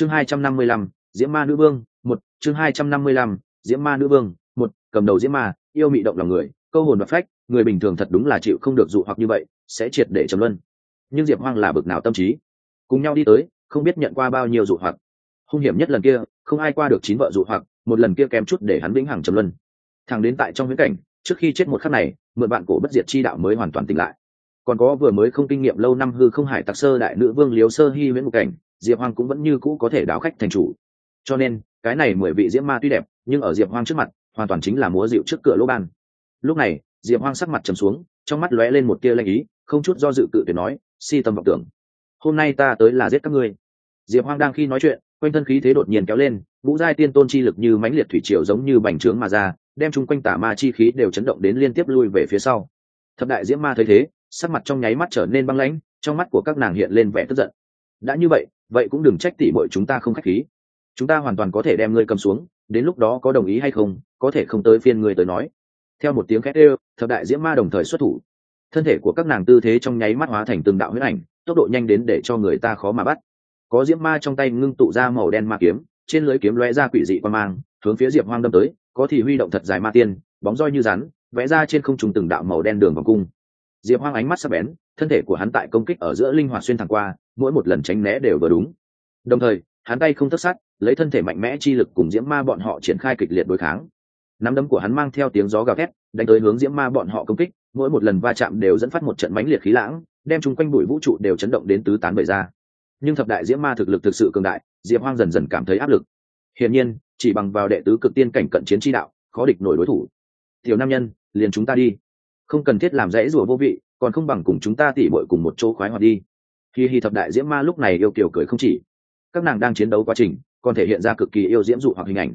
chương hai trăm năm mươi lăm, diễm ma nữ vương, một, chương hai trăm năm mươi lăm, diễm ma nữ vương, một, cầm đầu diễm ma, yêu mị động lòng người, câu hồn và phách, người bình thường thật đúng là chịu không được dụ hoặc như vậy, sẽ triệt để trầm luân. Nhưng diệp hoang là bực nào tâm trí? Cùng nhau đi tới, không biết nhận qua bao nhiêu dụ hoặc. Hung hiểm nhất lần kia, không ai qua được chín vợ dụ hoặc, một lần kia kém chút để hắn vĩnh hằng trầm luân. Thằng đến tại trong viễn cảnh, trước khi chết một khắc này, mượn bạn cổ bất diệt chi đạo mới hoàn toàn tỉnh lại. Còn có vừa mới không kinh nghiệm lâu năm hư không hải tặc sơ đại nữ vương liếu sơ hy viễn một cảnh diệp hoang cũng vẫn như cũ có thể đáo khách thành chủ. Cho nên, cái này mười vị diễm ma tuy đẹp, nhưng ở diệp hoang trước mặt, hoàn toàn chính là múa dịu trước cửa lỗ ban. Lúc này, diệp hoang sắc mặt trầm xuống, trong mắt lóe lên một tia lanh ý, không chút do dự cự tuyệt nói, si tâm vọng tưởng, hôm nay ta tới là giết các ngươi. Diệp hoang đang khi nói chuyện, quanh thân khí thế đột nhiên kéo lên, ngũ giai tiên tôn chi lực như mãnh liệt thủy triều giống như bành trướng mà ra, đem chung quanh tả ma chi khí đều chấn động đến liên tiếp lui về phía sau. Thập đại diễm ma thấy thế, sắc mặt trong nháy mắt trở nên băng lãnh, trong mắt của các nàng hiện lên vẻ tức giận. Đã như vậy vậy cũng đừng trách tỉ mọi chúng ta không khách khí. Chúng ta hoàn toàn có thể đem ngươi cầm xuống, đến lúc đó có đồng ý hay không, có thể không tới phiên ngươi tới nói. Theo một tiếng két ê thập đại diễm ma đồng thời xuất thủ. Thân thể của các nàng tư thế trong nháy mắt hóa thành từng đạo huyết ảnh, tốc độ nhanh đến để cho người ta khó mà bắt. Có diễm ma trong tay ngưng tụ ra màu đen ma kiếm, trên lưới kiếm lóe ra quỷ dị qua mang, hướng phía diệp hoang đâm tới, có thì huy động thật dài ma tiên, bóng roi như rắn, vẽ ra trên không trùng từng đạo màu đen đường vòng cung. Diệp hoang ánh mắt sắc bén, thân thể của hắn tại công kích ở giữa linh hoạt xuyên thẳng qua mỗi một lần tránh né đều vừa đúng. Đồng thời, hắn tay không tất sát, lấy thân thể mạnh mẽ chi lực cùng diễm ma bọn họ triển khai kịch liệt đối kháng. Nắm đấm của hắn mang theo tiếng gió gào thét, đánh tới hướng diễm ma bọn họ công kích, mỗi một lần va chạm đều dẫn phát một trận mãnh liệt khí lãng, đem chung quanh bụi vũ trụ đều chấn động đến tứ tán bời ra. Nhưng thập đại diễm ma thực lực thực sự cường đại, diệp hoang dần dần cảm thấy áp lực. Hiển nhiên, chỉ bằng vào đệ tứ cực tiên cảnh cận chiến tri đạo, khó địch nổi đối thủ. Tiểu nam nhân, liền chúng ta đi. Không cần thiết làm rẽ rùa vô vị, còn không bằng cùng chúng ta tỉ bội cùng một chỗ khoái hoạt đi khi hi thập đại diễm ma lúc này yêu kiều cười không chỉ. Các nàng đang chiến đấu quá trình, còn thể hiện ra cực kỳ yêu diễm dụ hoặc hình ảnh.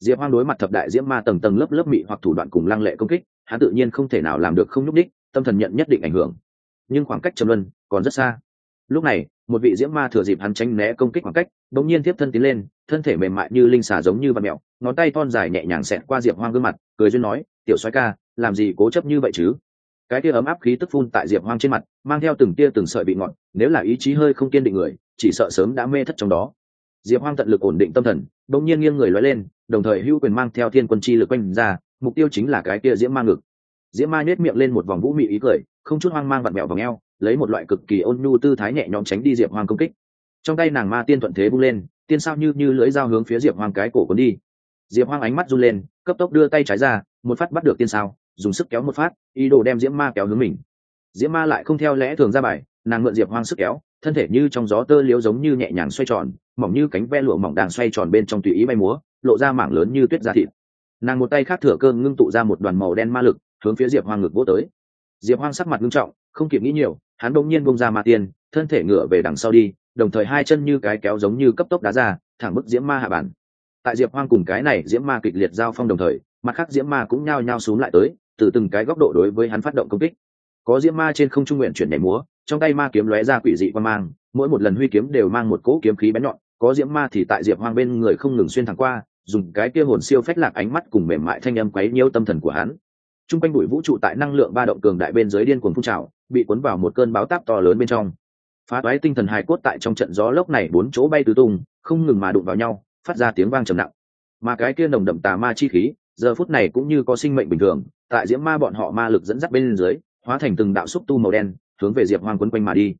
Diệp hoang đối mặt thập đại diễm ma tầng tầng lớp lớp mị hoặc thủ đoạn cùng lăng lệ công kích, hắn tự nhiên không thể nào làm được không nhúc đích tâm thần nhận nhất định ảnh hưởng. Nhưng khoảng cách trầm luân còn rất xa. Lúc này, một vị diễm ma thừa dịp hắn tránh né công kích khoảng cách, bỗng nhiên tiếp thân tiến lên, thân thể mềm mại như linh xà giống như vật mẹo ngón tay thon dài nhẹ nhàng xẹt qua diệp hoang gương mặt, cười duyên nói, tiểu soái ca, làm gì cố chấp như vậy chứ? Cái tia ấm áp khí tức phun tại diệp hoang trên mặt, mang theo từng tia từng sợi bị ngọn nếu là ý chí hơi không kiên định người, chỉ sợ sớm đã mê thất trong đó. Diệp hoang tận lực ổn định tâm thần, bỗng nhiên nghiêng người lói lên, đồng thời hữu quyền mang theo thiên quân chi lực quanh ra, mục tiêu chính là cái kia diễm ma ngực. Diễm ma nhét miệng lên một vòng vũ mị ý cười, không chút hoang mang vặn mẹo vào ngheo lấy một loại cực kỳ ôn nhu tư thái nhẹ nhõm tránh đi diệp hoang công kích. Trong tay nàng ma tiên thuận thế bung lên, tiên sao như như lưỡi dao hướng phía diệp hoang cái cổ cuốn đi. Diệp hoang ánh mắt run lên, cấp tốc đưa tay trái ra, một phát bắt được tiên sao dùng sức kéo một phát, ý đồ đem diễm ma kéo hướng mình. Diễm ma lại không theo lẽ thường ra bài, nàng mượn diệp hoang sức kéo, thân thể như trong gió tơ liếu giống như nhẹ nhàng xoay tròn, mỏng như cánh ve lụa mỏng đang xoay tròn bên trong tùy ý bay múa, lộ ra mảng lớn như tuyết da thịt. Nàng một tay khác thừa cơ ngưng tụ ra một đoàn màu đen ma lực, hướng phía diệp hoang ngực vỗ tới. Diệp hoang sắc mặt ngưng trọng, không kịp nghĩ nhiều, hắn bỗng nhiên bông ra ma tiên, thân thể ngựa về đằng sau đi, đồng thời hai chân như cái kéo giống như cấp tốc đá ra, thẳng bức diễm ma hạ bản. Tại diệp hoang cùng cái này diễm ma kịch liệt giao phong đồng thời, mặt khác diễm ma cũng nhao nhao xuống lại tới từ từng cái góc độ đối với hắn phát động công kích. Có diễm ma trên không trung nguyện chuyển nhảy múa, trong tay ma kiếm lóe ra quỷ dị quan mang, mỗi một lần huy kiếm đều mang một cỗ kiếm khí bén nhọn, có diễm ma thì tại diệp hoang bên người không ngừng xuyên thẳng qua, dùng cái kia hồn siêu phách lạc ánh mắt cùng mềm mại thanh âm quấy nhiễu tâm thần của hắn. T r u n g quanh bụi vũ trụ tại năng lượng ba động cường đại bên dưới điên cuồng phun trào, bị cuốn vào một cơn báo táp to lớn bên trong. Phá toái tinh thần hài cốt tại trong trận gió lốc này bốn chỗ bay tứ tung, không ngừng mà đụng vào nhau, phát ra tiếng vang trầm nặng. Mà cái kia nồng đậm tà ma chi khí giờ phút này cũng như có sinh mệnh bình thường, tại diễm ma bọn họ ma lực dẫn dắt bên dưới, hóa thành từng đạo xúc tu màu đen, hướng về diệp hoang quấn quanh mà đi.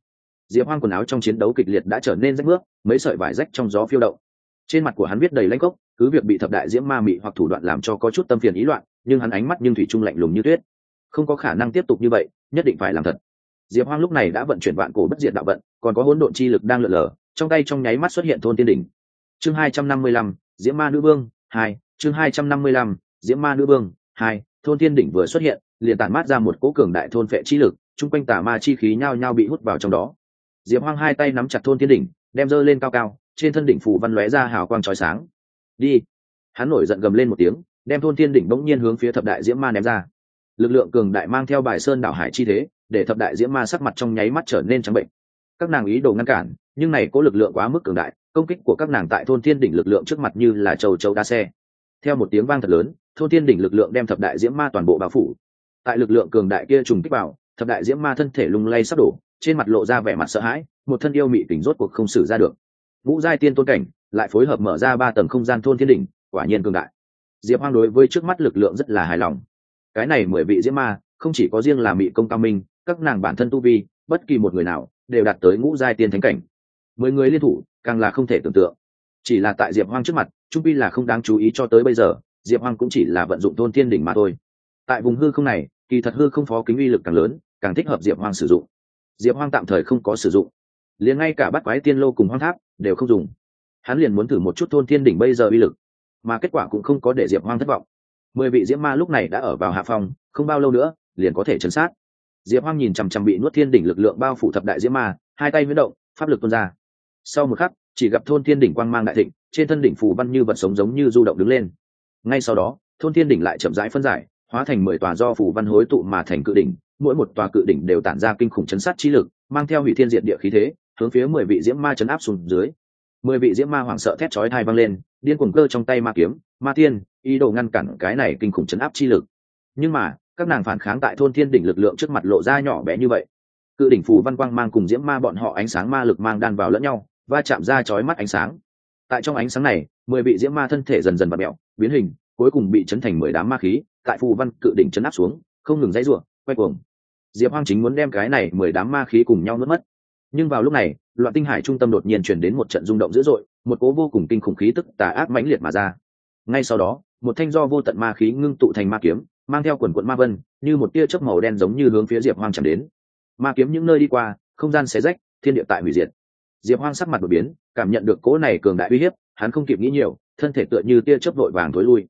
Diệp hoang quần áo trong chiến đấu kịch liệt đã trở nên rách bước mấy sợi vải rách trong gió phiêu động. Trên mặt của hắn viết đầy lãnh cốc, cứ việc bị thập đại diễm ma mị hoặc thủ đoạn làm cho có chút tâm phiền ý loạn, nhưng hắn ánh mắt nhưng thủy trung lạnh lùng như tuyết. Không có khả năng tiếp tục như vậy, nhất định phải làm thật. Diệp hoang lúc này đã vận chuyển vạn cổ bất diệt đạo vận, còn có hỗn độn chi lực đang lượn lờ, trong tay trong nháy mắt xuất hiện thôn tiên đỉnh. Chương hai trăm năm mươi lăm, diễm ma nữ vương hai, chương hai trăm năm mươi lăm diễm ma nữ vương, hai, thôn thiên đỉnh vừa xuất hiện, liền tản mát ra một cỗ cường đại thôn phệ chi lực, chung quanh tà ma chi khí nhao nhao bị hút vào trong đó. Diệp hoang hai tay nắm chặt thôn thiên đỉnh, đem dơ lên cao cao, trên thân đỉnh phủ văn lóe ra hào quang trói sáng. Đi. Hắn nổi giận gầm lên một tiếng, đem thôn thiên đỉnh bỗng nhiên hướng phía thập đại diễm ma ném ra. Lực lượng cường đại mang theo bài sơn đảo hải chi thế, để thập đại diễm ma sắc mặt trong nháy mắt trở nên trắng bệnh. Các nàng ý đồ ngăn cản, nhưng này có lực lượng quá mức cường đại, công kích của các nàng tại thôn thiên đỉnh lực lượng trước mặt như là châu châu đa xe. Theo một tiếng vang thật lớn thôn thiên đỉnh lực lượng đem thập đại diễm ma toàn bộ bao phủ. Tại lực lượng cường đại kia trùng kích vào, thập đại diễm ma thân thể lung lay sắp đổ, trên mặt lộ ra vẻ mặt sợ hãi, một thân yêu mị tỉnh rốt cuộc không xử ra được. Ngũ giai tiên tôn cảnh, lại phối hợp mở ra ba tầng không gian thôn thiên đỉnh, quả nhiên cường đại. Diệp hoang đối với trước mắt lực lượng rất là hài lòng. Cái này mười vị diễm ma, không chỉ có riêng là mị công cao minh, các nàng bản thân tu vi, bất kỳ một người nào, đều đạt tới ngũ giai tiên thánh cảnh. Mười người liên thủ, càng là không thể tưởng tượng. Chỉ là tại diệp hoang trước mặt, trung pi là không đáng chú ý cho tới bây giờ diệp hoang cũng chỉ là vận dụng thôn thiên đỉnh mà thôi. Tại vùng hư không này, kỳ thật hư không phó kính uy lực càng lớn, càng thích hợp diệp hoang sử dụng. Diệp hoang tạm thời không có sử dụng. Liền ngay cả bắt quái tiên lô cùng hoang tháp đều không dùng. Hắn liền muốn thử một chút thôn thiên đỉnh bây giờ uy lực, mà kết quả cũng không có để diệp hoang thất vọng. Mười vị diễm ma lúc này đã ở vào hạ phòng, không bao lâu nữa, liền có thể chấn sát. Diệp hoang nhìn chằm chằm bị nuốt thiên đỉnh lực lượng bao phủ thập đại diễm ma, hai tay huyết động, pháp lực tuôn ra. Sau một khắc, chỉ gặp thôn thiên đỉnh quang mang đại thịnh, trên thân đỉnh phù văn như vật sống giống như du động đứng lên ngay sau đó, thôn thiên đỉnh lại chậm rãi phân giải, hóa thành mười tòa do phù văn hối tụ mà thành cự đỉnh, mỗi một tòa cự đỉnh đều tản ra kinh khủng chấn sát chi lực, mang theo hủy thiên diệt địa khí thế, hướng phía mười vị diễm ma chấn áp xuống dưới. Mười vị diễm ma hoảng sợ thét chói thai văng lên, điên cuồng cơ trong tay ma kiếm, ma tiên ý đồ ngăn cản cái này kinh khủng chấn áp chi lực. Nhưng mà, các nàng phản kháng tại thôn thiên đỉnh lực lượng trước mặt lộ ra nhỏ bé như vậy. Cự đỉnh phù văn quang mang cùng diễm ma bọn họ ánh sáng ma lực mang đan vào lẫn nhau, va chạm ra chói mắt ánh sáng tại trong ánh sáng này, mười vị diễm ma thân thể dần dần bật mẹo, biến hình, cuối cùng bị chấn thành mười đám ma khí, tại phù văn cự đỉnh chấn áp xuống, không ngừng dãy ruộng quay cuồng. Diệp hoang chính muốn đem cái này mười đám ma khí cùng nhau nuốt mất. Nhưng vào lúc này, loạn tinh hải trung tâm đột nhiên chuyển đến một trận rung động dữ dội, một cố vô cùng kinh khủng khí tức tà ác mãnh liệt mà ra. Ngay sau đó, một thanh do vô tận ma khí ngưng tụ thành ma kiếm, mang theo quần quận ma vân, như một tia chớp màu đen giống như hướng phía diệp hoang chẳng đến. Ma kiếm những nơi đi qua, không gian xé rách, thiên địa tại hủy diệt diệp hoang sắc mặt đột biến, cảm nhận được cố này cường đại uy hiếp, hắn không kịp nghĩ nhiều, thân thể tựa như tia chớp vội vàng thối lui.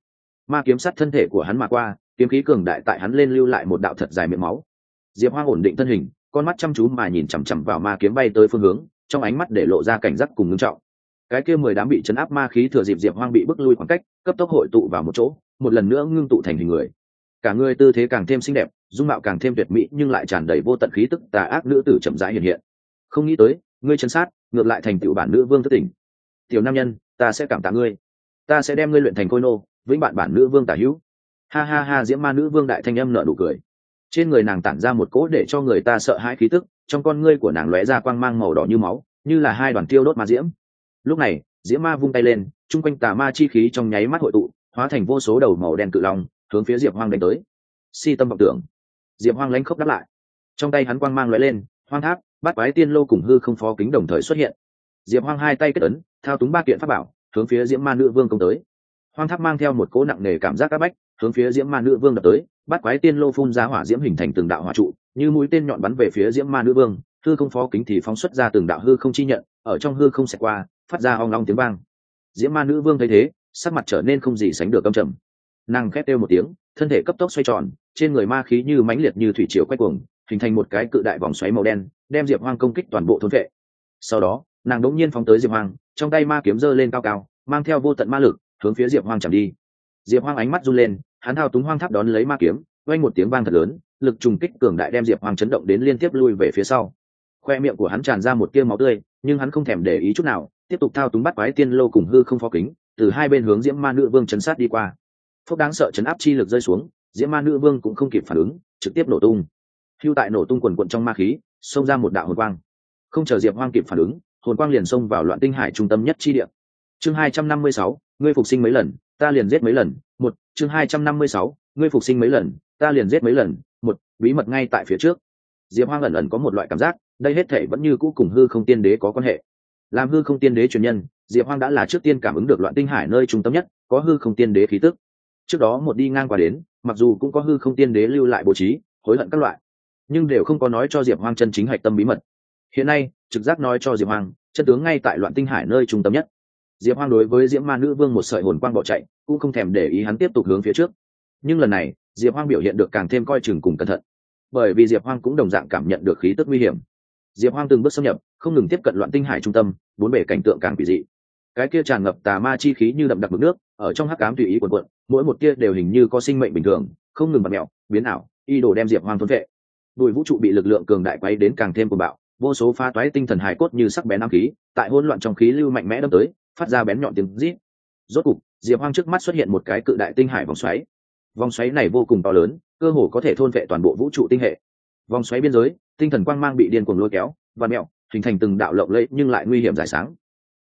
Ma kiếm sát thân thể của hắn mà qua, kiếm khí cường đại tại hắn lên lưu lại một đạo thật dài miệng máu. Diệp hoang ổn định thân hình, con mắt chăm chú mà nhìn chằm chằm vào ma kiếm bay tới phương hướng, trong ánh mắt để lộ ra cảnh giác cùng ngưng trọng. Cái kia mười đám bị chấn áp ma khí thừa dịp diệp hoang bị bức lui khoảng cách, cấp tốc hội tụ vào một chỗ, một lần nữa ngưng tụ thành hình người. Cả người tư thế càng thêm xinh đẹp, dung mạo càng thêm tuyệt mỹ nhưng lại tràn đầy vô tận khí tức tà ác nữ tử chậm rãi hiện hiện. Không nghĩ tới ngươi chân sát, ngược lại thành tựu bản nữ vương thất tỉnh. Tiểu nam nhân, ta sẽ cảm tạ ngươi. Ta sẽ đem ngươi luyện thành khôi nô, vĩnh bạn bản nữ vương tả hữu. Ha ha ha, diễm ma nữ vương đại thanh âm nợ nụ cười. Trên người nàng tản ra một cỗ để cho người ta sợ hãi khí tức, trong con ngươi của nàng lóe ra quang mang màu đỏ như máu, như là hai đoàn tiêu đốt ma diễm. Lúc này, diễm ma vung tay lên, chung quanh tà ma chi khí trong nháy mắt hội tụ, hóa thành vô số đầu màu đen cự long, hướng phía diệp hoang đánh tới. Si tâm vọng tưởng. Diệp hoang lánh khốc đáp lại. Trong tay hắn quang mang lóe lên, hoang tháp bát quái tiên lô cùng hư không phó kính đồng thời xuất hiện. Diệp hoang hai tay kết ấn, thao túng ba kiện pháp bảo, hướng phía diễm ma nữ vương công tới. Hoang tháp mang theo một cỗ nặng nề cảm giác áp bách, hướng phía diễm ma nữ vương đập tới, bắt quái tiên lô phun ra hỏa diễm hình thành từng đạo hỏa trụ, như mũi tên nhọn bắn về phía diễm ma nữ vương, hư không phó kính thì phóng xuất ra từng đạo hư không chi nhận, ở trong hư không xẹt qua, phát ra hoang long tiếng vang. Diễm ma nữ vương thấy thế, sắc mặt trở nên không gì sánh được âm trầm. Nàng khét kêu một tiếng, thân thể cấp tốc xoay tròn, trên người ma khí như mãnh liệt như thủy triều quay cuồng, hình thành một cái cự đại vòng xoáy màu đen đem diệp hoang công kích toàn bộ thôn vệ. Sau đó, nàng đống nhiên phóng tới diệp hoang, trong tay ma kiếm giơ lên cao cao, mang theo vô tận ma lực, hướng phía diệp hoang chạm đi. Diệp hoang ánh mắt run lên, hắn thao túng hoang tháp đón lấy ma kiếm, vang một tiếng vang thật lớn, lực trùng kích cường đại đem diệp hoang chấn động đến liên tiếp lui về phía sau. Khoe miệng của hắn tràn ra một tia máu tươi, nhưng hắn không thèm để ý chút nào, tiếp tục thao túng bắt quái tiên lô cùng hư không phó kính, từ hai bên hướng diễm ma nữ vương chấn sát đi qua. Phúc đáng sợ chấn áp chi lực rơi xuống, diễm ma nữ vương cũng không kịp phản ứng, trực tiếp nổ tung. Hưu tại nổ tung quần quận trong ma khí xông ra một đạo hồn quang. Không chờ diệp hoang kịp phản ứng, hồn quang liền xông vào loạn tinh hải trung tâm nhất chi địa. Chương hai trăm năm mươi sáu, ngươi phục sinh mấy lần, ta liền giết mấy lần. Một, chương hai trăm năm mươi sáu, ngươi phục sinh mấy lần, ta liền giết mấy lần. Một, bí mật ngay tại phía trước. Diệp hoang ẩn ẩn có một loại cảm giác, đây hết thể vẫn như cũ cùng hư không tiên đế có quan hệ. Làm hư không tiên đế truyền nhân, diệp hoang đã là trước tiên cảm ứng được loạn tinh hải nơi trung tâm nhất, có hư không tiên đế khí tức. Trước đó một đi ngang qua đến, mặc dù cũng có hư không tiên đế lưu lại bố trí, hối hận các loại nhưng đều không có nói cho diệp hoang chân chính hạch tâm bí mật. Hiện nay, trực giác nói cho diệp hoang, chân tướng ngay tại loạn tinh hải nơi trung tâm nhất. Diệp hoang đối với diễm ma nữ vương một sợi hồn quang bỏ chạy, cũng không thèm để ý hắn tiếp tục hướng phía trước. Nhưng lần này, diệp hoang biểu hiện được càng thêm coi chừng cùng cẩn thận. Bởi vì diệp hoang cũng đồng dạng cảm nhận được khí tức nguy hiểm. Diệp hoang từng bước xâm nhập, không ngừng tiếp cận loạn tinh hải trung tâm, bốn bể cảnh tượng càng kỳ dị. Cái kia tràn ngập tà ma chi khí như đậm đặc mực nước, ở trong hắc cám tùy ý quần quận mỗi một kia đều hình như có sinh mệnh bình thường, không ngừng bật mẹo, biến ảo y đồ đem diệp hoang thôn vệ bùi vũ trụ bị lực lượng cường đại quay đến càng thêm cuồng bạo, vô số pha toái tinh thần hài cốt như sắc bén nam khí, tại hỗn loạn trong khí lưu mạnh mẽ đâm tới, phát ra bén nhọn tiếng rít. Rốt cục, diệp hoang trước mắt xuất hiện một cái cự đại tinh hải vòng xoáy. Vòng xoáy này vô cùng to lớn, cơ hồ có thể thôn vệ toàn bộ vũ trụ tinh hệ. Vòng xoáy biên giới, tinh thần quang mang bị điên cuồng lôi kéo, và mẹo, hình thành từng đạo lộng lẫy nhưng lại nguy hiểm giải sáng.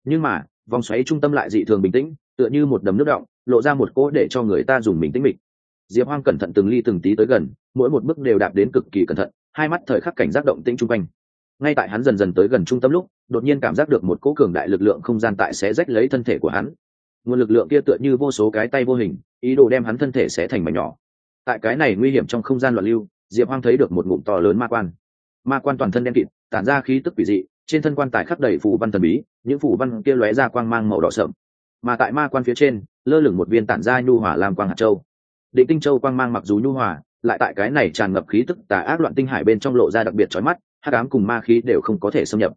Nhưng mà, vòng xoáy trung tâm lại dị thường bình tĩnh, tựa như một đầm nước động, lộ ra một cỗ để cho người ta dùng mình tĩnh mịch. Diệp hoang cẩn thận từng ly từng tí tới gần mỗi một bước đều đạp đến cực kỳ cẩn thận, hai mắt thời khắc cảnh giác động tĩnh chung quanh. Ngay tại hắn dần dần tới gần trung tâm lúc, đột nhiên cảm giác được một cỗ cường đại lực lượng không gian tại sẽ rách lấy thân thể của hắn. Nguồn lực lượng kia tựa như vô số cái tay vô hình, ý đồ đem hắn thân thể sẽ thành mảnh nhỏ. Tại cái này nguy hiểm trong không gian loạn lưu, diệp hoang thấy được một ngụm to lớn ma quan. Ma quan toàn thân đen kịt, tản ra khí tức quỷ dị, trên thân quan tài khắc đầy phù văn thần bí, những phù văn kia lóe ra quang mang màu đỏ sậm. Mà tại ma quan phía trên, lơ lửng một viên tản ra nhu hỏa làm quang hạt châu. Định tinh châu quang mang mặc dù nhu hỏa lại tại cái này tràn ngập khí tức tà ác loạn tinh hải bên trong lộ ra đặc biệt chói mắt hát cám cùng ma khí đều không có thể xâm nhập.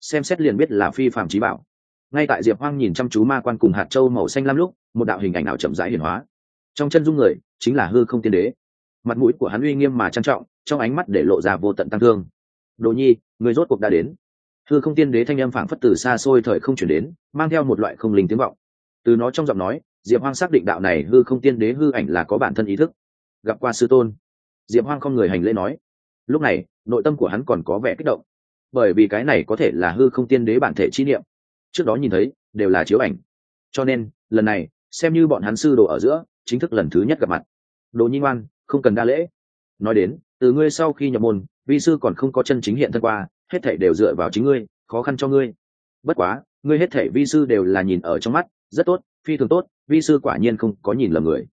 Xem xét liền biết là phi phạm trí bảo. Ngay tại diệp hoang nhìn chăm chú ma quan cùng hạt châu màu xanh lam lúc, một đạo hình ảnh ảo chậm rãi hiển hóa. Trong chân dung người, chính là hư không tiên đế. Mặt mũi của hắn uy nghiêm mà trang trọng, trong ánh mắt để lộ ra vô tận tăng thương. Đồ nhi, người rốt cuộc đã đến. Hư không tiên đế thanh âm phảng phất từ xa xôi thời không chuyển đến, mang theo một loại không linh tiếng vọng. Từ nó trong giọng nói, diệp hoang xác định đạo này hư không tiên đế hư ảnh là có bản thân ý thức gặp qua sư tôn. Diệp hoang không người hành lễ nói. Lúc này, nội tâm của hắn còn có vẻ kích động. Bởi vì cái này có thể là hư không tiên đế bản thể chi niệm. Trước đó nhìn thấy, đều là chiếu ảnh. Cho nên, lần này, xem như bọn hắn sư đồ ở giữa, chính thức lần thứ nhất gặp mặt. Đồ nhi ngoan, không cần đa lễ. Nói đến, từ ngươi sau khi nhập môn, vi sư còn không có chân chính hiện thân qua, hết thảy đều dựa vào chính ngươi, khó khăn cho ngươi. Bất quá, ngươi hết thảy vi sư đều là nhìn ở trong mắt, rất tốt, phi thường tốt, vi sư quả nhiên không có nhìn lầm người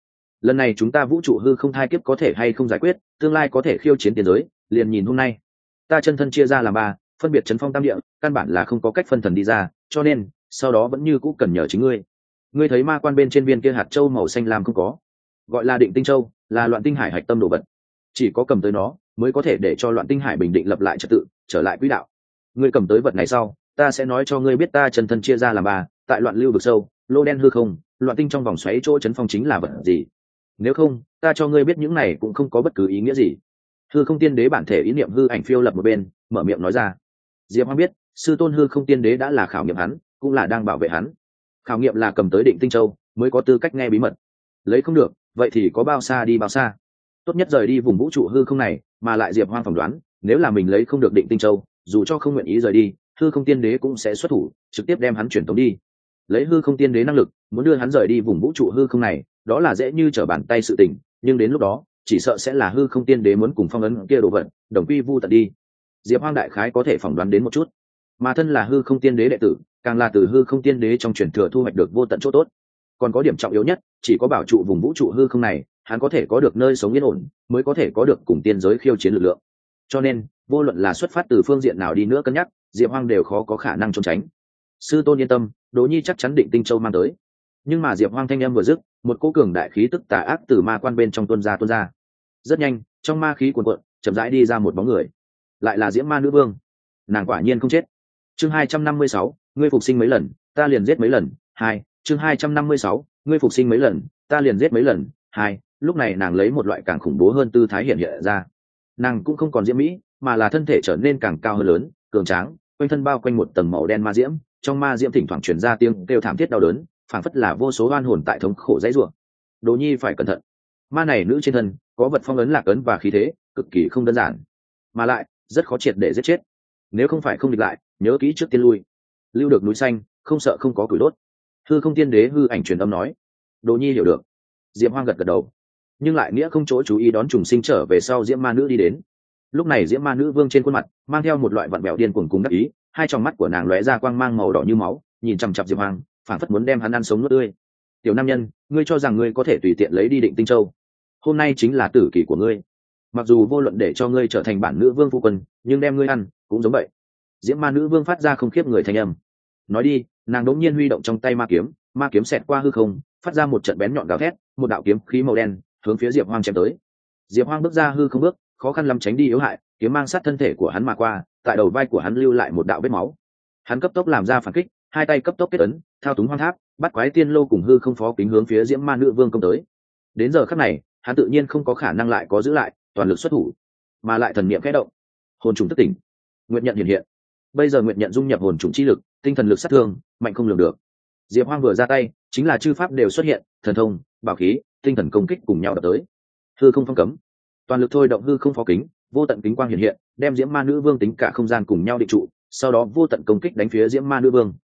lần này chúng ta vũ trụ hư không thai kiếp có thể hay không giải quyết, tương lai có thể khiêu chiến tiền giới, liền nhìn hôm nay. Ta chân thân chia ra làm ba, phân biệt chấn phong tam địa, căn bản là không có cách phân thần đi ra, cho nên, sau đó vẫn như cũ cần nhờ chính ngươi. Ngươi thấy ma quan bên trên viên kia hạt châu màu xanh lam không có? Gọi là định tinh châu, là loạn tinh hải hạch tâm đồ vật. Chỉ có cầm tới nó, mới có thể để cho loạn tinh hải bình định lập lại trật tự, trở lại quỹ đạo. Ngươi cầm tới vật này sau, ta sẽ nói cho ngươi biết ta chân thân chia ra làm ba, tại loạn lưu vực sâu, lô đen hư không, loạn tinh trong vòng xoáy chỗ chấn phong chính là vật gì? Nếu không, ta cho ngươi biết những này cũng không có bất cứ ý nghĩa gì. Hư không tiên đế bản thể ý niệm hư ảnh phiêu lập một bên, mở miệng nói ra. Diệp hoang biết, sư tôn hư không tiên đế đã là khảo nghiệm hắn, cũng là đang bảo vệ hắn. Khảo nghiệm là cầm tới định tinh châu, mới có tư cách nghe bí mật. Lấy không được, vậy thì có bao xa đi bao xa. Tốt nhất rời đi vùng vũ trụ hư không này, mà lại diệp hoang phỏng đoán, nếu là mình lấy không được định tinh châu, dù cho không nguyện ý rời đi, hư không tiên đế cũng sẽ xuất thủ, trực tiếp đem hắn chuyển tống đi. Lấy hư không tiên đế năng lực, muốn đưa hắn rời đi vùng vũ trụ hư không này đó là dễ như trở bàn tay sự tình, nhưng đến lúc đó, chỉ sợ sẽ là hư không tiên đế muốn cùng phong ấn kia đồ vật, đồng quy vu tận đi. Diệp hoang đại khái có thể phỏng đoán đến một chút. Mà thân là hư không tiên đế đệ tử, càng là từ hư không tiên đế trong truyền thừa thu hoạch được vô tận chỗ tốt. Còn có điểm trọng yếu nhất, chỉ có bảo trụ vùng vũ trụ hư không này, hắn có thể có được nơi sống yên ổn, mới có thể có được cùng tiên giới khiêu chiến lực lượng. Cho nên, vô luận là xuất phát từ phương diện nào đi nữa cân nhắc, diệp hoang đều khó có khả năng trốn tránh. Sư tôn yên tâm, đỗ nhi chắc chắn định tinh châu mang tới nhưng mà diệp hoang thanh â m vừa dứt, một cỗ cường đại khí tức tà ác từ ma quan bên trong tuân ra tuân ra. Rất nhanh, trong ma khí cuồn cuộn, chậm rãi đi ra một bóng người. Lại là diễm ma nữ vương. Nàng quả nhiên không chết. Chương hai trăm năm mươi sáu, ngươi phục sinh mấy lần, ta liền giết mấy lần. Hai, chương hai trăm năm mươi sáu, ngươi phục sinh mấy lần, ta liền giết mấy lần. Hai, lúc này nàng lấy một loại càng khủng bố hơn tư thái hiện hiện ra. Nàng cũng không còn diễm mỹ, mà là thân thể trở nên càng cao hơn lớn, cường tráng, quanh thân bao quanh một tầng màu đen ma diễm, trong ma diễm thỉnh thoảng truyền ra tiếng kêu thảm thiết đau đớn phảng phất là vô số oan hồn tại thống khổ dãy rủa. Đồ nhi phải cẩn thận. Ma này nữ trên thân, có vật phong ấn lạc ấn và khí thế, cực kỳ không đơn giản. Mà lại, rất khó triệt để giết chết. Nếu không phải không địch lại, nhớ kỹ trước tiên lui. Lưu được núi xanh, không sợ không có củi đốt. Hư không tiên đế hư ảnh truyền âm nói. Đồ nhi hiểu được. Diệp hoang gật gật đầu. Nhưng lại nghĩa không chỗ chú ý đón trùng sinh trở về sau diễm ma nữ đi đến. Lúc này diễm ma nữ vương trên khuôn mặt, mang theo một loại vận bẹo điên cuồng cùng đắc ý, hai trong mắt của nàng lóe ra quang mang màu đỏ như máu, nhìn chằm chằm diệp hoang phản phất muốn đem hắn ăn sống nuốt tươi. Tiểu nam nhân, ngươi cho rằng ngươi có thể tùy tiện lấy đi định tinh châu. Hôm nay chính là tử kỷ của ngươi. Mặc dù vô luận để cho ngươi trở thành bản nữ vương phu quân, nhưng đem ngươi ăn, cũng giống vậy. Diễm ma nữ vương phát ra không khiếp người thanh âm. Nói đi, nàng đống nhiên huy động trong tay ma kiếm ma kiếm xẹt qua hư không, phát ra một trận bén nhọn gào thét, một đạo kiếm khí màu đen hướng phía diệp hoang chém tới. Diệp hoang bước ra hư không bước, khó khăn lắm tránh đi yếu hại, kiếm mang sát thân thể của hắn mà qua, tại đầu vai của hắn lưu lại một đạo vết máu. Hắn cấp tốc làm ra phản kích hai tay cấp tốc kết ấn, thao túng hoang tháp, bắt quái tiên lô cùng hư không phó kính hướng phía diễm ma nữ vương công tới. Đến giờ khắc này, hắn tự nhiên không có khả năng lại có giữ lại, toàn lực xuất thủ, mà lại thần niệm khẽ động. Hồn trùng tức tỉnh. Nguyện nhận hiện hiện. Bây giờ nguyện nhận dung nhập hồn trùng chi lực, tinh thần lực sát thương, mạnh không lường được. Diệp hoang vừa ra tay, chính là chư pháp đều xuất hiện, thần thông, bảo khí, tinh thần công kích cùng nhau đập tới. Hư không phong cấm. Toàn lực thôi động hư không phó kính, vô tận kính quang hiện hiện, đem diễm ma nữ vương tính cả không gian cùng nhau định trụ, sau đó vô tận công kích đánh phía diễm ma nữ vương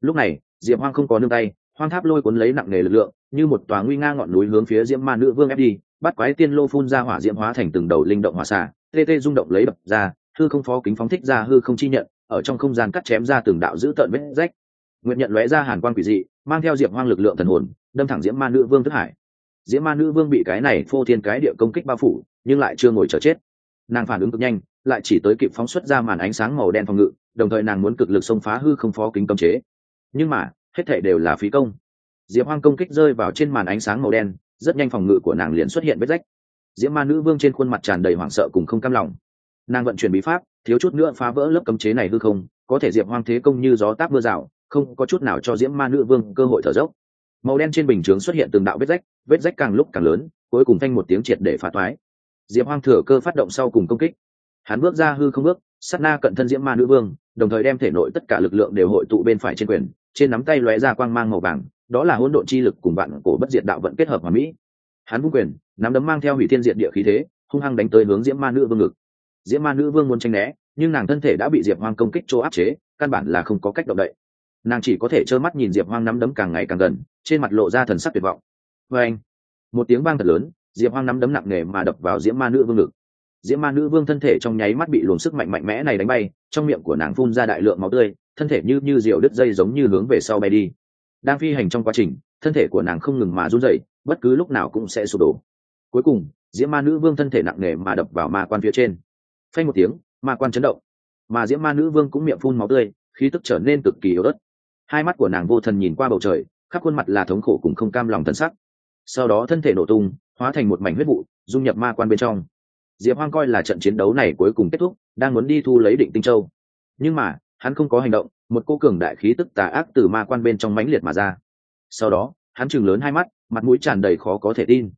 lúc này, diệp hoang không có nương tay, hoang tháp lôi cuốn lấy nặng nề lực lượng, như một tòa nguy nga ngọn núi hướng phía diễm ma nữ vương ép đi, bắt quái tiên lô phun ra hỏa diễm hóa thành từng đầu linh động hỏa xạ, tê tê rung động lấy đập ra, hư không phó kính phóng thích ra hư không chi nhận, ở trong không gian cắt chém ra từng đạo giữ tợn vết rách. Nguyện nhận lóe ra hàn quan quỷ dị, mang theo diệp hoang lực lượng thần hồn, đâm thẳng diễm ma nữ vương thức hải. Diễm ma nữ vương bị cái này phô thiên cái địa công kích bao phủ, nhưng lại chưa ngồi chờ chết. Nàng phản ứng cực nhanh, lại chỉ tới kịp phóng xuất ra màn ánh sáng màu đen phòng ngự, đồng thời nàng muốn cực lực xông phá hư không phó kính cấm chế nhưng mà, hết thể đều là phí công. Diệp hoang công kích rơi vào trên màn ánh sáng màu đen, rất nhanh phòng ngự của nàng liền xuất hiện vết rách. Diễm ma nữ vương trên khuôn mặt tràn đầy hoảng sợ cùng không cam lòng. Nàng vận chuyển bí pháp, thiếu chút nữa phá vỡ lớp cấm chế này hư không, có thể diệp hoang thế công như gió táp mưa rào, không có chút nào cho diễm ma nữ vương cơ hội thở dốc. Màu đen trên bình chướng xuất hiện từng đạo vết rách vết rách càng lúc càng lớn, cuối cùng thanh một tiếng triệt để phá toái. Diệp hoang thừa cơ phát động sau cùng công kích. Hắn bước ra hư không bước, sát na cận thân diễm ma nữ vương đồng thời đem thể nội tất cả lực lượng đều hội tụ bên phải trên quyền, trên nắm tay lóe ra quang mang màu vàng, đó là hỗn độn chi lực cùng bạn cổ bất diệt đạo vận kết hợp hòa mỹ. Hắn vung quyền, nắm đấm mang theo hủy thiên diệt địa khí thế, hung hăng đánh tới hướng diễm ma nữ vương ngực. Diễm ma nữ vương muốn tranh né, nhưng nàng thân thể đã bị diệp hoang công kích chỗ áp chế, căn bản là không có cách động đậy. Nàng chỉ có thể trơ mắt nhìn diệp hoang nắm đấm càng ngày càng gần, trên mặt lộ ra thần sắc tuyệt vọng. Vê anh một tiếng vang thật lớn, diệp hoang nắm đấm nặng nề mà đập vào diễm ma nữ vương ngực diễm ma nữ vương thân thể trong nháy mắt bị luồng sức mạnh mạnh mẽ này đánh bay, trong miệng của nàng phun ra đại lượng máu tươi, thân thể như như rượu đứt dây giống như hướng về sau bay đi. Đang phi hành trong quá trình, thân thể của nàng không ngừng mà run rẩy, bất cứ lúc nào cũng sẽ sụp đổ. Cuối cùng, diễm ma nữ vương thân thể nặng nề mà đập vào ma quan phía trên. Phanh một tiếng, ma quan chấn động. Mà diễm ma nữ vương cũng miệng phun máu tươi, khí tức trở nên cực kỳ yếu ớt. Hai mắt của nàng vô thần nhìn qua bầu trời, khắp khuôn mặt là thống khổ cùng không cam lòng thân sắc. Sau đó thân thể nổ tung, hóa thành một mảnh huyết vụ, dung nhập ma quan bên trong diệp hoang coi là trận chiến đấu này cuối cùng kết thúc, đang muốn đi thu lấy định tinh châu. Nhưng mà, hắn không có hành động, một cô cường đại khí tức tà ác từ ma quan bên trong mãnh liệt mà ra. Sau đó, hắn chừng lớn hai mắt, mặt mũi tràn đầy khó có thể tin.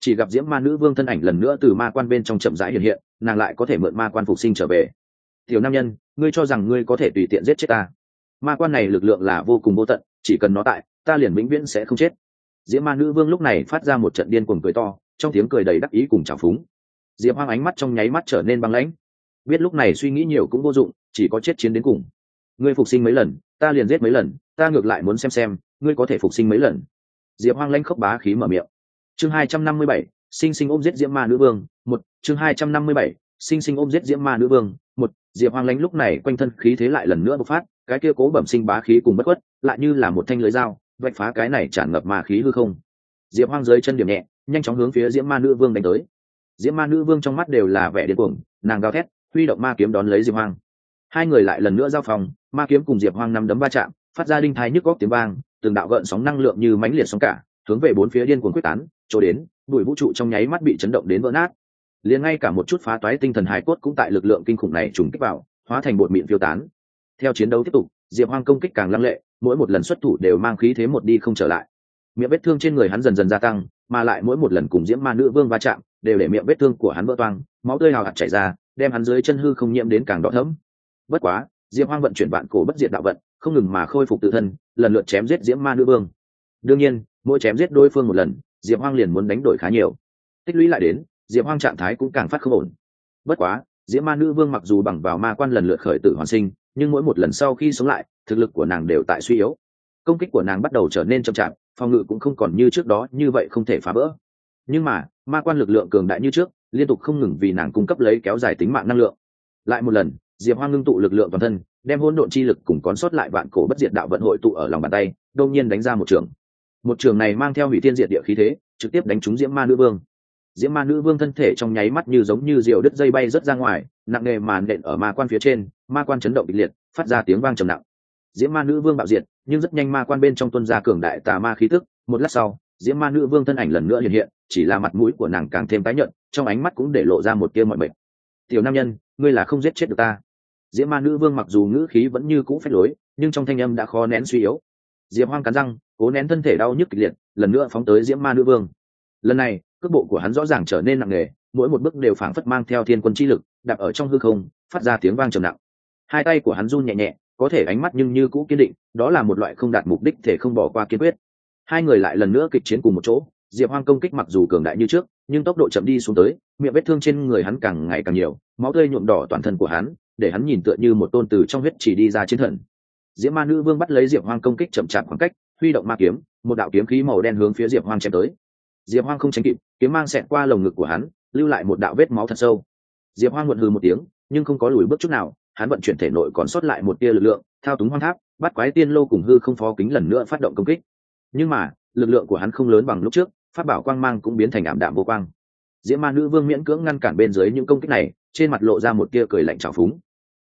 Chỉ gặp diễm ma nữ vương thân ảnh lần nữa từ ma quan bên trong chậm rãi hiện hiện, nàng lại có thể mượn ma quan phục sinh trở về. Tiểu nam nhân, ngươi cho rằng ngươi có thể tùy tiện giết chết ta? Ma quan này lực lượng là vô cùng vô tận, chỉ cần nó tại, ta liền vĩnh viễn sẽ không chết. Diễm ma nữ vương lúc này phát ra một trận điên cuồng cười to, trong tiếng cười đầy đắc ý cùng trào phúng diệp hoang ánh mắt trong nháy mắt trở nên băng lãnh. Biết lúc này suy nghĩ nhiều cũng vô dụng, chỉ có chết chiến đến cùng. Ngươi phục sinh mấy lần, ta liền giết mấy lần, ta ngược lại muốn xem xem, ngươi có thể phục sinh mấy lần. Diệp hoang lãnh khốc bá khí mở miệng. Chương hai trăm năm mươi bảy, sinh sinh ôm giết diễm ma nữ vương, một, chương hai trăm năm mươi bảy, sinh sinh ôm giết diễm ma nữ vương, một, diệp hoang lãnh lúc này quanh thân khí thế lại lần nữa bộc phát, cái kia cố bẩm sinh bá khí cùng bất khuất, lại như là một thanh lưới dao, vạch phá cái này tràn ngập ma khí hư không. Diệp hoang dưới chân điểm nhẹ, nhanh chóng hướng phía diễm ma nữ vương đánh tới diễm ma nữ vương trong mắt đều là vẻ điên cuồng, nàng gào thét, huy động ma kiếm đón lấy diệp hoang. Hai người lại lần nữa giao phòng, ma kiếm cùng diệp hoang năm đấm va chạm, phát ra đinh thái nhức góc tiếng vang, từng đạo gợn sóng năng lượng như mãnh liệt sóng cả, hướng về bốn phía điên cuồng quyết tán chỗ đến bụi vũ trụ trong nháy mắt bị chấn động đến vỡ nát. Liền ngay cả một chút phá toái tinh thần hài cốt cũng tại lực lượng kinh khủng này trùng kích vào, hóa thành bột mịn phiêu tán. Theo chiến đấu tiếp tục, diệp hoang công kích càng lăng lệ, mỗi một lần xuất thủ đều mang khí thế một đi không trở lại. Miệng vết thương trên người hắn dần dần gia tăng, mà lại mỗi một lần cùng diễm ma nữ vương va chạm đều để miệng vết thương của hắn vỡ toang, máu tươi hào hạt chảy ra, đem hắn dưới chân hư không nhiễm đến càng đỏ thẫm. bất quá, diệp hoang vận chuyển vạn cổ bất diệt đạo vận, không ngừng mà khôi phục tự thân, lần lượt chém giết diễm ma nữ vương. Đương nhiên, mỗi chém giết đối phương một lần, diệp hoang liền muốn đánh đổi khá nhiều. Tích lũy lại đến, diệp hoang trạng thái cũng càng phát không ổn. Bất quá, diễm ma nữ vương mặc dù bằng vào ma quan lần lượt khởi tử hoàn sinh, nhưng mỗi một lần sau khi sống lại, thực lực của nàng đều tại suy yếu. Công kích của nàng bắt đầu trở nên chậm chạp, phòng ngự cũng không còn như trước đó, như vậy không thể phá vỡ. Nhưng mà ma quan lực lượng cường đại như trước, liên tục không ngừng vì nàng cung cấp lấy kéo dài tính mạng năng lượng. Lại một lần, diệp hoa ngưng tụ lực lượng toàn thân, đem hỗn độn chi lực cùng con sót lại vạn cổ bất diệt đạo vận hội tụ ở lòng bàn tay đông nhiên đánh ra một trường. Một trường này mang theo hủy thiên diệt địa khí thế, trực tiếp đánh trúng diễm ma nữ vương. Diễm ma nữ vương thân thể trong nháy mắt như giống như diều đứt dây bay rớt ra ngoài, nặng nề màn đện ở ma quan phía trên, ma quan chấn động kịch liệt, phát ra tiếng vang trầm nặng. Diễm ma nữ vương bạo diệt, nhưng rất nhanh ma quan bên trong tuân ra cường đại tà ma khí tức, một lát sau diễm ma nữ vương thân ảnh lần nữa hiện hiện, chỉ là mặt mũi của nàng càng thêm tái nhợt, trong ánh mắt cũng để lộ ra một tia mọi bệnh tiểu nam nhân, ngươi là không giết chết được ta. Diễm ma nữ vương mặc dù ngữ khí vẫn như cũ phép lối, nhưng trong thanh âm đã khó nén suy yếu. Diệp hoang cắn răng, cố nén thân thể đau nhức kịch liệt, lần nữa phóng tới diễm ma nữ vương. Lần này, cước bộ của hắn rõ ràng trở nên nặng nề, mỗi một bước đều phảng phất mang theo thiên quân chi lực, đạp ở trong hư không, phát ra tiếng vang trầm nặng. Hai tay của hắn run nhẹ nhẹ, có thể ánh mắt nhưng như cũ kiên định, đó là một loại không đạt mục đích thể không bỏ qua kiên quyết hai người lại lần nữa kịch chiến cùng một chỗ, diệp hoang công kích mặc dù cường đại như trước, nhưng tốc độ chậm đi xuống tới, miệng vết thương trên người hắn càng ngày càng nhiều, máu tươi nhuộm đỏ toàn thân của hắn, để hắn nhìn tựa như một tôn từ trong huyết chỉ đi ra chiến thần. Diễm ma nữ vương bắt lấy diệp hoang công kích chậm chạp khoảng cách, huy động ma kiếm, một đạo kiếm khí màu đen hướng phía diệp hoang chém tới. Diệp hoang không tránh kịp, kiếm mang xẹt qua lồng ngực của hắn, lưu lại một đạo vết máu thật sâu. Diệp hoang muộn hừ một tiếng, nhưng không có lùi bước chút nào, hắn vận chuyển thể nội còn sót lại một tia lực lượng, thao túng hoang tháp, bắt quái tiên lô cùng hư không phó kính lần nữa phát động công kích nhưng mà, lực lượng của hắn không lớn bằng lúc trước phát bảo quang mang cũng biến thành ảm đạm vô quang. Diễm ma nữ vương miễn cưỡng ngăn cản bên dưới những công kích này, trên mặt lộ ra một tia cười lạnh trào phúng.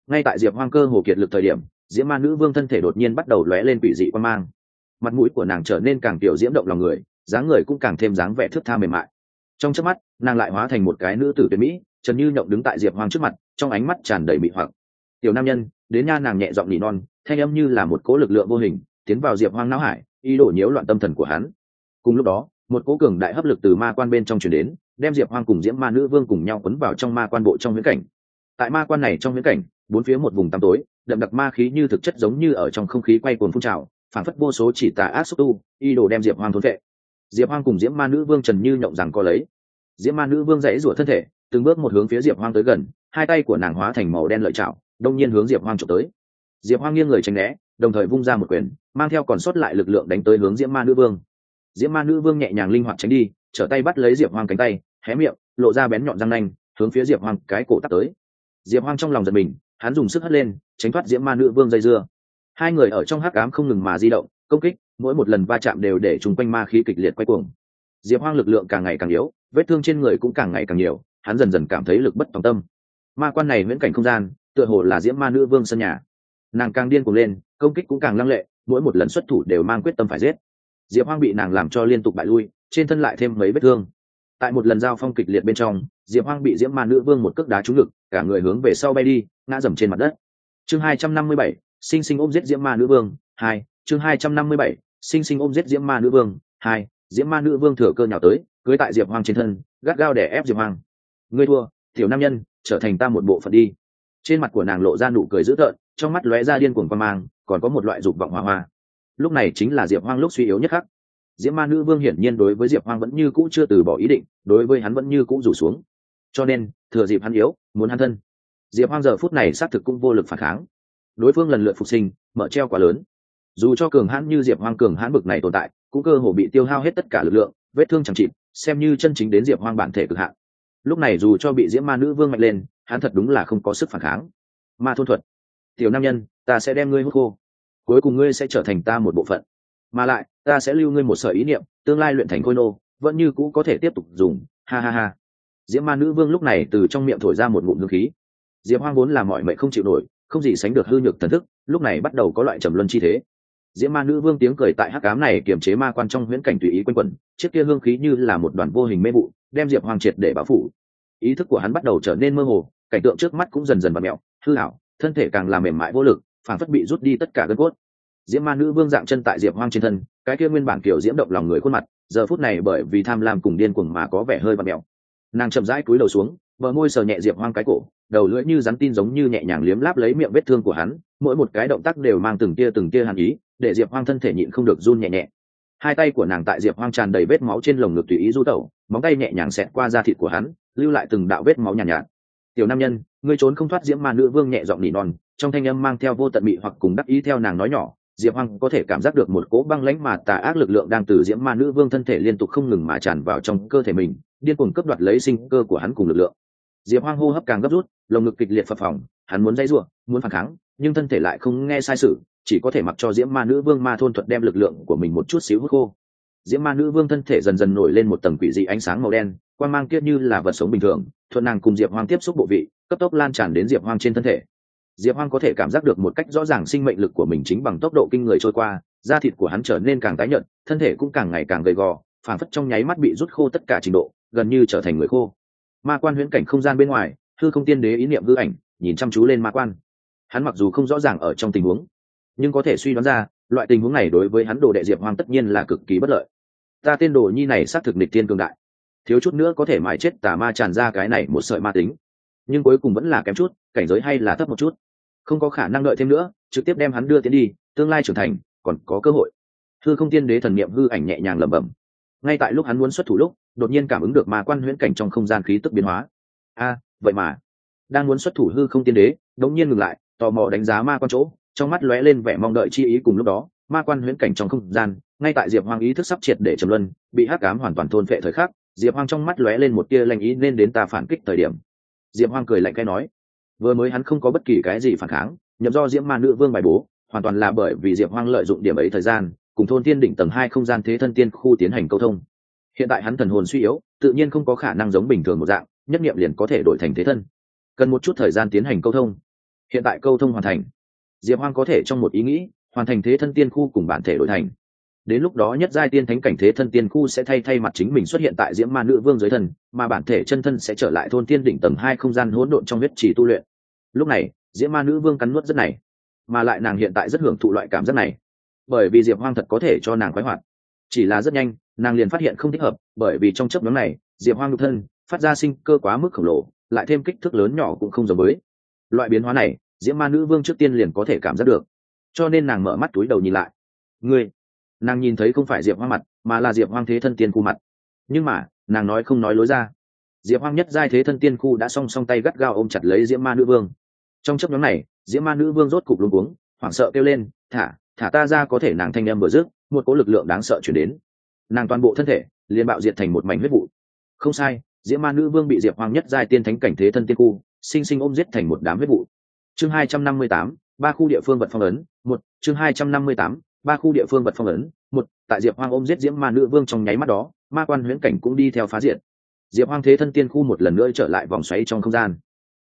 Ngay tại diệp hoang cơ hồ kiệt lực thời điểm diễm ma nữ vương thân thể đột nhiên bắt đầu lóe lên quỷ dị quang mang. Mặt mũi của nàng trở nên càng tiểu diễm động lòng người, dáng người cũng càng thêm dáng vẻ thước tha mềm mại. Trong chớp mắt, nàng lại hóa thành một cái nữ tử tuyệt mỹ, trần như nhộng đứng tại diệp hoang trước mặt, trong ánh mắt tràn đầy mị hoặc. Tiểu nam nhân, đến nha, nàng nhẹ giọng nỉ non, thanh âm như là một cố lực lượng vô hình tiến vào diệp hoang não hải, ý đồ nhiễu loạn tâm thần của hắn. Cùng lúc đó, một cỗ cường đại hấp lực từ ma quan bên trong truyền đến, đem diệp hoang cùng diễm ma nữ vương cùng nhau quấn vào trong ma quan bộ trong viễn cảnh. Tại ma quan này trong viễn cảnh, bốn phía một vùng tăm tối, đậm đặc ma khí như thực chất giống như ở trong không khí quay cuồng phun trào, phản phất vô số chỉ tà ác xúc tu y đồ đem diệp hoang thốn vệ. Diệp hoang cùng diễm ma nữ vương trần như nhộng rằng có lấy. Diễm ma nữ vương dãy rủa thân thể, từng bước một hướng phía diệp hoang tới gần, hai tay của nàng hóa thành màu đen lợi chảo, đông nhiên hướng diệp hoang trộm tới diệp hoang nghiêng người tránh né, đồng thời vung ra một quyền, mang theo còn sót lại lực lượng đánh tới hướng diễm ma nữ vương. Diễm ma nữ vương nhẹ nhàng linh hoạt tránh đi, trở tay bắt lấy diệp hoang cánh tay, hé miệng, lộ ra bén nhọn răng nanh, hướng phía diệp hoang cái cổ tắt tới. Diệp hoang trong lòng giật mình, hắn dùng sức hất lên, tránh thoát diễm ma nữ vương dây dưa. Hai người ở trong hắc ám không ngừng mà di động, công kích, mỗi một lần va chạm đều để chung quanh ma khí kịch liệt quay cuồng. Diệp hoang lực lượng càng ngày càng yếu, vết thương trên người cũng càng ngày càng nhiều, hắn dần dần cảm thấy lực bất tòng tâm. Ma quan này viễn cảnh không gian, tựa hồ là diễm ma nữ vương sân nhà nàng càng điên cuồng lên công kích cũng càng lăng lệ mỗi một lần xuất thủ đều mang quyết tâm phải giết. Diệp hoang bị nàng làm cho liên tục bại lui trên thân lại thêm mấy vết thương. Tại một lần giao phong kịch liệt bên trong diệp hoang bị diễm ma nữ vương một cước đá trúng lực, cả người hướng về sau bay đi ngã dầm trên mặt đất. Chương hai trăm năm mươi bảy sinh sinh ôm giết diễm ma nữ vương hai chương hai trăm năm mươi bảy sinh sinh ôm giết diễm ma nữ vương hai diễm ma nữ vương thừa cơ nhào tới cưới tại diệp hoang trên thân gắt gao để ép diệp hoang. Ngươi thua tiểu nam nhân trở thành ta một bộ phận đi. Trên mặt của nàng lộ ra nụ cười dữ tợn trong mắt lóe ra điên cuồng quan mang, còn có một loại dục vọng hoa hoa. Lúc này chính là diệp hoang lúc suy yếu nhất khắc. Diễm ma nữ vương hiển nhiên đối với diệp hoang vẫn như cũ chưa từ bỏ ý định, đối với hắn vẫn như cũ rủ xuống. Cho nên, thừa dịp hắn yếu, muốn hắn thân. Diệp hoang giờ phút này xác thực cũng vô lực phản kháng. Đối phương lần lượt phục sinh, mở treo quá lớn. Dù cho cường hãn như diệp hoang cường hãn bực này tồn tại, cũng cơ hồ bị tiêu hao hết tất cả lực lượng, vết thương chẳng chịt, xem như chân chính đến diệp hoang bản thể cực hạn. Lúc này dù cho bị diễm ma nữ vương mạnh lên, hắn thật đúng là không có sức phản kháng. Ma thôn thuật tiểu nam nhân, ta sẽ đem ngươi hút khô. Cuối cùng ngươi sẽ trở thành ta một bộ phận. Mà lại, ta sẽ lưu ngươi một sợi ý niệm, tương lai luyện thành khôi nô, vẫn như cũ có thể tiếp tục dùng. Ha ha ha. Diễm ma nữ vương lúc này từ trong miệng thổi ra một ngụm hương khí. Diệp hoang vốn là mọi mệnh không chịu nổi, không gì sánh được hư nhược thần thức, lúc này bắt đầu có loại trầm luân chi thế. Diễm ma nữ vương tiếng cười tại hắc cám này kiềm chế ma quan trong huyễn cảnh tùy ý quanh quẩn, chiếc kia hương khí như là một đoàn vô hình mê vụ, đem diệp hoàng triệt để báo phủ. Ý thức của hắn bắt đầu trở nên mơ hồ, cảnh tượng trước mắt cũng dần dần bật mẹo, hư hảo thân thể càng làm mềm mại vô lực phản phất bị rút đi tất cả gân cốt. Diễm ma nữ vương dạng chân tại diệp hoang trên thân cái kia nguyên bản kiểu diễm động lòng người khuôn mặt giờ phút này bởi vì tham lam cùng điên cuồng mà có vẻ hơi bật mẹo. Nàng chậm rãi cúi đầu xuống bờ môi sờ nhẹ diệp hoang cái cổ đầu lưỡi như rắn tin giống như nhẹ nhàng liếm láp lấy miệng vết thương của hắn mỗi một cái động tác đều mang từng tia từng tia hàn ý để diệp hoang thân thể nhịn không được run nhẹ nhẹ. Hai tay của nàng tại diệp hoang tràn đầy vết máu trên lồng ngực tùy ý du tẩu móng tay nhẹ nhàng xẹt qua da thịt của hắn lưu lại từng đạo vết máu nhàn nhạt, nhạt. Tiểu nam nhân ngươi trốn không thoát diễm ma nữ vương nhẹ giọng nỉ non, trong thanh âm mang theo vô tận mị hoặc cùng đắc ý theo nàng nói nhỏ, diệp hoang có thể cảm giác được một cỗ băng lãnh mà tà ác lực lượng đang từ diễm ma nữ vương thân thể liên tục không ngừng mà tràn vào trong cơ thể mình, điên cuồng cướp đoạt lấy sinh cơ của hắn cùng lực lượng. Diệp hoang hô hấp càng gấp rút, lồng ngực kịch liệt phập phỏng hắn muốn dãy ruộng muốn phản kháng, nhưng thân thể lại không nghe sai sự, chỉ có thể mặc cho diễm ma nữ vương ma thôn thuật đem lực lượng của mình một chút xíu hút khô. Diễm ma nữ vương thân thể dần dần nổi lên một tầng quỷ dị ánh sáng màu đen quan mang kiết như là vật sống bình thường, thuận nàng cùng diệp hoang tiếp xúc bộ vị cấp tốc lan tràn đến diệp hoang trên thân thể. Diệp hoang có thể cảm giác được một cách rõ ràng sinh mệnh lực của mình chính bằng tốc độ kinh người trôi qua, da thịt của hắn trở nên càng tái nhợt, thân thể cũng càng ngày càng gầy gò, phảng phất trong nháy mắt bị rút khô tất cả trình độ, gần như trở thành người khô. Ma quan huyễn cảnh không gian bên ngoài thư không tiên đế ý niệm hư ảnh, nhìn chăm chú lên ma quan. Hắn mặc dù không rõ ràng ở trong tình huống, nhưng có thể suy đoán ra, loại tình huống này đối với hắn đồ đệ diệp hoang tất nhiên là cực kỳ bất lợi. Ta tên đồ nhi này xác thực nịch tiên cường đại. Thiếu chút nữa có thể mãi chết tà ma tràn ra cái này một sợi ma tính nhưng cuối cùng vẫn là kém chút, cảnh giới hay là thấp một chút. Không có khả năng đợi thêm nữa, trực tiếp đem hắn đưa tiến đi, tương lai trưởng thành, còn có cơ hội. Thư không tiên đế thần niệm hư ảnh nhẹ nhàng lẩm bẩm. Ngay tại lúc hắn muốn xuất thủ lúc, đột nhiên cảm ứng được ma quan huyễn cảnh trong không gian khí tức biến hóa. A, vậy mà. Đang muốn xuất thủ hư không tiên đế, đống nhiên ngừng lại, tò mò đánh giá ma quan chỗ, trong mắt lóe lên vẻ mong đợi chi ý cùng lúc đó, ma quan huyễn cảnh trong không gian, ngay tại diệp hoang ý thức sắp triệt để trầm luân, bị hắc ám hoàn toàn thôn phệ thời khắc, diệp hoang trong mắt lóe lên một tia lanh ý nên đến ta phản kích thời điểm diệp hoang cười lạnh cái nói, vừa mới hắn không có bất kỳ cái gì phản kháng, nhậm do diễm ma nữ vương bài bố, hoàn toàn là bởi vì diệp hoang lợi dụng điểm ấy thời gian, cùng thôn tiên đỉnh tầng hai không gian thế thân tiên khu tiến hành câu thông. Hiện tại hắn thần hồn suy yếu, tự nhiên không có khả năng giống bình thường một dạng, nhất nghiệm liền có thể đổi thành thế thân. Cần một chút thời gian tiến hành câu thông. Hiện tại câu thông hoàn thành. Diệp hoang có thể trong một ý nghĩ, hoàn thành thế thân tiên khu cùng bản thể đổi thành đến lúc đó nhất giai tiên thánh cảnh thế thân tiên khu sẽ thay thay mặt chính mình xuất hiện tại diễm ma nữ vương dưới thân, mà bản thể chân thân sẽ trở lại thôn tiên đỉnh tầng hai không gian hỗn độn trong huyết trì tu luyện. Lúc này, diễm ma nữ vương cắn nuốt rất này, mà lại nàng hiện tại rất hưởng thụ loại cảm giác này, bởi vì diệp hoang thật có thể cho nàng khoái hoạt. Chỉ là rất nhanh, nàng liền phát hiện không thích hợp, bởi vì trong chấp nhóm này, diệp hoang nhục thân phát ra sinh cơ quá mức khổng lồ, lại thêm kích thước lớn nhỏ cũng không giống với. Loại biến hóa này, diễm ma nữ vương trước tiên liền có thể cảm giác được. Cho nên nàng mở mắt túi đầu nhìn lại. Ngươi nàng nhìn thấy không phải diệp hoang mặt, mà là diệp hoang thế thân tiên khu mặt. Nhưng mà, nàng nói không nói lối ra. Diệp hoang nhất giai thế thân tiên khu đã song song tay gắt gao ôm chặt lấy diễm ma nữ vương. Trong chấp nhóm này, diễm ma nữ vương rốt cục luống cuống, hoảng sợ kêu lên, thả thả ta ra có thể nàng thanh em vừa rước một cỗ lực lượng đáng sợ chuyển đến. Nàng toàn bộ thân thể liền bạo diệt thành một mảnh huyết vụ. Không sai, diễm ma nữ vương bị diệp hoang nhất giai tiên thánh cảnh thế thân tiên khu, sinh sinh ôm giết thành một đám huyết vụ. Chương hai trăm năm mươi tám, ba khu địa phương vật phong ấn, một, chương hai trăm năm mươi tám ba khu địa phương vật phong ấn, một, tại diệp hoang ôm giết diễm ma nữ vương trong nháy mắt đó, ma quan huyễn cảnh cũng đi theo phá diện diệp hoang thế thân tiên khu một lần nữa trở lại vòng xoáy trong không gian.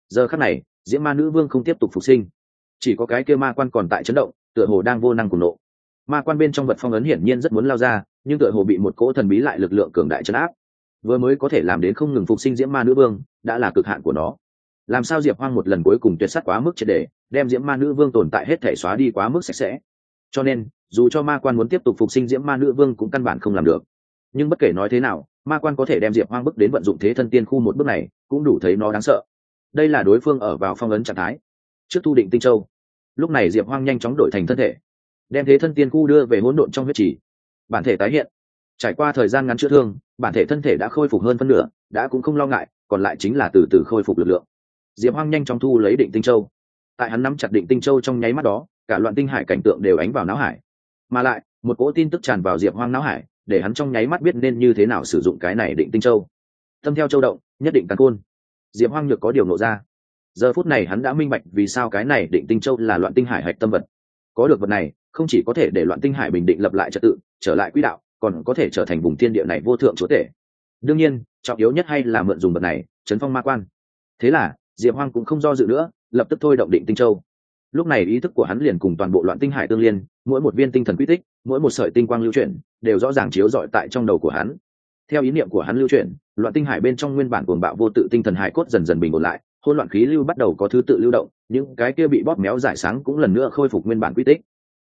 Giờ khắc này, diễm ma nữ vương không tiếp tục phục sinh. Chỉ có cái kia ma quan còn tại chấn động, tựa hồ đang vô năng cùng nộ. Ma quan bên trong vật phong ấn hiển nhiên rất muốn lao ra, nhưng tựa hồ bị một cỗ thần bí lại lực lượng cường đại chấn áp. Vừa mới có thể làm đến không ngừng phục sinh diễm ma nữ vương, đã là cực hạn của nó. Làm sao diệp hoang một lần cuối cùng tuyệt s quá mức triệt để, đem diễm ma nữ vương tồn tại hết thể xóa đi quá mức sạch sẽ. Cho nên dù cho ma quan muốn tiếp tục phục sinh diễm ma nữ vương cũng căn bản không làm được. Nhưng bất kể nói thế nào, ma quan có thể đem diệp hoang bước đến vận dụng thế thân tiên khu một bước này, cũng đủ thấy nó đáng sợ. Đây là đối phương ở vào phong ấn trạng thái, trước thu định tinh châu. Lúc này diệp hoang nhanh chóng đổi thành thân thể, đem thế thân tiên khu đưa về hỗn độn trong huyết trì. Bản thể tái hiện. Trải qua thời gian ngắn chữa thương, bản thể thân thể đã khôi phục hơn phân nửa, đã cũng không lo ngại, còn lại chính là từ từ khôi phục lực lượng. Diệp hoang nhanh chóng thu lấy định tinh châu. Tại hắn nắm chặt định tinh châu trong nháy mắt đó, cả loạn tinh hải cảnh tượng đều ánh vào não hải mà lại, một cỗ tin tức tràn vào diệp hoang não hải, để hắn trong nháy mắt biết nên như thế nào sử dụng cái này định tinh châu. Tâm theo châu động, nhất định cắn côn diệp hoang nhược có điều nộ ra. Giờ phút này hắn đã minh bạch vì sao cái này định tinh châu là loạn tinh hải hạch tâm vật. Có được vật này, không chỉ có thể để loạn tinh hải bình định lập lại trật tự, trở lại quỹ đạo, còn có thể trở thành vùng thiên địa này vô thượng chúa tể. Đương nhiên, trọng yếu nhất hay là mượn dùng vật này, chấn phong ma quan. Thế là, diệp hoang cũng không do dự nữa, lập tức thôi động định tinh châu. Lúc này ý thức của hắn liền cùng toàn bộ loạn tinh hải tương liên mỗi một viên tinh thần quy tích, mỗi một sợi tinh quang lưu chuyển, đều rõ ràng chiếu rọi tại trong đầu của hắn. Theo ý niệm của hắn lưu chuyển, loạn tinh hải bên trong nguyên bản cuồng bạo vô tự tinh thần hải cốt dần dần bình ổn lại hôn loạn khí lưu bắt đầu có thứ tự lưu động, những cái kia bị bóp méo giải sáng cũng lần nữa khôi phục nguyên bản quy tích.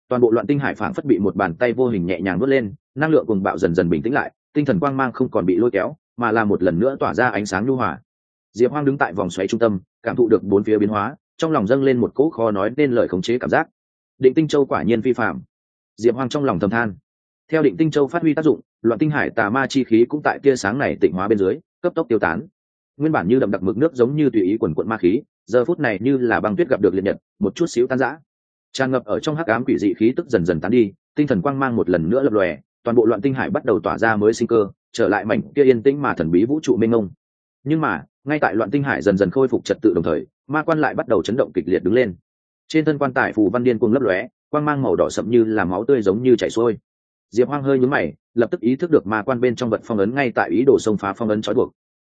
Toàn bộ loạn tinh hải phảng phất bị một bàn tay vô hình nhẹ nhàng vớt lên, năng lượng cuồng bạo dần dần bình tĩnh lại, tinh thần quang mang không còn bị lôi kéo, mà là một lần nữa tỏa ra ánh sáng nhu hòa. Diệp hoang đứng tại vòng xoáy trung tâm, cảm thụ được bốn phía biến hóa, trong lòng dâng lên một cỗ kho nói nên lời khống chế cảm giác định tinh châu quả nhiên vi phạm diệp hoang trong lòng thầm than. Theo định tinh châu phát huy tác dụng, loạn tinh hải tà ma chi khí cũng tại tia sáng này tịnh hóa bên dưới, cấp tốc tiêu tán. Nguyên bản như đậm đặc mực nước giống như tùy ý quần quận ma khí, giờ phút này như là băng tuyết gặp được liệt nhật, một chút xíu tan rã. Tràn ngập ở trong hắc ám quỷ dị khí tức dần dần tán đi, tinh thần quang mang một lần nữa lập lòe, toàn bộ loạn tinh hải bắt đầu tỏa ra mới sinh cơ, trở lại mảnh kia yên tĩnh mà thần bí vũ trụ mênh mông. Nhưng mà, ngay tại loạn tinh hải dần dần khôi phục trật tự đồng thời, ma quan lại bắt đầu chấn động kịch liệt đứng lên trên thân quan tài phù văn điên cuồng lấp lóe, quang mang màu đỏ sậm như là máu tươi giống như chảy xuôi. Diệp hoang hơi nhúm mày, lập tức ý thức được ma quan bên trong vật phong ấn ngay tại ý đồ xông phá phong ấn trói buộc.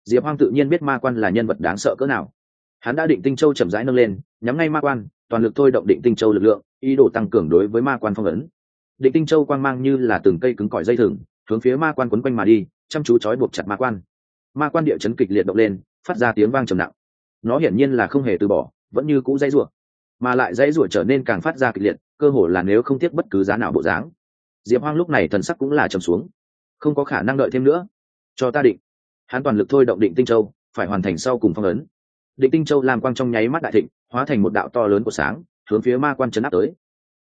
Diệp hoang tự nhiên biết ma quan là nhân vật đáng sợ cỡ nào. Hắn đã định tinh châu chậm rãi nâng lên, nhắm ngay ma quan, toàn lực thôi động định tinh châu lực lượng, ý đồ tăng cường đối với ma quan phong ấn. Định tinh châu quang mang như là từng cây cứng cỏi dây thừng, hướng phía ma quan quấn quanh mà đi, chăm chú trói buộc chặt ma quan. Ma quan địa chấn kịch liệt động lên, phát ra tiếng vang trầm nặng. Nó hiển nhiên là không hề từ bỏ, vẫn như cũ dây ruộng mà lại dãy rủa trở nên càng phát ra kịch liệt, cơ hồ là nếu không tiếc bất cứ giá nào bộ dáng. Diệp hoang lúc này thần sắc cũng là trầm xuống. Không có khả năng đợi thêm nữa. Cho ta định. Hắn toàn lực thôi động định tinh châu, phải hoàn thành sau cùng phong ấn. Định tinh châu làm quang trong nháy mắt đại thịnh, hóa thành một đạo to lớn của sáng, hướng phía ma quan chấn áp tới.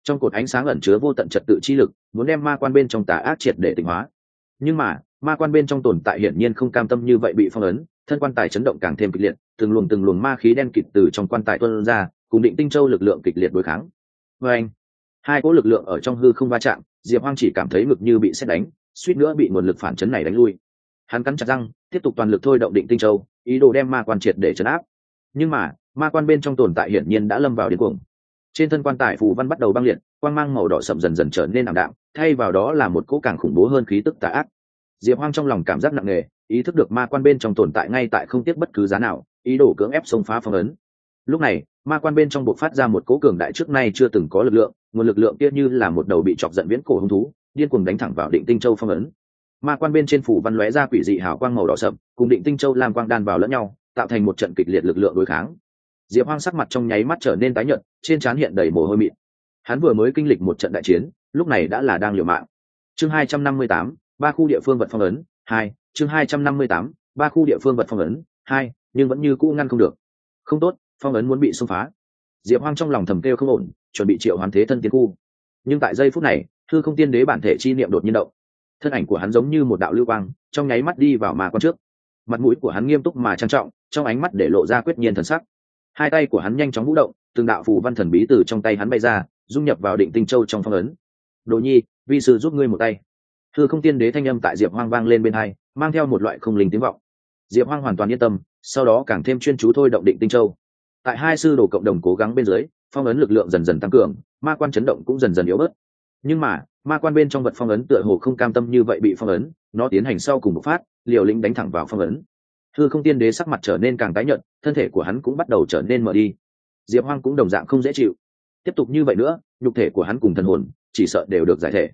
Trong cột ánh sáng ẩn chứa vô tận trật tự chi lực, muốn đem ma quan bên trong tà ác triệt để tịnh hóa. Nhưng mà, ma quan bên trong tồn tại hiển nhiên không cam tâm như vậy bị phong ấn, thân quan tài chấn động càng thêm kịch liệt, từng luồng từng luồng ma khí đen kịt từ trong quan tài tuân ra cùng định tinh châu lực lượng kịch liệt đối kháng. Vê anh, hai cỗ lực lượng ở trong hư không va chạm, diệp hoang chỉ cảm thấy ngực như bị xét đánh, suýt nữa bị nguồn lực phản chấn này đánh lui. Hắn cắn chặt răng, tiếp tục toàn lực thôi động định tinh châu, ý đồ đem ma quan triệt để chấn áp. Nhưng mà, ma quan bên trong tồn tại hiển nhiên đã lâm vào đến cuồng. Trên thân quan tài phù văn bắt đầu băng liệt, quang mang màu đỏ sậm dần dần trở nên ảm đạm, thay vào đó là một cỗ càng khủng bố hơn khí tức tà ác. Diệp hoang trong lòng cảm giác nặng nề, ý thức được ma quan bên trong tồn tại ngay tại không tiếc bất cứ giá nào, ý đồ cưỡng ép xông phá phong ấn lúc này, ma quan bên trong buộc phát ra một cỗ cường đại trước nay chưa từng có lực lượng, nguồn lực lượng kia như là một đầu bị chọc giận viễn cổ hung thú, điên cuồng đánh thẳng vào định tinh châu phong ấn. Ma quan bên trên phủ văn lóe ra quỷ dị hào quang màu đỏ sậm, cùng định tinh châu làm quang đan vào lẫn nhau, tạo thành một trận kịch liệt lực lượng đối kháng. Diệp hoang sắc mặt trong nháy mắt trở nên tái nhợt, trên trán hiện đầy mồ hôi mịn. Hắn vừa mới kinh lịch một trận đại chiến, lúc này đã là đang liều mạng. Chương hai trăm năm mươi tám, ba khu địa phương vật phong ấn, hai, chương hai trăm năm mươi tám, ba khu địa phương vật phong ấn, hai, nhưng vẫn như cũ ngăn không được. Không tốt phong ấn muốn bị xông phá. Diệp hoang trong lòng thầm kêu không ổn, chuẩn bị triệu hoàn thế thân tiến khu. Nhưng tại giây phút này, thư không tiên đế bản thể chi niệm đột nhiên động. Thân ảnh của hắn giống như một đạo lưu quang, trong nháy mắt đi vào mà quan trước. Mặt mũi của hắn nghiêm túc mà trang trọng, trong ánh mắt để lộ ra quyết nhiên thần sắc. Hai tay của hắn nhanh chóng vũ động, từng đạo phù văn thần bí từ trong tay hắn bay ra, dung nhập vào định tinh châu trong phong ấn. Đồ nhi, vi sư giúp ngươi một tay. Thư không tiên đế thanh âm tại diệp hoang vang lên bên hai, mang theo một loại không linh tiếng vọng. Diệp hoang hoàn toàn yên tâm, sau đó càng thêm chuyên chú thôi động định tinh châu tại hai sư đồ cộng đồng cố gắng bên dưới, phong ấn lực lượng dần dần tăng cường, ma quan chấn động cũng dần dần yếu bớt. Nhưng mà, ma quan bên trong vật phong ấn tựa hồ không cam tâm như vậy bị phong ấn, nó tiến hành sau cùng một phát, liều lĩnh đánh thẳng vào phong ấn. Thư không tiên đế sắc mặt trở nên càng tái nhợt, thân thể của hắn cũng bắt đầu trở nên mở đi. Diệp hoang cũng đồng dạng không dễ chịu. Tiếp tục như vậy nữa, nhục thể của hắn cùng thần hồn, chỉ sợ đều được giải thể.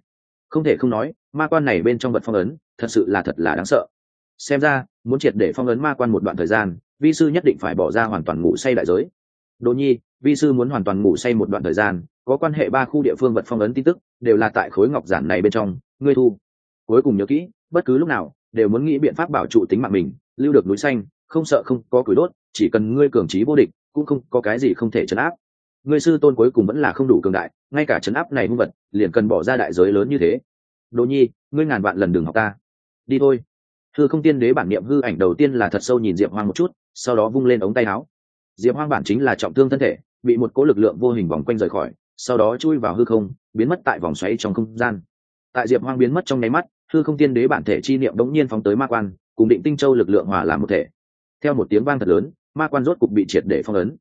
Không thể không nói, ma quan này bên trong vật phong ấn, thật sự là thật là đáng sợ. Xem ra, muốn triệt để phong ấn ma quan một đoạn thời gian vi sư nhất định phải bỏ ra hoàn toàn ngủ say đại giới. Đỗ nhi, vi sư muốn hoàn toàn ngủ say một đoạn thời gian, có quan hệ ba khu địa phương vật phong ấn tin tức, đều là tại khối ngọc giản này bên trong, ngươi thu. Cuối cùng nhớ kỹ, bất cứ lúc nào, đều muốn nghĩ biện pháp bảo trụ tính mạng mình, lưu được núi xanh, không sợ không có củi đốt, chỉ cần ngươi cường trí vô địch, cũng không có cái gì không thể chấn áp. Ngươi sư tôn cuối cùng vẫn là không đủ cường đại, ngay cả chấn áp này hung vật, liền cần bỏ ra đại giới lớn như thế. Đỗ nhi, ngươi ngàn vạn lần đừng học ta. Đi thôi. Hư không tiên đế bản niệm hư ảnh đầu tiên là thật sâu nhìn diệp hoang một chút sau đó vung lên ống tay áo. Diệp hoang bản chính là trọng thương thân thể, bị một cỗ lực lượng vô hình vòng quanh rời khỏi, sau đó chui vào hư không, biến mất tại vòng xoáy trong không gian. Tại diệp hoang biến mất trong nháy mắt, hư không tiên đế bản thể chi niệm đống nhiên phóng tới ma quan, cùng định tinh châu lực lượng hòa làm một thể. Theo một tiếng vang thật lớn, ma quan rốt cục bị triệt để phong ấn.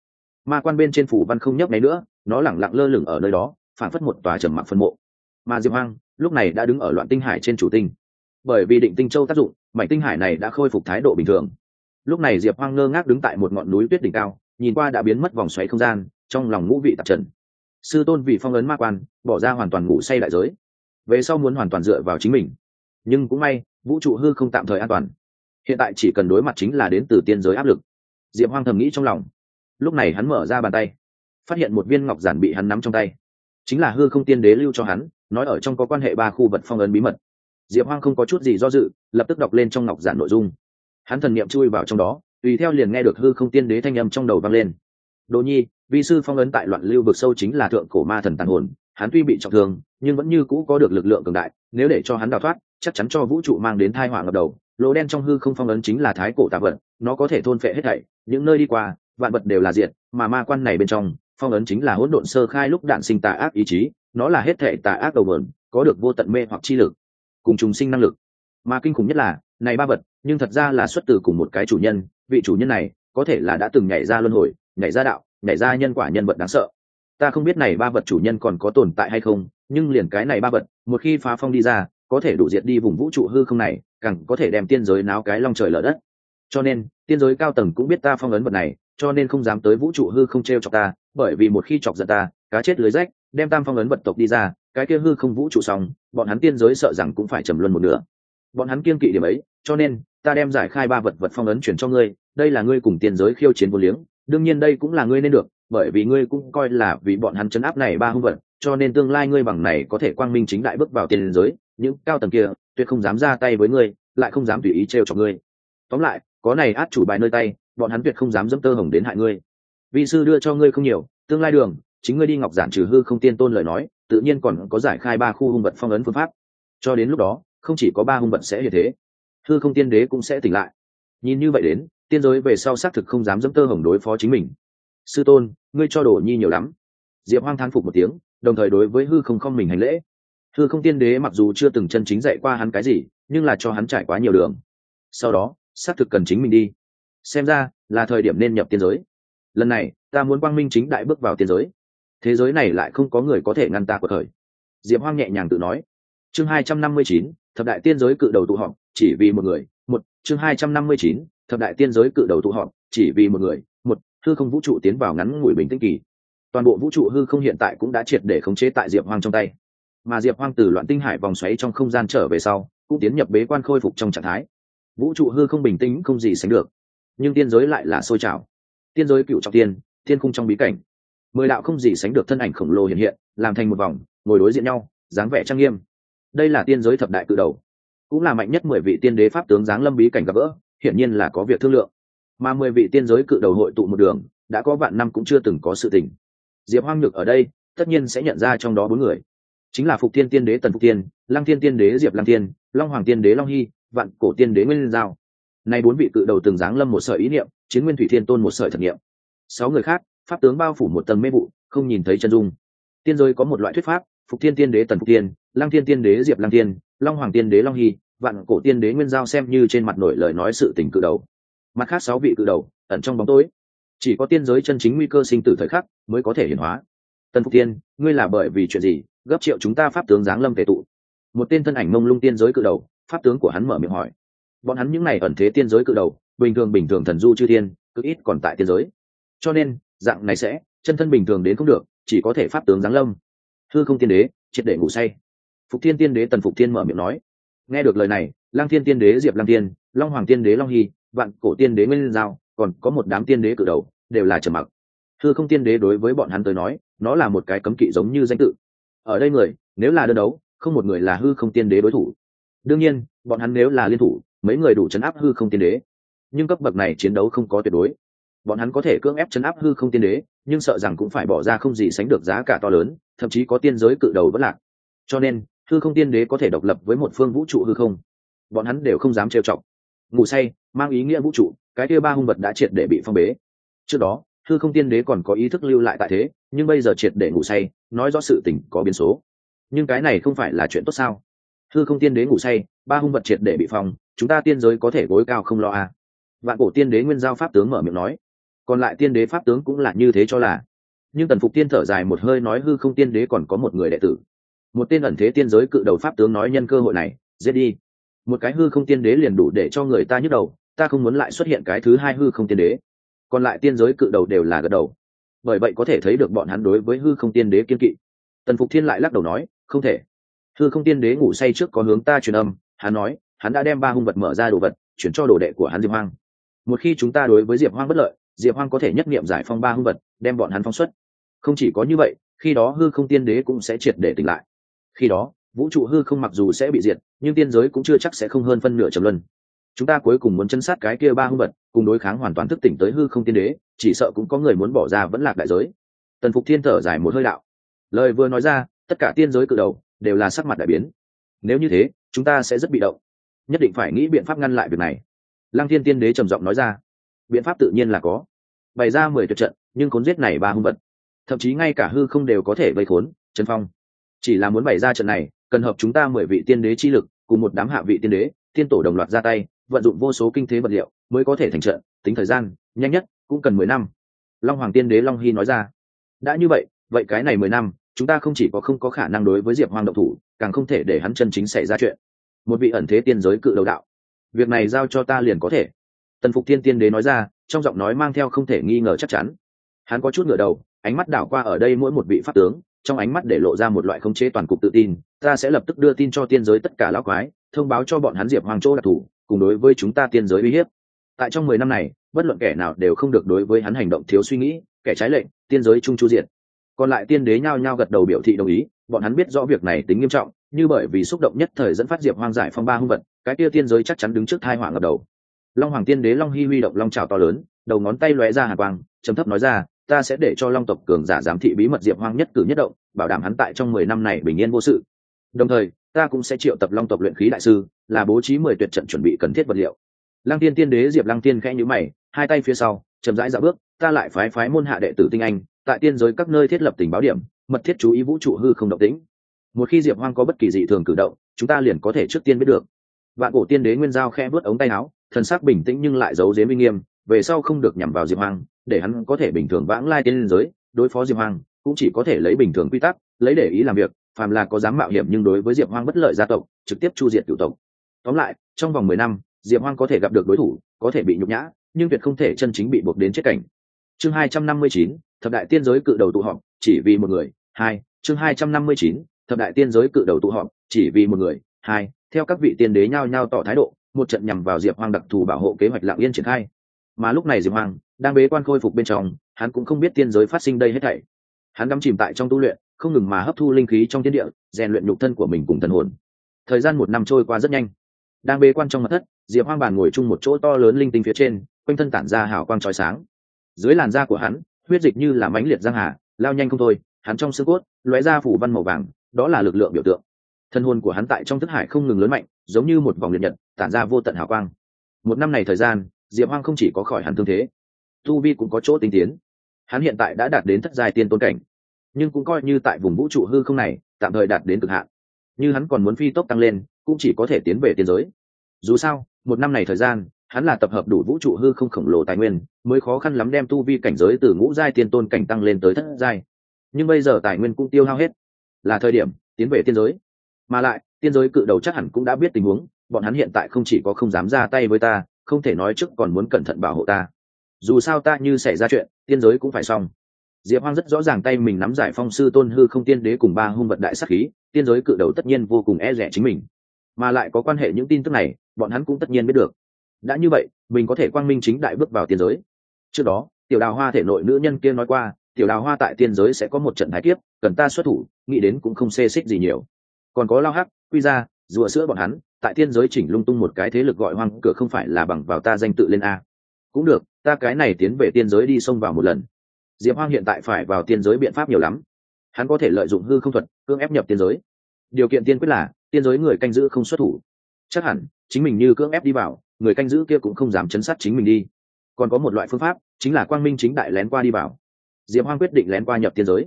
Ma quan bên trên phủ văn không nhấp nháy nữa, nó lẳng lặng lơ lửng ở nơi đó, phản phất một tòa trầm mặc phân mộ. Mà diệp hoang, lúc này đã đứng ở loạn tinh hải trên chủ tinh. Bởi vì định tinh châu tác dụng, mảnh tinh hải này đã khôi phục thái độ bình thường lúc này diệp hoang ngơ ngác đứng tại một ngọn núi tuyết đỉnh cao, nhìn qua đã biến mất vòng xoáy không gian, trong lòng ngũ vị tạp trần. Sư tôn vì phong ấn ma quan, bỏ ra hoàn toàn ngủ say đại giới. Về sau muốn hoàn toàn dựa vào chính mình. Nhưng cũng may, vũ trụ hư không tạm thời an toàn. Hiện tại chỉ cần đối mặt chính là đến từ tiên giới áp lực. Diệp hoang thầm nghĩ trong lòng. Lúc này hắn mở ra bàn tay, phát hiện một viên ngọc giản bị hắn nắm trong tay. Chính là hư không tiên đế lưu cho hắn, nói ở trong có quan hệ ba khu vật phong ấn bí mật. Diệp hoang không có chút gì do dự, lập tức đọc lên trong ngọc giản nội dung hắn thần niệm chui vào trong đó, tùy theo liền nghe được hư không tiên đế thanh âm trong đầu vang lên. Đồ nhi, vi sư phong ấn tại loạn lưu vực sâu chính là thượng cổ ma thần tàn hồn, hắn tuy bị trọng thương, nhưng vẫn như cũ có được lực lượng cường đại, nếu để cho hắn đào thoát, chắc chắn cho vũ trụ mang đến thai họa ngập đầu. Lỗ đen trong hư không phong ấn chính là thái cổ tạ vật, nó có thể thôn phệ hết thảy, những nơi đi qua, vạn vật đều là diệt, mà ma quan này bên trong, phong ấn chính là hỗn độn sơ khai lúc đạn sinh tà ác ý chí, nó là hết thể tà ác đầu mượn có được vô tận mê hoặc chi lực, cùng trùng sinh năng lực. Mà kinh khủng nhất là, này ba vật nhưng thật ra là xuất từ cùng một cái chủ nhân, vị chủ nhân này có thể là đã từng nhảy ra luân hồi, nhảy ra đạo, nhảy ra nhân quả nhân vật đáng sợ. Ta không biết này ba vật chủ nhân còn có tồn tại hay không, nhưng liền cái này ba vật, một khi phá phong đi ra, có thể đủ diệt đi vùng vũ trụ hư không này, càng có thể đem tiên giới náo cái long trời lở đất. Cho nên, tiên giới cao tầng cũng biết ta phong ấn vật này, cho nên không dám tới vũ trụ hư không t r e o chọc ta, bởi vì một khi chọc giận ta, cá chết lưới rách, đem tam phong ấn vật tộc đi ra, cái kia hư không vũ trụ xong, bọn hắn tiên giới sợ rằng cũng phải trầm luân một nửa. Bọn hắn kiên kỵ điểm ấy cho nên, ta đem giải khai ba vật vật phong ấn chuyển cho ngươi, đây là ngươi cùng tiên giới khiêu chiến vô liếng, đương nhiên đây cũng là ngươi nên được, bởi vì ngươi cũng coi là vì bọn hắn chấn áp này ba hung vật, cho nên tương lai ngươi bằng này có thể quang minh chính đại bước vào tiên giới, những cao tầng kia, tuyệt không dám ra tay với ngươi, lại không dám tùy ý trêu cho ngươi. Tóm lại, có này át chủ bài nơi tay, bọn hắn tuyệt không dám dẫm tơ hồng đến hại ngươi. Vị sư đưa cho ngươi không nhiều, tương lai đường, chính ngươi đi ngọc giản trừ hư không tiên tôn lời nói, tự nhiên còn có giải khai ba khu hung vật phong ấn phương pháp. Cho đến lúc đó, không chỉ có ba hung vật sẽ như thế hư không tiên đế cũng sẽ tỉnh lại. Nhìn như vậy đến, tiên giới về sau xác thực không dám dẫm tơ hồng đối phó chính mình. Sư tôn, ngươi cho đồ nhi nhiều lắm. Diệp hoang thán phục một tiếng, đồng thời đối với hư không không mình hành lễ. Hư không tiên đế mặc dù chưa từng chân chính dạy qua hắn cái gì, nhưng là cho hắn trải quá nhiều đường. Sau đó, xác thực cần chính mình đi. Xem ra, là thời điểm nên nhập tiên giới. Lần này, ta muốn quang minh chính đại bước vào tiên giới. Thế giới này lại không có người có thể ngăn ta của thời. Diệp hoang nhẹ nhàng tự nói. Chương hai trăm năm mươi chín, thập đại tiên giới cự đầu tụ họp chỉ vì một người, một, chương hai trăm năm mươi chín, thập đại tiên giới cự đầu tụ họp, chỉ vì một người, một, hư không vũ trụ tiến vào ngắn ngủi bình tĩnh kỳ. Toàn bộ vũ trụ hư không hiện tại cũng đã triệt để khống chế tại diệp hoang trong tay. Mà diệp hoang từ loạn tinh hải vòng xoáy trong không gian trở về sau, cũng tiến nhập bế quan khôi phục trong trạng thái. Vũ trụ hư không bình tĩnh không gì sánh được, nhưng tiên giới lại là sôi trào. Tiên giới cựu trọng tiên, thiên khung trong bí cảnh. Mười đạo không gì sánh được thân ảnh khổng lồ hiện hiện, làm thành một vòng, ngồi đối diện nhau, dáng vẻ trang nghiêm. Đây là tiên giới thập đại cự đầu cũng là mạnh nhất mười vị tiên đế pháp tướng giáng lâm bí cảnh gặp gỡ, hiển nhiên là có việc thương lượng. Mà mười vị tiên giới cự đầu hội tụ một đường, đã có vạn năm cũng chưa từng có sự tình. Diệp hoang nhược ở đây, tất nhiên sẽ nhận ra trong đó bốn người. Chính là phục tiên tiên đế tần phục tiên lăng tiên tiên đế diệp lăng tiên long hoàng tiên đế long hy, vạn cổ tiên đế nguyên giao. Nay bốn vị cự đầu từng giáng lâm một sợi ý niệm, chiến nguyên thủy thiên tôn một sợi thật niệm. Sáu người khác, pháp tướng bao phủ một tầng mê vụ, không nhìn thấy chân dung. Tiên giới có một loại thuyết pháp, phục thiên tiên đế tần phục tiên lăng thiên tiên đế diệp lăng tiên long hoàng tiên đế long hy vạn cổ tiên đế nguyên giao xem như trên mặt nổi lời nói sự tình cự đầu. Mặt khác sáu vị cự đầu, ẩn trong bóng tối. Chỉ có tiên giới chân chính nguy cơ sinh tử thời khắc mới có thể hiển hóa. Tần phục tiên, ngươi là bởi vì chuyện gì, gấp triệu chúng ta pháp tướng giáng lâm tề tụ? Một tên thân ảnh mông lung tiên giới cự đầu, pháp tướng của hắn mở miệng hỏi. Bọn hắn những n à y ẩn thế tiên giới cự đầu, bình thường bình thường thần du chư thiên, cực ít còn tại tiên giới. Cho nên, dạng này sẽ, chân thân bình thường đến không được, chỉ có thể pháp tướng giáng lâm. Thư không tiên đế, triệt để ngủ say. Phục thiên tiên đế tần phục thiên mở miệng nói nghe được lời này lang thiên tiên đế diệp lang tiên, long hoàng tiên đế long hy, vạn cổ tiên đế nguyên giao, còn có một đám tiên đế cự đầu, đều là trầm mặc. Thư không tiên đế đối với bọn hắn tới nói, nó là một cái cấm kỵ giống như danh tự. Ở đây người, nếu là đơn đấu, không một người là hư không tiên đế đối thủ. Đương nhiên, bọn hắn nếu là liên thủ, mấy người đủ chấn áp hư không tiên đế. Nhưng cấp bậc này chiến đấu không có tuyệt đối. Bọn hắn có thể cưỡng ép chấn áp hư không tiên đế, nhưng sợ rằng cũng phải bỏ ra không gì sánh được giá cả to lớn, thậm chí có tiên giới cự đầu vẫn lạc. Cho nên hư không tiên đế có thể độc lập với một phương vũ trụ hư không? Bọn hắn đều không dám trêu chọc. Ngủ say, mang ý nghĩa vũ trụ, cái kia ba hung vật đã triệt để bị phong bế. Trước đó, hư không tiên đế còn có ý thức lưu lại tại thế, nhưng bây giờ triệt để ngủ say, nói rõ sự tình có biến số. Nhưng cái này không phải là chuyện tốt sao? Hư không tiên đế ngủ say, ba hung vật triệt để bị phong, chúng ta tiên giới có thể gối cao không lo à. vạn cổ tiên đế nguyên giao pháp tướng mở miệng nói. Còn lại tiên đế pháp tướng cũng là như thế cho là. Nhưng tần phục tiên thở dài một hơi nói hư không tiên đế còn có một người đệ tử một tên ẩn thế tiên giới cự đầu pháp tướng nói nhân cơ hội này, giết đi. Một cái hư không tiên đế liền đủ để cho người ta nhức đầu, ta không muốn lại xuất hiện cái thứ hai hư không tiên đế. Còn lại tiên giới cự đầu đều là gật đầu. Bởi vậy có thể thấy được bọn hắn đối với hư không tiên đế kiên kỵ. Tần phục thiên lại lắc đầu nói, không thể. Hư không tiên đế ngủ say trước có hướng ta truyền âm, hắn nói, hắn đã đem ba hung vật mở ra đồ vật, chuyển cho đồ đệ của hắn diệp hoang. Một khi chúng ta đối với diệp hoang bất lợi, diệp hoang có thể nhất nghiệm giải phong ba hung vật, đem bọn hắn phóng xuất. Không chỉ có như vậy, khi đó hư không tiên đế cũng sẽ triệt để tỉnh lại khi đó, vũ trụ hư không mặc dù sẽ bị diệt, nhưng tiên giới cũng chưa chắc sẽ không hơn phân nửa trầm luân. Chúng ta cuối cùng muốn chân sát cái kia ba hung vật, cùng đối kháng hoàn toàn thức tỉnh tới hư không tiên đế, chỉ sợ cũng có người muốn bỏ ra vẫn lạc đại giới. Tần phục thiên thở dài một hơi đạo. Lời vừa nói ra, tất cả tiên giới cự đầu đều là sắc mặt đại biến. Nếu như thế, chúng ta sẽ rất bị động. Nhất định phải nghĩ biện pháp ngăn lại việc này. Lăng thiên tiên đế trầm giọng nói ra. Biện pháp tự nhiên là có. Bày ra mười tuyệt trận, nhưng khốn giết này ba hung vật. Thậm chí ngay cả hư không đều có thể vây khốn chân phong chỉ là muốn bày ra trận này, cần hợp chúng ta mười vị tiên đế chi lực, cùng một đám hạ vị tiên đế, tiên tổ đồng loạt ra tay, vận dụng vô số kinh thế vật liệu mới có thể thành trận, tính thời gian, nhanh nhất, cũng cần mười năm. Long hoàng tiên đế long hy nói ra. Đã như vậy vậy cái này mười năm, chúng ta không chỉ có không có khả năng đối với diệp hoàng độc thủ, càng không thể để hắn chân chính xảy ra chuyện. Một vị ẩn thế tiên giới cự đầu đạo. Việc này giao cho ta liền có thể. Tần phục tiên tiên đế nói ra, trong giọng nói mang theo không thể nghi ngờ chắc chắn. Hắn có chút ngựa đầu, ánh mắt đảo qua ở đây mỗi một vị pháp tướng trong ánh mắt để lộ ra một loại khống chế toàn cục tự tin, ta sẽ lập tức đưa tin cho tiên giới tất cả lão quái, thông báo cho bọn hắn diệp hoàng chỗ đặc thù, cùng đối với chúng ta tiên giới uy hiếp. Tại trong mười năm này, bất luận kẻ nào đều không được đối với hắn hành động thiếu suy nghĩ, kẻ trái lệnh, tiên giới trung chu diệt. Còn lại tiên đế nhao nhao gật đầu biểu thị đồng ý, bọn hắn biết rõ việc này tính nghiêm trọng, như bởi vì xúc động nhất thời dẫn phát diệp hoang giải phong ba hung vật, cái kia tiên giới chắc chắn đứng trước thai hỏa ngập đầu. Long hoàng tiên đế long hy huy động long trào to lớn, đầu ngón tay lóe ra hạ quang, trầm thấp nói ra ta sẽ để cho long tộc cường giả giám thị bí mật diệp hoang nhất cử nhất động, bảo đảm hắn tại trong mười năm này bình yên vô sự. Đồng thời, ta cũng sẽ triệu tập long tộc luyện khí đại sư, là bố trí mười tuyệt trận chuẩn bị cần thiết vật liệu. Lăng tiên tiên đế diệp lăng tiên khẽ nhữ mày, hai tay phía sau, chậm rãi dạo bước, ta lại phái phái môn hạ đệ tử tinh anh, tại tiên giới các nơi thiết lập tình báo điểm, mật thiết chú ý vũ trụ hư không động tĩnh. Một khi diệp hoang có bất kỳ dị thường cử động, chúng ta liền có thể trước tiên biết được. Vạn cổ tiên đế nguyên giao khe vớt ống tay áo, thần sắc bình tĩnh nhưng lại giấu dếm uy nghiêm, về sau không được nhằm vào diệp hoang để hắn có thể bình thường vãng lai tiên giới, đối phó diệp hoang, cũng chỉ có thể lấy bình thường quy tắc, lấy để ý làm việc, phàm là có dám mạo hiểm nhưng đối với diệp hoang bất lợi gia tộc, trực tiếp chu diệt cựu tộc. Tóm lại, trong vòng mười năm, diệp hoang có thể gặp được đối thủ, có thể bị nhục nhã, nhưng tuyệt không thể chân chính bị buộc đến chết cảnh. Chương hai trăm năm mươi chín, thập đại tiên giới cự đầu tụ họp, chỉ vì một người, hai, chương hai trăm năm mươi chín, thập đại tiên giới cự đầu tụ họp, chỉ vì một người, hai, theo các vị tiên đế nhao nhao tỏ thái độ, một trận nhằm vào diệp hoang đặc thù bảo hộ kế hoạch lạng yên triển khai. Mà lúc này diệp hoang đang bế quan khôi phục bên trong, hắn cũng không biết tiên giới phát sinh đây hết thảy. Hắn đắm chìm tại trong tu luyện, không ngừng mà hấp thu linh khí trong thiên địa, rèn luyện nhục thân của mình cùng thần hồn. Thời gian một năm trôi qua rất nhanh. Đang bế quan trong mặt thất, diệp hoang bàn ngồi chung một chỗ to lớn linh tinh phía trên, quanh thân tản ra hào quang trói sáng. Dưới làn da của hắn, huyết dịch như là mãnh liệt giang hà, lao nhanh không thôi, hắn trong xương cốt, lóe ra phủ văn màu vàng, đó là lực lượng biểu tượng. Thân hồn của hắn tại trong thức hải không ngừng lớn mạnh, giống như một vòng liệt nhật, tản ra vô tận hào quang. Một năm này thời gian, diệp hoang không chỉ có khỏi hắn thương thế tu vi cũng có chỗ tinh tiến. Hắn hiện tại đã đạt đến thất giai tiên tôn cảnh, nhưng cũng coi như tại vùng vũ trụ hư không này, tạm thời đạt đến cực hạn. Như hắn còn muốn phi tốc tăng lên, cũng chỉ có thể tiến về tiên giới. Dù sao, một năm này thời gian, hắn là tập hợp đủ vũ trụ hư không khổng lồ tài nguyên, mới khó khăn lắm đem tu vi cảnh giới từ ngũ giai tiên tôn cảnh tăng lên tới thất giai. Nhưng bây giờ tài nguyên cũng tiêu hao hết. Là thời điểm, tiến về tiên giới. Mà lại, tiên giới cự đầu chắc hẳn cũng đã biết tình huống, bọn hắn hiện tại không chỉ có không dám ra tay với ta, không thể nói trước còn muốn cẩn thận bảo hộ ta dù sao ta như xảy ra chuyện, tiên giới cũng phải xong. Diệp hoang rất rõ ràng tay mình nắm giải phong sư tôn hư không tiên đế cùng ba hung vật đại sắc khí, tiên giới cự đầu tất nhiên vô cùng e rẻ chính mình. Mà lại có quan hệ những tin tức này, bọn hắn cũng tất nhiên biết được. Đã như vậy, mình có thể quang minh chính đại bước vào tiên giới. Trước đó, tiểu đào hoa thể nội nữ nhân kia nói qua, tiểu đào hoa tại tiên giới sẽ có một trận thái kiếp, cần ta xuất thủ, nghĩ đến cũng không xê xích gì nhiều. Còn có lao hắc, quy ra rùa sữa bọn hắn, tại tiên giới chỉnh lung tung một cái thế lực gọi hoang, cửa không phải là bằng vào ta danh tự lên a cũng được, ta cái này tiến về tiên giới đi xông vào một lần. Diệp hoang hiện tại phải vào tiên giới biện pháp nhiều lắm. Hắn có thể lợi dụng hư không thuật, cưỡng ép nhập tiên giới. Điều kiện tiên quyết là, tiên giới người canh giữ không xuất thủ. Chắc hẳn, chính mình như cưỡng ép đi vào, người canh giữ kia cũng không dám chấn sát chính mình đi. Còn có một loại phương pháp, chính là quang minh chính đại lén qua đi vào. Diệp hoang quyết định lén qua nhập tiên giới.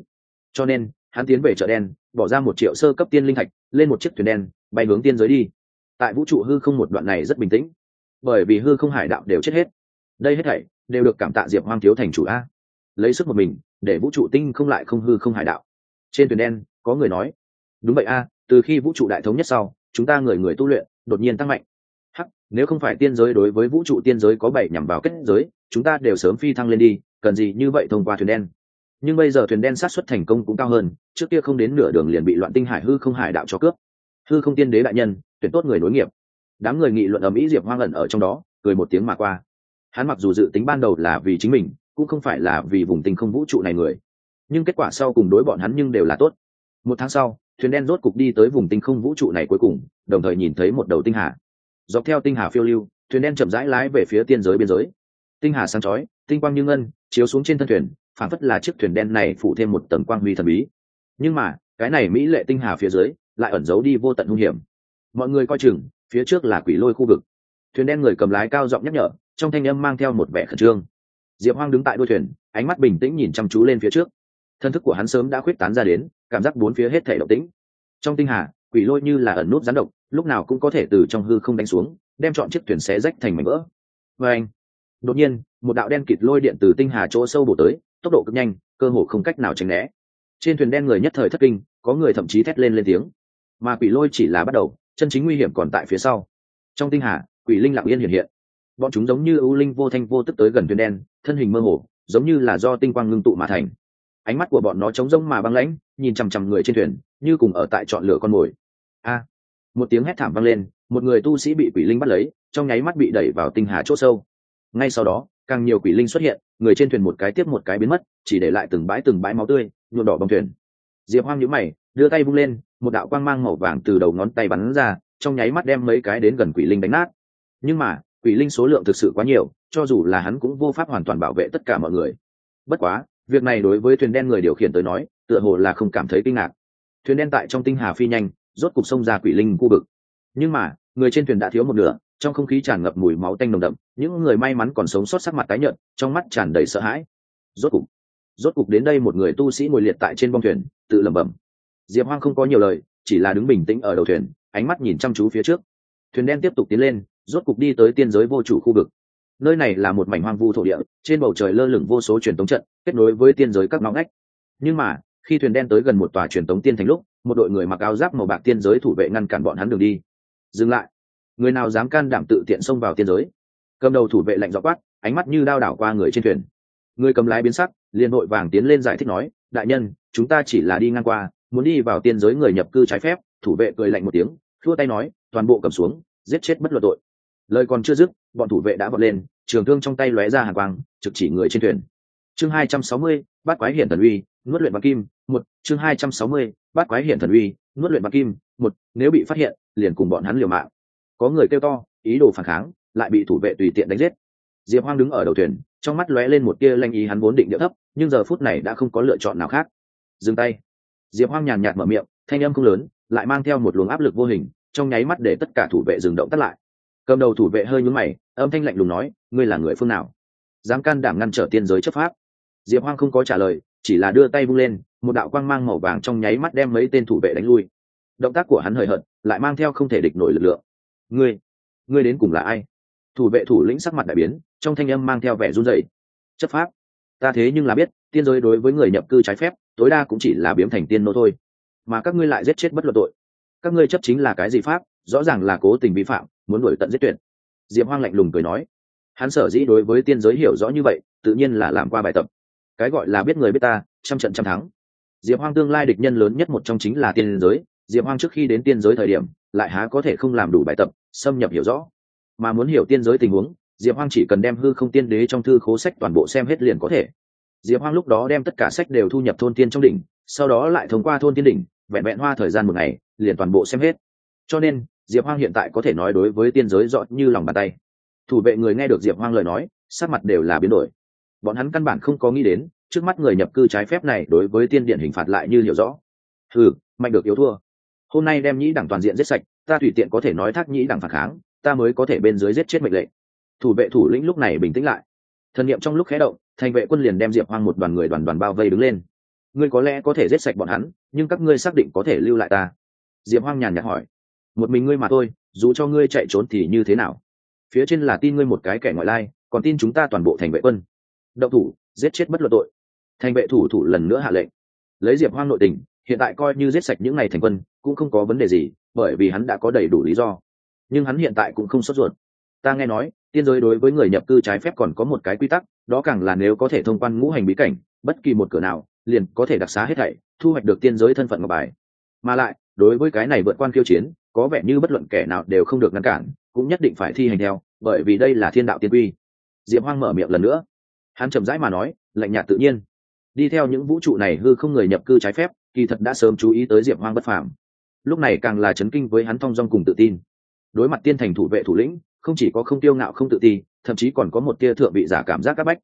Cho nên, hắn tiến về chợ đen, bỏ ra một triệu sơ cấp tiên linh thạch, lên một chiếc thuyền đen, bay hướng tiên giới đi. Tại vũ trụ hư không một đoạn này rất bình tĩnh. Bởi vì hư không hải đạo đều chết hết đây hết thảy đều được cảm tạ diệp hoang thiếu thành chủ a. Lấy sức một mình, để vũ trụ tinh không lại không hư không hải đạo. Trên thuyền đen, có người nói, đúng vậy a, từ khi vũ trụ đại thống nhất sau, chúng ta người người tu luyện đột nhiên tăng mạnh. Hắc, nếu không phải tiên giới đối với vũ trụ tiên giới có bảy nhằm vào kết giới, chúng ta đều sớm phi thăng lên đi, cần gì như vậy thông qua thuyền đen. Nhưng bây giờ thuyền đen sát xuất thành công cũng cao hơn, trước kia không đến nửa đường liền bị loạn tinh hải hư không hải đạo cho cướp. Hư không tiên đế đại nhân, tuyển tốt người nối nghiệp. Đám người nghị luận ở mỹ diệp hoang ẩn ở trong đó, cười một tiếng mà qua hắn mặc dù dự tính ban đầu là vì chính mình, cũng không phải là vì vùng tinh không vũ trụ này người. Nhưng kết quả sau cùng đối bọn hắn nhưng đều là tốt. Một tháng sau, thuyền đen rốt cục đi tới vùng tinh không vũ trụ này cuối cùng, đồng thời nhìn thấy một đầu tinh hà. Dọc theo tinh hà phiêu lưu, thuyền đen chậm rãi lái về phía tiên giới biên giới. Tinh hà sáng chói, tinh quang như ngân, chiếu xuống trên thân thuyền phản phất là chiếc thuyền đen này phủ thêm một tầng quang huy thần bí. Nhưng mà, cái này mỹ lệ tinh hà phía dưới, lại ẩn giấu đi vô tận hung hiểm. Mọi người coi chừng, phía trước là quỷ lôi khu vực. Thuyền đen người cầm lái cao giọng nhắc nhở trong thanh âm mang theo một vẻ khẩn trương. Diệp hoang đứng tại đuôi thuyền, ánh mắt bình tĩnh nhìn chăm chú lên phía trước. Thân thức của hắn sớm đã khuyết tán ra đến, cảm giác bốn phía hết thể động tĩnh. Trong tinh hà, quỷ lôi như là ẩn nút gián độc, lúc nào cũng có thể từ trong hư không đánh xuống, đem chọn chiếc thuyền xé rách thành mảnh vỡ. Và anh, đột nhiên, một đạo đen kịt lôi điện từ tinh hà chỗ sâu bổ tới, tốc độ cực nhanh, cơ hồ không cách nào tránh né. Trên thuyền đen người nhất thời thất kinh, có người thậm chí thét lên lên tiếng. Mà quỷ lôi chỉ là bắt đầu, chân chính nguy hiểm còn tại phía sau. Trong tinh hà, quỷ linh lặng yên hiện hiện bọn chúng giống như ưu linh vô thanh vô tức tới gần thuyền đen, thân hình mơ hồ, giống như là do tinh quang ngưng tụ mà thành. Ánh mắt của bọn nó trống rỗng mà băng lãnh, nhìn chằm chằm người trên thuyền, như cùng ở tại chọn lửa con mồi. A! Một tiếng hét thảm vang lên, một người tu sĩ bị quỷ linh bắt lấy, trong nháy mắt bị đẩy vào tinh hà c h ỗ sâu. Ngay sau đó, càng nhiều quỷ linh xuất hiện, người trên thuyền một cái tiếp một cái biến mất, chỉ để lại từng bãi từng bãi máu tươi, nhuộm đỏ bông thuyền. Diệp hoang nhũ mày, đưa tay vung lên, một đạo quang mang màu vàng từ đầu ngón tay bắn ra, trong nháy mắt đem mấy cái đến gần quỷ linh đánh nát. Nhưng mà quỷ linh số lượng thực sự quá nhiều, cho dù là hắn cũng vô pháp hoàn toàn bảo vệ tất cả mọi người. Bất quá, việc này đối với thuyền đen người điều khiển tới nói, tựa hồ là không cảm thấy kinh ngạc. Thuyền đen tại trong tinh hà phi nhanh, rốt cục sông ra quỷ linh khu vực. Nhưng mà, người trên thuyền đã thiếu một nửa, trong không khí tràn ngập mùi máu tanh nồng đậm, những người may mắn còn sống sót sắc mặt tái nhợt, trong mắt tràn đầy sợ hãi. Rốt cục rốt cục đến đây một người tu sĩ ngồi liệt tại trên bong thuyền, tự lẩm bẩm. Diệp hoang không có nhiều lời, chỉ là đứng bình tĩnh ở đầu thuyền, ánh mắt nhìn chăm chú phía trước. Thuyền đen tiếp tục tiến lên rốt cục đi tới tiên giới vô chủ khu vực. Nơi này là một mảnh hoang vu thổ địa, trên bầu trời lơ lửng vô số truyền tống trận, kết nối với tiên giới các ngõ ngách. Nhưng mà, khi thuyền đen tới gần một tòa truyền tống tiên thành lúc, một đội người mặc áo giáp màu bạc tiên giới thủ vệ ngăn cản bọn hắn đường đi. Dừng lại. Người nào dám can đảm tự tiện xông vào tiên giới? Cầm đầu thủ vệ lạnh dọ quát, ánh mắt như đao đảo qua người trên thuyền. Người cầm lái biến sắc, liền hội vàng tiến lên giải thích nói, đại nhân, chúng ta chỉ là đi ngang qua, muốn đi vào tiên giới người nhập cư trái phép. Thủ vệ cười lạnh một tiếng thua tay nói, toàn bộ cầm xuống, giết chết bất luận tội lời còn chưa dứt, bọn thủ vệ đã vọt lên, trường thương trong tay lóe ra hàng quang, trực chỉ người trên thuyền. Chương hai trăm sáu mươi, bát quái hiển thần uy, nuốt luyện bằng kim, một. Chương hai trăm sáu mươi, bát quái hiển thần uy, nuốt luyện bằng kim, một. Nếu bị phát hiện, liền cùng bọn hắn liều mạng. Có người kêu to, ý đồ phản kháng, lại bị thủ vệ tùy tiện đánh giết. Diệp hoang đứng ở đầu thuyền, trong mắt lóe lên một tia lanh ý hắn vốn định điệu thấp, nhưng giờ phút này đã không có lựa chọn nào khác. Dừng tay. Diệp hoang nhàn nhạt mở miệng, thanh âm không lớn, lại mang theo một luồng áp lực vô hình, trong nháy mắt để tất cả thủ vệ dừng động tắt lại cầm đầu thủ vệ hơi nhún mày, âm thanh lạnh lùng nói, ngươi là người phương nào? Dám can đảm ngăn trở tiên giới chấp pháp? Diệp hoang không có trả lời, chỉ là đưa tay vung lên, một đạo quang mang màu vàng trong nháy mắt đem mấy tên thủ vệ đánh lui. Động tác của hắn hời hợt, lại mang theo không thể địch nổi lực lượng. Ngươi ngươi đến cùng là ai? Thủ vệ thủ lĩnh sắc mặt đại biến, trong thanh âm mang theo vẻ run rẩy. Chấp pháp? Ta thế nhưng là biết, tiên giới đối với người nhập cư trái phép, tối đa cũng chỉ là biếm thành tiên nô thôi. Mà các ngươi lại giết chết bất luận tội. Các ngươi chấp chính là cái gì pháp? Rõ ràng là cố tình vi phạm, muốn đuổi tận giết tuyệt. Diệp hoang lạnh lùng cười nói, hắn sở dĩ đối với tiên giới hiểu rõ như vậy, tự nhiên là làm qua bài tập. Cái gọi là biết người biết ta, trăm trận trăm thắng. Diệp hoang tương lai địch nhân lớn nhất một trong chính là tiên giới. Diệp hoang trước khi đến tiên giới thời điểm, lại há có thể không làm đủ bài tập, xâm nhập hiểu rõ. Mà muốn hiểu tiên giới tình huống, diệp hoang chỉ cần đem hư không tiên đế trong thư khố sách toàn bộ xem hết liền có thể. Diệp hoang lúc đó đem tất cả sách đều thu nhập thôn tiên trong đỉnh, sau đó lại thông qua thôn tiên đỉnh, vẹn vẹn hoa thời gian một ngày, liền toàn bộ xem hết. Cho nên diệp hoang hiện tại có thể nói đối với tiên giới rõ như lòng bàn tay. Thủ vệ người nghe được diệp hoang lời nói, sắc mặt đều là biến đổi. Bọn hắn căn bản không có nghĩ đến, trước mắt người nhập cư trái phép này đối với tiên điện hình phạt lại như hiểu rõ. Ừ mạnh được yếu thua. Hôm nay đem nhĩ đảng toàn diện giết sạch, ta tùy tiện có thể nói thác nhĩ đảng phản kháng, ta mới có thể bên dưới giết chết mệnh lệnh. Thủ vệ thủ lĩnh lúc này bình tĩnh lại. Thần niệm trong lúc khé động, thành vệ quân liền đem diệp hoang một đoàn người đoàn đoàn bao vây đứng lên. Ngươi có lẽ có thể giết sạch bọn hắn, nhưng các ngươi xác định có thể lưu lại ta. Diệp hoang nhàn nhạt hỏi một mình ngươi mà thôi, dù cho ngươi chạy trốn thì như thế nào? Phía trên là tin ngươi một cái kẻ ngoại lai, còn tin chúng ta toàn bộ thành vệ quân. Động thủ, giết chết bất luận tội. Thành vệ thủ thủ lần nữa hạ lệnh. Lấy diệp hoang nội tình, hiện tại coi như giết sạch những ngày thành quân, cũng không có vấn đề gì, bởi vì hắn đã có đầy đủ lý do. Nhưng hắn hiện tại cũng không sốt ruột. Ta nghe nói, tiên giới đối với người nhập cư trái phép còn có một cái quy tắc, đó càng là nếu có thể thông quan ngũ hành bí cảnh, bất kỳ một cửa nào, liền có thể đặc xá hết thảy, thu hoạch được tiên giới thân phận ngọc bài. Mà lại đối với cái này vượt quan khiêu chiến, có vẻ như bất luận kẻ nào đều không được ngăn cản, cũng nhất định phải thi hành theo, bởi vì đây là thiên đạo tiên quy. Diệp hoang mở miệng lần nữa. Hắn chậm rãi mà nói, lạnh nhạt tự nhiên. Đi theo những vũ trụ này hư không người nhập cư trái phép, kỳ thật đã sớm chú ý tới diệp hoang bất phàm. Lúc này càng là chấn kinh với hắn thong dong cùng tự tin. Đối mặt tiên thành thủ vệ thủ lĩnh, không chỉ có không tiêu ngạo không tự ti, thậm chí còn có một tia thượng vị giả cảm giác áp bách.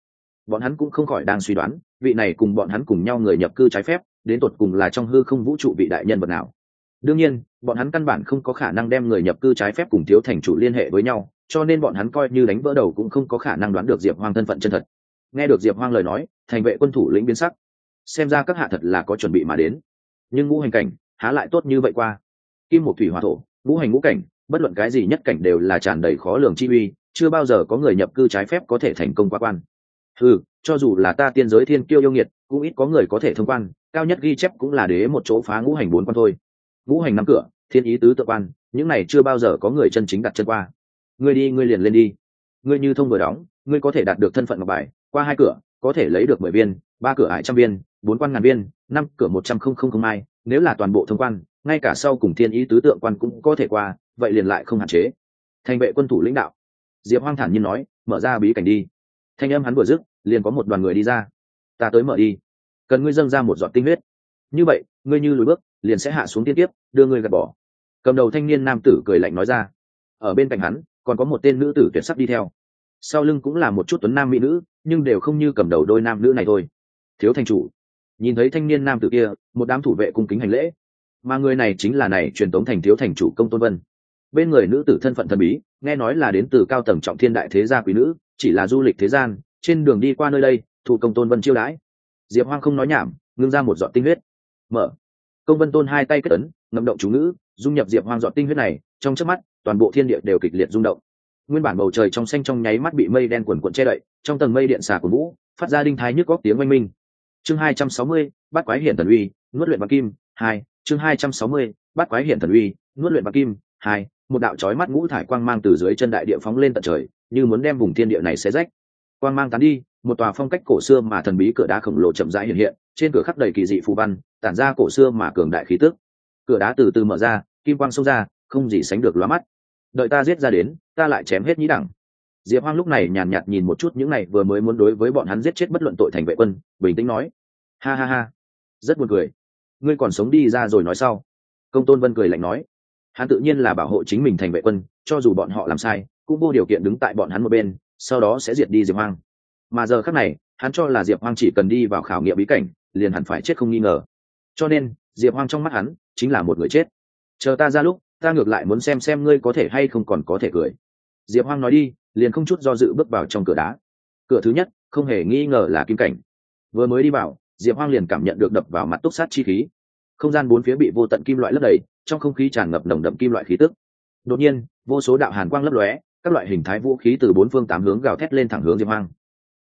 Bọn hắn cũng không khỏi đang suy đoán, vị này cùng bọn hắn cùng nhau người nhập cư trái phép, đến tột cùng là trong hư không vũ trụ vị đại nhân vật nào đương nhiên, bọn hắn căn bản không có khả năng đem người nhập cư trái phép cùng thiếu thành chủ liên hệ với nhau, cho nên bọn hắn coi như đánh vỡ đầu cũng không có khả năng đoán được diệp hoang thân phận chân thật. Nghe được diệp hoang lời nói, thành vệ quân thủ lĩnh biến sắc. Xem ra các hạ thật là có chuẩn bị mà đến. Nhưng ngũ hành cảnh, há lại tốt như vậy qua? Kim một thủy hòa thổ, ngũ hành ngũ cảnh, bất luận cái gì nhất cảnh đều là tràn đầy khó lường chi uy, chưa bao giờ có người nhập cư trái phép có thể thành công qua quan. Ừ cho dù là ta tiên giới thiên kiêu yêu nghiệt, cũng ít có người có thể thông quan, cao nhất ghi chép cũng là đế một chỗ phá ngũ hành bốn quan thôi ngũ hành năm cửa, thiên ý tứ tự quan, những này chưa bao giờ có người chân chính đặt chân qua. Ngươi đi, ngươi liền lên đi. Ngươi như thông vừa đóng, ngươi có thể đạt được thân phận ngọc bài, qua hai cửa, có thể lấy được mười viên, ba cửa hải trăm viên, bốn quan ngàn viên, năm cửa một trăm không không không mai nếu là toàn bộ thông quan, ngay cả sau cùng thiên ý tứ tượng quan cũng có thể qua, vậy liền lại không hạn chế. Thành vệ quân thủ lãnh đạo. Diệp hoang thản nhiên nói, mở ra bí cảnh đi. Thanh âm hắn vừa dứt, liền có một đoàn người đi ra. Ta tới mở đi. Cần ngươi dâng ra một giọt tinh huyết. Như vậy, ngươi như lùi bước liền sẽ hạ xuống tiên tiếp đưa ngươi gạt bỏ. Cầm đầu thanh niên nam tử cười lạnh nói ra. Ở bên cạnh hắn, còn có một tên nữ tử tuyệt sắc đi theo. Sau lưng cũng là một chút tuấn nam mỹ nữ, nhưng đều không như cầm đầu đôi nam nữ này thôi. Thiếu thành chủ, nhìn thấy thanh niên nam tử kia, một đám thủ vệ cung kính hành lễ. Mà người này chính là này truyền tống thành thiếu thành chủ công tôn vân. Bên người nữ tử thân phận thần bí, nghe nói là đến từ cao tầng trọng thiên đại thế gia quý nữ, chỉ là du lịch thế gian, trên đường đi qua nơi đây, thụ công tôn vân chiêu đãi. Diệp hoang không nói nhảm, ngưng ra một giọt tinh huyết. Mở công vân tôn hai tay kết ấn, ngậm động chú ngữ, dung nhập diệp hoang dọn tinh huyết này, trong chớp mắt, toàn bộ thiên địa đều kịch liệt rung động. Nguyên bản bầu trời trong xanh trong nháy mắt bị mây đen quần quận che đậy, trong tầng mây điện xà của vũ, phát ra đinh thái nhức góc tiếng oanh minh. Chương hai trăm sáu mươi bắt quái hiển thần uy, nuốt luyện bằng kim, hai, chương hai trăm sáu mươi bắt quái hiển thần uy, nuốt luyện bằng kim, hai, một đạo chói mắt ngũ thải quang mang từ dưới chân đại địa phóng lên tận trời, như muốn đem vùng thiên địa này xé rách. Quang mang tán đi, một tòa phong cách cổ xưa mà thần bí cửa đá khổng lồ chậm rãi hiện hiện trên cửa khắc đầy kỳ dị phù văn tản ra cổ xưa mà cường đại khí tức. Cửa đá từ từ mở ra kim quang xông ra không gì sánh được lóa mắt. Đợi ta giết ra đến ta lại chém hết nhĩ đẳng. Diệp hoang lúc này nhàn nhạt, nhìn một chút những này vừa mới muốn đối với bọn hắn giết chết bất luận tội thành vệ quân bình tĩnh nói. Ha ha ha. Rất buồn cười. Ngươi còn sống đi ra rồi nói sau. Công tôn vân cười lạnh nói. Hắn tự nhiên là bảo hộ chính mình thành vệ quân cho dù bọn họ làm sai cũng vô điều kiện đứng tại bọn hắn một bên sau đó sẽ diệt đi diệp hoang. Mà giờ khác này hắn cho là diệp hoang chỉ cần đi vào khảo nghiệm bí cảnh liền hẳn phải chết không nghi ngờ. Cho nên, diệp hoang trong mắt hắn chính là một người chết. Chờ ta ra lúc, ta ngược lại muốn xem xem ngươi có thể hay không còn có thể cười. Diệp hoang nói đi, liền không chút do dự bước vào trong cửa đá. Cửa thứ nhất, không hề nghi ngờ là kim cảnh. Vừa mới đi vào, diệp hoang liền cảm nhận được đập vào mặt túc sát chi khí. Không gian bốn phía bị vô tận kim loại lấp đầy, trong không khí tràn ngập nồng đậm kim loại khí tức. Đột nhiên, vô số đạo hàn quang lấp lóe, các loại hình thái vũ khí từ bốn phương tám hướng gào thét lên thẳng hướng diệp hoang.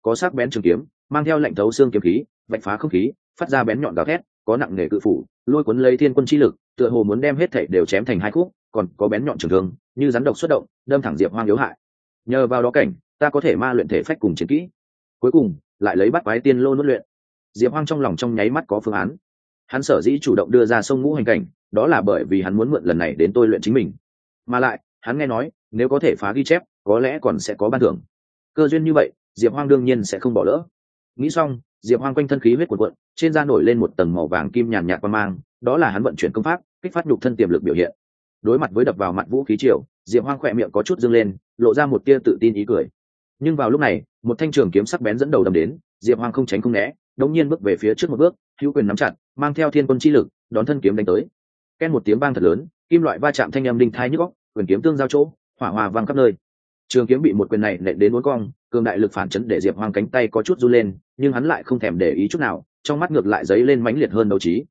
Có sắc bén trường kiếm, mang theo lệnh thấu xương kiếm khí, vạch phá không khí phát ra bén nhọn gào thét, có nặng nề cự phủ, lôi cuốn lấy thiên quân chi lực, tựa hồ muốn đem hết thảy đều chém thành hai khúc, còn có bén nhọn trường thương, như rắn độc xuất động, đâm thẳng diệp hoang yếu hại. Nhờ vào đó cảnh, ta có thể ma luyện thể phách cùng chiến kỹ. Cuối cùng, lại lấy bắt quái tiên lô nuốt luyện. Diệp hoang trong lòng trong nháy mắt có phương án. Hắn sở dĩ chủ động đưa ra sông ngũ hành cảnh, đó là bởi vì hắn muốn mượn lần này đến tôi luyện chính mình. Mà lại, hắn nghe nói, nếu có thể phá ghi chép, có lẽ còn sẽ có ban thưởng. Cơ duyên như vậy, diệp hoang đương nhiên sẽ không bỏ lỡ. Nghĩ xong diệp hoang quanh thân khí huyết cuộn cuộn, trên da nổi lên một tầng màu vàng kim nhàn nhạt qua mang, đó là hắn vận chuyển công pháp, kích phát nhục thân tiềm lực biểu hiện. Đối mặt với đập vào mặt vũ khí triều, diệp hoang khỏe miệng có chút dâng lên, lộ ra một tia tự tin ý cười. Nhưng vào lúc này, một thanh trường kiếm sắc bén dẫn đầu đâm đến, diệp hoang không tránh không né, đống nhiên bước về phía trước một bước, hữu quyền nắm chặt, mang theo thiên quân chi lực, đón thân kiếm đánh tới. Ken một tiếng vang thật lớn, kim loại va chạm thanh âm đinh thai nhức góc quyền kiếm tương giao chỗ, hỏa hòa vang khắp nơi. Trường kiếm bị một quyền này nện đến uốn cong cường đại lực phản chấn để diệp hoang cánh tay có chút run lên nhưng hắn lại không thèm để ý chút nào trong mắt ngược lại dấy lên mãnh liệt hơn đấu trí.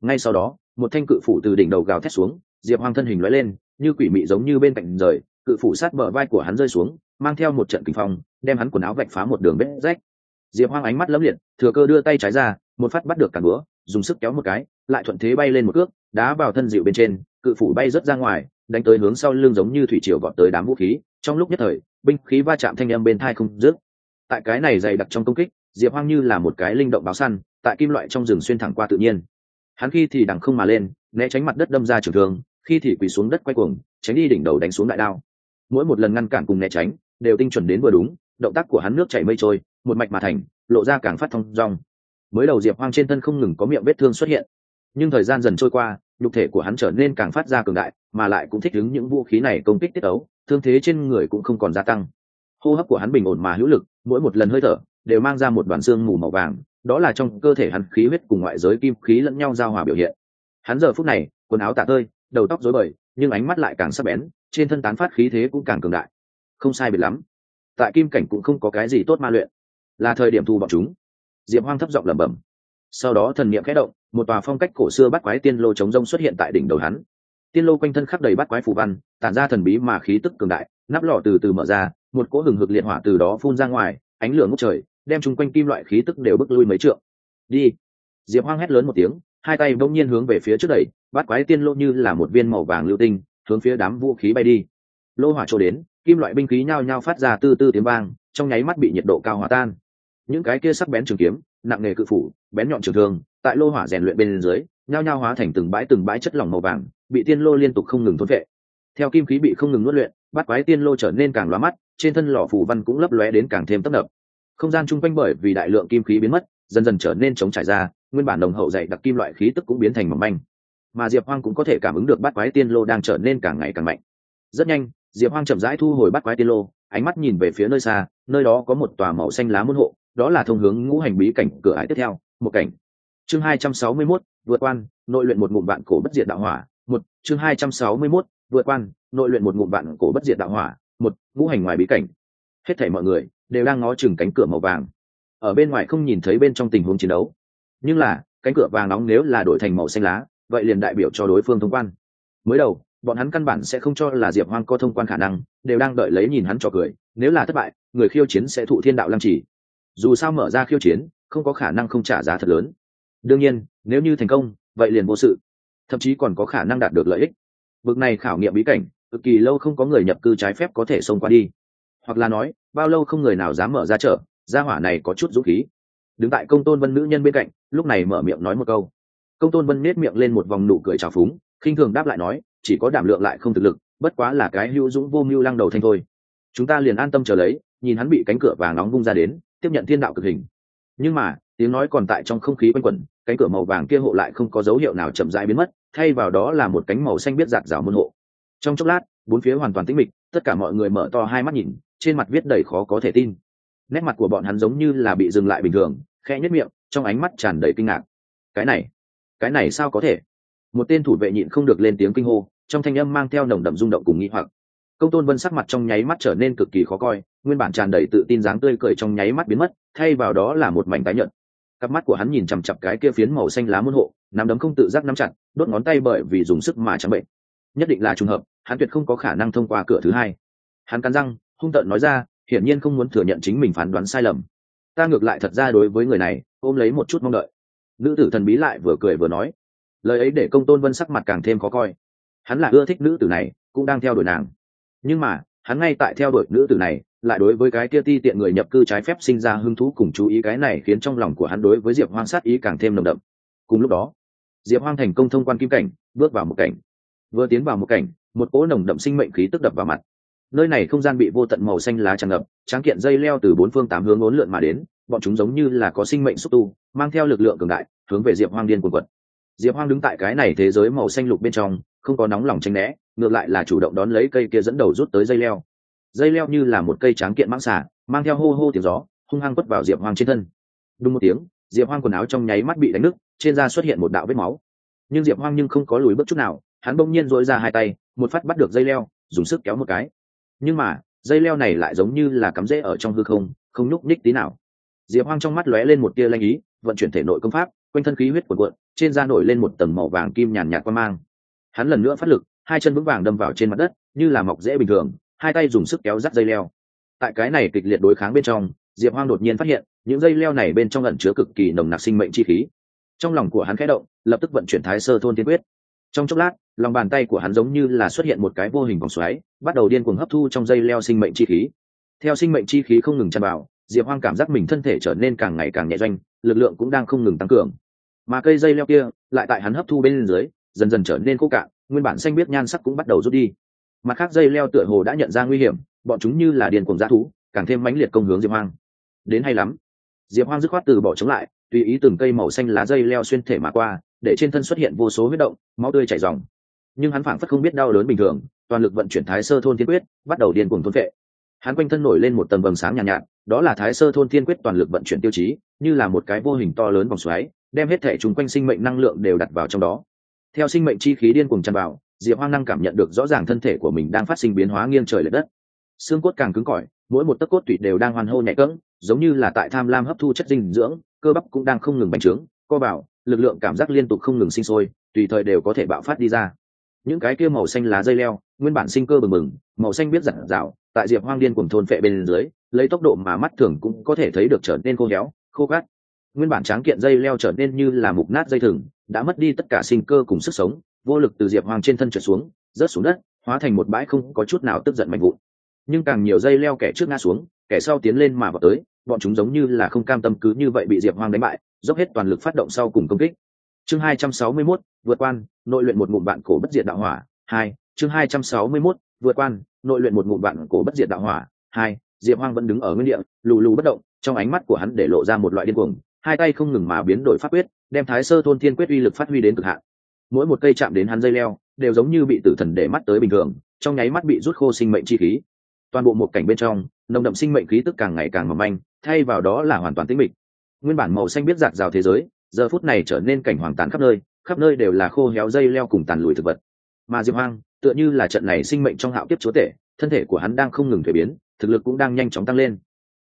Ngay sau đó một thanh cự phủ từ đỉnh đầu gào thét xuống diệp hoang thân hình lóe lên như quỷ mị giống như bên cạnh rời cự phủ sát bờ vai của hắn rơi xuống mang theo một trận kinh phong đem hắn quần áo vạch phá một đường vết rách. Diệp hoang ánh mắt lấm liệt thừa cơ đưa tay trái ra một phát bắt được cả bữa, dùng sức kéo một cái lại thuận thế bay lên một cước đá vào thân dịu bên trên cự phủ bay rớt ra ngoài đánh tới hướng sau lưng giống như thủy triều gọt tới đám vũ khí. Trong lúc nhất thời binh khí va chạm thanh âm bên thai không dứt. Tại cái này dày đặc trong công kích, diệp hoang như là một cái linh động báo săn, tại kim loại trong rừng xuyên thẳng qua tự nhiên. Hắn khi thì đằng không mà lên, né tránh mặt đất đâm ra trường thương, khi thì quỳ xuống đất quay cuồng, tránh đi đỉnh đầu đánh xuống đại đao. Mỗi một lần ngăn cản cùng né tránh, đều tinh chuẩn đến vừa đúng, động tác của hắn nước chảy mây trôi, một mạch mà thành, lộ ra càng phát thông dong. mới đầu diệp hoang trên thân không ngừng có miệng vết thương xuất hiện. Nhưng thời gian dần trôi qua nhục thể của hắn trở nên càng phát ra cường đại, mà lại cũng thích ứng những vũ khí này công kích tiết ấu, thương thế trên người cũng không còn gia tăng. Hô hấp của hắn bình ổn mà hữu lực, mỗi một lần hơi thở đều mang ra một đoàn xương mù màu vàng, đó là trong cơ thể hắn khí huyết cùng ngoại giới kim khí lẫn nhau giao hòa biểu hiện. Hắn giờ phút này, quần áo tả tơi, đầu tóc rối bời, nhưng ánh mắt lại càng sắc bén, trên thân tán phát khí thế cũng càng cường đại. Không sai biệt lắm. Tại kim cảnh cũng không có cái gì tốt ma luyện. Là thời điểm thu bọn chúng. Diệp hoang thấp giọng lẩm bẩm sau đó thần niệm khẽ động, một tòa phong cách cổ xưa bắt quái tiên lô chống rông xuất hiện tại đỉnh đầu hắn. Tiên lô quanh thân khắp đầy bắt quái phù văn, tản ra thần bí mà khí tức cường đại, nắp lò từ từ mở ra, một cỗ hừng hực liệt hỏa từ đó phun ra ngoài, ánh lửa ngút trời, đem chung quanh kim loại khí tức đều bức lui mấy trượng. Đi. Diệp hoang hét lớn một tiếng, hai tay bỗng nhiên hướng về phía trước đẩy bắt quái tiên lô như là một viên màu vàng lưu tinh, hướng phía đám vũ khí bay đi. Lô hỏa trổ đến, kim loại binh khí nhao nhao phát ra tư tư tiếng vang, trong nháy mắt bị nhiệt độ cao hòa tan những cái kia sắc bén trường kiếm, nặng nghề cự phủ, bén nhọn trường thương, tại lô hỏa rèn luyện bên dưới, nhao nhao hóa thành từng bãi từng bãi chất lỏng màu vàng, bị tiên lô liên tục không ngừng thốn vệ. Theo kim khí bị không ngừng nuốt luyện, bắt quái tiên lô trở nên càng lóa mắt, trên thân lò phủ văn cũng lấp lóe đến càng thêm tấp nập. Không gian chung quanh bởi vì đại lượng kim khí biến mất, dần dần trở nên chống trải ra, nguyên bản đồng hậu dày đặc kim loại khí tức cũng biến thành mỏng manh. Mà diệp hoang cũng có thể cảm ứng được bắt quái tiên lô đang trở nên càng ngày càng mạnh. Rất nhanh, diệp hoang chậm rãi thu hồi bắt quái tiên lô, ánh mắt nhìn về phía nơi xa, nơi đó có một tòa màu xanh lá môn hộ đó là thông hướng ngũ hành bí cảnh cửa ải tiếp theo một cảnh. Chương hai trăm sáu mươi 261, vượt quan nội luyện một ngụm vạn cổ bất diệt đạo hỏa. Một chương hai trăm sáu mươi 261, vượt quan nội luyện một ngụm vạn cổ bất diệt đạo hỏa. Một ngũ hành ngoài bí cảnh. Hết thảy mọi người đều đang ngó chừng cánh cửa màu vàng. Ở bên ngoài không nhìn thấy bên trong tình huống chiến đấu. Nhưng là cánh cửa vàng nóng nếu là đổi thành màu xanh lá vậy liền đại biểu cho đối phương thông quan. Mới đầu bọn hắn căn bản sẽ không cho là diệp hoang có thông quan khả năng đều đang đợi lấy nhìn hắn cho cười. Nếu là thất bại người khiêu chiến sẽ thụ thiên đạo lăng trì dù sao mở ra khiêu chiến, không có khả năng không trả giá thật lớn. Đương nhiên, nếu như thành công, vậy liền vô sự. Thậm chí còn có khả năng đạt được lợi ích. Bực này khảo nghiệm bí cảnh, cực kỳ lâu không có người nhập cư trái phép có thể xông qua đi. Hoặc là nói, bao lâu không người nào dám mở ra chợ, gia hỏa này có chút dũng khí. Đứng tại công tôn vân nữ nhân bên cạnh, lúc này mở miệng nói một câu. Công tôn vân nết miệng lên một vòng nụ cười trào phúng, khinh thường đáp lại nói, chỉ có đảm lượng lại không thực lực, bất quá là cái hữu dũng vô mưu lăng đầu thanh thôi. Chúng ta liền an tâm chờ lấy, nhìn hắn bị cánh cửa vàng nóng vung ra đến tiếp nhận thiên đạo cực hình. Nhưng mà, tiếng nói còn tại trong không khí quanh quẩn, cánh cửa màu vàng kia hộ lại không có dấu hiệu nào chậm rãi biến mất, thay vào đó là một cánh màu xanh biết giạt rào môn hộ. Trong chốc lát, bốn phía hoàn toàn tĩnh mịch, tất cả mọi người mở to hai mắt nhìn, trên mặt viết đầy khó có thể tin. Nét mặt của bọn hắn giống như là bị dừng lại bình thường khe nhất miệng, trong ánh mắt tràn đầy kinh ngạc. Cái này cái này sao có thể? Một tên thủ vệ nhịn không được lên tiếng kinh hô, trong thanh âm mang theo nồng đậm rung động cùng nghi hoặc công tôn vân sắc mặt trong nháy mắt trở nên cực kỳ khó coi, nguyên bản tràn đầy tự tin dáng tươi cười trong nháy mắt biến mất, thay vào đó là một mảnh tái nhợt. Cặp mắt của hắn nhìn chằm chặp cái kia phiến màu xanh lá môn hộ, nắm đấm không tự giác nắm chặt, đốt ngón tay bởi vì dùng sức mà chẳng bệnh. Nhất định là trùng hợp, hắn tuyệt không có khả năng thông qua cửa thứ hai. Hắn cắn răng, hung tợn nói ra, hiển nhiên không muốn thừa nhận chính mình phán đoán sai lầm. Ta ngược lại thật ra đối với người này, ôm lấy một chút mong đợi. Nữ tử thần bí lại vừa cười vừa nói. Lời ấy để công tôn vân sắc mặt càng thêm khó coi. Hắn là ưa thích nữ tử này, cũng đang theo đuổi nàng nhưng mà, hắn ngay tại theo đuổi nữ tử này, lại đối với cái kia ti tiện người nhập cư trái phép sinh ra hứng thú cùng chú ý cái này khiến trong lòng của hắn đối với diệp hoang sát ý càng thêm nồng đậm. Cùng lúc đó, diệp hoang thành công thông quan kim cảnh, bước vào một cảnh. Vừa tiến vào một cảnh, một cỗ nồng đậm sinh mệnh khí tức đập vào mặt. Nơi này không gian bị vô tận màu xanh lá tràn ngập, tráng kiện dây leo từ bốn phương tám hướng ốn lượn mà đến, bọn chúng giống như là có sinh mệnh xúc tu, mang theo lực lượng cường đại, hướng về diệp hoang điên cuồng quật diệp hoang đứng tại cái này thế giới màu xanh lục bên trong, không có nóng lòng tranh né, ngược lại là chủ động đón lấy cây kia dẫn đầu rút tới dây leo. Dây leo như là một cây tráng kiện mãng xả mang theo hô hô tiếng gió, hung hăng quất vào diệp hoang trên thân. Đúng một tiếng, diệp hoang quần áo trong nháy mắt bị đánh nứt, trên da xuất hiện một đạo vết máu. Nhưng diệp hoang nhưng không có lùi bước chút nào, hắn bỗng nhiên dội ra hai tay, một phát bắt được dây leo, dùng sức kéo một cái. Nhưng mà, dây leo này lại giống như là cắm rễ ở trong hư không không nhúc nhích tí nào. Diệp hoang trong mắt lóe lên một tia lanh ý, vận chuyển thể nội công pháp, quanh thân khí huyết cuộn cuộn trên da nổi lên một tầng màu vàng kim nhàn nhạt qua mang. Hắn lần nữa phát lực, hai chân vững vàng đâm vào trên mặt đất, như là mọc dễ bình thường, hai tay dùng sức kéo dắt dây leo. Tại cái này kịch liệt đối kháng bên trong, diệp hoang đột nhiên phát hiện, những dây leo này bên trong ẩn chứa cực kỳ nồng nặc sinh mệnh chi khí. Trong lòng của hắn khẽ động, lập tức vận chuyển thái sơ thôn tiên quyết. Trong chốc lát, lòng bàn tay của hắn giống như là xuất hiện một cái vô hình vòng xoáy, bắt đầu điên cuồng hấp thu trong dây leo sinh mệnh chi khí. Theo sinh mệnh chi khí không ngừng tràn vào, diệp hoang cảm giác mình thân thể trở nên càng ngày càng nhẹ doanh, lực lượng cũng đang không ngừng tăng cường mà cây dây leo kia lại tại hắn hấp thu bên dưới dần dần trở nên khô cạn nguyên bản xanh biết nhan sắc cũng bắt đầu rút đi. Mặt khác dây leo tựa hồ đã nhận ra nguy hiểm bọn chúng như là điền cuồng g thú càng thêm mãnh liệt công hướng diệp hoang. Đến hay lắm. Diệp hoang dứt khoát từ bỏ chống lại tùy ý từng cây màu xanh lá dây leo xuyên thể mà qua để trên thân xuất hiện vô số huyết động máu tươi chảy dòng nhưng hắn phảng phất không biết đau đớn bình thường toàn lực vận chuyển thái sơ thôn thiên quyết bắt đầu điên cuồng thôn vệ hắn quanh thân nổi lên một tầng vầng sáng nhàn nhạt, nhạt đó là thái sơ thôn thiên quyết toàn lực vận chuyển tiêu chí như là một cái vô hình to lớn vòng xoáy đem hết thể chúng quanh sinh mệnh năng lượng đều đặt vào trong đó. Theo sinh mệnh chi khí điên cuồng tràn vào, diệp hoang năng cảm nhận được rõ ràng thân thể của mình đang phát sinh biến hóa nghiêng trời l ệ đất. Xương cốt càng cứng cỏi, mỗi một tấc cốt tủy đều đang hoàn hô nhẹ cỡng giống như là tại tham lam hấp thu chất dinh dưỡng, cơ bắp cũng đang không ngừng bành trướng, co bảo lực lượng cảm giác liên tục không ngừng sinh sôi, tùy thời đều có thể bạo phát đi ra. Những cái kia màu xanh lá dây leo, nguyên bản sinh cơ bừng bừng, màu xanh biết giản dạo tại diệp hoang điên cùng thôn phệ bên dưới, lấy tốc độ mà mắt thường cũng có thể thấy được trở nên khô héo, khô gắt nguyên bản tráng kiện dây leo trở nên như là mục nát dây thừng đã mất đi tất cả sinh cơ cùng sức sống vô lực từ diệp hoang trên thân trượt xuống rớt xuống đất hóa thành một bãi không có chút nào tức giận mạnh vụn. Nhưng càng nhiều dây leo kẻ trước ngã xuống kẻ sau tiến lên mà vào tới bọn chúng giống như là không cam tâm cứ như vậy bị diệp hoang đánh bại dốc hết toàn lực phát động sau cùng công kích. Chương 261, vượt quan nội luyện một ngụm bạn cổ bất diệt đạo hỏa hai chương 261, vượt quan nội luyện một ngụm bạn cổ bất diệt đạo hỏa hai diệp hoang vẫn đứng ở nguyên địa lù lù bất động trong ánh mắt của hắn để lộ ra một loại điên cuồng hai tay không ngừng mà biến đổi pháp quyết, đem thái sơ thôn thiên quyết uy lực phát huy đến cực hạn. Mỗi một cây chạm đến hắn dây leo, đều giống như bị tử thần để mắt tới bình thường, trong nháy mắt bị rút khô sinh mệnh chi khí. Toàn bộ một cảnh bên trong, nồng đậm sinh mệnh khí tức càng ngày càng mỏng manh, thay vào đó là hoàn toàn tĩnh mịch. Nguyên bản màu xanh biết giạt rào thế giới, giờ phút này trở nên cảnh hoàng tàn khắp nơi khắp nơi đều là khô héo dây leo cùng tàn lùi thực vật. Mà diệp hoang, tựa như là trận này sinh mệnh trong hạo kiếp chúa tể, thân thể của hắn đang không ngừng thuế biến, thực lực cũng đang nhanh chóng tăng lên.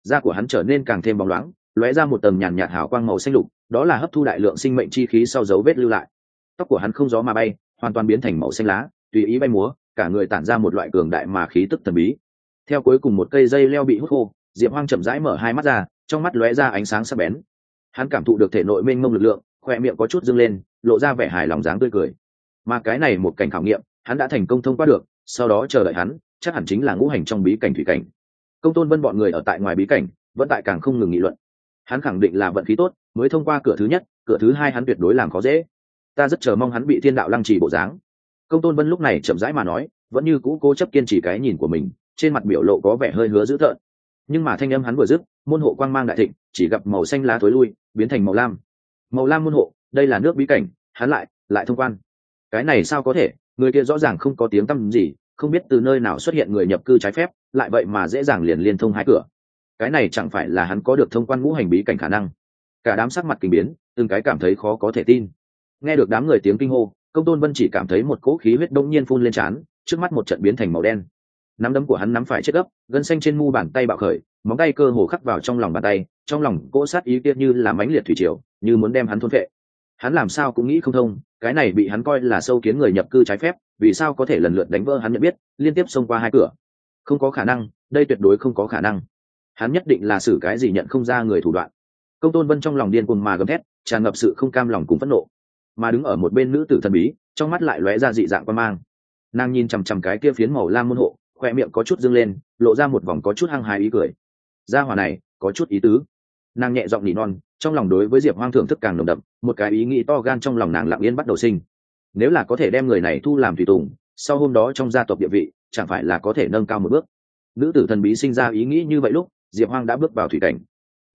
Da của hắn trở nên càng thêm bóng loáng lóe ra một tầng nhàn nhạt hào quang màu xanh lục, đó là hấp thu đại lượng sinh mệnh chi khí sau dấu vết lưu lại. Tóc của hắn không gió mà bay, hoàn toàn biến thành màu xanh lá, tùy ý bay múa, cả người tản ra một loại cường đại mà khí tức thần bí. Theo cuối cùng một cây dây leo bị hút khô, diệp hoang chậm rãi mở hai mắt ra, trong mắt lóe ra ánh sáng sắc bén. Hắn cảm thụ được thể nội mênh mông lực lượng, khoe miệng có chút dâng lên, lộ ra vẻ hài lòng dáng tươi cười. Mà cái này một cảnh khảo nghiệm, hắn đã thành công thông qua được, sau đó chờ đợi hắn, chắc hẳn chính là ngũ hành trong bí cảnh thủy cảnh. Công tôn vân bọn người ở tại ngoài bí cảnh, vẫn tại càng không ngừng nghị luận hắn khẳng định là vận khí tốt, mới thông qua cửa thứ nhất, cửa thứ hai hắn tuyệt đối làm khó dễ. Ta rất chờ mong hắn bị thiên đạo lăng trì bộ dáng. Công tôn vân lúc này chậm rãi mà nói, vẫn như cũ cố chấp kiên trì cái nhìn của mình, trên mặt biểu lộ có vẻ hơi hứa dữ thợn nhưng mà thanh âm hắn vừa dứt, môn hộ quang mang đại thịnh, chỉ gặp màu xanh lá thối lui, biến thành màu lam. Màu lam môn hộ, đây là nước bí cảnh, hắn lại lại thông quan. Cái này sao có thể, người kia rõ ràng không có tiếng tăm gì, không biết từ nơi nào xuất hiện người nhập cư trái phép, lại vậy mà dễ dàng liền liên thông hai cửa cái này chẳng phải là hắn có được thông quan ngũ hành bí cảnh khả năng. Cả đám sắc mặt kinh biến, từng cái cảm thấy khó có thể tin. Nghe được đám người tiếng kinh hô, công tôn vân chỉ cảm thấy một cỗ khí huyết đông nhiên phun lên trán, trước mắt một trận biến thành màu đen. Nắm đấm của hắn nắm phải chết gấp, gân xanh trên mu bàn tay bạo khởi, móng tay cơ hồ khắc vào trong lòng bàn tay, trong lòng cỗ sát ý kia như là mãnh liệt thủy triều, như muốn đem hắn thôn vệ hắn làm sao cũng nghĩ không thông, cái này bị hắn coi là sâu kiến người nhập cư trái phép, vì sao có thể lần lượt đánh vỡ hắn nhận biết, liên tiếp xông qua hai cửa. Không có khả năng, đây tuyệt đối không có khả năng hắn nhất định là xử cái gì nhận không ra người thủ đoạn. Công tôn vân trong lòng điên cuồng mà gầm thét, tràn ngập sự không cam lòng cùng phẫn nộ. Mà đứng ở một bên nữ tử thần bí, trong mắt lại lóe ra dị dạng quan mang. Nàng nhìn chằm chằm cái kia phiến màu lam môn hộ, khoe miệng có chút dâng lên, lộ ra một vòng có chút hăng hái ý cười. Gia hỏa này, có chút ý tứ. Nàng nhẹ giọng nỉ non, trong lòng đối với diệp hoang thưởng thức càng nồng đậm, một cái ý nghĩ to gan trong lòng nàng lặng yên bắt đầu sinh. Nếu là có thể đem người này thu làm tùy tùng, sau hôm đó trong gia tộc địa vị, chẳng phải là có thể nâng cao một bước. Nữ tử thần bí sinh ra ý nghĩ như vậy lúc diệp hoang đã bước vào thủy cảnh.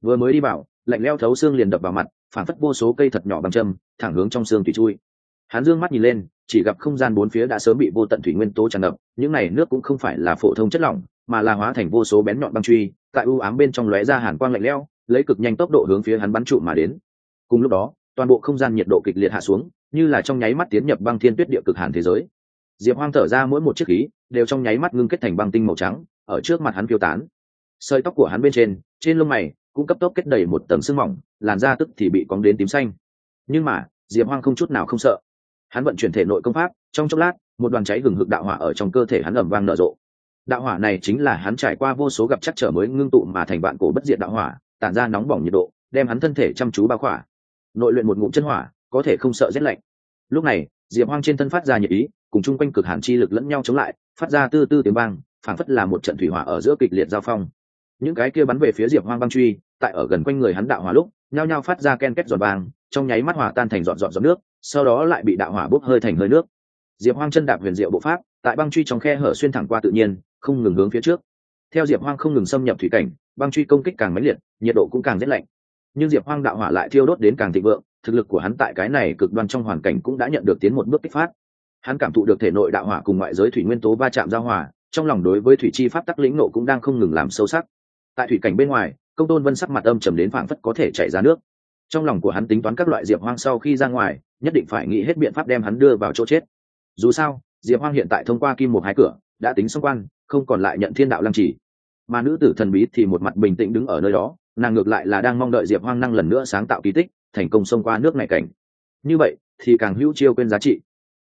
Vừa mới đi vào, lạnh leo thấu xương liền đập vào mặt, phản phất vô số cây thật nhỏ bằng châm, thẳng hướng trong xương thủy chui. Hắn dương mắt nhìn lên, chỉ gặp không gian bốn phía đã sớm bị vô tận thủy nguyên tố tràn ngập, những này nước cũng không phải là phổ thông chất lỏng, mà là hóa thành vô số bén nhọn băng truy, tại u ám bên trong lóe ra hàn quang lạnh lẽo, lấy cực nhanh tốc độ hướng phía hắn bắn trụ mà đến. Cùng lúc đó, toàn bộ không gian nhiệt độ kịch liệt hạ xuống, như là trong nháy mắt tiến nhập băng thiên tuyết địa cực hàn thế giới. Diệp hoang thở ra mỗi một chiếc khí, đều trong nháy mắt ngưng kết thành băng tinh màu trắng, ở trước mặt hắn phiêu tán sợi tóc của hắn bên trên trên lông mày cũng cấp tốc kết đầy một tầng sương mỏng, làn da tức thì bị cóng đến tím xanh. Nhưng mà, diệp hoang không chút nào không sợ. Hắn vận chuyển thể nội công pháp, trong chốc lát, một đoàn cháy gừng hực đạo hỏa ở trong cơ thể hắn ẩm vang nở rộ. Đạo hỏa này chính là hắn trải qua vô số gặp chắc trở mới ngưng tụ mà thành vạn cổ bất diệt đạo hỏa, tản ra nóng bỏng nhiệt độ, đem hắn thân thể chăm chú bao khỏa. Nội luyện một ngụm chân hỏa, có thể không sợ rét lạnh. Lúc này, diệp hoang trên thân phát ra nhiệt ý, cùng chung quanh cực hàn chi lực lẫn nhau chống lại, phát ra tư tư tiếng vang, phảng phất là một trận thủy hỏa ở giữa kịch liệt giao phong những cái kia bắn về phía diệp hoang băng truy, tại ở gần quanh người hắn đạo hỏa lúc, nhao nhao phát ra ken két giọt vàng, trong nháy mắt hỏa tan thành dọn dọn giọt nước, sau đó lại bị đạo hỏa bốc hơi thành hơi nước. Diệp hoang chân đạp huyền diệu bộ pháp, tại băng truy trong khe hở xuyên thẳng qua tự nhiên, không ngừng hướng phía trước. Theo diệp hoang không ngừng xâm nhập thủy cảnh, băng truy công kích càng mãnh liệt, nhiệt độ cũng càng rét lạnh. Nhưng diệp hoang đạo hỏa lại thiêu đốt đến càng thịnh vượng, thực lực của hắn tại cái này cực đoan trong hoàn cảnh cũng đã nhận được tiến một bước kích phát. Hắn cảm thụ được thể nội đạo hỏa cùng ngoại giới thủy nguyên tố va chạm giao hòa, trong lòng đối với thủy chi pháp tắc lĩnh nộ cũng đang không ngừng làm sâu sắc tại thủy cảnh bên ngoài, công tôn vân sắc mặt âm trầm đến phảng phất có thể chảy ra nước. Trong lòng của hắn tính toán các loại diệp hoang sau khi ra ngoài, nhất định phải nghĩ hết biện pháp đem hắn đưa vào chỗ chết. Dù sao, diệp hoang hiện tại thông qua kim một hai cửa, đã tính xong quan, không còn lại nhận thiên đạo lăng trì mà nữ tử thần bí thì một mặt bình tĩnh đứng ở nơi đó, nàng ngược lại là đang mong đợi diệp hoang năng lần nữa sáng tạo kỳ tích, thành công xông qua nước này cảnh. Như vậy, thì càng hữu chiêu quên giá trị.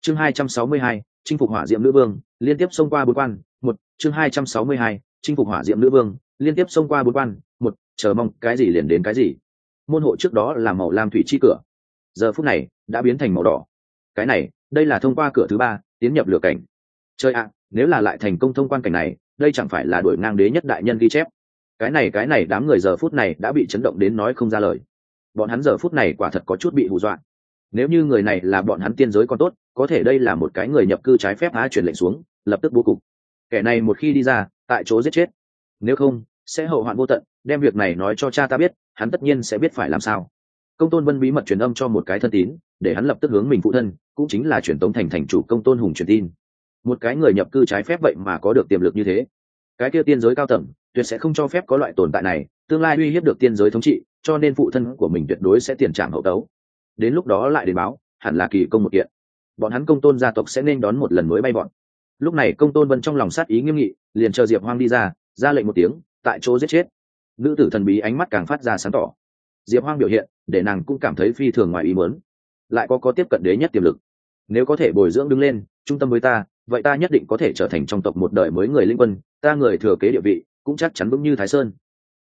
Chương hai trăm sáu mươi hai, chinh phục hỏa diệm nữ vương, liên tiếp xông qua bốn quan. Một, chương hai trăm sáu mươi hai, chinh phục hỏa diệm nữ vương liên tiếp xông qua bốn quan, một, chờ mong cái gì liền đến cái gì. Môn hộ trước đó là màu lam thủy chi cửa. Giờ phút này, đã biến thành màu đỏ. Cái này, đây là thông qua cửa thứ ba, tiến nhập lửa cảnh. Chơi ạ, nếu là lại thành công thông quan cảnh này, đây chẳng phải là đuổi ngang đế nhất đại nhân ghi chép. Cái này cái này, đám người giờ phút này đã bị chấn động đến nói không ra lời. Bọn hắn giờ phút này quả thật có chút bị hù dọa. Nếu như người này là bọn hắn tiên giới còn tốt, có thể đây là một cái người nhập cư trái phép á chuyển lệnh xuống, lập tức bố cục. Kẻ này một khi đi ra, tại chỗ giết chết nếu không, sẽ hậu hoạn vô tận, đem việc này nói cho cha ta biết, hắn tất nhiên sẽ biết phải làm sao. Công tôn vân bí mật truyền âm cho một cái thân tín, để hắn lập tức hướng mình phụ thân, cũng chính là truyền tống thành thành chủ công tôn hùng truyền tin. Một cái người nhập cư trái phép vậy mà có được tiềm lực như thế. Cái kia tiên giới cao tầng, tuyệt sẽ không cho phép có loại tồn tại này, tương lai uy hiếp được tiên giới thống trị, cho nên phụ thân của mình tuyệt đối sẽ tiền trảm hậu tấu. Đến lúc đó lại đến báo, hẳn là kỳ công một kiện. Bọn hắn công tôn gia tộc sẽ nên đón một lần mới bay bọn. Lúc này công tôn vân trong lòng sát ý nghiêm nghị, liền chờ diệp hoang đi ra ra lệnh một tiếng, tại chỗ giết chết. Nữ tử thần bí ánh mắt càng phát ra sáng tỏ. Diệp hoang biểu hiện, để nàng cũng cảm thấy phi thường ngoài ý muốn. Lại có có tiếp cận đế nhất tiềm lực. Nếu có thể bồi dưỡng đứng lên, trung tâm với ta, vậy ta nhất định có thể trở thành trong tộc một đời mới người linh quân, ta người thừa kế địa vị, cũng chắc chắn vững như thái sơn.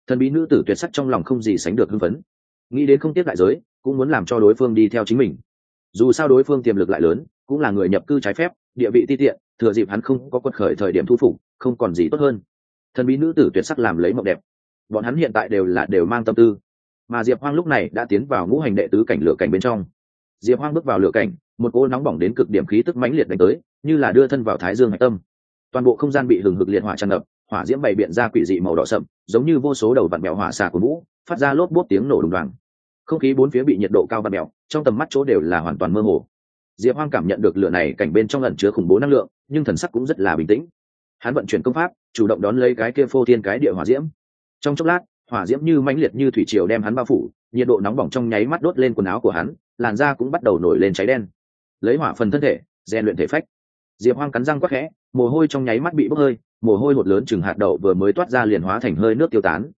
Thần bí nữ tử tuyệt sắc trong lòng không gì sánh được hưng phấn. Nghĩ đến không tiếp đại giới, cũng muốn làm cho đối phương đi theo chính mình. Dù sao đối phương tiềm lực lại lớn, cũng là người nhập cư trái phép, địa vị ti tiện, thừa dịp hắn không có quật khởi thời điểm thu phục, không còn gì tốt hơn thần bí nữ tử tuyệt sắc làm lấy mộng đẹp. Bọn hắn hiện tại đều là đều mang tâm tư. Mà diệp hoang lúc này đã tiến vào ngũ hành đệ tứ cảnh lửa cảnh bên trong. Diệp hoang bước vào lửa cảnh, một cô nóng bỏng đến cực điểm khí tức mãnh liệt đánh tới, như là đưa thân vào thái dương hạch tâm. Toàn bộ không gian bị hừng hực liệt hỏa tràn ngập, hỏa diễm bày biện ra quỷ dị màu đỏ sậm, giống như vô số đầu vặn mèo hỏa xà của vũ phát ra lốp bốt tiếng nổ đùng đoàng. Không khí bốn phía bị nhiệt độ cao vặn mèo, trong tầm mắt chỗ đều là hoàn toàn mơ hồ. Diệp hoang cảm nhận được lửa này cảnh bên trong lần chứa khủng bố năng lượng, nhưng thần sắc cũng rất là bình tĩnh. Hắn vận chuyển công pháp chủ động đón lấy cái kia phô thiên cái địa hỏa diễm. Trong chốc lát, hỏa diễm như mãnh liệt như thủy triều đem hắn bao phủ, nhiệt độ nóng bỏng trong nháy mắt đốt lên quần áo của hắn, làn da cũng bắt đầu nổi lên cháy đen. Lấy hỏa phần thân thể, rèn luyện thể phách. Diệp hoang cắn răng quắc khẽ, mồ hôi trong nháy mắt bị bốc hơi, mồ hôi hột lớn chừng hạt đậu vừa mới toát ra liền hóa thành hơi nước tiêu tán.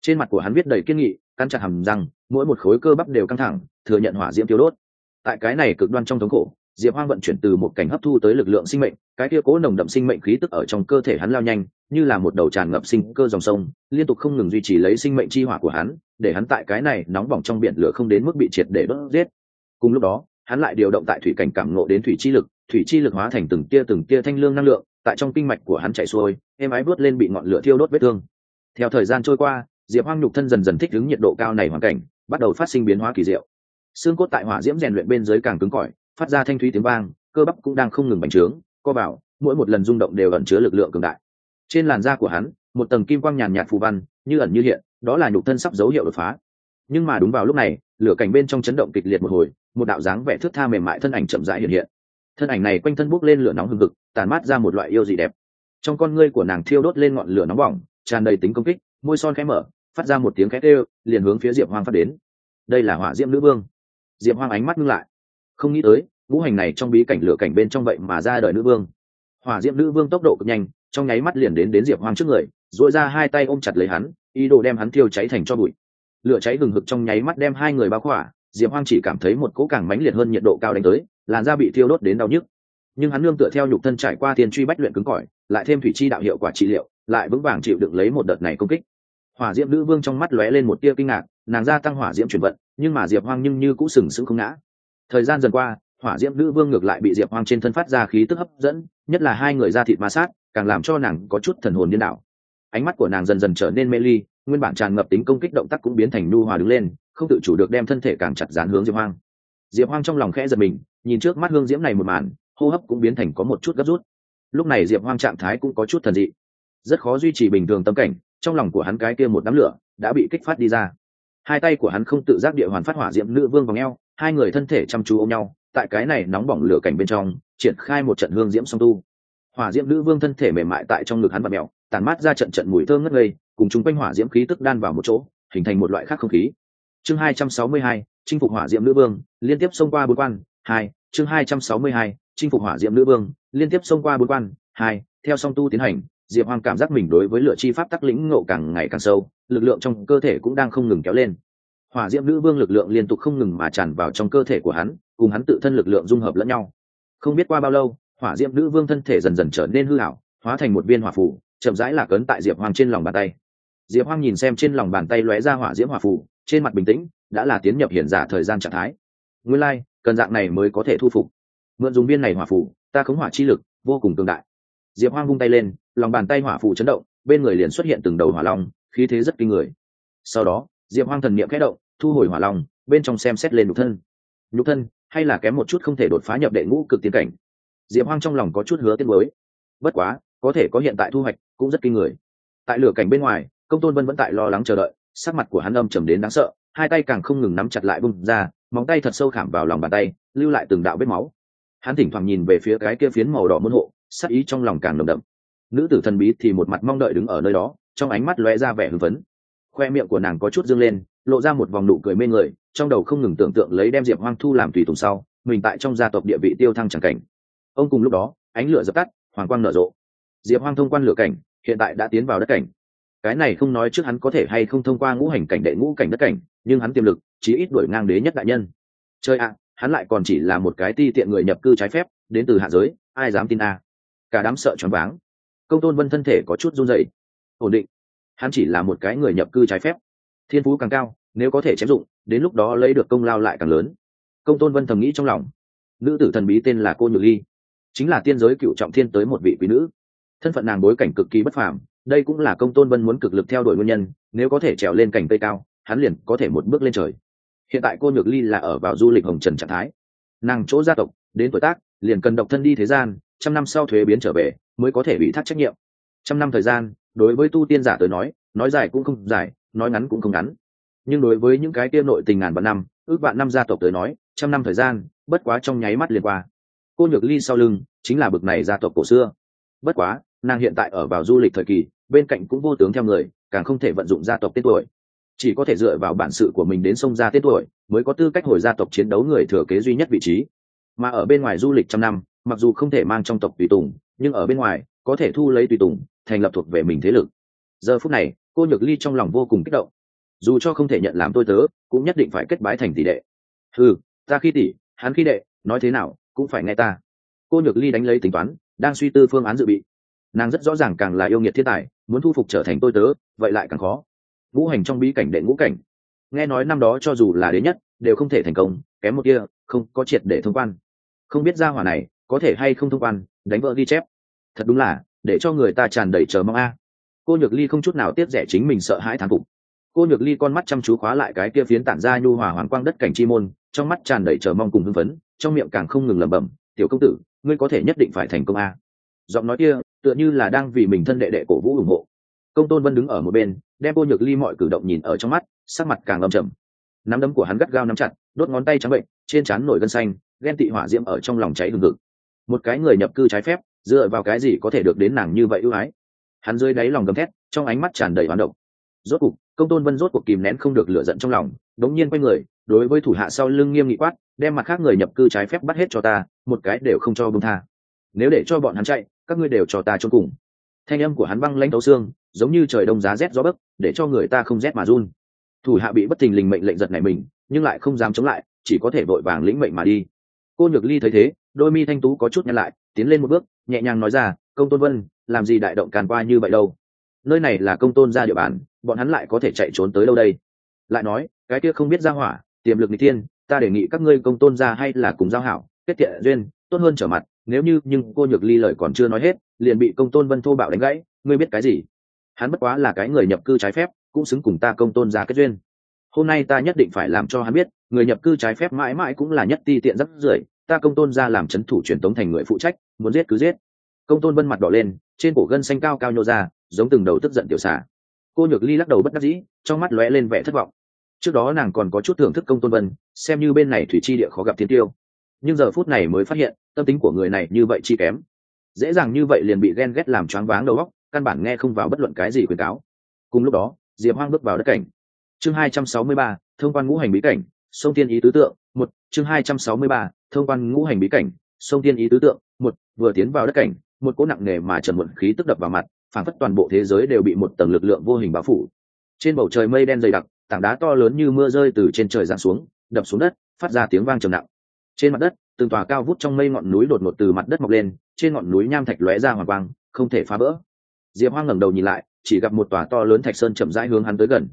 Trên mặt của hắn viết đầy kiên nghị căn chặt hầm răng, mỗi một khối cơ bắp đều căng thẳng, thừa nhận hỏa diễm tiêu đốt. Tại cái này cực đoan trong thống khổ diệp hoang vận chuyển từ một cảnh hấp thu tới lực lượng sinh mệnh, cái kia cố nồng đậm sinh mệnh khí tức ở trong cơ thể hắn lao nhanh, như là một đầu tràn ngập sinh cơ dòng sông, liên tục không ngừng duy trì lấy sinh mệnh chi hỏa của hắn, để hắn tại cái này nóng bỏng trong biển lửa không đến mức bị triệt để đốt giết. Cùng lúc đó, hắn lại điều động tại thủy cảnh cảm ngộ đến thủy chi lực, thủy chi lực hóa thành từng tia từng tia thanh lương năng lượng, tại trong kinh mạch của hắn chạy xuôi, êm ái bước lên bị ngọn lửa thiêu đốt vết thương. Theo thời gian trôi qua, diệp hoang nhục thân dần dần thích ứng nhiệt độ cao này hoàn cảnh, bắt đầu phát sinh biến hóa kỳ diệu. Xương cốt tại hỏa diễm rèn luyện bên dưới càng cứng cỏi phát ra thanh thúy tiếng vang, cơ bắp cũng đang không ngừng bành trướng, co bảo mỗi một lần rung động đều ẩn chứa lực lượng cường đại. Trên làn da của hắn, một tầng kim quang nhàn nhạt phù văn, như ẩn như hiện, đó là nhục thân sắp dấu hiệu đột phá. Nhưng mà đúng vào lúc này, lửa cảnh bên trong chấn động kịch liệt một hồi, một đạo dáng vẻ thước tha mềm mại thân ảnh chậm rãi hiện hiện. Thân ảnh này quanh thân bốc lên lửa nóng hừng hực, tàn mát ra một loại yêu dị đẹp. Trong con ngươi của nàng thiêu đốt lên ngọn lửa nóng bỏng, tràn đầy tính công kích, môi son khẽ mở, phát ra một tiếng khẽ kêu, liền hướng phía diệp hoang phát đến. Đây là hỏa diễm nữ vương. Diệp hoang ánh mắt ngưng lại không nghĩ tới, ngũ hành này trong bí cảnh lửa cảnh bên trong vậy mà ra đời nữ vương. Hỏa diễm nữ vương tốc độ cực nhanh, trong nháy mắt liền đến đến diệp hoang trước người dội ra hai tay ôm chặt lấy hắn, ý đồ đem hắn thiêu cháy thành cho bụi. Lửa cháy gừng hực trong nháy mắt đem hai người bao khỏa, diệp hoang chỉ cảm thấy một cỗ càng mãnh liệt hơn nhiệt độ cao đánh tới, làn da bị thiêu đốt đến đau nhức. Nhưng hắn nương tựa theo nhục thân trải qua tiền truy bách luyện cứng cỏi, lại thêm thủy chi đạo hiệu quả trị liệu, lại vững vàng chịu đựng lấy một đợt này công kích. Hỏa diễm nữ vương trong mắt lóe lên một tia kinh ngạc, nàng gia tăng hỏa diễm chuyển vận, nhưng mà diệp hoang nhưng như cũ sừng sững không ngã thời gian dần qua, hỏa diễm nữ vương ngược lại bị diệp hoang trên thân phát ra khí tức hấp dẫn, nhất là hai người ra thịt ma sát, càng làm cho nàng có chút thần hồn điên đảo. Ánh mắt của nàng dần dần trở nên mê ly, nguyên bản tràn ngập tính công kích động tác cũng biến thành nu hòa đứng lên, không tự chủ được đem thân thể càng chặt dán hướng diệp hoang. Diệp hoang trong lòng khẽ giật mình, nhìn trước mắt hương diễm này một màn, hô hấp cũng biến thành có một chút gấp rút. Lúc này diệp hoang trạng thái cũng có chút thần dị. Rất khó duy trì bình thường tâm cảnh, trong lòng của hắn cái kia một đám lửa đã bị kích phát đi ra. Hai tay của hắn không tự giác địa hoàn phát hỏa diệm nữ vương vòng eo hai người thân thể chăm chú ôm nhau, tại cái này nóng bỏng lửa cảnh bên trong, triển khai một trận hương diễm song tu. Hỏa diễm nữ vương thân thể mềm mại tại trong ngực hắn và mèo tàn mát ra trận trận mùi thơm ngất ngây, cùng chung quanh hỏa diễm khí tức đan vào một chỗ, hình thành một loại khác không khí. Chương hai trăm sáu mươi hai, chinh phục hỏa diễm nữ vương, liên tiếp xông qua bốn quan, hai, chương hai trăm sáu mươi hai, chinh phục hỏa diễm nữ vương, liên tiếp xông qua bốn quan, hai, theo song tu tiến hành, diệp hoàng cảm giác mình đối với lựa chi pháp tắc lĩnh ngộ càng ngày càng sâu, lực lượng trong cơ thể cũng đang không ngừng kéo lên hỏa diễm nữ vương lực lượng liên tục không ngừng mà tràn vào trong cơ thể của hắn cùng hắn tự thân lực lượng dung hợp lẫn nhau. Không biết qua bao lâu hỏa diễm nữ vương thân thể dần dần trở nên hư hảo hóa thành một viên hỏa phủ chậm rãi lạc ấn tại diệp hoang trên lòng bàn tay. Diệp hoang nhìn xem trên lòng bàn tay lóe ra hỏa diễm hỏa phủ trên mặt bình tĩnh đã là tiến nhập hiện giả thời gian trạng thái. Nguyên lai、like, cần dạng này mới có thể thu phục. Mượn dùng viên này hỏa phủ ta khống hỏa chi lực vô cùng tương đại. Diệp hoang vung tay lên lòng bàn tay hỏa phủ chấn động bên người liền xuất hiện từng đầu hỏa long khí thế rất kinh người. Sau đó diệp hoang thần n i ệ m khẽ động, thu hồi hỏa long bên trong xem xét lên nhục thân. Nhục thân, hay là kém một chút không thể đột phá nhập đệ ngũ cực tiến cảnh? Diệp hoang trong lòng có chút hứa tiết mới. Bất quá, có thể có hiện tại thu hoạch cũng rất kinh người. Tại lửa cảnh bên ngoài, công tôn vân vẫn tại lo lắng chờ đợi, sắc mặt của hắn âm trầm đến đáng sợ, hai tay càng không ngừng nắm chặt lại bung ra, móng tay thật sâu khảm vào lòng bàn tay, lưu lại từng đạo vết máu. Hắn thỉnh thoảng nhìn về phía cái kia phiến màu đỏ môn hộ, sắc ý trong lòng càng nồng đậm. Nữ tử thần bí thì một mặt mong đợi đứng ở nơi đó, trong ánh mắt lóe ra vẻ hưng phấn khoe miệng của nàng có chút dương lên, lộ ra một vòng nụ cười mê người, trong đầu không ngừng tưởng tượng lấy đem diệp hoang thu làm tùy tùng sau, mình tại trong gia tộc địa vị tiêu thăng chẳng cảnh. Ông cùng lúc đó, ánh lửa dập tắt, hoàng quang nở rộ. Diệp hoang thông quan lửa cảnh, hiện tại đã tiến vào đất cảnh. Cái này không nói trước hắn có thể hay không thông qua ngũ hành cảnh đệ ngũ cảnh đất cảnh, nhưng hắn tiềm lực, chí ít đuổi ngang đế nhất đại nhân. Chơi ạ, hắn lại còn chỉ là một cái ti tiện người nhập cư trái phép, đến từ hạ giới, ai dám tin a? Cả đám sợ choáng váng. Công tôn vân thân thể có chút run dậy ổn định hắn chỉ là một cái người nhập cư trái phép. Thiên phú càng cao, nếu có thể chém dụng, đến lúc đó lấy được công lao lại càng lớn. Công tôn vân thầm nghĩ trong lòng. Nữ tử thần bí tên là cô nhược ly. Chính là tiên giới cựu trọng thiên tới một vị quý nữ. Thân phận nàng bối cảnh cực kỳ bất phàm, đây cũng là công tôn vân muốn cực lực theo đuổi nguyên nhân, nếu có thể trèo lên cành cây cao, hắn liền có thể một bước lên trời. Hiện tại cô nhược ly là ở vào du lịch hồng trần trạng thái. Nàng chỗ gia tộc, đến tuổi tác, liền cần độc thân đi thế gian, trăm năm sau thuế biến trở về, mới có thể bị thác trách nhiệm. Trăm năm thời gian đối với tu tiên giả tới nói nói dài cũng không dài, nói ngắn cũng không ngắn. Nhưng đối với những cái kia nội tình ngàn vạn năm, ước vạn năm gia tộc tới nói, trăm năm thời gian, bất quá trong nháy mắt liền qua. Cô nhược ly sau lưng, chính là bực này gia tộc cổ xưa. Bất quá, nàng hiện tại ở vào du lịch thời kỳ, bên cạnh cũng vô tướng theo người, càng không thể vận dụng gia tộc tên tuổi. Chỉ có thể dựa vào bản sự của mình đến sông ra tên tuổi, mới có tư cách hồi gia tộc chiến đấu người thừa kế duy nhất vị trí. Mà ở bên ngoài du lịch trăm năm, mặc dù không thể mang trong tộc tùy tùng, nhưng ở bên ngoài, có thể thu lấy tùy tùng thành lập thuộc về mình thế lực. Giờ phút này, cô nhược ly trong lòng vô cùng kích động. Dù cho không thể nhận làm tôi tớ, cũng nhất định phải kết bái thành tỷ đệ. Ừ ta khi tỷ, hắn khi đệ, nói thế nào, cũng phải nghe ta. Cô nhược ly đánh lấy tính toán, đang suy tư phương án dự bị. Nàng rất rõ ràng càng là yêu nghiệt thiên tài, muốn thu phục trở thành tôi tớ, vậy lại càng khó. Ngũ hành trong bí cảnh đệ ngũ cảnh. Nghe nói năm đó cho dù là đế nhất, đều không thể thành công, kém một kia, không, có triệt để thông quan. Không biết ra hỏa này, có thể hay không thông quan, đánh vỡ ghi chép. Thật đúng là để cho người ta tràn đầy chờ mong a. Cô nhược ly không chút nào tiếp rẻ chính mình sợ hãi thán phục. Cô nhược ly con mắt chăm chú khóa lại cái kia phiến tản ra nhu hòa hoàng quang đất cảnh chi môn, trong mắt tràn đầy chờ mong cùng hưng phấn, trong miệng càng không ngừng lẩm bẩm, tiểu công tử, ngươi có thể nhất định phải thành công a. Giọng nói kia, tựa như là đang vì mình thân đệ đệ cổ vũ ủng hộ. Công tôn vân đứng ở một bên, đem cô nhược ly mọi cử động nhìn ở trong mắt, sắc mặt càng âm trầm. Nắm đấm của hắn gắt gao nắm chặt, đốt ngón tay trắng bệnh, trên trán nổi gân xanh, ghen tị hỏa diễm ở trong lòng cháy hừng hực. Một cái người nhập cư trái phép dựa vào cái gì có thể được đến nàng như vậy ưu ái? Hắn rơi đáy lòng gầm thét, trong ánh mắt tràn đầy hoán động rốt cục, công tôn vân rốt cuộc kìm nén không được lửa giận trong lòng, đống nhiên quay người, đối với thủ hạ sau lưng nghiêm nghị quát, đem mặt khác người nhập cư trái phép bắt hết cho ta, một cái đều không cho bông tha. Nếu để cho bọn hắn chạy, các ngươi đều cho ta trốn cùng. Thanh âm của hắn băng lãnh thấu xương, giống như trời đông giá rét gió bấc, để cho người ta không rét mà run. Thủ hạ bị bất thình lình mệnh lệnh giật này mình, nhưng lại không dám chống lại, chỉ có thể vội vàng lĩnh mệnh mà đi. Cô nhược ly thấy thế, đôi mi thanh tú có chút nhăn lại tiến lên một bước, nhẹ nhàng nói ra, công tôn vân, làm gì đại động càn qua như vậy đâu? Nơi này là công tôn ra địa bàn, bọn hắn lại có thể chạy trốn tới đâu đây? Lại nói, cái kia không biết ra hỏa, tiềm lực n g tiên ta đề nghị các ngươi công tôn ra hay là cùng giao hảo, kết thiện duyên, tốt hơn trở mặt, nếu như nhưng cô nhược ly lời còn chưa nói hết, liền bị công tôn vân thô bạo đánh gãy, ngươi biết cái gì? Hắn bất quá là cái người nhập cư trái phép, cũng xứng cùng ta công tôn ra kết duyên. Hôm nay ta nhất định phải làm cho hắn biết, người nhập cư trái phép mãi mãi cũng là nhất ti tiện rất rưởi ta công tôn ra làm c h ấ n thủ truyền tống thành người phụ trách, muốn giết cứ giết. Công tôn vân mặt đỏ lên, trên cổ gân xanh cao cao nhô ra, giống từng đầu tức giận tiểu xả cô nhược ly lắc đầu bất đắc dĩ, trong mắt lóe lên vẻ thất vọng. Trước đó nàng còn có chút thưởng thức công tôn vân, xem như bên này thủy chi địa khó gặp thiên tiêu. Nhưng giờ phút này mới phát hiện, tâm tính của người này như vậy chi kém. Dễ dàng như vậy liền bị ghen ghét làm choáng váng đầu óc, căn bản nghe không vào bất luận cái gì khuyến cáo. Cùng lúc đó, diệp hoang bước vào đất cảnh. Chương hai trăm sáu mươi ba, thông quan ngũ hành bí cảnh, sông tiên ý tứ tượng một, chương hai trăm sáu mươi ba, thông quan ngũ hành bí cảnh, sông tiên ý tứ tượng. Một, vừa tiến vào đất cảnh, một cỗ nặng nề mà trần muộn khí tức đập vào mặt phản phất toàn bộ thế giới đều bị một tầng lực lượng vô hình bao phủ. Trên bầu trời mây đen dày đặc, tảng đá to lớn như mưa rơi từ trên trời giáng xuống, đập xuống đất, phát ra tiếng vang trầm nặng. Trên mặt đất, từng tòa cao vút trong mây ngọn núi đột ngột từ mặt đất mọc lên, trên ngọn núi nham thạch lóe ra hoàng quang, không thể phá vỡ. Diệp hoang ngẩng đầu nhìn lại, chỉ gặp một tòa to lớn thạch sơn chậm rãi hướng hắn tới gần.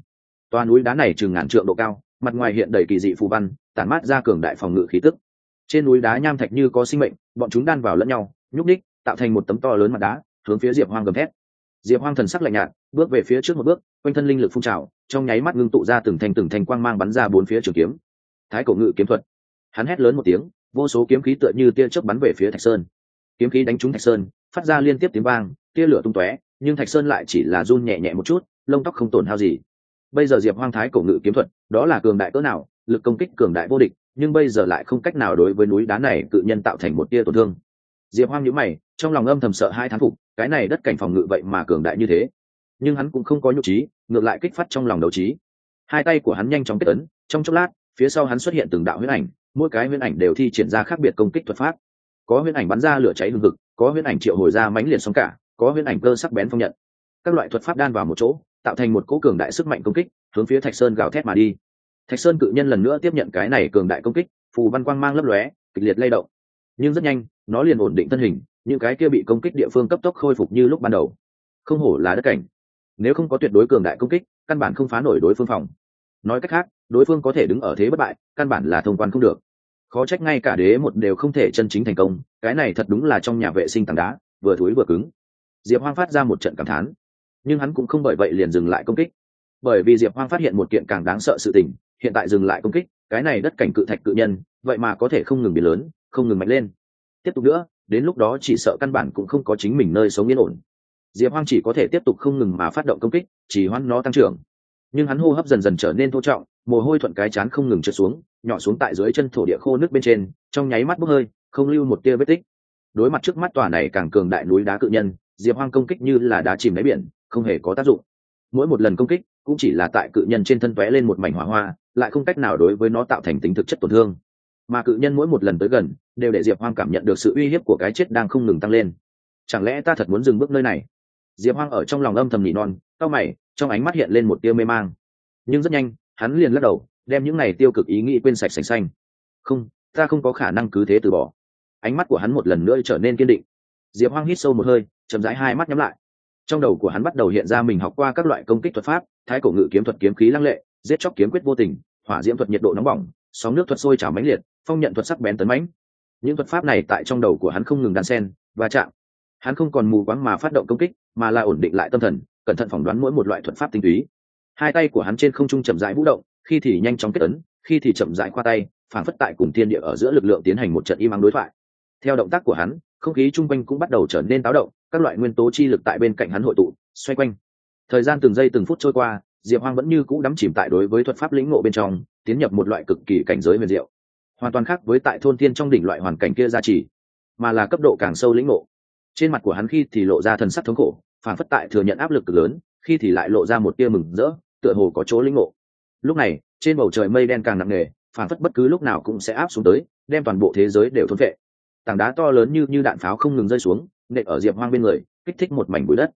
Tòa núi đá này chừng ngàn trượng độ cao mặt ngoài hiện đầy kỳ dị phù văn, tản mát ra cường đại phòng ngự khí tức. Trên núi đá nham thạch như có sinh mệnh, bọn chúng đan vào lẫn nhau, nhúc ních tạo thành một tấm to lớn mặt đá, hướng phía diệp hoang gầm thét. Diệp hoang thần sắc lạnh nhạt, bước về phía trước một bước, quanh thân linh lực phun trào, trong nháy mắt ngưng tụ ra từng thành từng thành quang mang bắn ra bốn phía trường kiếm. Thái cổ ngự kiếm thuật. Hắn hét lớn một tiếng, vô số kiếm khí tựa như tia chớp bắn về phía thạch sơn. Kiếm khí đánh trúng thạch sơn, phát ra liên tiếp tiếng vang, tia lửa tung tóe, nhưng thạch sơn lại chỉ là run nhẹ nhẹ một chút, lông tóc không tổn hao gì bây giờ diệp hoang thái cổ ngự kiếm thuật, đó là cường đại cỡ nào, lực công kích cường đại vô địch, nhưng bây giờ lại không cách nào đối với núi đá này cự nhân tạo thành một tia tổn thương. Diệp hoang nhíu mày, trong lòng âm thầm sợ hai thán phục, cái này đất cảnh phòng ngự vậy mà cường đại như thế. Nhưng hắn cũng không có nhục trí, ngược lại kích phát trong lòng đấu trí. Hai tay của hắn nhanh chóng kết ấn, trong chốc lát, phía sau hắn xuất hiện từng đạo huyết ảnh, mỗi cái huyết ảnh đều thi triển ra khác biệt công kích thuật pháp. Có huyết ảnh bắn ra lửa cháy hương thực có huyết ảnh triệu hồi ra mãnh liệt sóng cả, có huyết ảnh cơ sắc bén phong nhận. Các loại thuật pháp đan vào một chỗ tạo thành một cỗ cường đại sức mạnh công kích, hướng phía thạch sơn gào thét mà đi. Thạch sơn cự nhân lần nữa tiếp nhận cái này cường đại công kích, phù văn quang mang lấp lóe, kịch liệt lay động. Nhưng rất nhanh, nó liền ổn định thân hình, những cái kia bị công kích địa phương cấp tốc khôi phục như lúc ban đầu. Không hổ là đất cảnh. Nếu không có tuyệt đối cường đại công kích, căn bản không phá nổi đối phương phòng. Nói cách khác, đối phương có thể đứng ở thế bất bại, căn bản là thông quan không được. Khó trách ngay cả đế một đều không thể chân chính thành công, cái này thật đúng là trong nhà vệ sinh tảng đá, vừa thúi vừa cứng. Diệp hoang phát ra một trận cảm thán nhưng hắn cũng không bởi vậy liền dừng lại công kích. Bởi vì diệp hoang phát hiện một kiện càng đáng sợ sự tình, hiện tại dừng lại công kích, cái này đất cảnh cự thạch cự nhân, vậy mà có thể không ngừng biến lớn, không ngừng mạnh lên. Tiếp tục nữa, đến lúc đó chỉ sợ căn bản cũng không có chính mình nơi sống yên ổn. Diệp hoang chỉ có thể tiếp tục không ngừng mà phát động công kích, chỉ hoãn nó tăng trưởng. Nhưng hắn hô hấp dần dần trở nên thô trọng, mồ hôi thuận cái chán không ngừng trượt xuống, nhỏ xuống tại dưới chân thổ địa khô nước bên trên, trong nháy mắt bốc hơi, không lưu một tia vết tích. Đối mặt trước mắt tòa này càng cường đại núi đá cự nhân, diệp hoang công kích như là đá chìm đáy biển không hề có tác dụng. Mỗi một lần công kích, cũng chỉ là tại cự nhân trên thân tóe lên một mảnh hỏa hoa, lại không cách nào đối với nó tạo thành tính thực chất tổn thương. Mà cự nhân mỗi một lần tới gần, đều để diệp hoang cảm nhận được sự uy hiếp của cái chết đang không ngừng tăng lên. Chẳng lẽ ta thật muốn dừng bước nơi này? Diệp hoang ở trong lòng âm thầm nỉ non cao mày, trong ánh mắt hiện lên một tia mê mang. Nhưng rất nhanh, hắn liền lắc đầu, đem những này tiêu cực ý nghĩ quên sạch sành xanh. Không, ta không có khả năng cứ thế từ bỏ. Ánh mắt của hắn một lần nữa trở nên kiên định. Diệp hoang hít sâu một hơi, chậm rãi hai mắt nhắm lại trong đầu của hắn bắt đầu hiện ra mình học qua các loại công kích thuật pháp, thái cổ ngự kiếm thuật kiếm khí lăng lệ, giết chóc kiếm quyết vô tình, hỏa diễm thuật nhiệt độ nóng bỏng, sóng nước thuật sôi trào mãnh liệt, phong nhận thuật sắc bén tấn mãnh. Những thuật pháp này tại trong đầu của hắn không ngừng đan sen và chạm. Hắn không còn mù quáng mà phát động công kích, mà là ổn định lại tâm thần, cẩn thận phỏng đoán mỗi một loại thuật pháp tinh túy. Hai tay của hắn trên không trung chậm rãi vũ động, khi thì nhanh chóng kết ấn, khi thì chậm rãi qua tay phản phất tại cùng thiên địa ở giữa lực lượng tiến hành một trận im ắng đối thoại. Theo động tác của hắn không khí chung quanh cũng bắt đầu trở nên táo động, các loại nguyên tố chi lực tại bên cạnh hắn hội tụ, xoay quanh. Thời gian từng giây từng phút trôi qua, diệp hoang vẫn như cũ đắm chìm tại đối với thuật pháp lĩnh ngộ bên trong, tiến nhập một loại cực kỳ cảnh giới huyền diệu. Hoàn toàn khác với tại thôn thiên trong đỉnh loại hoàn cảnh kia gia trì, mà là cấp độ càng sâu lĩnh ngộ. Trên mặt của hắn khi thì lộ ra thần sắc thống khổ, phản phất tại thừa nhận áp lực cực lớn, khi thì lại lộ ra một tia mừng rỡ, tựa hồ có chỗ lĩnh ngộ. Lúc này, trên bầu trời mây đen càng nặng nề, phản phất bất cứ lúc nào cũng sẽ áp xuống tới, đem toàn bộ thế giới đều thốn vệ tảng đá to lớn như như đạn pháo không ngừng rơi xuống nện ở diệp hoang bên người kích thích một mảnh bụi đất.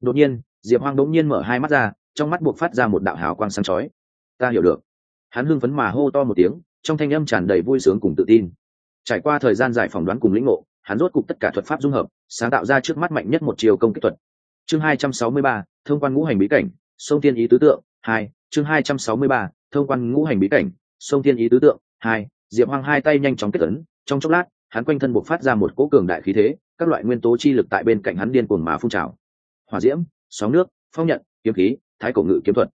Đột nhiên diệp hoang đống nhiên mở hai mắt ra trong mắt buộc phát ra một đạo hào quang sáng chói. Ta hiểu được. Hắn hưng phấn mà hô to một tiếng trong thanh âm tràn đầy vui sướng cùng tự tin. Trải qua thời gian dài phỏng đoán cùng lĩnh ngộ hắn rốt cục tất cả thuật pháp dung hợp sáng tạo ra trước mắt mạnh nhất một chiều công kích thuật. Chương 263, thông quan ngũ hành bí cảnh sông tiên ý tứ tượng hai chương 263, thông quan ngũ hành bí cảnh sông tiên ý tứ tượng hai diệp hoang hai tay nhanh chóng kết ấn trong chốc lát hắn quanh thân buộc phát ra một cỗ cường đại khí thế, các loại nguyên tố chi lực tại bên cạnh hắn điên cuồng mà phun trào. Hòa diễm, sóng nước, phong nhận, kiếm khí, thái cổ ngự kiếm thuật.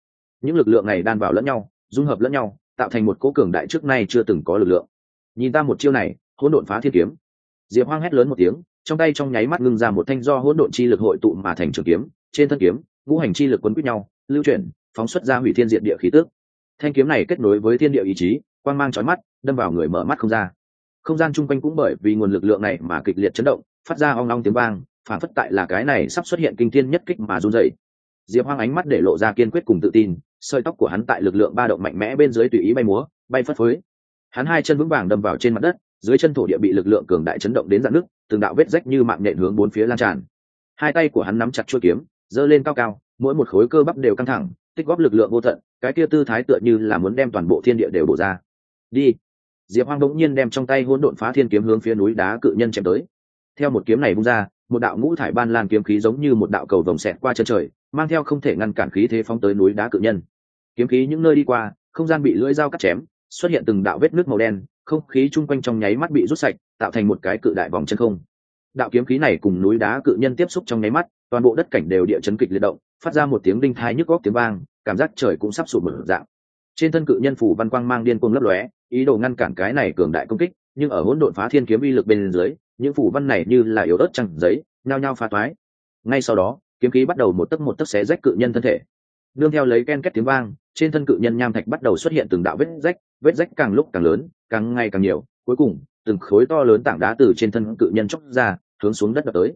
Những lực lượng này đan vào lẫn nhau, dung hợp lẫn nhau, tạo thành một cỗ cường đại trước nay chưa từng có lực lượng. Nhìn ta một chiêu này, hỗn độn phá thiên kiếm. Diệp hoang hét lớn một tiếng, trong tay trong nháy mắt ngưng ra một thanh do hỗn độn chi lực hội tụ mà thành trường kiếm, trên thân kiếm, ngũ hành chi lực quấn quýt nhau, lưu chuyển, phóng xuất ra hủy thiên diện địa khí tước thanh kiếm này kết nối với thiên địa ý chí, quang mang chói mắt, đâm vào người mở mắt không ra không gian chung quanh cũng bởi vì nguồn lực lượng này mà kịch liệt chấn động, phát ra ong long tiếng vang phản phất tại là cái này sắp xuất hiện kinh thiên nhất kích mà run dậy diệp hoang ánh mắt để lộ ra kiên quyết cùng tự tin, sợi tóc của hắn tại lực lượng ba động mạnh mẽ bên dưới tùy ý bay múa, bay phất phới. Hắn hai chân vững vàng đâm vào trên mặt đất, dưới chân thổ địa bị lực lượng cường đại chấn động đến dạn nước từng đạo vết rách như mạng nhện hướng bốn phía lan tràn. Hai tay của hắn nắm chặt chuôi kiếm, giơ lên cao cao, mỗi một khối cơ bắp đều căng thẳng, tích góp lực lượng vô tận, cái kia tư thái tựa như là muốn đem toàn bộ thiên địa đều bổ ra. Đi diệp hoang bỗng nhiên đem trong tay hỗn độn phá thiên kiếm hướng phía núi đá cự nhân chém tới. Theo một kiếm này bung ra, một đạo ngũ thải ban lan kiếm khí giống như một đạo cầu vồng xẹt qua chân trời, mang theo không thể ngăn cản khí thế phóng tới núi đá cự nhân. Kiếm khí những nơi đi qua, không gian bị lưỡi dao cắt chém, xuất hiện từng đạo vết nước màu đen, không khí chung quanh trong nháy mắt bị rút sạch, tạo thành một cái cự đại vòng chân không. Đạo kiếm khí này cùng núi đá cự nhân tiếp xúc trong nháy mắt, toàn bộ đất cảnh đều địa chấn kịch liệt động, phát ra một tiếng đinh thai nhức góc tiếng vang, cảm giác trời cũng sắp sụp mở dạng. Trên thân cự nhân phủ văn quang mang điên cuồng lấp lóe ý đồ ngăn cản cái này cường đại công kích, nhưng ở hỗn độn phá thiên kiếm uy lực bên dưới, những phủ văn này như là yếu ớt trăng giấy, nhao nhao phá toái ngay sau đó, kiếm khí bắt đầu một tấc một tấc xé rách cự nhân thân thể. Nương theo lấy ken két tiếng vang, trên thân cự nhân nham thạch bắt đầu xuất hiện từng đạo vết rách vết rách càng lúc càng lớn, càng ngày càng nhiều, cuối cùng, từng khối to lớn tảng đá từ trên thân cự nhân chóc ra, hướng xuống đất đập tới.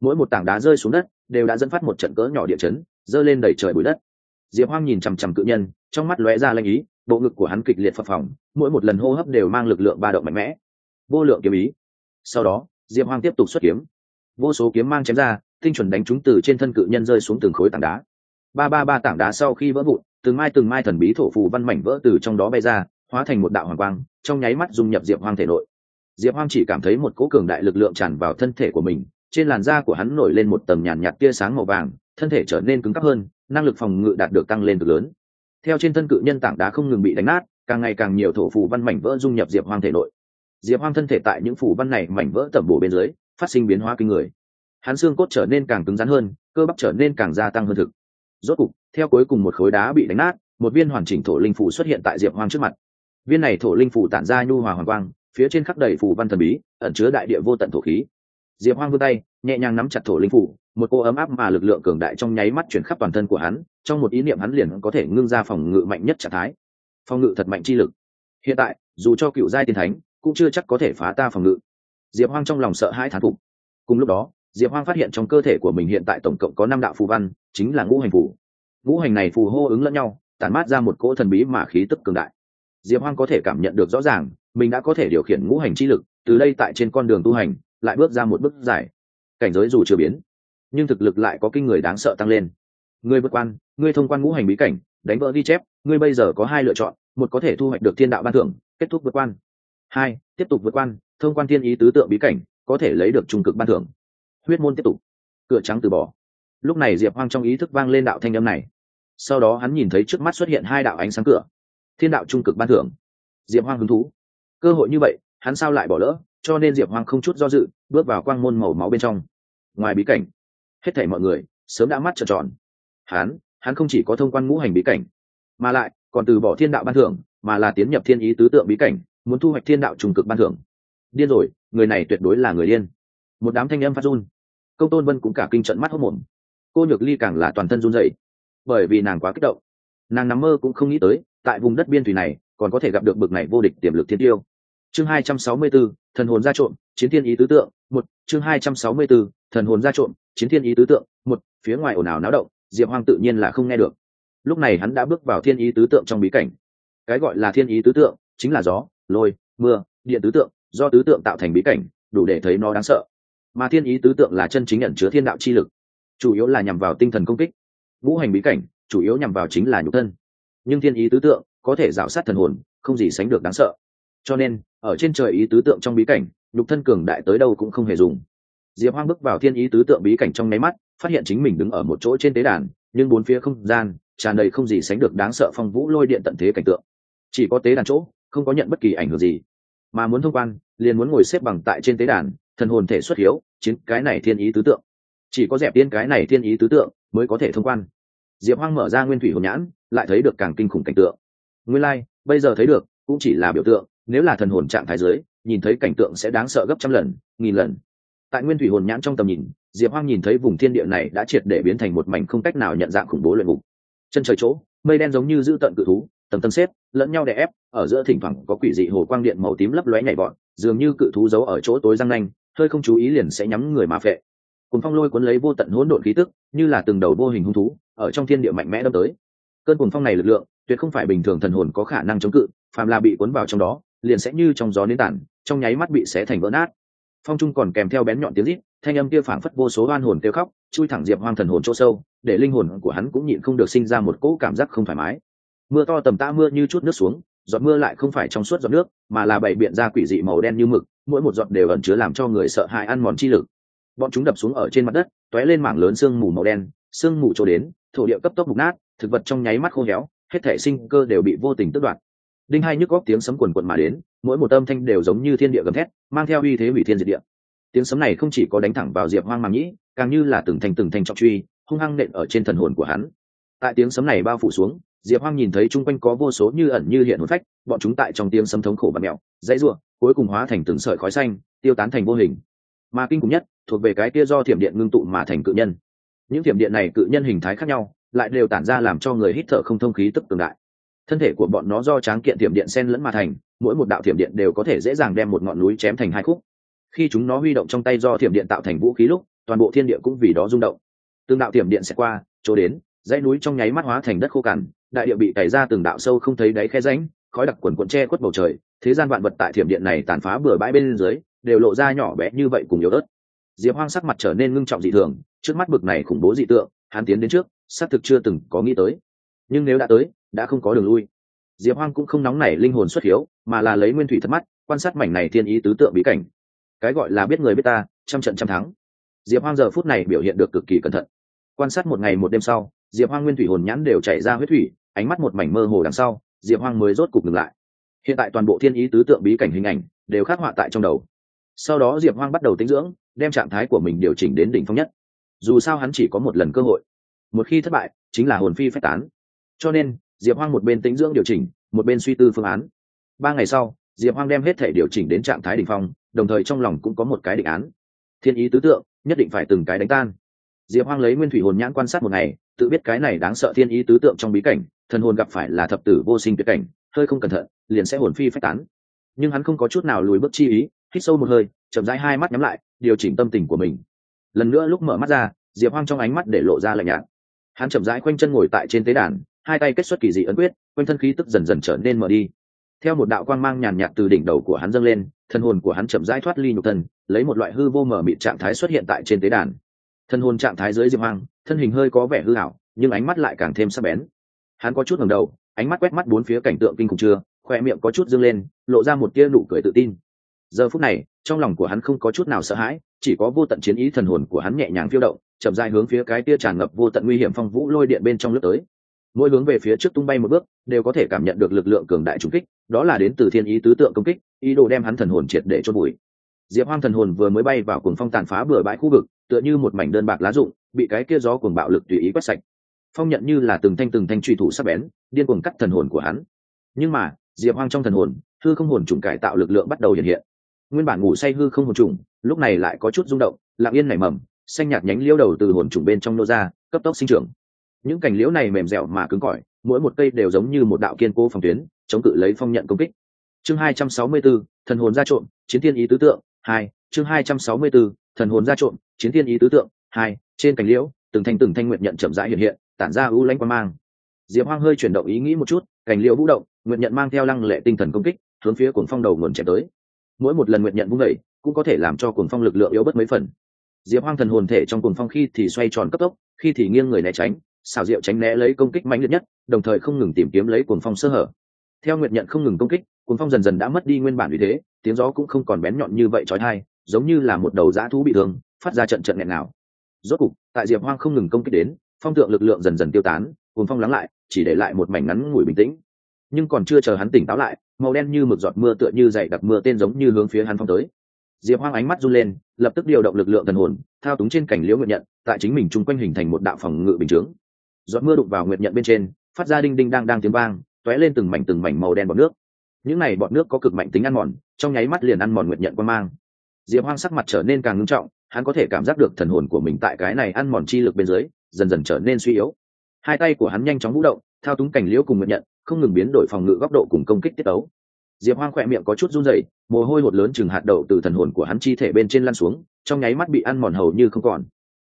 Mỗi một tảng đá rơi xuống đất, đều đã dẫn phát một trận cỡ nhỏ địa chấn, dơ lên đẩy trời bụi đất. Diệp hoang nhìn chằm chằm cự nhân, trong mắt lóe ra lanh ý bộ ngực của hắn kịch liệt phập phồng, mỗi một lần hô hấp đều mang lực lượng ba động mạnh mẽ. Vô lượng kiếm ý. Sau đó, diệp hoang tiếp tục xuất kiếm. Vô số kiếm mang chém ra, tinh chuẩn đánh chúng từ trên thân cự nhân rơi xuống từng khối tảng đá. Ba ba ba tảng đá sau khi vỡ vụn, từng mai từng mai thần bí thổ phù văn mảnh vỡ từ trong đó bay ra, hóa thành một đạo hoàng quang, trong nháy mắt dung nhập diệp hoang thể nội. Diệp hoang chỉ cảm thấy một cỗ cường đại lực lượng tràn vào thân thể của mình, trên làn da của hắn nổi lên một tầng nhàn nhạt tia sáng màu vàng, thân thể trở nên cứng cáp hơn, năng lực phòng ngự đạt được tăng lên cực lớn theo trên thân cự nhân tảng đá không ngừng bị đánh nát, càng ngày càng nhiều thổ phù văn mảnh vỡ dung nhập diệp hoang thể nội. Diệp hoang thân thể tại những phù văn này mảnh vỡ tẩm bổ bên dưới, phát sinh biến hóa kinh người. Hắn xương cốt trở nên càng cứng rắn hơn, cơ bắp trở nên càng gia tăng hơn thực. Rốt cục, theo cuối cùng một khối đá bị đánh nát, một viên hoàn chỉnh thổ linh phủ xuất hiện tại diệp hoang trước mặt. Viên này thổ linh phủ tản ra nhu hòa hoàng quang, phía trên khắc đầy phù văn thần bí, ẩn chứa đại địa vô tận thổ khí. Diệp hoang vươn tay, nhẹ nhàng nắm chặt thổ linh phủ một cô ấm áp mà lực lượng cường đại trong nháy mắt chuyển khắp toàn thân của hắn, trong một ý niệm hắn liền có thể ngưng ra phòng ngự mạnh nhất trạng thái. Phòng ngự thật mạnh chi lực. Hiện tại, dù cho cựu giai tiên thánh, cũng chưa chắc có thể phá ta phòng ngự. Diệp hoang trong lòng sợ hãi thán phục. Cùng lúc đó, diệp hoang phát hiện trong cơ thể của mình hiện tại tổng cộng có năm đạo phù văn, chính là ngũ hành phù. Ngũ hành này phù hô ứng lẫn nhau, tản mát ra một cỗ thần bí mà khí tức cường đại. Diệp hoang có thể cảm nhận được rõ ràng, mình đã có thể điều khiển ngũ hành chi lực, từ đây tại trên con đường tu hành, lại bước ra một bước dài. Cảnh giới dù chưa biến nhưng thực lực lại có kinh người đáng sợ tăng lên. Ngươi vượt quan, ngươi thông quan ngũ hành bí cảnh, đánh vỡ ghi chép, ngươi bây giờ có hai lựa chọn, một có thể thu hoạch được thiên đạo ban thưởng, kết thúc vượt quan. Hai, tiếp tục vượt quan, thông quan thiên ý tứ tượng bí cảnh, có thể lấy được trung cực ban thưởng. Huyết môn tiếp tục. Cửa trắng từ bỏ. Lúc này diệp hoang trong ý thức vang lên đạo thanh âm này. Sau đó hắn nhìn thấy trước mắt xuất hiện hai đạo ánh sáng cửa. Thiên đạo trung cực ban thưởng. Diệp hoang hứng thú. Cơ hội như vậy, hắn sao lại bỏ lỡ, cho nên diệp hoang không chút do dự, bước vào quang môn màu máu bên trong. Ngoài bí cảnh hết thảy mọi người sớm đã mắt trợn tròn. Hắn hắn không chỉ có thông quan ngũ hành bí cảnh mà lại còn từ bỏ thiên đạo ban thưởng mà là tiến nhập thiên ý tứ tượng bí cảnh muốn thu hoạch thiên đạo trùng cực ban thưởng. Điên rồi người này tuyệt đối là người điên. Một đám thanh âm phát run. Công tôn vân cũng cả kinh trận mắt hốc mồm cô nhược ly càng là toàn thân run dậy bởi vì nàng quá kích động. Nàng nằm mơ cũng không nghĩ tới tại vùng đất biên thủy này còn có thể gặp được bực này vô địch tiềm lực thiên tiêu. Chương hai trăm sáu mươi 264, thần hồn ra trộm chiến thiên ý tứ tượng một chương hai trăm sáu mươi 264, thần hồn ra trộm chiến thiên ý tứ tượng, một, phía ngoài ồn ào náo động, diệp hoang tự nhiên là không nghe được. Lúc này hắn đã bước vào thiên ý tứ tượng trong bí cảnh. Cái gọi là thiên ý tứ tượng, chính là gió, lôi, mưa, điện tứ tượng, do tứ tượng tạo thành bí cảnh, đủ để thấy nó đáng sợ. Mà thiên ý tứ tượng là chân chính nhận chứa thiên đạo chi lực, chủ yếu là nhằm vào tinh thần công kích. Ngũ hành bí cảnh, chủ yếu nhằm vào chính là nhục thân. Nhưng thiên ý tứ tượng có thể dạo sát thần hồn, không gì sánh được đáng sợ. Cho nên, ở trên trời ý tứ tượng trong bí cảnh, nhục thân cường đại tới đâu cũng không hề dùng diệp hoang bước vào thiên ý tứ tượng bí cảnh trong nháy mắt phát hiện chính mình đứng ở một chỗ trên tế đàn nhưng bốn phía không gian tràn đầy không gì sánh được đáng sợ phong vũ lôi điện tận thế cảnh tượng. Chỉ có tế đàn chỗ không có nhận bất kỳ ảnh hưởng gì. Mà muốn thông quan liền muốn ngồi xếp bằng tại trên tế đàn thần hồn thể xuất hiếu chiến cái này thiên ý tứ tượng. Chỉ có dẹp tiên cái này thiên ý tứ tượng mới có thể thông quan. Diệp hoang mở ra nguyên thủy hồn nhãn lại thấy được càng kinh khủng cảnh tượng. Nguyên lai、like, bây giờ thấy được cũng chỉ là biểu tượng nếu là thần hồn trạng thái giới nhìn thấy cảnh tượng sẽ đáng sợ gấp trăm lần nghìn lần tại nguyên thủy hồn nhãn trong tầm nhìn, diệp hoang nhìn thấy vùng thiên địa này đã triệt để biến thành một mảnh không cách nào nhận dạng khủng bố luyện ngục. Chân trời chỗ, mây đen giống như giữ tận cự thú tầm tầm xếp, lẫn nhau đè ép, ở giữa thỉnh thoảng có quỷ dị hồ quang điện màu tím lấp lóe nhảy bọn dường như cự thú giấu ở chỗ tối răng nanh, hơi không chú ý liền sẽ nhắm người mà phệ. Cùng phong lôi cuốn lấy vô tận hỗn độn khí tức, như là từng đầu vô hình hung thú, ở trong thiên địa mạnh mẽ đâm tới. Cơn cuồng phong này lực lượng, tuyệt không phải bình thường thần hồn có khả năng chống cự, phàm là bị cuốn vào trong đó, liền sẽ như trong gió nến tản, trong nháy mắt bị xé thành vỡ nát phong trung còn kèm theo bén nhọn tiếng rít, thanh âm kia phảng phất vô số oan hồn kêu khóc, chui thẳng diệp hoang thần hồn chỗ sâu, để linh hồn của hắn cũng nhịn không được sinh ra một cỗ cảm giác không thoải mái. Mưa to tầm tã mưa như chút nước xuống, giọt mưa lại không phải trong suốt giọt nước, mà là bày biện ra quỷ dị màu đen như mực, mỗi một giọt đều ẩn chứa làm cho người sợ hãi ăn mòn chi lực. Bọn chúng đập xuống ở trên mặt đất t ó é lên mảng lớn sương mù màu đen, sương mù trổ đến, thổ địa cấp tốc mục nát, thực vật trong nháy mắt khô héo, hết thể sinh cơ đều bị vô tình tước đoạt đinh hai nhức góc tiếng sấm quần quần mà đến, mỗi một âm thanh đều giống như thiên địa gầm thét, mang theo uy thế hủy thiên diệt địa. Tiếng sấm này không chỉ có đánh thẳng vào diệp hoang màng nhĩ, càng như là từng thanh từng thanh trọng truy, hung hăng nện ở trên thần hồn của hắn. Tại tiếng sấm này bao phủ xuống, diệp hoang nhìn thấy chung quanh có vô số như ẩn như hiện hồn phách, bọn chúng tại trong tiếng sấm thống khổ bạt mẹo dãy ruộng cuối cùng hóa thành từng sợi khói xanh, tiêu tán thành vô hình. Mà kinh khủng nhất, thuộc về cái kia do thiểm điện ngưng tụ mà thành cự nhân. Những thiểm điện này cự nhân hình thái khác nhau, lại đều tản ra làm cho người hít thở không thông khí tức tương đại thân thể của bọn nó do tráng kiện thiểm điện sen lẫn mà thành, mỗi một đạo thiểm điện đều có thể dễ dàng đem một ngọn núi chém thành hai khúc. Khi chúng nó huy động trong tay do thiểm điện tạo thành vũ khí lúc, toàn bộ thiên địa cũng vì đó rung động. Từng đạo thiểm điện sẽ qua, chỗ đến, dãy núi trong nháy mắt hóa thành đất khô cằn, đại địa bị cày ra từng đạo sâu không thấy đáy khe ránh khói đặc quần quần che khuất bầu trời, thế gian vạn vật tại thiểm điện này tàn phá bừa bãi bên dưới, đều lộ ra nhỏ bé như vậy cùng yếu ớt. Diệp hoang sắc mặt trở nên ngưng trọng dị thường, trước mắt bực này khủng bố dị tượng, hắn tiến đến trước, xác thực chưa từng có nghĩ tới. Nhưng nếu đã tới đã không có đường lui. Diệp hoang cũng không nóng nảy linh hồn xuất hiếu, mà là lấy nguyên thủy thật mắt, quan sát mảnh này thiên ý tứ tượng bí cảnh. Cái gọi là biết người biết ta, trăm trận trăm thắng. Diệp hoang giờ phút này biểu hiện được cực kỳ cẩn thận. Quan sát một ngày một đêm sau, diệp hoang nguyên thủy hồn nhãn đều chảy ra huyết thủy, ánh mắt một mảnh mơ hồ đằng sau, diệp hoang mới rốt cục ngừng lại. Hiện tại toàn bộ thiên ý tứ tượng bí cảnh hình ảnh đều khắc họa tại trong đầu. Sau đó diệp hoang bắt đầu tinh dưỡng, đem trạng thái của mình điều chỉnh đến đỉnh phong nhất. Dù sao hắn chỉ có một lần cơ hội. Một khi thất bại, chính là hồn phi phách tán. Cho nên diệp hoang một bên tĩnh dưỡng điều chỉnh, một bên suy tư phương án. Ba ngày sau, diệp hoang đem hết thể điều chỉnh đến trạng thái đ ỉ n h phong, đồng thời trong lòng cũng có một cái định án. Thiên ý tứ tượng, nhất định phải từng cái đánh tan. Diệp hoang lấy nguyên thủy hồn nhãn quan sát một ngày, tự biết cái này đáng sợ thiên ý tứ tượng trong bí cảnh, thần hồn gặp phải là thập tử vô sinh tuyệt cảnh, hơi không cẩn thận, liền sẽ hồn phi phách tán. Nhưng hắn không có chút nào lùi bước chi ý, hít sâu một hơi, chậm rãi hai mắt nhắm lại, điều chỉnh tâm tình của mình. Lần nữa lúc mở mắt ra, diệp hoang trong ánh mắt để lộ ra lạnh nhạt. Hắn chậm rãi quanh chân ngồi tại trên tế đàn hai tay kết xuất kỳ dị ấn quyết, quanh thân khí tức dần dần trở nên mở đi. Theo một đạo quang mang nhàn nhạt từ đỉnh đầu của hắn dâng lên, thân hồn của hắn chậm rãi thoát ly nhục thân, lấy một loại hư vô mở mịt trạng thái xuất hiện tại trên tế đàn. Thân hồn trạng thái dưới diệp hoang, thân hình hơi có vẻ hư hảo nhưng ánh mắt lại càng thêm sắc bén. Hắn có chút ngầm đầu, ánh mắt quét mắt bốn phía cảnh tượng kinh khủng chưa, khoe miệng có chút dâng lên, lộ ra một tia nụ cười tự tin. Giờ phút này, trong lòng của hắn không có chút nào sợ hãi, chỉ có vô tận chiến ý thần hồn của hắn nhẹ nhàng phiêu động, chậm dài hướng phía cái tia tràn ngập vô tận nguy hiểm phong vũ lôi điện bên trong lướt tới mỗi hướng về phía trước tung bay một bước, đều có thể cảm nhận được lực lượng cường đại trung kích, đó là đến từ thiên ý tứ tượng công kích, ý đồ đem hắn thần hồn triệt để chôn bụi diệp hoang thần hồn vừa mới bay vào cuồng phong tàn phá bừa bãi khu vực, tựa như một mảnh đơn bạc lá rụng, bị cái kia gió cuồng bạo lực tùy ý quét sạch. Phong nhận như là từng thanh từng thanh truy thủ sắc bén, điên cuồng cắt thần hồn của hắn. Nhưng mà, diệp hoang trong thần hồn, hư không hồn trùng cải tạo lực lượng bắt đầu hiện hiện. Nguyên bản ngủ say hư không hồn trùng, lúc này lại có chút rung động, lặng yên nảy mầm, xanh nhạt nhánh liêu đầu từ hồn trùng bên trong nô ra, cấp tốc sinh trưởng những cành liễu này mềm dẻo mà cứng cỏi mỗi một cây đều giống như một đạo kiên cố phòng tuyến chống cự lấy phong nhận công kích. Chương 264, thần hồn ra trộm chiến thiên ý tứ tượng hai chương 264, thần hồn ra trộm chiến thiên ý tứ tượng hai trên cành liễu từng thanh từng thanh nguyện nhận chậm rãi hiện hiện tản ra ưu lãnh quan mang. Diệp hoang hơi chuyển động ý nghĩ một chút cành liễu vũ động nguyện nhận mang theo lăng lệ tinh thần công kích hướng phía cuồng phong đầu nguồn chém tới. Mỗi một lần nguyện nhận vung đẩy cũng có thể làm cho cuồng phong lực lượng yếu bớt mấy phần. Diệp hoang thần hồn thể trong cuồng phong khi thì xoay tròn cấp tốc khi thì nghiêng người né tránh xảo diệu tránh né lấy công kích mạnh liệt nhất, đồng thời không ngừng tìm kiếm lấy cuồng phong sơ hở. Theo nguyện nhận không ngừng công kích, cuồng phong dần dần đã mất đi nguyên bản vì thế, tiếng gió cũng không còn bén nhọn như vậy trói thai, giống như là một đầu dã thú bị thương, phát ra trận trận nghẹn nào rốt cục, tại diệp hoang không ngừng công kích đến, phong tượng lực lượng dần dần tiêu tán, cuồng phong lắng lại, chỉ để lại một mảnh ngắn ngủi bình tĩnh. Nhưng còn chưa chờ hắn tỉnh táo lại, màu đen như mực giọt mưa tựa như dày đặc mưa tên giống như hướng phía hắn phong tới. Diệp hoang ánh mắt run lên, lập tức điều động lực lượng thần hồn, thao túng trên cảnh liễu nguyện nhận, tại chính mình chung quanh hình thành một đạo phòng ngự bình chướng giọt mưa đụng vào nguyệt nhận bên trên, phát ra đinh đinh đang đang tiếng vang t ó é lên từng mảnh từng mảnh màu đen bọt nước. Những này bọt nước có cực mạnh tính ăn mòn, trong nháy mắt liền ăn mòn nguyệt nhận quan mang. Diệp hoang sắc mặt trở nên càng ngưng trọng, hắn có thể cảm giác được thần hồn của mình tại cái này ăn mòn chi lực bên dưới, dần dần trở nên suy yếu. Hai tay của hắn nhanh chóng vũ động, thao túng cảnh liễu cùng nguyệt nhận, không ngừng biến đổi phòng ngự góc độ cùng công kích tiết ấu diệp hoang khỏe miệng có chút run rẩy, mồ hôi hột lớn chừng hạt đậu từ thần hồn của hắn chi thể bên trên lăn xuống, trong nháy mắt bị ăn mòn hầu như không còn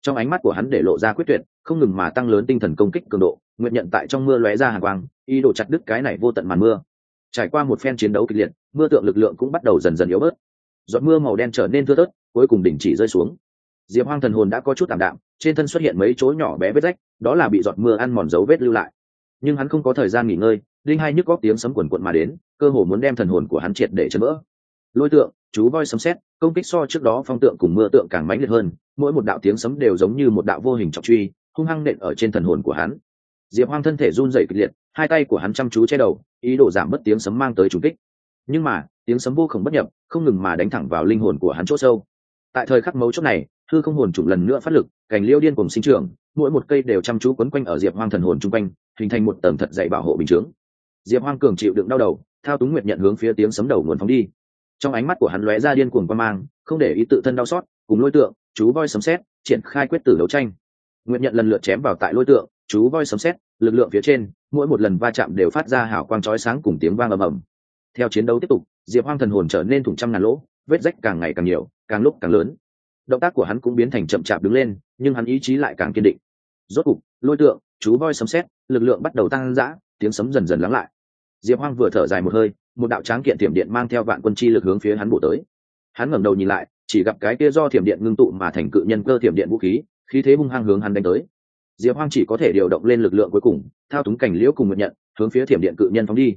trong ánh mắt của hắn để lộ ra quyết tuyệt không ngừng mà tăng lớn tinh thần công kích cường độ nguyện nhận tại trong mưa lóe ra hàng quang ý đồ chặt đứt cái này vô tận màn mưa. Trải qua một phen chiến đấu kịch liệt mưa tượng lực lượng cũng bắt đầu dần dần yếu bớt. Giọt mưa màu đen trở nên thưa tớt, cuối cùng đình chỉ rơi xuống. Diệp hoang thần hồn đã có chút tạm đạm trên thân xuất hiện mấy chỗ nhỏ bé vết rách đó là bị giọt mưa ăn mòn dấu vết lưu lại. Nhưng hắn không có thời gian nghỉ ngơi linh hai nhức góc tiếng sấm quần quận mà đến cơ hồ muốn đem thần hồn của hắn triệt để chấn vỡ. Lôi tượng chú voi sấm xét công kích so trước đó phong tượng cùng mưa tượng càng mãnh liệt hơn mỗi một đạo tiếng sấm đều giống như một đạo vô hình trọng truy, hung hăng nện ở trên thần hồn của hắn. Diệp hoang thân thể run rẩy kịch liệt, hai tay của hắn chăm chú che đầu, ý đồ giảm bớt tiếng sấm mang tới trùng kích. Nhưng mà, tiếng sấm vô khổng bất nhập, không ngừng mà đánh thẳng vào linh hồn của hắn chỗ sâu. Tại thời khắc mấu chốt này, hư không hồn trùng lần nữa phát lực, cành liêu điên cùng sinh trưởng, mỗi một cây đều chăm chú quấn quanh ở diệp hoang thần hồn chung quanh, hình thành một tầng thật dày bảo hộ bình chướng. Diệp hoang cường chịu đựng đau đầu, thao túng nguyệt nhận hướng phía tiếng sấm đầu nguồn phóng đi. Trong ánh mắt của hắn lóe ra điên cuồng quan mang, không để ý tự thân đau xót, cùng lôi tượng chú voi sấm xét triển khai quyết tử đấu tranh. Nguyện nhận lần lượt chém vào tại lôi tượng, chú voi sấm xét lực lượng phía trên, mỗi một lần va chạm đều phát ra hào quang chói sáng cùng tiếng vang ầm ầm. Theo chiến đấu tiếp tục, diệp hoang thần hồn trở nên thủng trăm ngàn lỗ, vết rách càng ngày càng nhiều, càng lúc càng lớn. Động tác của hắn cũng biến thành chậm chạp đứng lên, nhưng hắn ý chí lại càng kiên định. Rốt cục, lôi tượng, chú voi sấm xét lực lượng bắt đầu tăng dã, tiếng sấm dần dần lắng lại. Diệp hoang vừa thở dài một hơi, một đạo tráng kiện thiểm điện mang theo vạn quân chi lực hướng phía hắn bổ tới. Hắn ngẩng đầu nhìn lại chỉ gặp cái kia do thiểm điện ngưng tụ mà thành cự nhân cơ thiểm điện vũ khí khí thế hung hăng hướng hắn đánh tới. Diệp hoang chỉ có thể điều động lên lực lượng cuối cùng, thao túng cảnh liễu cùng nguyện nhận, hướng phía thiểm điện cự nhân phóng đi.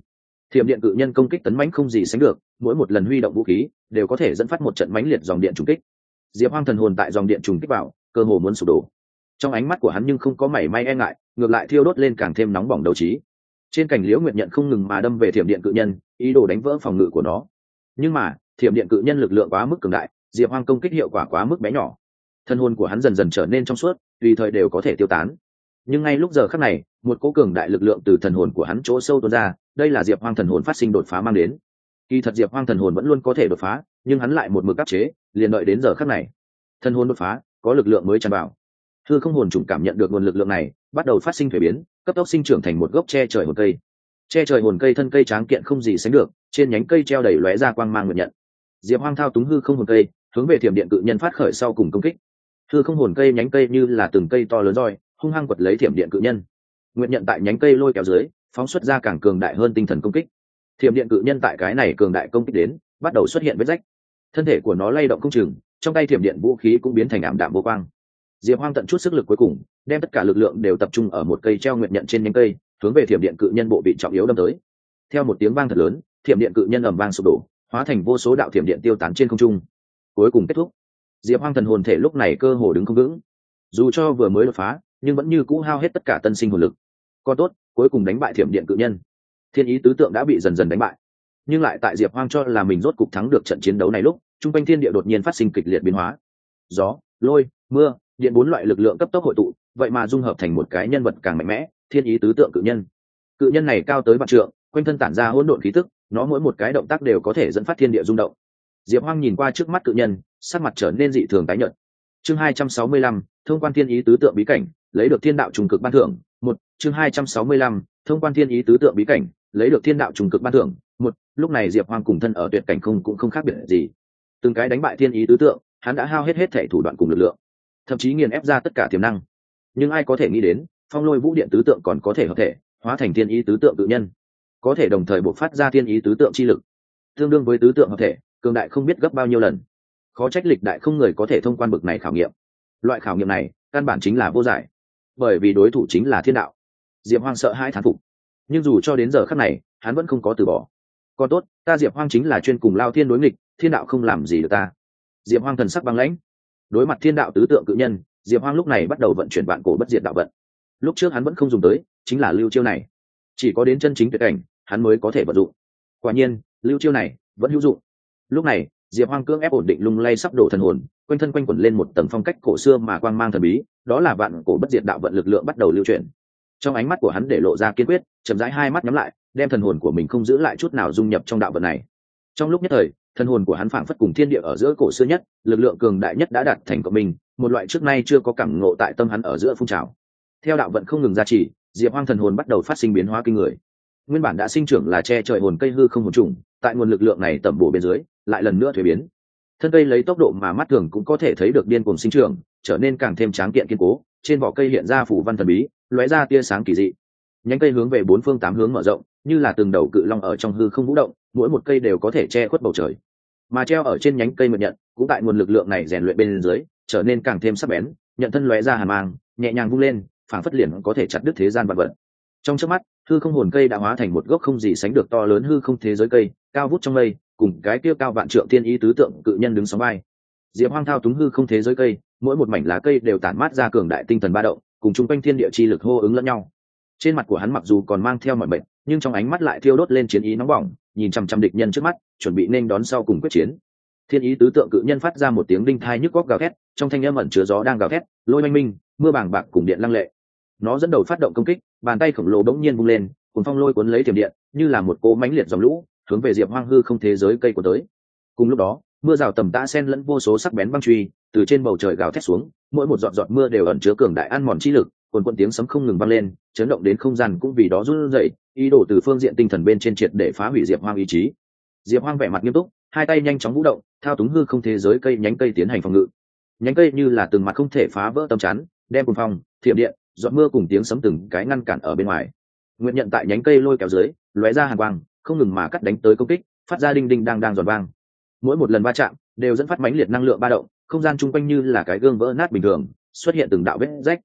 Thiểm điện cự nhân công kích tấn mãnh không gì sánh được, mỗi một lần huy động vũ khí, đều có thể dẫn phát một trận mãnh liệt dòng điện trùng kích. Diệp hoang thần hồn tại dòng điện trùng kích vào cơ hồ muốn sụp đổ. Trong ánh mắt của hắn nhưng không có mảy may e ngại, ngược lại thiêu đốt lên càng thêm nóng bỏng đầu trí. Trên cảnh liễu nguyện nhận không ngừng mà đâm về thiểm điện cự nhân, ý đồ đánh vỡ phòng ngự của nó. Nhưng mà, thiểm điện cự nhân lực lượng quá mức cường đại diệp hoang công kích hiệu quả quá mức bé nhỏ. Thân hồn của hắn dần dần trở nên trong suốt, tùy thời đều có thể tiêu tán. Nhưng ngay lúc giờ khắc này, một cố cường đại lực lượng từ thần hồn của hắn chỗ sâu tuôn ra, đây là diệp hoang thần hồn phát sinh đột phá mang đến. Kỳ thật diệp hoang thần hồn vẫn luôn có thể đột phá, nhưng hắn lại một mực áp chế, liền đợi đến giờ khắc này. Thần hồn đột phá, có lực lượng mới tràn vào. Thư không hồn trùng cảm nhận được nguồn lực lượng này, bắt đầu phát sinh thuế biến, cấp tốc sinh trưởng thành một gốc tre trời hồn cây. Che trời hồn cây thân cây tráng kiện không gì sánh được, trên nhánh cây treo đầy lóe ra quang mang nguyện nhận. Diệp hoang thao túng hư không hồn cây hướng về thiểm điện cự nhân phát khởi sau cùng công kích. Thư không hồn cây nhánh cây như là từng cây to lớn roi, hung hăng quật lấy thiểm điện cự nhân. Nguyện nhận tại nhánh cây lôi kéo dưới, phóng xuất ra càng cường đại hơn tinh thần công kích. Thiểm điện cự nhân tại cái này cường đại công kích đến, bắt đầu xuất hiện vết rách. Thân thể của nó lay động không chừng, trong tay thiểm điện vũ khí cũng biến thành ảm đạm vô quang. Diệp hoang tận chút sức lực cuối cùng, đem tất cả lực lượng đều tập trung ở một cây treo nguyện nhận trên nhánh cây, hướng về thiểm điện cự nhân bộ bị trọng yếu đâm tới. Theo một tiếng vang thật lớn, thiểm điện cự nhân ầm vang sụp đổ, hóa thành vô số đạo thiểm điện tiêu tán trên không trung cuối cùng kết thúc. Diệp hoang thần hồn thể lúc này cơ hồ đứng không vững. Dù cho vừa mới đột phá, nhưng vẫn như cũ hao hết tất cả tân sinh hồn lực. Còn tốt, cuối cùng đánh bại thiểm điện cự nhân. Thiên ý tứ tượng đã bị dần dần đánh bại. Nhưng lại tại diệp hoang cho là mình rốt cục thắng được trận chiến đấu này lúc t r u n g quanh thiên địa đột nhiên phát sinh kịch liệt biến hóa. Gió, lôi, mưa, điện bốn loại lực lượng cấp tốc hội tụ, vậy mà dung hợp thành một cái nhân vật càng mạnh mẽ, thiên ý tứ tượng cự nhân. Cự nhân này cao tới vạn trượng, quanh thân tản ra hỗn độn khí tức, nó mỗi một cái động tác đều có thể dẫn phát thiên địa rung động diệp hoang nhìn qua trước mắt cự nhân, sắc mặt trở nên dị thường tái nhợt. Chương hai trăm sáu mươi lăm, thông quan thiên ý tứ tượng bí cảnh, lấy được thiên đạo trùng cực ban thưởng, một, chương hai trăm sáu mươi lăm, thông quan thiên ý tứ tượng bí cảnh, lấy được thiên đạo trùng cực ban thưởng, một, lúc này diệp hoang cùng thân ở tuyệt cảnh không, cũng không khác biệt gì. Từng cái đánh bại thiên ý tứ tượng, hắn đã hao hết hết thể thủ đoạn cùng lực lượng, thậm chí nghiền ép ra tất cả tiềm năng. Nhưng ai có thể nghĩ đến, phong lôi vũ điện tứ tượng còn có thể hợp thể, hóa thành thiên ý tứ tượng tự nhân, có thể đồng thời bộc phát ra thiên ý tứ tượng chi lực. Tương đương với tứ tượng hợp thể cường đại không biết gấp bao nhiêu lần. Khó trách lịch đại không người có thể thông quan bực này khảo nghiệm. Loại khảo nghiệm này, căn bản chính là vô giải. Bởi vì đối thủ chính là thiên đạo. Diệp hoang sợ hai thán phục. Nhưng dù cho đến giờ khắc này, hắn vẫn không có từ bỏ. Còn tốt, ta diệp hoang chính là chuyên cùng lao thiên đối nghịch, thiên đạo không làm gì được ta. Diệp hoang thần sắc băng lãnh. Đối mặt thiên đạo tứ tượng cự nhân, diệp hoang lúc này bắt đầu vận chuyển bạn cổ bất diệt đạo vận. Lúc trước hắn vẫn không dùng tới, chính là lưu chiêu này. Chỉ có đến chân chính tuyệt cảnh, hắn mới có thể vận dụng. Quả nhiên, lưu chiêu này vẫn hữu dụng lúc này, diệp hoang cưỡng ép ổn định lung lay sắp đổ thần hồn, quanh thân quanh quẩn lên một tầng phong cách cổ xưa mà quang mang thần bí, đó là vạn cổ bất diệt đạo vận lực lượng bắt đầu lưu chuyển. Trong ánh mắt của hắn để lộ ra kiên quyết, chậm rãi hai mắt nhắm lại, đem thần hồn của mình không giữ lại chút nào dung nhập trong đạo vận này. Trong lúc nhất thời, thần hồn của hắn phảng phất cùng thiên địa ở giữa cổ xưa nhất, lực lượng cường đại nhất đã đạt thành của mình, một loại trước nay chưa có cảm ngộ tại tâm hắn ở giữa phun trào. Theo đạo vận không ngừng gia trì, diệp hoang thần hồn bắt đầu phát sinh biến hóa kinh người. Nguyên bản đã sinh trưởng là che trời hồn cây hư không hồn trùng tại nguồn lực lượng này tẩm bổ bên dưới lại lần nữa thuế biến. Thân cây lấy tốc độ mà mắt thường cũng có thể thấy được điên cuồng sinh trưởng, trở nên càng thêm tráng kiện kiên cố, trên vỏ cây hiện ra phủ văn thần bí, lóe ra tia sáng kỳ dị. Nhánh cây hướng về bốn phương tám hướng mở rộng, như là từng đầu cự long ở trong hư không vũ động, mỗi một cây đều có thể che khuất bầu trời. Mà treo ở trên nhánh cây mượn nhận cũng tại nguồn lực lượng này rèn luyện bên dưới, trở nên càng thêm sắc bén, nhận thân lóe ra hàn mang, nhẹ nhàng vung lên, phảng phất liền có thể chặt đứt thế gian vật vật. Trong trước mắt, hư không hồn cây đã hóa thành một gốc không gì sánh được to lớn hư không thế giới cây, cao vút trong mây cùng cái kia cao vạn trượng thiên ý tứ tượng cự nhân đứng sóng vai. Diệp hoang thao túng hư không thế giới cây, mỗi một mảnh lá cây đều tản mát ra cường đại tinh thần ba động, cùng chung quanh thiên địa chi lực hô ứng lẫn nhau. Trên mặt của hắn mặc dù còn mang theo mọi bệnh nhưng trong ánh mắt lại thiêu đốt lên chiến ý nóng bỏng, nhìn chằm chằm địch nhân trước mắt, chuẩn bị nên đón sau cùng quyết chiến. Thiên ý tứ tượng cự nhân phát ra một tiếng đinh thai nhức góc gào thét, trong thanh âm ẩn chứa gió đang gào thét, lôi manh minh, mưa bàng bạc cùng điện lăng lệ. Nó dẫn đầu phát động công kích, bàn tay khổng lồ bỗng nhiên vung lên cùng phong lôi cuốn lấy tiềm điện, như là một cỗ mãnh liệt dòng lũ hướng về diệp hoang hư không thế giới cây của tới. Cùng lúc đó, mưa rào tầm tã sen lẫn vô số sắc bén băng truy, từ trên bầu trời gào thét xuống, mỗi một giọt giọt mưa đều ẩn chứa cường đại ăn mòn chi lực quần quận tiếng sấm không ngừng vang lên, chấn động đến không gian cũng vì đó run rẩy, ý đồ từ phương diện tinh thần bên trên triệt để phá hủy diệp hoang ý chí. Diệp hoang vẻ mặt nghiêm túc, hai tay nhanh chóng vũ động, thao túng hư không thế giới cây nhánh cây tiến hành phòng ngự. Nhánh cây như là từng mặt không thể phá vỡ tâm chắn, đem cùng phong, thiểm điện, giọt mưa cùng tiếng sấm từng cái ngăn cản ở bên ngoài. Nguyện nhận tại nhánh cây lôi kéo dưới, lóe ra hàng quang không ngừng mà cắt đánh tới công kích, phát ra đinh đinh đang đang giòn vang. Mỗi một lần va chạm đều dẫn phát mãnh liệt năng lượng ba động, không gian chung quanh như là cái gương vỡ nát bình thường, xuất hiện từng đạo vết rách.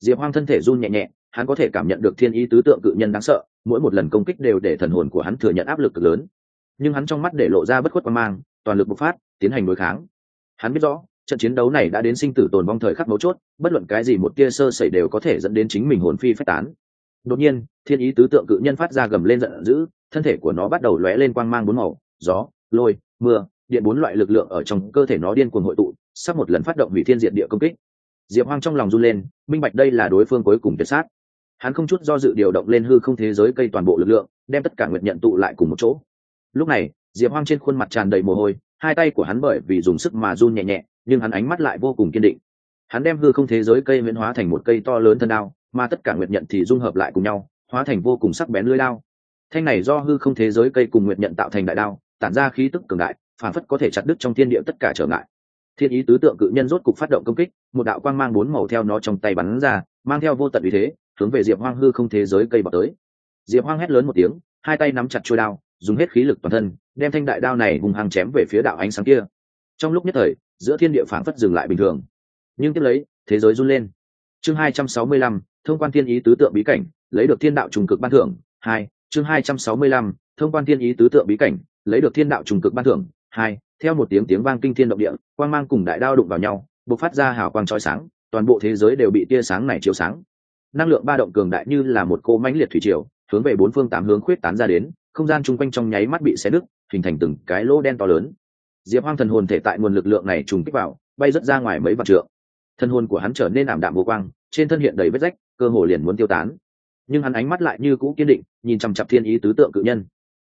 Diệp hoang thân thể run nhẹ nhẹ, hắn có thể cảm nhận được thiên ý tứ tượng cự nhân đáng sợ, mỗi một lần công kích đều để thần hồn của hắn thừa nhận áp lực cực lớn. Nhưng hắn trong mắt để lộ ra bất khuất quan mang, toàn lực bộc phát, tiến hành đối kháng. Hắn biết rõ, trận chiến đấu này đã đến sinh tử tồn vong thời khắc mấu chốt, bất luận cái gì một tia sơ sẩy đều có thể dẫn đến chính mình hồn phi phách tán. Đột nhiên, thiên ý tứ tượng cự nhân phát ra gầm lên giận dữ thân thể của nó bắt đầu lóe lên quang mang bốn màu, gió, lôi, mưa, điện bốn loại lực lượng ở trong cơ thể nó điên cuồng hội tụ, sắp một lần phát động hủy thiên diệt địa công kích. Diệp hoang trong lòng run lên, minh bạch đây là đối phương cuối cùng tuyệt sát. Hắn không chút do dự điều động lên hư không thế giới cây toàn bộ lực lượng, đem tất cả nguyệt nhận tụ lại cùng một chỗ. Lúc này, diệp hoang trên khuôn mặt tràn đầy mồ hôi, hai tay của hắn bởi vì dùng sức mà run nhẹ nhẹ, nhưng hắn ánh mắt lại vô cùng kiên định. Hắn đem hư không thế giới cây miễn hóa thành một cây to lớn thân đao, mà tất cả nguyệt nhận thì dung hợp lại cùng nhau, hóa thành vô cùng sắc bén lưỡi đao thanh này do hư không thế giới cây cùng nguyệt nhận tạo thành đại đao, tản ra khí tức cường đại, phản phất có thể chặt đứt trong thiên địa tất cả trở ngại. Thiên ý tứ tượng cự nhân rốt cục phát động công kích, một đạo quang mang bốn màu theo nó trong tay bắn ra, mang theo vô tận uy thế, hướng về diệp hoang hư không thế giới cây bọc tới. Diệp hoang hét lớn một tiếng, hai tay nắm chặt trôi đao, dùng hết khí lực toàn thân, đem thanh đại đao này hùng hàng chém về phía đạo ánh sáng kia. Trong lúc nhất thời, giữa thiên địa phản phất dừng lại bình thường. Nhưng tiếp lấy, thế giới run lên. Chương hai trăm sáu mươi lăm, thông quan thiên ý tứ tượng bí cảnh, lấy được thiên đạo trùng cực ban thưởng, hai chương hai trăm sáu mươi lăm, thông quan thiên ý tứ tượng bí cảnh, lấy được thiên đạo trùng cực ban thưởng. Hai, theo một tiếng tiếng vang kinh thiên động địa, quang mang cùng đại đao đụng vào nhau, bộc phát ra hào quang trói sáng, toàn bộ thế giới đều bị tia sáng này chiếu sáng. Năng lượng ba động cường đại như là một cô mãnh liệt thủy triều, hướng về bốn phương tám hướng khuyết tán ra đến, không gian chung quanh trong nháy mắt bị xé nứt, hình thành từng cái lỗ đen to lớn. Diệp hoang thần hồn thể tại nguồn lực lượng này trùng kích vào, bay rất ra ngoài mấy vạn trượng. Thân hồn của hắn trở nên ảm đạm vô quang, trên thân hiện đầy vết rách, cơ hồ liền muốn tiêu tán nhưng hắn ánh mắt lại như cũ kiên định, nhìn chằm chặp thiên ý tứ tượng cự nhân.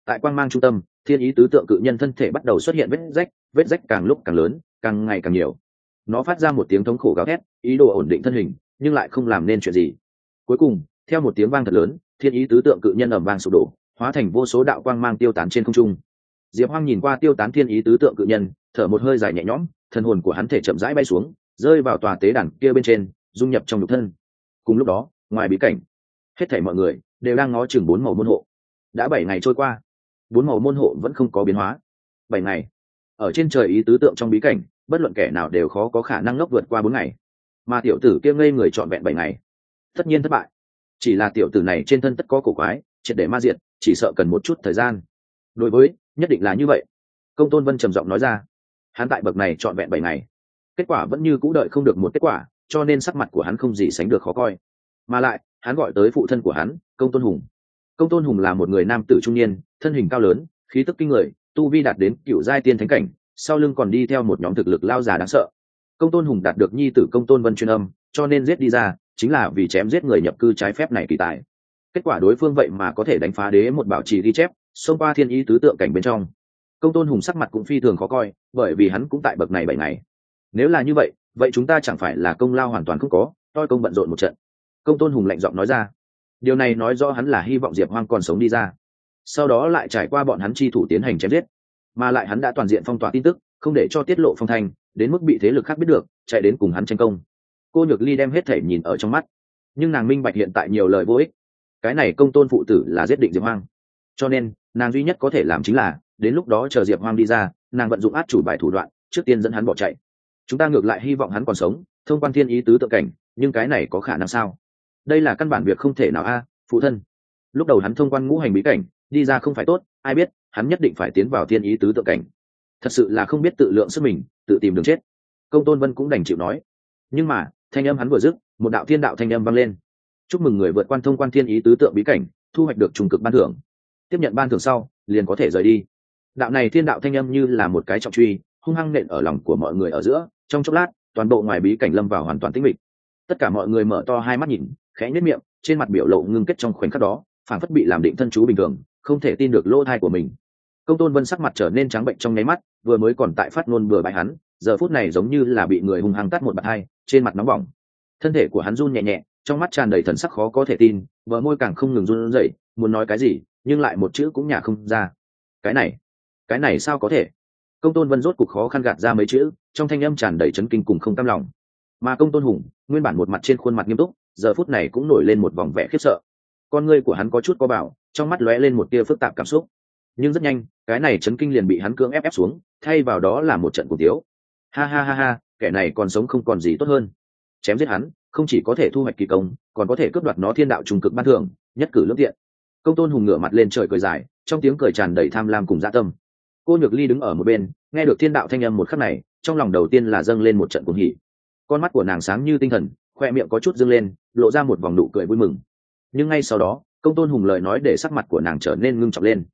Tại quang mang trung tâm, thiên ý tứ tượng cự nhân thân thể bắt đầu xuất hiện vết rách vết rách càng lúc càng lớn, càng ngày càng nhiều. Nó phát ra một tiếng thống khổ gào thét, ý đồ ổn định thân hình, nhưng lại không làm nên chuyện gì. Cuối cùng, theo một tiếng vang thật lớn, thiên ý tứ tượng cự nhân ẩm vang sụp đổ, hóa thành vô số đạo quang mang tiêu tán trên không trung. Diệp hoang nhìn qua tiêu tán thiên ý tứ tượng cự nhân, thở một hơi dài nhẹ nhõm thần hồn của hắn thể chậm rãi bay xuống, rơi vào tòa tế đàn kia bên trên, dung nhập trong nhục thân. Cùng lúc đó, ngoài bí cảnh hết thảy mọi người đều đang ngó chừng bốn màu môn hộ. Đã bảy ngày trôi qua, bốn màu môn hộ vẫn không có biến hóa. Bảy ngày, ở trên trời ý tứ tượng trong bí cảnh, bất luận kẻ nào đều khó có khả năng ngốc vượt qua bốn ngày. Mà tiểu tử kia ngây người trọn vẹn bảy ngày, tất nhiên thất bại. Chỉ là tiểu tử này trên thân tất có cổ quái, triệt để ma diệt, chỉ sợ cần một chút thời gian. Đối với, nhất định là như vậy. Công tôn vân trầm giọng nói ra. Hắn tại bậc này trọn vẹn bảy ngày. Kết quả vẫn như cũ đợi không được một kết quả, cho nên sắc mặt của hắn không gì sánh được khó coi. Mà lại hắn gọi tới phụ thân của hắn, công tôn hùng. Công tôn hùng là một người nam tử trung niên, thân hình cao lớn, khí tức kinh người, tu vi đạt đến cựu giai tiên thánh cảnh, sau lưng còn đi theo một nhóm thực lực lao già đáng sợ. Công tôn hùng đạt được nhi tử công tôn vân chuyên âm, cho nên giết đi ra, chính là vì chém giết người nhập cư trái phép này kỳ tài. Kết quả đối phương vậy mà có thể đánh phá đế một bảo trì ghi chép, xông qua thiên ý tứ tượng cảnh bên trong. Công tôn hùng sắc mặt cũng phi thường khó coi, bởi vì hắn cũng tại bậc này bảy ngày. Nếu là như vậy vậy chúng ta chẳng phải là công lao hoàn toàn không có, toi công bận rộn một trận công tôn hùng lạnh giọng nói ra. Điều này nói do hắn là hy vọng diệp hoang còn sống đi ra. Sau đó lại trải qua bọn hắn chi thủ tiến hành chém giết. Mà lại hắn đã toàn diện phong tỏa tin tức, không để cho tiết lộ phong thanh, đến mức bị thế lực khác biết được, chạy đến cùng hắn tranh công. Cô nhược ly đem hết thể nhìn ở trong mắt. Nhưng nàng minh bạch hiện tại nhiều lời vô ích. Cái này công tôn phụ tử là giết định diệp hoang. Cho nên, nàng duy nhất có thể làm chính là, đến lúc đó chờ diệp hoang đi ra, nàng vận dụng át chủ bài thủ đoạn, trước tiên dẫn hắn bỏ chạy. Chúng ta ngược lại hy vọng hắn còn sống, thông quan thiên ý tứ tự cảnh, nhưng cái này có khả năng sao? Đây là căn bản việc không thể nào a, phụ thân. Lúc đầu hắn thông quan ngũ hành bí cảnh, đi ra không phải tốt, ai biết, hắn nhất định phải tiến vào thiên ý tứ tự cảnh. Thật sự là không biết tự lượng sức mình, tự tìm đường chết. Công tôn vân cũng đành chịu nói. Nhưng mà, thanh âm hắn vừa dứt, một đạo thiên đạo thanh âm vang lên. Chúc mừng người vượt quan thông quan thiên ý tứ tượng bí cảnh, thu hoạch được trùng cực ban thưởng. Tiếp nhận ban thưởng sau, liền có thể rời đi. Đạo này thiên đạo thanh âm như là một cái trọng truy, hung hăng nện ở lòng của mọi người ở giữa, trong chốc lát, toàn bộ ngoài bí cảnh lâm vào hoàn toàn tĩnh mịch. Tất cả mọi người mở to hai mắt nhìn khẽ nhất miệng, trên mặt biểu lộ ngưng kết trong khoảnh khắc đó phản phất bị làm định thân chú bình thường, không thể tin được lỗ thai của mình. Công tôn vân sắc mặt trở nên trắng bệnh trong nháy mắt, vừa mới còn tại phát ngôn bừa bãi hắn, giờ phút này giống như là bị người hung hăng tắt một bàn hai, trên mặt nóng bỏng. Thân thể của hắn run nhẹ nhẹ, trong mắt tràn đầy thần sắc khó có thể tin vợ môi càng không ngừng run rẩy, muốn nói cái gì, nhưng lại một chữ cũng nhả không ra. Cái này cái này sao có thể? Công tôn vân rốt cục khó khăn gạt ra mấy chữ, trong thanh âm tràn đầy chấn kinh cùng không tâm lòng. Mà công tôn hùng, nguyên bản một mặt trên khuôn mặt nghiêm túc giờ phút này cũng nổi lên một vòng vẻ khiếp sợ. Con ngươi của hắn có chút có bảo, trong mắt lóe lên một tia phức tạp cảm xúc. Nhưng rất nhanh, cái này chấn kinh liền bị hắn cưỡng ép ép xuống, thay vào đó là một trận cổ tiếu. Ha ha ha ha, kẻ này còn sống không còn gì tốt hơn. Chém giết hắn, không chỉ có thể thu hoạch kỳ công, còn có thể cướp đoạt nó thiên đạo trùng cực ban thường nhất cử lương thiện công tôn hùng ngửa mặt lên trời cười dài, trong tiếng cười tràn đầy tham lam cùng dạ tâm. Cô nhược ly đứng ở một bên, nghe được thiên đạo thanh âm một khắc này, trong lòng đầu tiên là dâng lên một trận cuồng hỉ. Con mắt của nàng sáng như tinh thần, khoe miệng có chút dâng lên lộ ra một vòng nụ cười vui mừng. Nhưng ngay sau đó, công tôn hùng lời nói để sắc mặt của nàng trở nên ngưng trọng lên.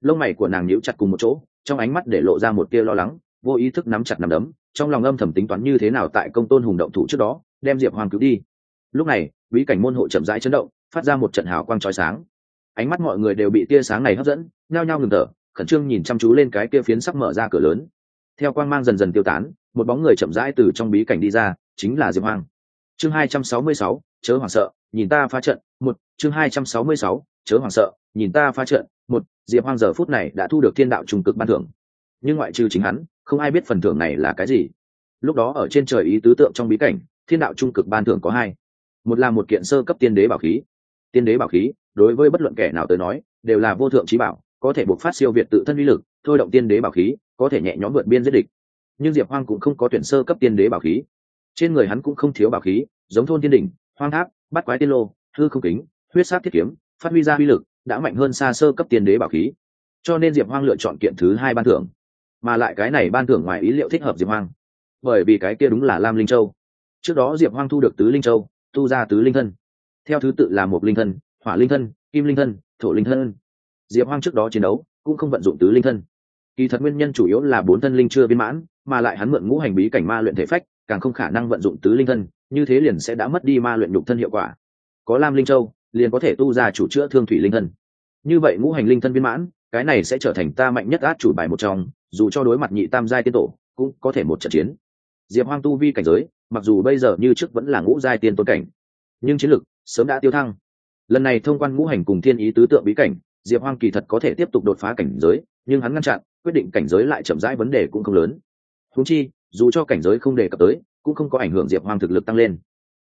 Lông mày của nàng nhíu chặt cùng một chỗ, trong ánh mắt để lộ ra một tia lo lắng, vô ý thức nắm chặt nắm đấm, trong lòng âm thầm tính toán như thế nào tại công tôn hùng động thủ trước đó, đem diệp hoàng cứu đi. Lúc này, bí cảnh môn hộ chậm rãi chấn động, phát ra một trận hào quang trói sáng. Ánh mắt mọi người đều bị tia sáng này hấp dẫn, nhao nhao ngừng thở, khẩn trương nhìn chăm chú lên cái kia phiến sắp mở ra cửa lớn. Theo quang mang dần dần tiêu tán, một bóng người chậm rãi từ trong bí cảnh đi ra, chính là diệp hoàng chương hai trăm sáu mươi sáu, chớ hoảng sợ, nhìn ta phá trận, một, chương hai trăm sáu mươi sáu, chớ hoảng sợ, nhìn ta phá trận, một, diệp hoang giờ phút này đã thu được thiên đạo trung cực ban thưởng. Nhưng ngoại trừ chính hắn, không ai biết phần thưởng này là cái gì. Lúc đó ở trên trời ý tứ tượng trong bí cảnh, thiên đạo trung cực ban thưởng có hai. Một là một kiện sơ cấp tiên đế bảo khí. Tiên đế bảo khí, đối với bất luận kẻ nào tới nói, đều là vô thượng trí bảo, có thể buộc phát siêu việt tự thân uy lực, thôi động tiên đế bảo khí, có thể nhẹ nhõm vượt biên giết địch. Nhưng diệp hoang cũng không có tuyển sơ cấp tiên đế bảo khí trên người hắn cũng không thiếu bảo khí, giống thôn thiên đỉnh, hoang tháp, bắt quái tiên lô, hư không kính, huyết sát thiết kiếm, phát huy ra uy lực, đã mạnh hơn xa sơ cấp tiền đế bảo khí. Cho nên diệp hoang lựa chọn kiện thứ hai ban thưởng. Mà lại cái này ban thưởng ngoài ý liệu thích hợp diệp hoang. Bởi vì cái kia đúng là lam linh châu. Trước đó diệp hoang thu được tứ linh châu, tu ra tứ linh thân. Theo thứ tự là một linh thân, hỏa linh thân, kim linh thân, thổ linh thân. Diệp hoang trước đó chiến đấu, cũng không vận dụng tứ linh thân. Kỳ thật nguyên nhân chủ yếu là bốn thân linh chưa viên mãn, mà lại hắn mượn ngũ hành bí cảnh ma luyện thể phách càng không khả năng vận dụng tứ linh thân, như thế liền sẽ đã mất đi ma luyện nhục thân hiệu quả. Có lam linh châu, liền có thể tu ra chủ chữa thương thủy linh thân. Như vậy ngũ hành linh thân viên mãn, cái này sẽ trở thành ta mạnh nhất át chủ bài một trong, dù cho đối mặt nhị tam giai tiên tổ, cũng có thể một trận chiến. Diệp hoang tu vi cảnh giới, mặc dù bây giờ như trước vẫn là ngũ giai tiên tôn cảnh, nhưng chiến lực sớm đã tiêu thăng. Lần này thông quan ngũ hành cùng thiên ý tứ tượng bí cảnh, diệp hoang kỳ thật có thể tiếp tục đột phá cảnh giới, nhưng hắn ngăn chặn, quyết định cảnh giới lại chậm rãi vấn đề cũng không lớn. Húng chi dù cho cảnh giới không đề cập tới, cũng không có ảnh hưởng diệp hoang thực lực tăng lên.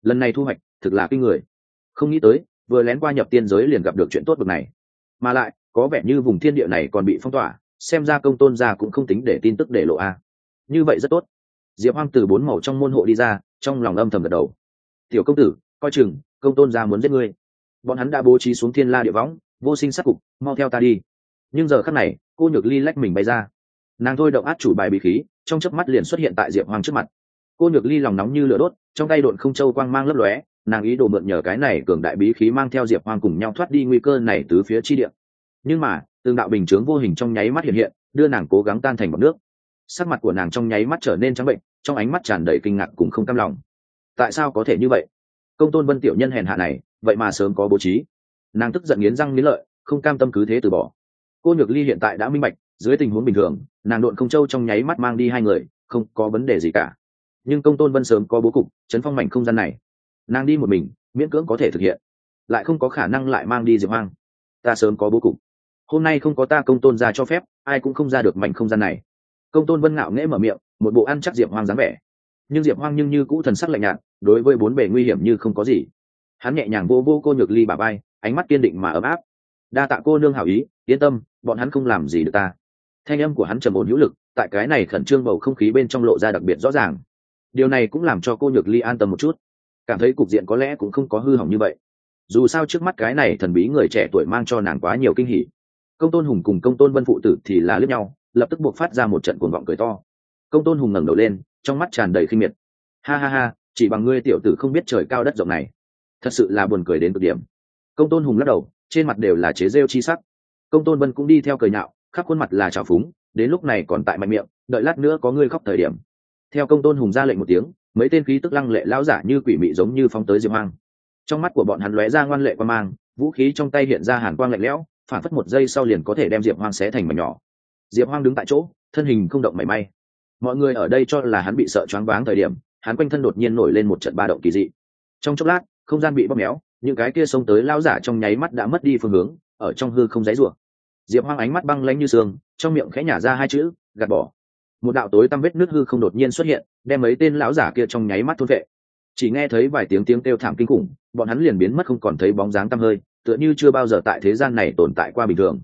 Lần này thu hoạch, thực là kinh người. Không nghĩ tới, vừa lén qua nhập tiên giới liền gặp được chuyện tốt bực này. Mà lại, có vẻ như vùng thiên địa này còn bị phong tỏa, xem ra công tôn gia cũng không tính để tin tức để lộ a. Như vậy rất tốt. Diệp hoang từ bốn màu trong môn hộ đi ra, trong lòng âm thầm gật đầu. Tiểu công tử, coi chừng, công tôn gia muốn giết ngươi. Bọn hắn đã bố trí xuống thiên la địa võng, vô sinh sát cục, mau theo ta đi. Nhưng giờ khắc này, cô nhược ly lách mình bay ra nàng thôi động át chủ bài bí khí, trong chớp mắt liền xuất hiện tại diệp hoang trước mặt. Cô nhược ly lòng nóng như lửa đốt, trong tay đột không châu quang mang lấp lóe, nàng ý đồ mượn nhờ cái này cường đại bí khí mang theo diệp hoang cùng nhau thoát đi nguy cơ này từ phía chi điện nhưng mà, tương đạo bình chướng vô hình trong nháy mắt hiện hiện, đưa nàng cố gắng tan thành bọc nước. Sắc mặt của nàng trong nháy mắt trở nên trắng bệnh, trong ánh mắt tràn đầy kinh ngạc cùng không cam lòng. Tại sao có thể như vậy? Công tôn vân tiểu nhân hèn hạ này, vậy mà sớm có bố trí. Nàng tức giận nghiến răng nghiến lợi, không cam tâm cứ thế từ bỏ. Cô nhược ly hiện tại đã minh bạch dưới tình huống bình thường, nàng độn không châu trong nháy mắt mang đi hai người, không có vấn đề gì cả. Nhưng công tôn vân sớm có bố cục, chấn phong mảnh không gian này. Nàng đi một mình, miễn cưỡng có thể thực hiện. Lại không có khả năng lại mang đi diệp hoang. Ta sớm có bố cục. Hôm nay không có ta công tôn ra cho phép, ai cũng không ra được mảnh không gian này. Công tôn vân ngạo nghễ mở miệng, một bộ ăn chắc diệp hoang dáng vẻ. Nhưng diệp hoang nhưng như cũ thần sắc lạnh nhạt, đối với bốn bề nguy hiểm như không có gì. Hắn nhẹ nhàng vô vô cô nhược ly bà bay ánh mắt kiên định mà ấm áp. Đa tạ cô nương hảo ý, yên tâm, bọn hắn không làm gì được ta thanh âm của hắn trầm ổn hữu lực, tại cái này khẩn trương bầu không khí bên trong lộ ra đặc biệt rõ ràng. Điều này cũng làm cho cô nhược ly an tâm một chút. Cảm thấy cục diện có lẽ cũng không có hư hỏng như vậy. Dù sao trước mắt cái này thần bí người trẻ tuổi mang cho nàng quá nhiều kinh hỉ. Công tôn hùng cùng công tôn vân phụ tử thì là lướt nhau, lập tức buộc phát ra một trận cuồng vọng cười to. Công tôn hùng ngẩng đầu lên, trong mắt tràn đầy khinh miệt. Ha ha ha, chỉ bằng ngươi tiểu tử không biết trời cao đất rộng này. Thật sự là buồn cười đến cực điểm. Công tôn hùng lắc đầu, trên mặt đều là chế rêu chi sắc. Công tôn vân cũng đi theo cười nhạo khắp khuôn mặt là trào phúng, đến lúc này còn tại mạnh miệng, đợi lát nữa có ngươi khóc thời điểm. Theo công tôn hùng ra lệnh một tiếng, mấy tên khí tức lăng lệ lão giả như quỷ mị giống như phong tới diệp hoang. Trong mắt của bọn hắn lóe ra ngoan lệ qua mang, vũ khí trong tay hiện ra hàn quang lạnh lẽo, phản phất một giây sau liền có thể đem diệp hoang xé thành mảnh nhỏ. Diệp hoang đứng tại chỗ, thân hình không động mảy may. Mọi người ở đây cho là hắn bị sợ choáng váng thời điểm, hắn quanh thân đột nhiên nổi lên một trận ba động kỳ dị. Trong chốc lát, không gian bị bóp méo, những cái kia xông tới lao giả trong nháy mắt đã mất đi phương hướng, ở trong hư không dãy rủa diệp hoang ánh mắt băng lãnh như sương, trong miệng khẽ nhả ra hai chữ, gạt bỏ. Một đạo tối tăm vết nước hư không đột nhiên xuất hiện, đem mấy tên lão giả kia trong nháy mắt thôn vệ. Chỉ nghe thấy vài tiếng tiếng kêu thảm kinh khủng, bọn hắn liền biến mất không còn thấy bóng dáng tăm hơi, tựa như chưa bao giờ tại thế gian này tồn tại qua bình thường.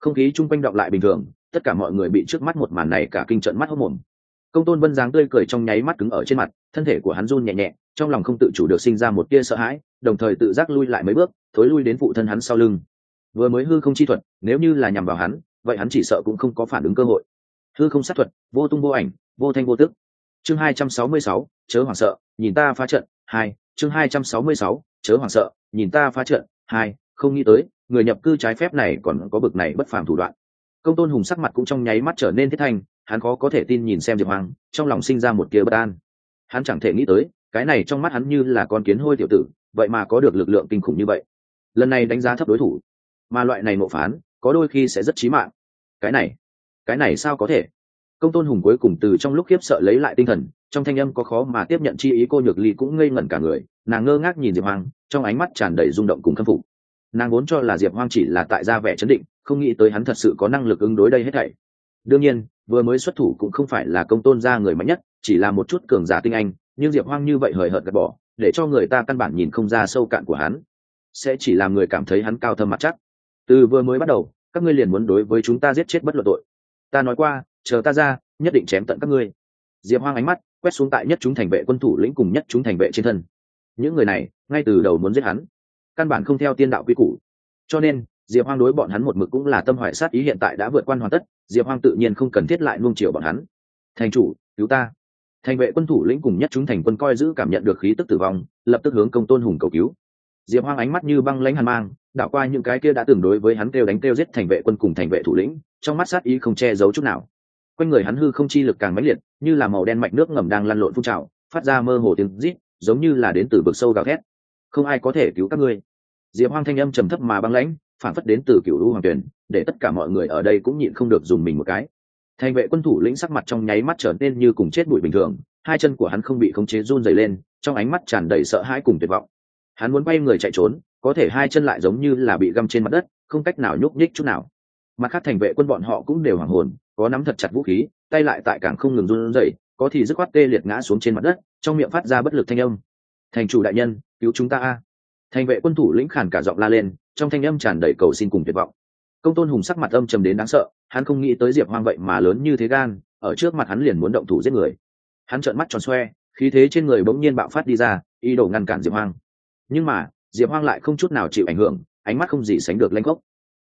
Không khí chung quanh đọng lại bình thường, tất cả mọi người bị trước mắt một màn này cả kinh trận mắt hốc mồm công tôn vân dáng tươi cười trong nháy mắt cứng ở trên mặt, thân thể của hắn run nhẹ nhẹ, trong lòng không tự chủ được sinh ra một tia sợ hãi, đồng thời tự giác lui lại mấy bước, thối lui đến phụ thân hắn sau lưng vừa mới hư không chi thuật, nếu như là nhằm vào hắn, vậy hắn chỉ sợ cũng không có phản ứng cơ hội. Hư không sát thuật, vô tung vô ảnh, vô thanh vô tức. Chương hai trăm sáu mươi sáu, chớ hoảng sợ, nhìn ta phá trận, hai, chương hai trăm sáu mươi sáu, chớ hoảng sợ, nhìn ta phá trận, hai, không nghĩ tới, người nhập cư trái phép này còn có bực này bất phàm thủ đoạn. Công tôn hùng sắc mặt cũng trong nháy mắt trở nên thiết thanh, hắn khó có thể tin nhìn xem diệp hoàng, trong lòng sinh ra một kia bất an. Hắn chẳng thể nghĩ tới, cái này trong mắt hắn như là con kiến hôi tiểu tử, vậy mà có được lực lượng kinh khủng như vậy. Lần này đánh giá thấp đối thủ mà loại này ngộ phán, có đôi khi sẽ rất chí mạng. Cái này cái này sao có thể? Công tôn hùng cuối cùng từ trong lúc khiếp sợ lấy lại tinh thần, trong thanh âm có khó mà tiếp nhận chi ý cô nhược ly cũng ngây ngẩn cả người, nàng ngơ ngác nhìn diệp hoang, trong ánh mắt tràn đầy rung động cùng khâm phục. Nàng vốn cho là diệp hoang chỉ là tại gia vẻ chấn định, không nghĩ tới hắn thật sự có năng lực ứng đối đây hết thảy. Đương nhiên, vừa mới xuất thủ cũng không phải là công tôn gia người mạnh nhất, chỉ là một chút cường giả tinh anh, nhưng diệp hoang như vậy hời hợt gạt bỏ, để cho người ta căn bản nhìn không ra sâu cạn của hắn. Sẽ chỉ làm người cảm thấy hắn cao thâm mặt chắc từ vừa mới bắt đầu, các ngươi liền muốn đối với chúng ta giết chết bất luận tội. Ta nói qua, chờ ta ra, nhất định chém tận các ngươi. Diệp hoang ánh mắt quét xuống tại nhất chúng thành vệ quân thủ lĩnh cùng nhất chúng thành vệ trên thân. Những người này, ngay từ đầu muốn giết hắn, căn bản không theo tiên đạo quy củ. Cho nên, diệp hoang đối bọn hắn một mực cũng là tâm hoại sát ý hiện tại đã vượt quan hoàn tất, diệp hoang tự nhiên không cần thiết lại nuông chiều bọn hắn. Thành chủ, cứu ta. Thành vệ quân thủ lĩnh cùng nhất chúng thành quân coi giữ cảm nhận được khí tức tử vong, lập tức hướng công tôn hùng cầu cứu diệp hoang ánh mắt như băng lãnh hàn mang, đảo qua những cái kia đã từng đối với hắn kêu đánh kêu giết thành vệ quân cùng thành vệ thủ lĩnh, trong mắt sát ý không che giấu chút nào. Quanh người hắn hư không chi lực càng mãnh liệt, như là màu đen mạch nước ngầm đang lăn lộn phun trào, phát ra mơ hồ tiếng rít, giống như là đến từ vực sâu gào thét. Không ai có thể cứu các ngươi. Diệp hoang thanh âm trầm thấp mà băng lãnh, phản phất đến từ cựu lũ hoàng tuyển, để tất cả mọi người ở đây cũng nhịn không được dùng mình một cái. Thành vệ quân thủ lĩnh sắc mặt trong nháy mắt trở nên như cùng chết bụi bình thường, hai chân của hắn không bị khống chế run dày lên, trong ánh mắt tràn đầy sợ hãi cùng tuyệt vọng hắn muốn quay người chạy trốn, có thể hai chân lại giống như là bị găm trên mặt đất, không cách nào nhúc nhích chút nào. Mặt khác thành vệ quân bọn họ cũng đều hoảng hồn, có nắm thật chặt vũ khí, tay lại tại càng không ngừng run rẩy, có thì dứt khoát tê liệt ngã xuống trên mặt đất, trong miệng phát ra bất lực thanh âm. Thành chủ đại nhân, cứu chúng ta a. Thành vệ quân thủ lĩnh khàn cả giọng la lên, trong thanh âm tràn đầy cầu xin cùng tuyệt vọng. Công tôn hùng sắc mặt âm trầm đến đáng sợ, hắn không nghĩ tới diệp hoang vậy mà lớn như thế gan, ở trước mặt hắn liền muốn động thủ giết người. Hắn trợn mắt tròn xoe, khí thế trên người bỗng nhiên bạo phát đi ra, ý đồ ngăn cản diệp hoang nhưng mà, diệp hoang lại không chút nào chịu ảnh hưởng, ánh mắt không gì sánh được lanh gốc.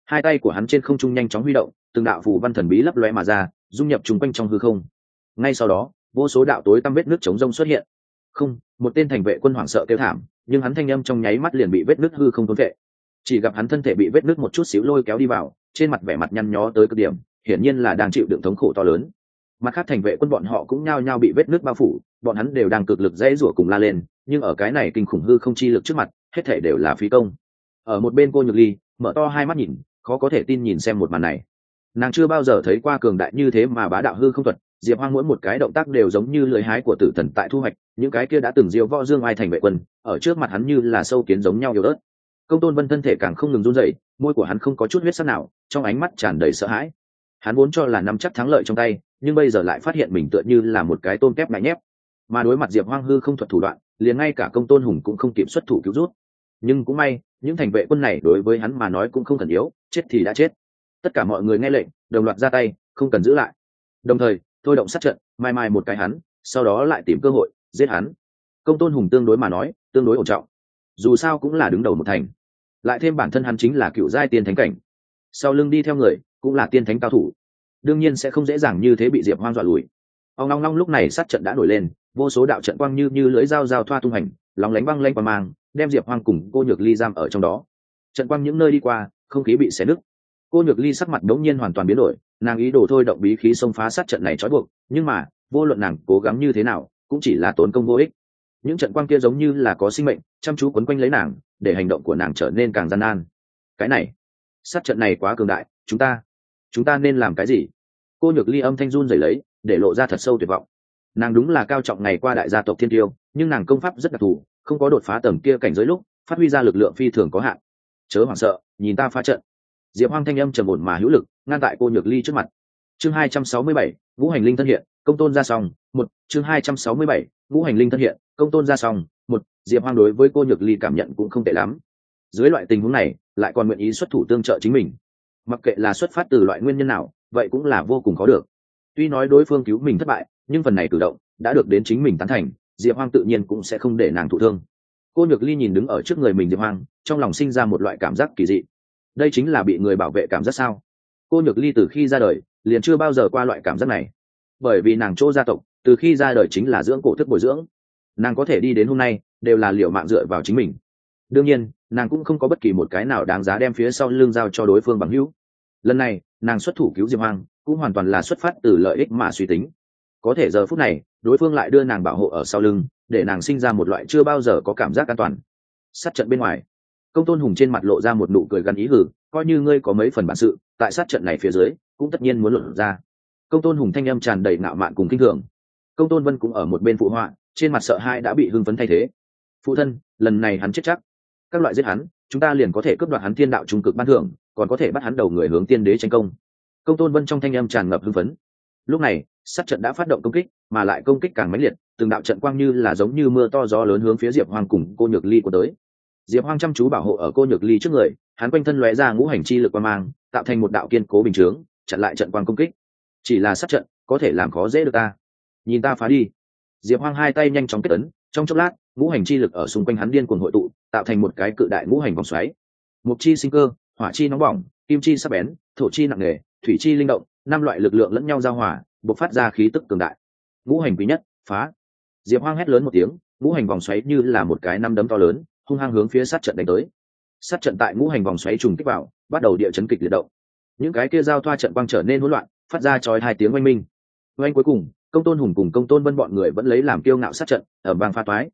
Hai tay của hắn trên không trung nhanh chóng huy động, từng đạo phù văn thần bí lấp loe mà ra, dung nhập chung quanh trong hư không. Ngay sau đó, vô số đạo tối tăm vết nước chống rông xuất hiện. Không, một tên thành vệ quân hoảng sợ kêu thảm, nhưng hắn thanh âm trong nháy mắt liền bị vết nước hư không tốn vệ. Chỉ gặp hắn thân thể bị vết nước một chút xíu lôi kéo đi vào, trên mặt vẻ mặt nhăn nhó tới cực điểm, hiển nhiên là đang chịu đựng thống khổ to lớn mặt khác thành vệ quân bọn họ cũng nhao nhao bị vết nước bao phủ, bọn hắn đều đang cực lực dễ rủa cùng la lên, nhưng ở cái này kinh khủng hư không chi lực trước mặt, hết thể đều là phí công. Ở một bên cô nhược ly, mở to hai mắt nhìn, khó có thể tin nhìn xem một màn này. Nàng chưa bao giờ thấy qua cường đại như thế mà bá đạo hư không thuật, diệp hoang mỗi một cái động tác đều giống như lưới hái của tử thần tại thu hoạch, những cái kia đã từng diêu võ dương ai thành vệ quân, ở trước mặt hắn như là sâu kiến giống nhau yếu ớt. Công tôn vân thân thể càng không ngừng run dậy môi của hắn không có chút huyết sắc nào, trong ánh mắt tràn đầy sợ hãi. Hắn vốn cho là nắm chắc thắng lợi trong tay nhưng bây giờ lại phát hiện mình tựa như là một cái tôm kép ngại nhép. Mà đối mặt diệp hoang hư không thuật thủ đoạn, liền ngay cả công tôn hùng cũng không kịp xuất thủ cứu rút. Nhưng cũng may, những thành vệ quân này đối với hắn mà nói cũng không thần yếu, chết thì đã chết. Tất cả mọi người nghe lệnh, đồng loạt ra tay, không cần giữ lại. Đồng thời, thôi động sát trận, mai mai một cái hắn, sau đó lại tìm cơ hội, giết hắn. Công tôn hùng tương đối mà nói, tương đối ổn trọng. Dù sao cũng là đứng đầu một thành. Lại thêm bản thân hắn chính là cựu giai tiên thánh cảnh. Sau lưng đi theo người, cũng là tiên thánh cao thủ đương nhiên sẽ không dễ dàng như thế bị diệp hoang dọa lùi. Ông long long lúc này sát trận đã nổi lên, vô số đạo trận quang như như lưỡi dao dao thoa tung hành, lóng lánh băng lanh và mang, đem diệp hoang cùng cô nhược ly giam ở trong đó. Trận quang những nơi đi qua, không khí bị xé nứt. Cô nhược ly sắc mặt đống nhiên hoàn toàn biến đổi, nàng ý đồ thôi động bí khí xông phá sát trận này trói buộc, nhưng mà, vô luận nàng cố gắng như thế nào, cũng chỉ là tốn công vô ích. Những trận quang kia giống như là có sinh mệnh, chăm chú quấn quanh lấy nàng, để hành động của nàng trở nên càng gian nan. Cái này, sát trận này quá cường đại, chúng ta chúng ta nên làm cái gì? Cô nhược ly âm thanh run rẩy lấy, để lộ ra thật sâu tuyệt vọng. Nàng đúng là cao trọng ngày qua đại gia tộc thiên tiêu, nhưng nàng công pháp rất đặc thù, không có đột phá tầm kia cảnh giới lúc, phát huy ra lực lượng phi thường có hạn. Chớ hoảng sợ, nhìn ta phá trận. Diệp hoang thanh âm trầm ổn mà hữu lực, ngăn tại cô nhược ly trước mặt. Chương hai trăm sáu mươi bảy vũ hành linh thân hiện, công tôn ra xong, một, chương hai trăm sáu mươi bảy vũ hành linh thân hiện, công tôn ra xong, một, diệp hoang đối với cô nhược ly cảm nhận cũng không tệ lắm. Dưới loại tình huống này, lại còn nguyện ý xuất thủ tương trợ chính mình mặc kệ là xuất phát từ loại nguyên nhân nào, vậy cũng là vô cùng khó được. Tuy nói đối phương cứu mình thất bại, nhưng phần này cử động đã được đến chính mình tán thành, diệp hoang tự nhiên cũng sẽ không để nàng thụ thương. Cô nhược ly nhìn đứng ở trước người mình diệp hoang, trong lòng sinh ra một loại cảm giác kỳ dị. Đây chính là bị người bảo vệ cảm giác sao? Cô nhược ly từ khi ra đời, liền chưa bao giờ qua loại cảm giác này. Bởi vì nàng chỗ gia tộc, từ khi ra đời chính là dưỡng cổ thức bồi dưỡng. Nàng có thể đi đến hôm nay, đều là liệu mạng dựa vào chính mình. Đương nhiên nàng cũng không có bất kỳ một cái nào đáng giá đem phía sau lưng giao cho đối phương bằng hữu. Lần này, nàng xuất thủ cứu diệp hoang, cũng hoàn toàn là xuất phát từ lợi ích mà suy tính. Có thể giờ phút này, đối phương lại đưa nàng bảo hộ ở sau lưng, để nàng sinh ra một loại chưa bao giờ có cảm giác an toàn. Sát trận bên ngoài, công tôn hùng trên mặt lộ ra một nụ cười gắn ý hử, coi như ngươi có mấy phần bản sự, tại sát trận này phía dưới, cũng tất nhiên muốn luận ra. Công tôn hùng thanh âm tràn đầy ngạo mạn cùng kinh thường. Công tôn vân cũng ở một bên phụ họa, trên mặt sợ hãi đã bị hưng phấn thay thế. Phụ thân, lần này hắn chết chắc các loại giết hắn, chúng ta liền có thể cướp đoạt hắn thiên đạo trung cực ban thưởng, còn có thể bắt hắn đầu người hướng tiên đế tranh công. Công tôn vân trong thanh âm tràn ngập hưng phấn. Lúc này, sát trận đã phát động công kích, mà lại công kích càng mãnh liệt, từng đạo trận quang như là giống như mưa to gió lớn hướng phía diệp hoàng cùng cô nhược ly của tới. Diệp hoang chăm chú bảo hộ ở cô nhược ly trước người, hắn quanh thân lóe ra ngũ hành chi lực quan mang, tạo thành một đạo kiên cố bình chướng, chặn lại trận quang công kích. Chỉ là sát trận, có thể làm khó dễ được ta. Nhìn ta phá đi. Diệp hoang hai tay nhanh chóng kết ấn, trong chốc lát, ngũ hành chi lực ở xung quanh hắn điên cuồng hội tụ tạo thành một cái cự đại ngũ hành vòng xoáy. Mục chi sinh cơ, hỏa chi nóng bỏng, kim chi sắc bén, thổ chi nặng nề, thủy chi linh động, năm loại lực lượng lẫn nhau giao hòa, bộc phát ra khí tức cường đại. Ngũ hành quý nhất, phá. Diệp hoang hét lớn một tiếng, ngũ hành vòng xoáy như là một cái năm đấm to lớn, hung hăng hướng phía sát trận đánh tới. Sát trận tại ngũ hành vòng xoáy trùng kích vào, bắt đầu địa chấn kịch liệt động. Những cái kia giao thoa trận quang trở nên hỗn loạn, phát ra chói hai tiếng oanh minh. Oanh cuối cùng, công tôn hùng cùng công tôn vân bọn người vẫn lấy làm kiêu ngạo sát trận ở bang pha toái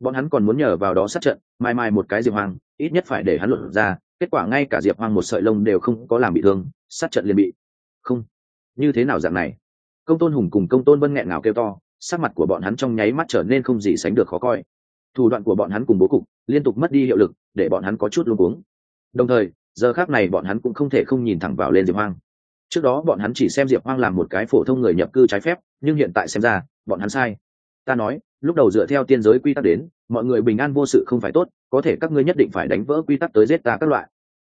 bọn hắn còn muốn nhờ vào đó sát trận, mai mai một cái diệp hoang, ít nhất phải để hắn luận ra, kết quả ngay cả diệp hoang một sợi lông đều không có làm bị thương, sát trận liền bị. Không. Như thế nào dạng này? Công tôn hùng cùng công tôn vân nghẹn ngào kêu to, sắc mặt của bọn hắn trong nháy mắt trở nên không gì sánh được khó coi. Thủ đoạn của bọn hắn cùng bố cục, liên tục mất đi hiệu lực, để bọn hắn có chút luôn cuống. Đồng thời, giờ khác này bọn hắn cũng không thể không nhìn thẳng vào lên diệp hoang. Trước đó bọn hắn chỉ xem diệp hoang làm một cái phổ thông người nhập cư trái phép, nhưng hiện tại xem ra, bọn hắn sai ta nói, lúc đầu dựa theo tiên giới quy tắc đến, mọi người bình an vô sự không phải tốt, có thể các ngươi nhất định phải đánh vỡ quy tắc tới giết ta các loại.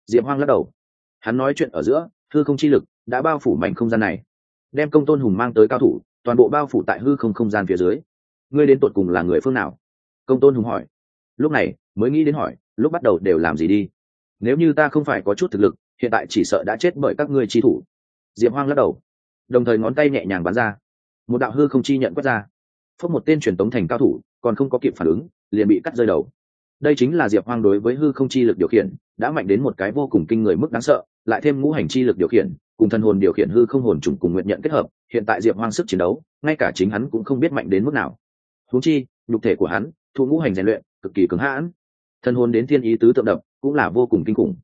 Diệp hoang lắc đầu. Hắn nói chuyện ở giữa, hư không chi lực đã bao phủ mảnh không gian này, đem công tôn hùng mang tới cao thủ, toàn bộ bao phủ tại hư không không gian phía dưới. Ngươi đến tột cùng là người phương nào? Công tôn hùng hỏi. Lúc này, mới nghĩ đến hỏi, lúc bắt đầu đều làm gì đi? Nếu như ta không phải có chút thực lực, hiện tại chỉ sợ đã chết bởi các ngươi chi thủ. Diệp hoang lắc đầu. Đồng thời ngón tay nhẹ nhàng bắn ra. Một đạo hư không chi nhận quất ra phốc một tên truyền tống thành cao thủ, còn không có kịp phản ứng, liền bị cắt rơi đầu. Đây chính là diệp hoang đối với hư không chi lực điều khiển, đã mạnh đến một cái vô cùng kinh người mức đáng sợ, lại thêm ngũ hành chi lực điều khiển, cùng thần hồn điều khiển hư không hồn trùng cùng nguyện nhận kết hợp, hiện tại diệp hoang sức chiến đấu, ngay cả chính hắn cũng không biết mạnh đến mức nào. Húng chi, nhục thể của hắn, thu ngũ hành rèn luyện, cực kỳ cứng hãn. Thần hồn đến thiên ý tứ tượng đập, cũng là vô cùng kinh khủng.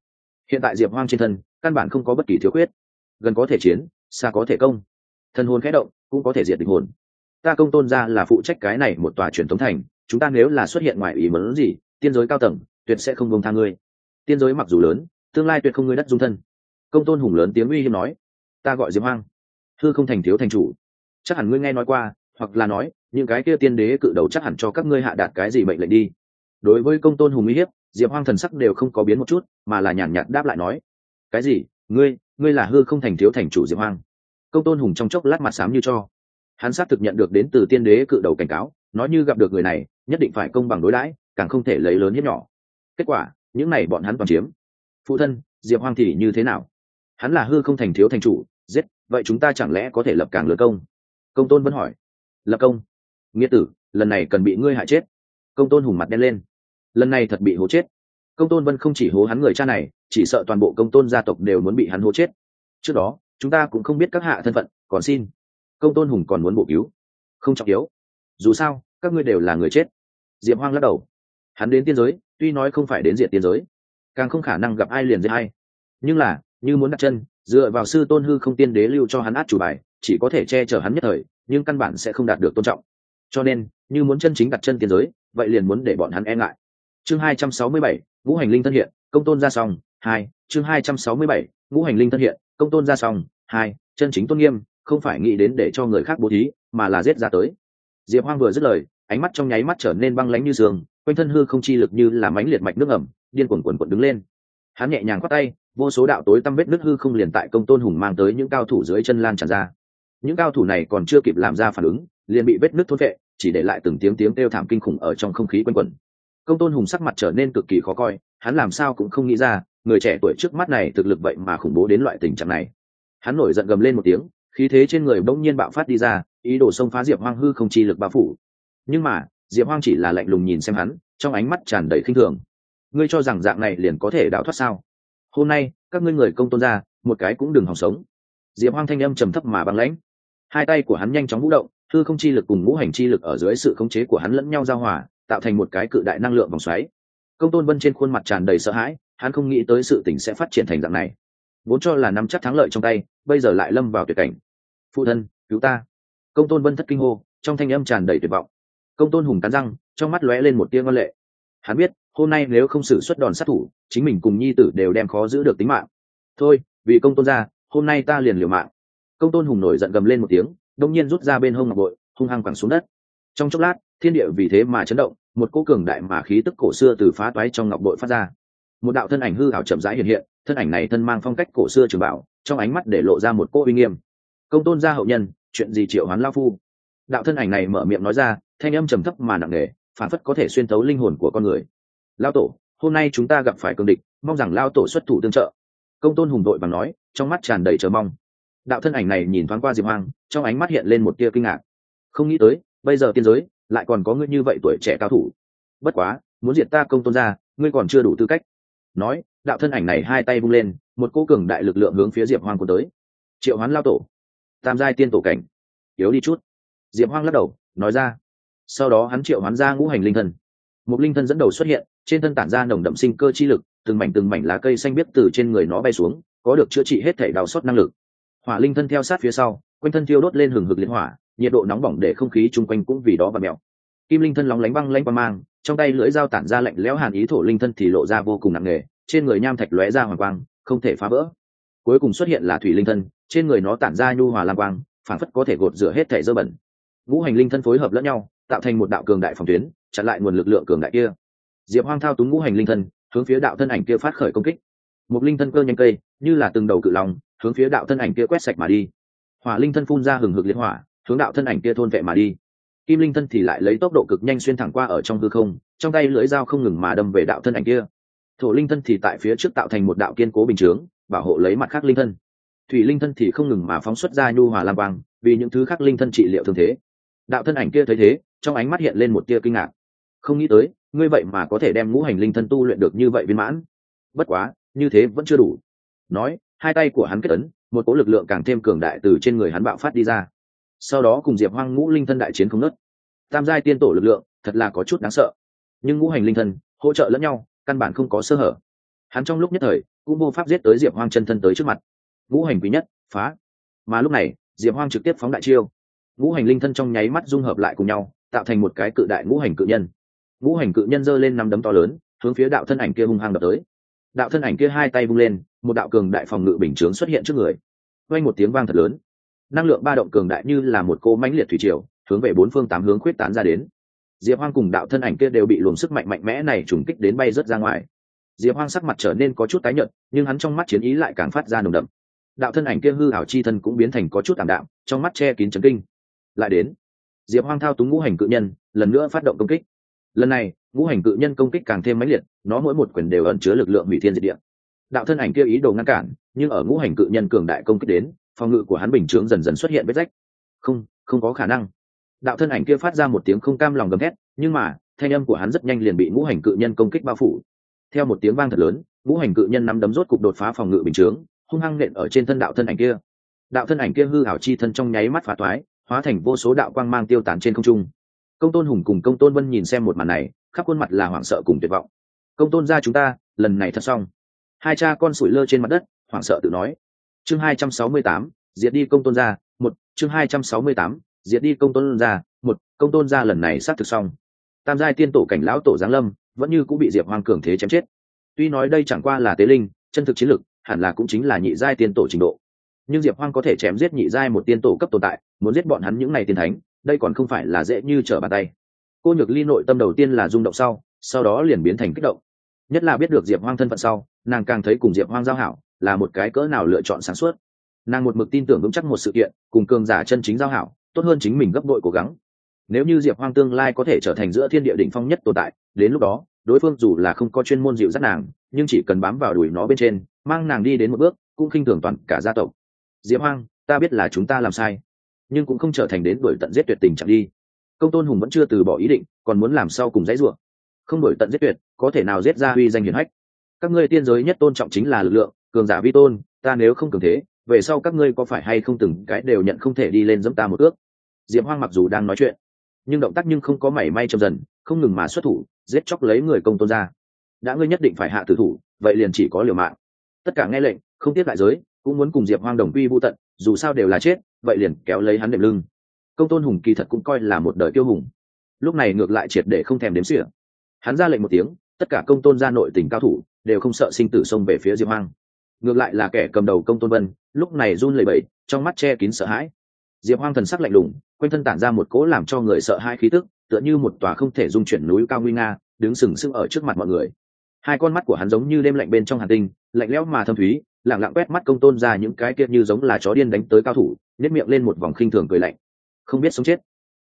Hiện tại diệp hoang trên thân, căn bản không có bất kỳ thiếu khuyết. Gần có thể chiến, xa có thể công. Thần hồn khẽ động, cũng có thể diệt tình hồn ta công tôn ra là phụ trách cái này một tòa truyền thống thành, chúng ta nếu là xuất hiện ngoài ý muốn gì, tiên giới cao tầng, tuyệt sẽ không bông tha ngươi. Tiên giới mặc dù lớn, tương lai tuyệt không ngươi đất dung thân. Công tôn hùng lớn tiếng uy hiếm nói, ta gọi diệp hoang. Thư không thành thiếu thành chủ. Chắc hẳn ngươi nghe nói qua, hoặc là nói, những cái kia tiên đế cự đầu chắc hẳn cho các ngươi hạ đạt cái gì mệnh lệnh đi. Đối với công tôn hùng uy hiếp, diệp hoang thần sắc đều không có biến một chút, mà là nhàn nhạt đáp lại nói, cái gì? Ngươi ngươi là hư không thành thiếu thành chủ diệp hoang. Công tôn hùng trong chốc lát mặt xám như cho hắn xác thực nhận được đến từ tiên đế cự đầu cảnh cáo, nói như gặp được người này, nhất định phải công bằng đối đãi, càng không thể lấy lớn hiếp nhỏ. Kết quả, những này bọn hắn toàn chiếm. Phụ thân, diệp hoang thì như thế nào? Hắn là hư không thành thiếu thành chủ, giết, vậy chúng ta chẳng lẽ có thể lập càng lớn công? Công tôn vẫn hỏi. Lập công. Nghĩa tử, lần này cần bị ngươi hại chết. Công tôn hùng mặt đen lên. Lần này thật bị hố chết. Công tôn vân không chỉ hố hắn người cha này, chỉ sợ toàn bộ công tôn gia tộc đều muốn bị hắn hố chết. Trước đó, chúng ta cũng không biết các hạ thân phận, còn xin công tôn hùng còn muốn bổ cứu. Không trọng yếu. Dù sao, các ngươi đều là người chết. Diệp hoang lắc đầu. Hắn đến tiên giới, tuy nói không phải đến diện tiên giới, càng không khả năng gặp ai liền dễ hay nhưng là, như muốn đặt chân, dựa vào sư tôn hư không tiên đế lưu cho hắn át chủ bài, chỉ có thể che chở hắn nhất thời, nhưng căn bản sẽ không đạt được tôn trọng. Cho nên, như muốn chân chính đặt chân tiên giới, vậy liền muốn để bọn hắn e ngại. Chương hai trăm sáu mươi bảy, ngũ hành linh thân hiện, công tôn ra xong hai, chương hai trăm sáu mươi bảy, ngũ hành linh thân hiện, công tôn ra xong hai, chân chính tôn nghiêm không phải nghĩ đến để cho người khác bố thí, mà là giết ra tới. Diệp hoang vừa dứt lời, ánh mắt trong nháy mắt trở nên băng lánh như giường quanh thân hư không chi lực như là mánh liệt mạch nước ẩm, điên cuồn cuộn cuộn đứng lên. Hắn nhẹ nhàng khoác tay, vô số đạo tối tăm vết nước hư không liền tại công tôn hùng mang tới những cao thủ dưới chân lan tràn ra. Những cao thủ này còn chưa kịp làm ra phản ứng, liền bị vết nước thôn vệ, chỉ để lại từng tiếng tiếng kêu thảm kinh khủng ở trong không khí quanh quẩn. Công tôn hùng sắc mặt trở nên cực kỳ khó coi, hắn làm sao cũng không nghĩ ra, người trẻ tuổi trước mắt này thực lực vậy mà khủng bố đến loại tình trạng này. Hắn nổi giận gầm lên một tiếng khí thế trên người bỗng nhiên bạo phát đi ra, ý đồ xông phá diệp hoang hư không chi lực bao phủ. Nhưng mà, diệp hoang chỉ là lạnh lùng nhìn xem hắn, trong ánh mắt tràn đầy khinh thường. Ngươi cho rằng dạng này liền có thể đào thoát sao? Hôm nay, các ngươi người công tôn ra một cái cũng đừng hòng sống. Diệp hoang thanh âm trầm thấp mà băng lãnh. Hai tay của hắn nhanh chóng vũ động, hư không chi lực cùng ngũ hành chi lực ở dưới sự khống chế của hắn lẫn nhau giao hòa, tạo thành một cái cự đại năng lượng vòng xoáy. Công tôn vân trên khuôn mặt tràn đầy sợ hãi, hắn không nghĩ tới sự tình sẽ phát triển thành dạng này vốn cho là nắm chắc thắng lợi trong tay, bây giờ lại lâm vào tuyệt cảnh. Phụ thân, cứu ta. Công tôn vân thất kinh hô, trong thanh âm tràn đầy tuyệt vọng. Công tôn hùng cắn răng, trong mắt lóe lên một tia ngân lệ. Hắn biết, hôm nay nếu không xử suất đòn sát thủ, chính mình cùng nhi tử đều đem khó giữ được tính mạng. Thôi, vì công tôn ra, hôm nay ta liền liều mạng. Công tôn hùng nổi giận gầm lên một tiếng, đông nhiên rút ra bên hông ngọc bội, hung hăng quẳng xuống đất. Trong chốc lát, thiên địa vì thế mà chấn động, một cô cường đại mà khí tức cổ xưa từ phá toái trong ngọc bội phát ra một đạo thân ảnh hư ảo chậm rãi hiện hiện, thân ảnh này thân mang phong cách cổ xưa trường bảo trong ánh mắt để lộ ra một cô uy nghiêm. Công tôn gia hậu nhân, chuyện gì triệu hoán lao phu? Đạo thân ảnh này mở miệng nói ra, thanh âm trầm thấp mà nặng nề, phản phất có thể xuyên thấu linh hồn của con người. Lao tổ, hôm nay chúng ta gặp phải cương địch, mong rằng lao tổ xuất thủ tương trợ. Công tôn hùng đội bằng nói, trong mắt tràn đầy chờ mong. Đạo thân ảnh này nhìn thoáng qua diệp hoang, trong ánh mắt hiện lên một tia kinh ngạc. Không nghĩ tới, bây giờ tiên giới, lại còn có ngươi như vậy tuổi trẻ cao thủ. Bất quá, muốn diệt ta công tôn ra ngươi còn chưa đủ tư cách nói, đạo thân ảnh này hai tay vung lên, một cô cường đại lực lượng hướng phía diệp hoang cuốn tới. Triệu hoán lao tổ, tam giai tiên tổ cảnh, yếu đi chút. Diệp hoang lắc đầu, nói ra. Sau đó hắn triệu hoán ra ngũ hành linh thân. Một linh thân dẫn đầu xuất hiện, trên thân tản ra nồng đậm sinh cơ chi lực, từng mảnh từng mảnh lá cây xanh biếc từ trên người nó bay xuống, có được chữa trị hết thể đào sót năng lực. Hỏa linh thân theo sát phía sau, quanh thân thiêu đốt lên hừng hực liên hỏa, nhiệt độ nóng bỏng để không khí chung quanh cũng vì đó và mèo. Kim linh thân lóng lánh băng lanh qua mang trong tay lưỡi dao tản ra lạnh lẽo hàn ý thổ linh thân thì lộ ra vô cùng nặng nề, trên người nham thạch lóe ra hoàng quang, không thể phá vỡ. Cuối cùng xuất hiện là thủy linh thân, trên người nó tản ra nhu hòa lam quang phản phất có thể gột rửa hết thể dơ bẩn. Ngũ hành linh thân phối hợp lẫn nhau, tạo thành một đạo cường đại phòng tuyến, chặn lại nguồn lực lượng cường đại kia. Diệp hoang thao túng ngũ hành linh thân, hướng phía đạo thân ảnh kia phát khởi công kích. Một linh thân cơ nhanh cây, như là từng đầu cự lòng hướng phía đạo thân ảnh kia quét sạch mà đi. Hỏa linh thân phun ra hừng hực liên hỏa, hướng đạo thân ảnh kia thôn vệ mà đi kim linh thân thì lại lấy tốc độ cực nhanh xuyên thẳng qua ở trong hư không, trong tay lưỡi dao không ngừng mà đâm về đạo thân ảnh kia. Thổ linh thân thì tại phía trước tạo thành một đạo kiên cố bình chướng, bảo hộ lấy mặt khác linh thân. Thủy linh thân thì không ngừng mà phóng xuất ra nhu hòa lam quang, vì những thứ khác linh thân trị liệu thương thế. Đạo thân ảnh kia thấy thế, trong ánh mắt hiện lên một tia kinh ngạc. Không nghĩ tới, ngươi vậy mà có thể đem ngũ hành linh thân tu luyện được như vậy viên mãn. Bất quá, như thế vẫn chưa đủ. Nói, hai tay của hắn kết ấn, một cỗ lực lượng càng thêm cường đại từ trên người hắn bạo phát đi ra sau đó cùng diệp hoang ngũ linh thân đại chiến không nớt tam giai tiên tổ lực lượng, thật là có chút đáng sợ. Nhưng ngũ hành linh thân, hỗ trợ lẫn nhau, căn bản không có sơ hở. Hắn trong lúc nhất thời, cũng vô pháp giết tới diệp hoang chân thân tới trước mặt. Ngũ hành quý nhất, phá. Mà lúc này, diệp hoang trực tiếp phóng đại chiêu. Ngũ hành linh thân trong nháy mắt dung hợp lại cùng nhau, tạo thành một cái cự đại ngũ hành cự nhân. Ngũ hành cự nhân giơ lên năm đấm to lớn, hướng phía đạo thân ảnh kia hung hăng đập tới. Đạo thân ảnh kia hai tay vung lên, một đạo cường đại phòng ngự bình chướng xuất hiện trước người. Quanh một tiếng vang thật lớn năng lượng ba động cường đại như là một cô mãnh liệt thủy triều, hướng về bốn phương tám hướng khuyết tán ra đến. Diệp hoang cùng đạo thân ảnh kia đều bị luồng sức mạnh mạnh mẽ này trùng kích đến bay rớt ra ngoài. Diệp hoang sắc mặt trở nên có chút tái nhợt, nhưng hắn trong mắt chiến ý lại càng phát ra nồng đậm. Đạo thân ảnh kia hư hảo chi thân cũng biến thành có chút tạm đạm, trong mắt che kín trấn kinh. Lại đến, diệp hoang thao túng ngũ hành cự nhân, lần nữa phát động công kích. Lần này, ngũ hành cự nhân công kích càng thêm mãnh liệt, nó mỗi một quyền đều ẩn chứa lực lượng hủy thiên diệt địa. Đạo thân ảnh kia ý đồ ngăn cản, nhưng ở ngũ hành cự nhân cường đại công kích đến phòng ngự của hắn bình chướng dần dần xuất hiện vết rách. Không không có khả năng. Đạo thân ảnh kia phát ra một tiếng không cam lòng gầm thét, nhưng mà, thanh âm của hắn rất nhanh liền bị ngũ hành cự nhân công kích bao phủ. Theo một tiếng vang thật lớn, ngũ hành cự nhân nắm đấm rốt cục đột phá phòng ngự bình chướng, hung hăng nện ở trên thân đạo thân ảnh kia. Đạo thân ảnh kia hư hảo chi thân trong nháy mắt phá toái, hóa thành vô số đạo quang mang tiêu tán trên không trung. Công tôn hùng cùng công tôn vân nhìn xem một màn này, khắp khuôn mặt là hoảng sợ cùng tuyệt vọng. Công tôn ra chúng ta, lần này thật xong. Hai cha con sủi lơ trên mặt đất, hoảng sợ tự nói chương hai trăm sáu mươi tám, diệt đi công tôn gia, một. Chương hai trăm sáu mươi tám, diệt đi công tôn gia, một. Công tôn gia lần này xác thực xong. Tam giai tiên tổ cảnh lão tổ giáng lâm vẫn như cũng bị diệp hoang cường thế chém chết. Tuy nói đây chẳng qua là tế linh, chân thực chiến lực, hẳn là cũng chính là nhị giai tiên tổ trình độ. Nhưng diệp hoang có thể chém giết nhị giai một tiên tổ cấp tồn tại, muốn giết bọn hắn những này tiên thánh, đây còn không phải là dễ như trở bàn tay. Cô nhược ly nội tâm đầu tiên là rung động sau sau đó liền biến thành kích động. Nhất là biết được diệp hoang thân phận sau, nàng càng thấy cùng diệp hoang giao hảo là một cái cỡ nào lựa chọn sáng suốt. Nàng một mực tin tưởng vững chắc một sự kiện, cùng cường giả chân chính giao hảo, tốt hơn chính mình gấp đội cố gắng. Nếu như diệp hoang tương lai có thể trở thành giữa thiên địa đỉnh phong nhất tồn tại, đến lúc đó, đối phương dù là không có chuyên môn dịu dắt nàng, nhưng chỉ cần bám vào đuổi nó bên trên, mang nàng đi đến một bước, cũng khinh thường toàn cả gia tộc. Diệp hoang, ta biết là chúng ta làm sai, nhưng cũng không trở thành đến đuổi tận giết tuyệt tình chẳng đi. Công tôn hùng vẫn chưa từ bỏ ý định, còn muốn làm sau cùng dãy ruộng không đuổi tận giết tuyệt, có thể nào giết ra uy danh hiển hách. Các ngươi tiên giới nhất tôn trọng chính là lực lượng cường giả vi tôn, ta nếu không cường thế, về sau các ngươi có phải hay không từng cái đều nhận không thể đi lên dẫm ta một ước? Diệp hoang mặc dù đang nói chuyện, nhưng động tác nhưng không có mảy may chậm dần, không ngừng mà xuất thủ, giết chóc lấy người công tôn ra. Đã ngươi nhất định phải hạ tử thủ, vậy liền chỉ có liều mạng. Tất cả nghe lệnh, không tiếp đại giới, cũng muốn cùng diệp hoang đồng quy vô tận, dù sao đều là chết, vậy liền kéo lấy hắn đệm lưng. Công tôn hùng kỳ thật cũng coi là một đời tiêu hùng. Lúc này ngược lại triệt để không thèm đếm xỉa. Hắn ra lệnh một tiếng, tất cả công tôn gia nội tình cao thủ, đều không sợ sinh tử xông về phía diệp hoang ngược lại là kẻ cầm đầu công tôn vân, lúc này run lẩy bẩy, trong mắt che kín sợ hãi. Diệp hoang thần sắc lạnh lùng, quanh thân tản ra một cỗ làm cho người sợ hãi khí tức, tựa như một tòa không thể dung chuyển núi cao nguy nga, đứng sừng sững ở trước mặt mọi người. Hai con mắt của hắn giống như đêm lạnh bên trong hàn tinh, lạnh lẽo mà thâm thúy lẳng lặng quét mắt công tôn ra những cái kia như giống là chó điên đánh tới cao thủ nếp miệng lên một vòng khinh thường cười lạnh. Không biết sống chết.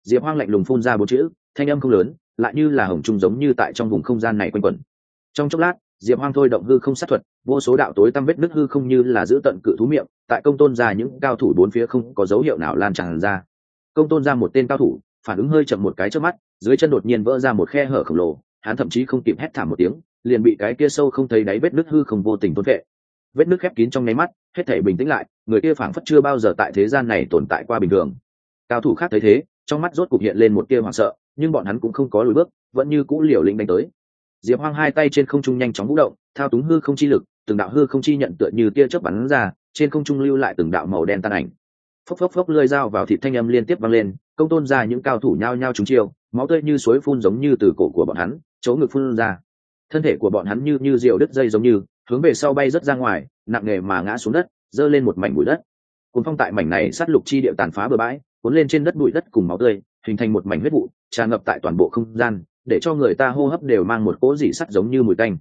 Diệp hoang lạnh lùng phun ra bốn chữ, thanh âm không lớn, lại như là hồng trung giống như tại trong vùng không gian này quanh quẩn. Trong chốc lát diệp hoang thôi động hư không sát thuật, vô số đạo tối tăm vết nứt hư không như là giữ tận cự thú miệng, tại công tôn ra những cao thủ bốn phía không có dấu hiệu nào lan tràn ra. Công tôn ra một tên cao thủ, phản ứng hơi chậm một cái trước mắt, dưới chân đột nhiên vỡ ra một khe hở khổng lồ, hắn thậm chí không kịp hét thảm một tiếng, liền bị cái kia sâu không thấy đáy vết nứt hư không vô tình thôn vệ vết nứt khép kín trong nháy mắt, hết thể bình tĩnh lại, người kia phảng phất chưa bao giờ tại thế gian này tồn tại qua bình thường. Cao thủ khác thấy thế, trong mắt rốt cục hiện lên một tia hoảng sợ, nhưng bọn hắn cũng không có lùi bước, vẫn như cũ liều lĩnh đánh tới diệp hoang hai tay trên không trung nhanh chóng vũ động, thao túng hư không chi lực, từng đạo hư không chi nhận tựa như tia chớp bắn ra, trên không trung lưu lại từng đạo màu đen tan ảnh. Phốc phốc phốc lơi dao vào thịt thanh âm liên tiếp vang lên, công tôn ra những cao thủ nhao nhao trúng chiêu, máu tươi như suối phun giống như từ cổ của bọn hắn, chỗ ngực phun ra. Thân thể của bọn hắn như như rượu đứt dây giống như, hướng về sau bay rất ra ngoài, nặng nề mà ngã xuống đất, giơ lên một mảnh bụi đất. Cuốn phong tại mảnh này sát lục chi điệu tàn phá bừa bãi, cuốn lên trên đất bụi đất cùng máu tươi, hình thành một mảnh huyết vụ, tràn ngập tại toàn bộ không gian để cho người ta hô hấp đều mang một cỗ dị sắt giống như mùi tanh.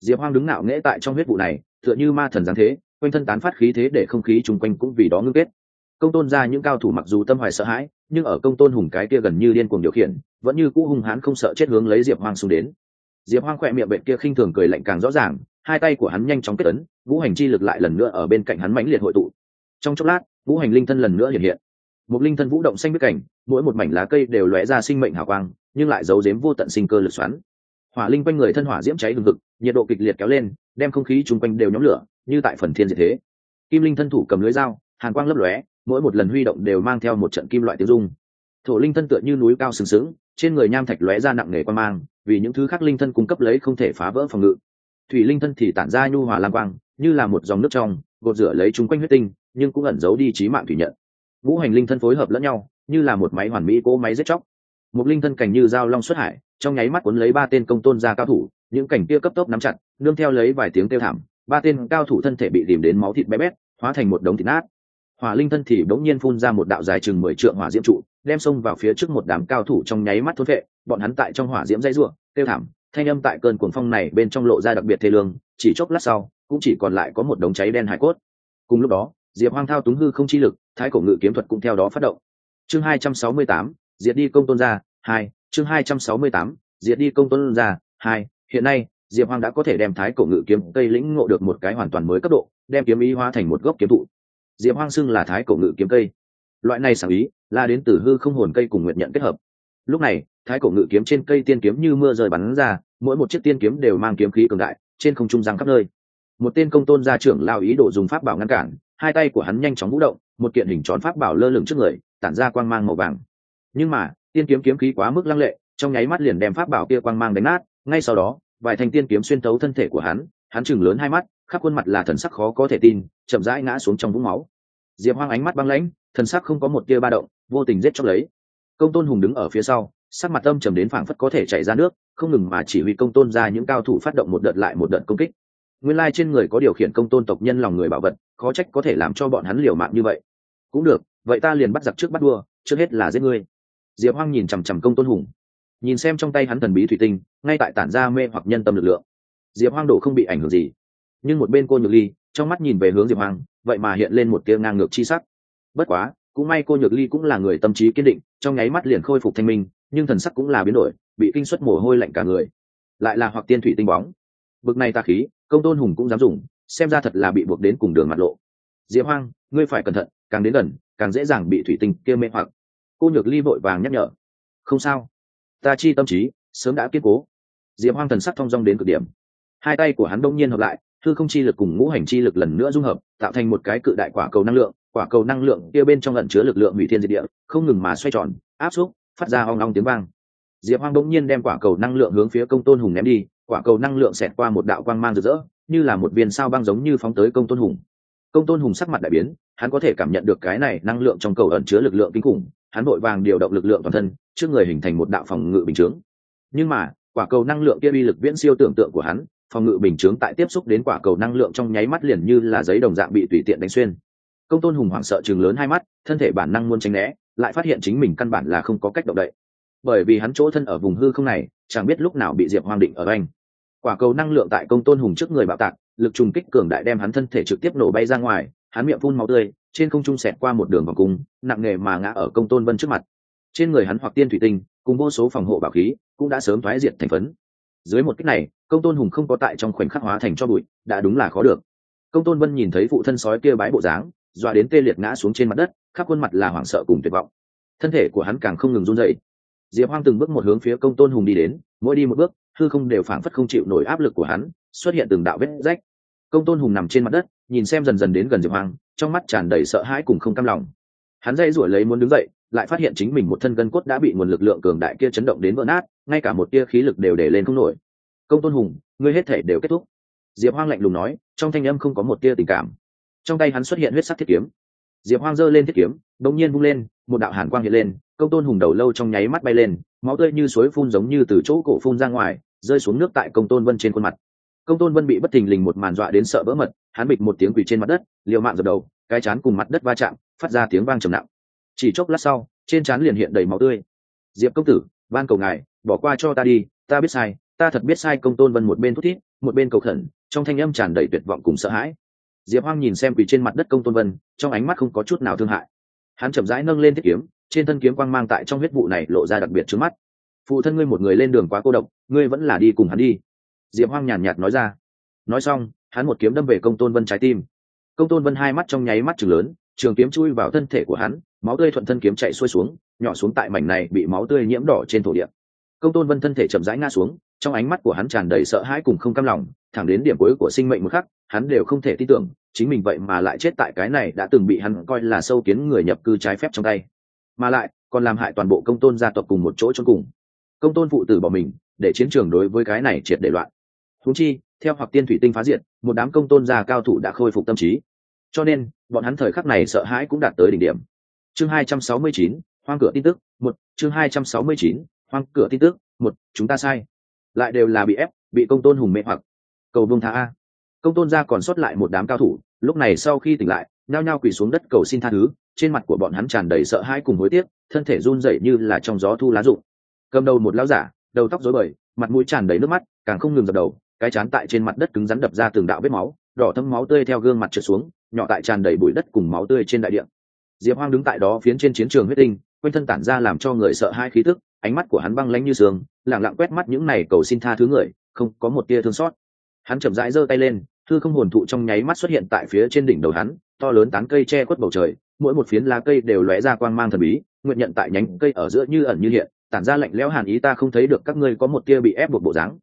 Diệp hoang đứng ngạo nghễ tại trong huyết vụ này, tựa như ma thần giáng thế, quanh thân tán phát khí thế để không khí chung quanh cũng vì đó ngưng kết. Công tôn ra những cao thủ mặc dù tâm hoài sợ hãi, nhưng ở công tôn hùng cái kia gần như điên cuồng điều khiển, vẫn như cũ hung hãn không sợ chết hướng lấy diệp hoang xuống đến. Diệp hoang khỏe miệng bệnh kia khinh thường cười lạnh càng rõ ràng, hai tay của hắn nhanh chóng kết ấn vũ hành chi lực lại lần nữa ở bên cạnh hắn mãnh liệt hội tụ. Trong chốc lát vũ hành linh thân lần nữa hiện hiện. Một linh thân vũ động xanh biết cảnh, mỗi một mảnh lá cây đều lóe ra sinh mệnh hào quang nhưng lại giấu giếm vô tận sinh cơ lực xoắn. Hỏa linh quanh người thân hỏa diễm cháy hừng hực, nhiệt độ kịch liệt kéo lên, đem không khí chung quanh đều nhóm lửa, như tại phần thiên diệt thế. Kim linh thân thủ cầm lưới dao, hàn quang lấp lóe, mỗi một lần huy động đều mang theo một trận kim loại tiếng dung. Thổ linh thân tựa như núi cao sừng sững, trên người nham thạch lóe ra nặng nề quan mang, vì những thứ khác linh thân cung cấp lấy không thể phá vỡ phòng ngự. Thủy linh thân thì tản ra nhu hòa lang quang, như là một dòng nước trong, gột rửa lấy chúng quanh huyết tinh, nhưng cũng ẩn giấu đi trí mạng thủy nhận. Vũ hành linh thân phối hợp lẫn nhau, như là một máy hoàn mỹ cỗ máy giết chóc một linh thân cảnh như dao long xuất hải, trong nháy mắt cuốn lấy ba tên công tôn gia cao thủ, những cảnh kia cấp tốc nắm chặt, nương theo lấy vài tiếng kêu thảm, ba tên cao thủ thân thể bị tìm đến máu thịt bé bét, hóa thành một đống thịt nát. Hỏa linh thân thì bỗng nhiên phun ra một đạo dài chừng mười trượng hỏa diễm trụ, đem xông vào phía trước một đám cao thủ trong nháy mắt thôn vệ bọn hắn tại trong hỏa diễm dây ruộng kêu thảm, thanh âm tại cơn cuồng phong này bên trong lộ ra đặc biệt thê lương, chỉ chốc lát sau, cũng chỉ còn lại có một đống cháy đen hải cốt. Cùng lúc đó, diệp hoang thao túng hư không chi lực, thái cổ ngự kiếm thuật cũng theo đó phát động. Chương hai trăm sáu mươi tám diệt đi công tôn gia, hai, chương hai trăm sáu mươi tám, diệt đi công tôn gia, hai, hiện nay, diệp hoang đã có thể đem thái cổ ngự kiếm cây lĩnh ngộ được một cái hoàn toàn mới cấp độ, đem kiếm ý hóa thành một gốc kiếm thụ diệp hoang xưng là thái cổ ngự kiếm cây. Loại này sáng ý, là đến từ hư không hồn cây cùng nguyện nhận kết hợp. Lúc này, thái cổ ngự kiếm trên cây tiên kiếm như mưa rơi bắn ra, mỗi một chiếc tiên kiếm đều mang kiếm khí cường đại, trên không trung giang khắp nơi. Một tên công tôn gia trưởng lao ý đồ dùng pháp bảo ngăn cản, hai tay của hắn nhanh chóng vũ động, một kiện hình tròn pháp bảo lơ lửng trước người, tản ra quang mang màu vàng nhưng mà, tiên kiếm kiếm khí quá mức lăng lệ, trong nháy mắt liền đem pháp bảo kia quang mang đánh nát, ngay sau đó, vài thanh tiên kiếm xuyên tấu thân thể của hắn hắn chừng lớn hai mắt, khắp khuôn mặt là thần sắc khó có thể tin, chậm rãi ngã xuống trong vũng máu. Diệp hoang ánh mắt băng lãnh, thần sắc không có một tia ba động, vô tình giết chóc lấy. Công tôn hùng đứng ở phía sau, sắc mặt âm trầm đến phảng phất có thể chảy ra nước, không ngừng mà chỉ huy công tôn ra những cao thủ phát động một đợt lại một đợt công kích. Nguyên lai trên người có điều khiển công tôn tộc nhân lòng người bảo vật, khó trách có thể làm cho bọn hắn liều mạng như vậy. Cũng được, vậy ta liền bắt giặc trước bắt đua trước hết là giết ngươi diệp hoang nhìn chằm chằm công tôn hùng. Nhìn xem trong tay hắn thần bí thủy tinh, ngay tại tản ra mê hoặc nhân tâm lực lượng. Diệp hoang đổ không bị ảnh hưởng gì. Nhưng một bên cô nhược ly, trong mắt nhìn về hướng diệp hoang, vậy mà hiện lên một tia ngang ngược chi sắc. Bất quá, cũng may cô nhược ly cũng là người tâm trí kiên định, trong nháy mắt liền khôi phục thanh minh, nhưng thần sắc cũng là biến đổi, bị kinh suất mồ hôi lạnh cả người. Lại là hoặc tiên thủy tinh bóng. Bực này ta khí, công tôn hùng cũng dám dùng, xem ra thật là bị buộc đến cùng đường mặt lộ. Diệp hoang, ngươi phải cẩn thận, càng đến gần, càng dễ dàng bị thủy tinh kia mê hoặc cô nhược ly vội vàng nhắc nhở. Không sao. Ta chi tâm trí, sớm đã kiên cố. Diệp hoang thần sắc thong dong đến cực điểm. Hai tay của hắn đông nhiên hợp lại, thư không chi lực cùng ngũ hành chi lực lần nữa dung hợp, tạo thành một cái cự đại quả cầu năng lượng. Quả cầu năng lượng kia bên trong lẩn chứa lực lượng hủy thiên diệt địa, không ngừng mà xoay tròn, áp xúc, phát ra hoang long tiếng vang. Diệp hoang đông nhiên đem quả cầu năng lượng hướng phía công tôn hùng ném đi. Quả cầu năng lượng xẹt qua một đạo quang mang rực rỡ, như là một viên sao băng giống như phóng tới công tôn hùng. Công tôn hùng sắc mặt đại biến, hắn có thể cảm nhận được cái này năng lượng trong cầu ẩn chứa lực lượng kinh khủng hắn vội vàng điều động lực lượng toàn thân, trước người hình thành một đạo phòng ngự bình chướng. Nhưng mà, quả cầu năng lượng kia uy lực viễn siêu tưởng tượng của hắn, phòng ngự bình chướng tại tiếp xúc đến quả cầu năng lượng trong nháy mắt liền như là giấy đồng dạng bị tùy tiện đánh xuyên. Công tôn hùng hoảng sợ chừng lớn hai mắt, thân thể bản năng muốn tránh né, lại phát hiện chính mình căn bản là không có cách động đậy. Bởi vì hắn chỗ thân ở vùng hư không này, chẳng biết lúc nào bị diệp hoang định ở anh. Quả cầu năng lượng tại công tôn hùng trước người bạo tạc, lực trùng kích cường đại đem hắn thân thể trực tiếp nổ bay ra ngoài, hắn miệng phun máu tươi trên không trung xẹt qua một đường vòng cung, nặng nề mà ngã ở công tôn vân trước mặt. Trên người hắn hoặc tiên thủy tinh, cùng vô số phòng hộ bảo khí, cũng đã sớm thoái diệt thành phấn. Dưới một cách này, công tôn hùng không có tại trong khoảnh khắc hóa thành cho bụi, đã đúng là khó được. Công tôn vân nhìn thấy phụ thân sói kia bái bộ dáng, dọa đến tê liệt ngã xuống trên mặt đất, khắp khuôn mặt là hoảng sợ cùng tuyệt vọng. Thân thể của hắn càng không ngừng run dậy diệp hoang từng bước một hướng phía công tôn hùng đi đến, mỗi đi một bước, hư không đều phảng phất không chịu nổi áp lực của hắn, xuất hiện từng đạo vết rách công tôn hùng nằm trên mặt đất, nhìn xem dần dần đến gần diệp hoang, trong mắt tràn đầy sợ hãi cùng không cam lòng. Hắn dây rủi lấy muốn đứng dậy, lại phát hiện chính mình một thân gân cốt đã bị nguồn lực lượng cường đại kia chấn động đến vỡ nát, ngay cả một tia khí lực đều để lên không nổi. Công tôn hùng, ngươi hết thể đều kết thúc. Diệp hoang lạnh lùng nói, trong thanh âm không có một tia tình cảm. Trong tay hắn xuất hiện huyết sắc thiết kiếm. Diệp hoang giơ lên thiết kiếm đ ỗ n g nhiên vung lên, một đạo hàn quang hiện lên, công tôn hùng đầu lâu trong nháy mắt bay lên, máu tươi như suối phun giống như từ chỗ cổ phun ra ngoài, rơi xuống nước tại công tôn vân trên khuôn mặt công tôn vân bị bất thình lình một màn dọa đến sợ vỡ mật, hắn bịch một tiếng quỳ trên mặt đất, liều mạng dập đầu, cái chán cùng mặt đất va chạm, phát ra tiếng vang trầm nặng. Chỉ chốc lát sau, trên chán liền hiện đầy máu tươi. Diệp công tử, van cầu ngài, bỏ qua cho ta đi, ta biết sai, ta thật biết sai. Công tôn vân một bên thút thít, một bên cầu khẩn, trong thanh âm tràn đầy tuyệt vọng cùng sợ hãi. Diệp hoang nhìn xem quỳ trên mặt đất công tôn vân, trong ánh mắt không có chút nào thương hại. Hắn chậm rãi nâng lên thiết kiếm, trên thân kiếm quang mang tại trong huyết vụ này lộ ra đặc biệt trước mắt. Phụ thân ngươi một người lên đường quá cô độc, ngươi vẫn là đi cùng hắn đi diệp hoang nhàn nhạt nói ra. Nói xong, hắn một kiếm đâm về công tôn vân trái tim. Công tôn vân hai mắt trong nháy mắt chừng lớn, trường kiếm chui vào thân thể của hắn, máu tươi thuận thân kiếm chạy xuôi xuống, nhỏ xuống tại mảnh này bị máu tươi nhiễm đỏ trên thổ địa. Công tôn vân thân thể chậm rãi ngã xuống, trong ánh mắt của hắn tràn đầy sợ hãi cùng không cam lòng, thẳng đến điểm cuối của sinh mệnh một khắc, hắn đều không thể tin tưởng, chính mình vậy mà lại chết tại cái này đã từng bị hắn coi là sâu kiến người nhập cư trái phép trong tay. Mà lại, còn làm hại toàn bộ công tôn gia tộc cùng một chỗ chôn cùng. Công tôn phụ tử bỏ mình, để chiến trường đối với cái này triệt để loạn húng chi theo hoặc tiên thủy tinh phá diệt một đám công tôn gia cao thủ đã khôi phục tâm trí. Cho nên bọn hắn thời khắc này sợ hãi cũng đạt tới đỉnh điểm. Chương 269, hoang cửa tin tức một chương 269, hoang cửa tin tức một chúng ta sai. Lại đều là bị ép bị công tôn hùng mê hoặc. Cầu vương tha a. Công tôn gia còn sót lại một đám cao thủ lúc này sau khi tỉnh lại nhao nhao quỳ xuống đất cầu xin tha thứ trên mặt của bọn hắn tràn đầy sợ hãi cùng hối tiếc thân thể run rẩy như là trong gió thu lá rụng. Cầm đầu một lão giả đầu tóc rối bời mặt mũi tràn đầy nước mắt càng không ngừng dập đầu cái chán tại trên mặt đất cứng rắn đập ra từng đạo vết máu, đỏ thâm máu tươi theo gương mặt trượt xuống, nhỏ tại tràn đầy bụi đất cùng máu tươi trên đại địa. Diệp hoang đứng tại đó phiến trên chiến trường huyết tinh, quanh thân tản ra làm cho người sợ hai khí tức, ánh mắt của hắn băng lánh như sương lẳng lặng quét mắt những này cầu xin tha thứ người, không có một tia thương xót. Hắn chậm rãi giơ tay lên, thư không hồn thụ trong nháy mắt xuất hiện tại phía trên đỉnh đầu hắn, to lớn tán cây che khuất bầu trời, mỗi một phiến lá cây đều lóe ra quang mang thần bí, nguyện nhận tại nhánh cây ở giữa như ẩn như hiện, tản ra lạnh lẽo hàn ý ta không thấy được các ngươi có một tia bị ép buộc bộ dáng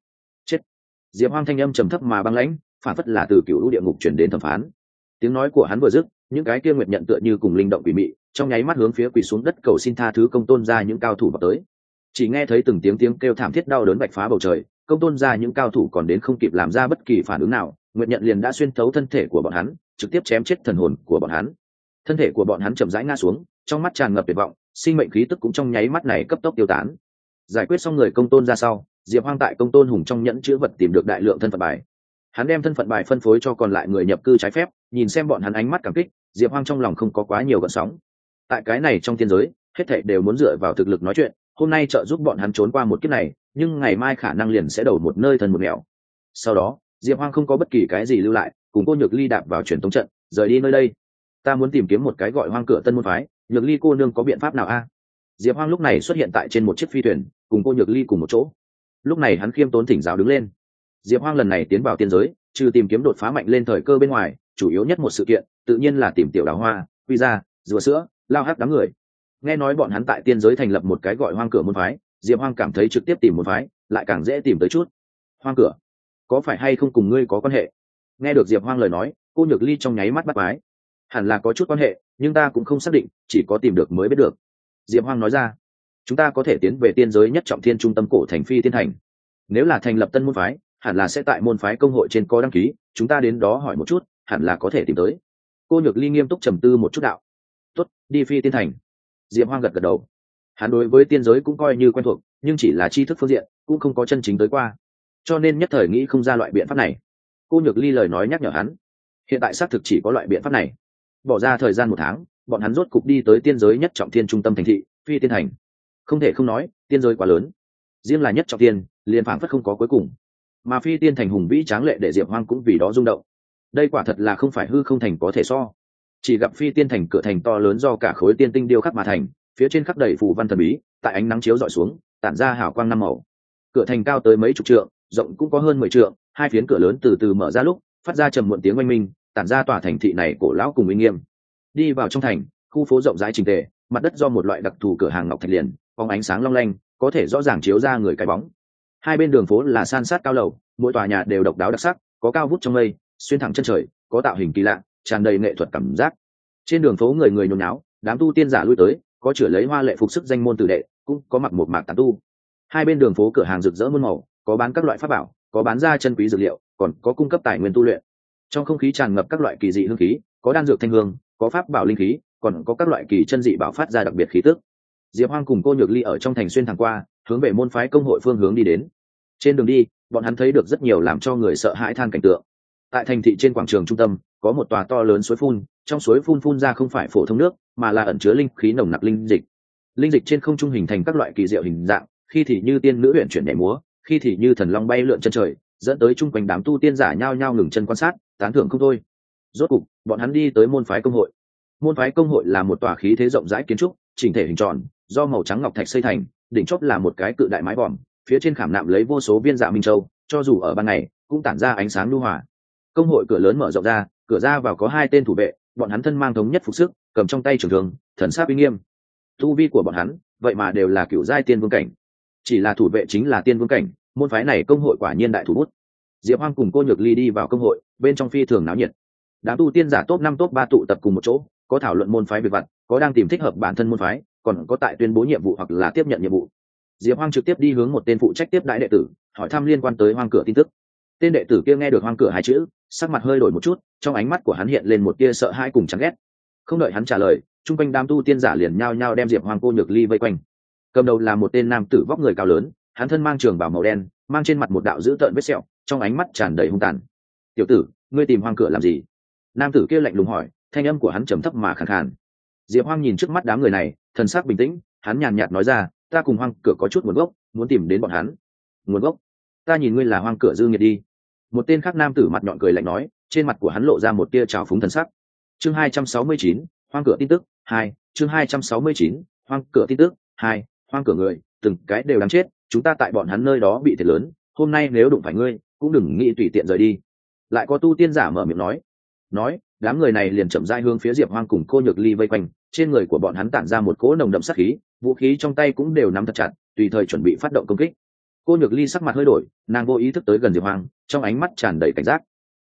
diệp hoang thanh âm trầm thấp mà băng lãnh, phản phất là từ cựu lũ địa ngục chuyển đến thẩm phán. Tiếng nói của hắn vừa dứt, những cái kia nguyện nhận tựa như cùng linh động quỷ mị, trong nháy mắt hướng phía quỳ xuống đất cầu xin tha thứ công tôn ra những cao thủ vào tới. Chỉ nghe thấy từng tiếng tiếng kêu thảm thiết đau đớn bạch phá bầu trời, công tôn ra những cao thủ còn đến không kịp làm ra bất kỳ phản ứng nào nguyện nhận liền đã xuyên thấu thân thể của bọn hắn, trực tiếp chém chết thần hồn của bọn hắn. Thân thể của bọn hắn chậm rãi ngã xuống, trong mắt tràn ngập tuyệt vọng, sinh mệnh khí tức cũng trong nháy mắt này cấp tốc tiêu tán. Giải quyết xong người công tôn ra sau diệp hoang tại công tôn hùng trong nhẫn chữ vật tìm được đại lượng thân phận bài. Hắn đem thân phận bài phân phối cho còn lại người nhập cư trái phép, nhìn xem bọn hắn ánh mắt cảm kích, diệp hoang trong lòng không có quá nhiều gợn sóng. Tại cái này trong thiên giới, hết thảy đều muốn dựa vào thực lực nói chuyện, hôm nay trợ giúp bọn hắn trốn qua một kiếp này, nhưng ngày mai khả năng liền sẽ đầu một nơi thân một nghèo sau đó, diệp hoang không có bất kỳ cái gì lưu lại, cùng cô nhược ly đạp vào truyền tống trận, rời đi nơi đây. Ta muốn tìm kiếm một cái gọi hoang cửa tân môn phái, nhược ly cô nương có biện pháp nào a? Diệp hoang lúc này xuất hiện tại trên một chiếc phi thuyền, cùng cô nhược ly cùng một chỗ lúc này hắn khiêm tốn thỉnh giáo đứng lên. Diệp hoang lần này tiến vào tiên giới, trừ tìm kiếm đột phá mạnh lên thời cơ bên ngoài, chủ yếu nhất một sự kiện, tự nhiên là tìm tiểu đào hoa, quy ra rùa sữa, lao hát đám người. Nghe nói bọn hắn tại tiên giới thành lập một cái gọi hoang cửa môn phái, diệp hoang cảm thấy trực tiếp tìm một phái, lại càng dễ tìm tới chút. Hoang cửa, có phải hay không cùng ngươi có quan hệ? Nghe được diệp hoang lời nói, cô nhược ly trong nháy mắt bắt mái hẳn là có chút quan hệ, nhưng ta cũng không xác định, chỉ có tìm được mới biết được. Diệp hoang nói ra chúng ta có thể tiến về tiên giới nhất trọng thiên trung tâm cổ thành phi tiên thành. Nếu là thành lập tân môn phái, hẳn là sẽ tại môn phái công hội trên có đăng ký, chúng ta đến đó hỏi một chút, hẳn là có thể tìm tới. Cô nhược ly nghiêm túc trầm tư một chút đạo. Tuất đi phi tiên thành. Diệp hoang gật gật đầu. Hắn đối với tiên giới cũng coi như quen thuộc, nhưng chỉ là tri thức phương diện, cũng không có chân chính tới qua. Cho nên nhất thời nghĩ không ra loại biện pháp này. Cô nhược ly lời nói nhắc nhở hắn. Hiện tại xác thực chỉ có loại biện pháp này. Bỏ ra thời gian một tháng, bọn hắn rốt cục đi tới tiên giới nhất trọng thiên trung tâm thành thị, phi tiên thành không thể không nói, tiên giới quá lớn. Riêng là nhất trọng tiên, liền phảng phất không có cuối cùng. Mà phi tiên thành hùng vĩ tráng lệ để diệp hoang cũng vì đó rung động. Đây quả thật là không phải hư không thành có thể so. Chỉ gặp phi tiên thành cửa thành to lớn do cả khối tiên tinh điêu khắc mà thành, phía trên khắc đầy phù văn thần bí, tại ánh nắng chiếu dọi xuống, tản ra hào quang năm màu. Cửa thành cao tới mấy chục trượng, rộng cũng có hơn mười trượng, hai phiến cửa lớn từ từ mở ra lúc, phát ra trầm muộn tiếng oanh minh, tản ra tòa thành thị này cổ lão cùng uy nghiêm. Đi vào trong thành, khu phố rộng rãi trình tề, mặt đất do một loại đặc thù cửa hàng ngọc thạch liền phóng ánh sáng long lanh, có thể rõ ràng chiếu ra người cái bóng. Hai bên đường phố là san sát cao lầu, mỗi tòa nhà đều độc đáo đặc sắc, có cao vút trong mây, xuyên thẳng chân trời, có tạo hình kỳ lạ, tràn đầy nghệ thuật cảm giác. Trên đường phố người người nhồi náo đám tu tiên giả lui tới, có chửa lấy hoa lệ phục sức danh môn tử đệ, cũng có mặc một mạc tàn tu. Hai bên đường phố cửa hàng rực rỡ muôn màu, có bán các loại pháp bảo, có bán ra chân quý dược liệu, còn có cung cấp tài nguyên tu luyện. Trong không khí tràn ngập các loại kỳ dị hương khí, có đan dược thanh hương, có pháp bảo linh khí, còn có các loại kỳ chân dị bảo phát ra đặc biệt khí tức diệp hoang cùng cô nhược ly ở trong thành xuyên thẳng qua, hướng về môn phái công hội phương hướng đi đến. Trên đường đi, bọn hắn thấy được rất nhiều làm cho người sợ hãi than cảnh tượng. Tại thành thị trên quảng trường trung tâm, có một tòa to lớn suối phun, trong suối phun phun ra không phải phổ thông nước, mà là ẩn chứa linh khí nồng nặc linh dịch. Linh dịch trên không trung hình thành các loại kỳ diệu hình dạng, khi thì như tiên nữ huyện chuyển nhảy múa, khi thì như thần long bay lượn chân trời, dẫn tới chung quanh đám tu tiên giả nhao nhao ngừng chân quan sát, tán thưởng không thôi. Rốt cục, bọn hắn đi tới môn phái công hội. Môn phái công hội là một tòa khí thế rộng rãi kiến trúc, chỉnh thể hình tròn do màu trắng ngọc thạch xây thành, đỉnh chóp là một cái cự đại mái vòm, phía trên khảm nạm lấy vô số viên dạ minh châu, cho dù ở ban ngày, cũng tản ra ánh sáng lưu hỏa công hội cửa lớn mở rộng ra, cửa ra vào có hai tên thủ vệ, bọn hắn thân mang thống nhất phục sức, cầm trong tay trường thường thần sát uy nghiêm. Tu vi của bọn hắn, vậy mà đều là cựu giai tiên vương cảnh. Chỉ là thủ vệ chính là tiên vương cảnh, môn phái này công hội quả nhiên đại thủ bút. Diệp hoang cùng cô nhược ly đi vào công hội, bên trong phi thường náo nhiệt. Đám tu tiên giả top năm, top ba tụ tập cùng một chỗ, có thảo luận môn phái việc vặt, có đang tìm thích hợp bản thân môn phái còn có tại tuyên bố nhiệm vụ hoặc là tiếp nhận nhiệm vụ. Diệp hoang trực tiếp đi hướng một tên phụ trách tiếp đại đệ tử, hỏi thăm liên quan tới hoang cửa tin tức. Tên đệ tử kia nghe được hoang cửa hai chữ, sắc mặt hơi đổi một chút, trong ánh mắt của hắn hiện lên một tia sợ hãi cùng chán ghét. Không đợi hắn trả lời, chung quanh đám tu tiên giả liền nhao nhao đem diệp hoang cô nhược ly vây quanh. Cầm đầu là một tên nam tử vóc người cao lớn, hắn thân mang trường bảo màu đen, mang trên mặt một đạo dữ tợn vết sẹo, trong ánh mắt tràn đầy hung tàn. Tiểu tử, ngươi tìm hoang cửa làm gì? Nam tử kia lạnh lùng hỏi, thanh âm của hắn trầm thấp mà khẳng khàn. Diệp hoang nhìn trước mắt đám người này thần sắc bình tĩnh, hắn nhàn nhạt nói ra, ta cùng hoang cửa có chút nguồn gốc, muốn tìm đến bọn hắn. Nguồn gốc? Ta nhìn ngươi là hoang cửa dư nghiệt đi. Một tên khác nam tử mặt nhọn cười lạnh nói, trên mặt của hắn lộ ra một tia trào phúng thần sắc. Chương hai trăm sáu mươi chín, hoang cửa tin tức, hai, chương hai trăm sáu mươi chín, hoang cửa tin tức, hai, hoang cửa người, từng cái đều đáng chết, chúng ta tại bọn hắn nơi đó bị thiệt lớn, hôm nay nếu đụng phải ngươi, cũng đừng nghĩ tùy tiện rời đi. Lại có tu tiên giả mở miệng nói. Nói, đám người này liền chậm rãi hướng phía diệp hoang cùng cô nhược ly vây quanh trên người của bọn hắn tản ra một cỗ nồng đậm sát khí, vũ khí trong tay cũng đều nắm thật chặt, tùy thời chuẩn bị phát động công kích. Cô nhược ly sắc mặt hơi đổi, nàng vô ý thức tới gần diệp hoang, trong ánh mắt tràn đầy cảnh giác.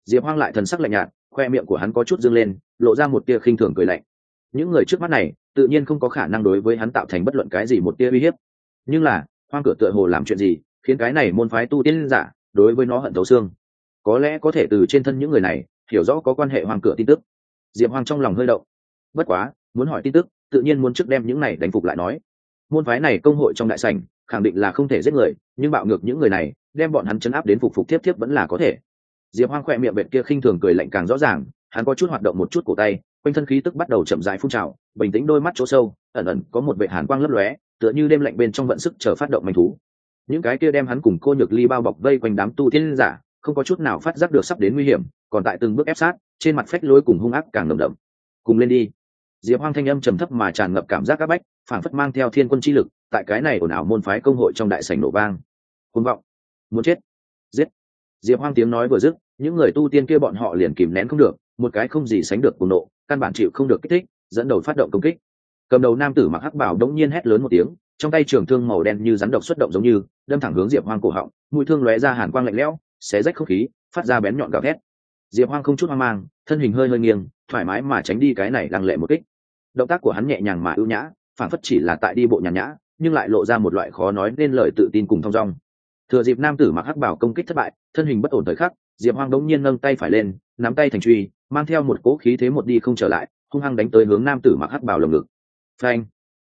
Diệp hoang lại thần sắc lạnh nhạt, khoe miệng của hắn có chút dâng lên, lộ ra một tia khinh thường cười lạnh. Những người trước mắt này, tự nhiên không có khả năng đối với hắn tạo thành bất luận cái gì một tia uy hiếp. Nhưng là, hoang cửa tựa hồ làm chuyện gì, khiến cái này môn phái tu tiên giả, đối với nó hận thấu xương. Có lẽ có thể từ trên thân những người này, hiểu rõ có quan hệ hoang cửa tin tức. Diệp hoang trong lòng hơi động. Bất quá muốn hỏi tin tức, tự nhiên muốn trước đem những này đánh phục lại nói. Môn phái này công hội trong đại sảnh, khẳng định là không thể giết người, nhưng bạo ngược những người này, đem bọn hắn chấn áp đến phục phục tiếp tiếp vẫn là có thể. Diệp hoang khỏe miệng bệnh kia khinh thường cười lạnh càng rõ ràng, hắn có chút hoạt động một chút cổ tay, quanh thân khí tức bắt đầu chậm dài phun trào, bình tĩnh đôi mắt chỗ sâu, ẩn ẩn có một vệ hàn quang lấp lóe, tựa như đêm lạnh bên trong vận sức chờ phát động manh thú. Những cái kia đem hắn cùng cô nhược ly bao bọc vây quanh đám tu tiên giả, không có chút nào phát giác được sắp đến nguy hiểm, còn tại từng bước ép sát, trên mặt phách lối cùng hung ác càng nồng đậm. Cùng lên đi diệp hoang thanh âm trầm thấp mà tràn ngập cảm giác áp bách, phảng phất mang theo thiên quân chi lực, tại cái này ồn ào môn phái công hội trong đại sảnh nổ vang. Côn vọng. Muốn chết. Giết. Diệp hoang tiếng nói vừa dứt, những người tu tiên kia bọn họ liền kìm nén không được, một cái không gì sánh được cùng nộ, căn bản chịu không được kích thích, dẫn đầu phát động công kích. Cầm đầu nam tử mặc hắc bảo đống nhiên hét lớn một tiếng, trong tay trường thương màu đen như rắn độc xuất động giống như, đâm thẳng hướng diệp hoang cổ họng, mũi thương lóe ra hàn quang lạnh lẽo, xé rách không khí, phát ra bén nhọn gào thét. Diệp hoang không chút hoang mang, thân hình hơi hơi nghiêng thoải mái mà tránh đi cái này lăng lệ một kích. Động tác của hắn nhẹ nhàng mà ưu nhã, phản phất chỉ là tại đi bộ nhàn nhã, nhưng lại lộ ra một loại khó nói nên lời tự tin cùng thong dong. Thừa dịp nam tử mặc hắc bảo công kích thất bại, thân hình bất ổn thời khắc, diệp hoang đống nhiên nâng tay phải lên, nắm tay thành truy, mang theo một cỗ khí thế một đi không trở lại, hung hăng đánh tới hướng nam tử mặc hắc bảo lồng ngực. Phanh!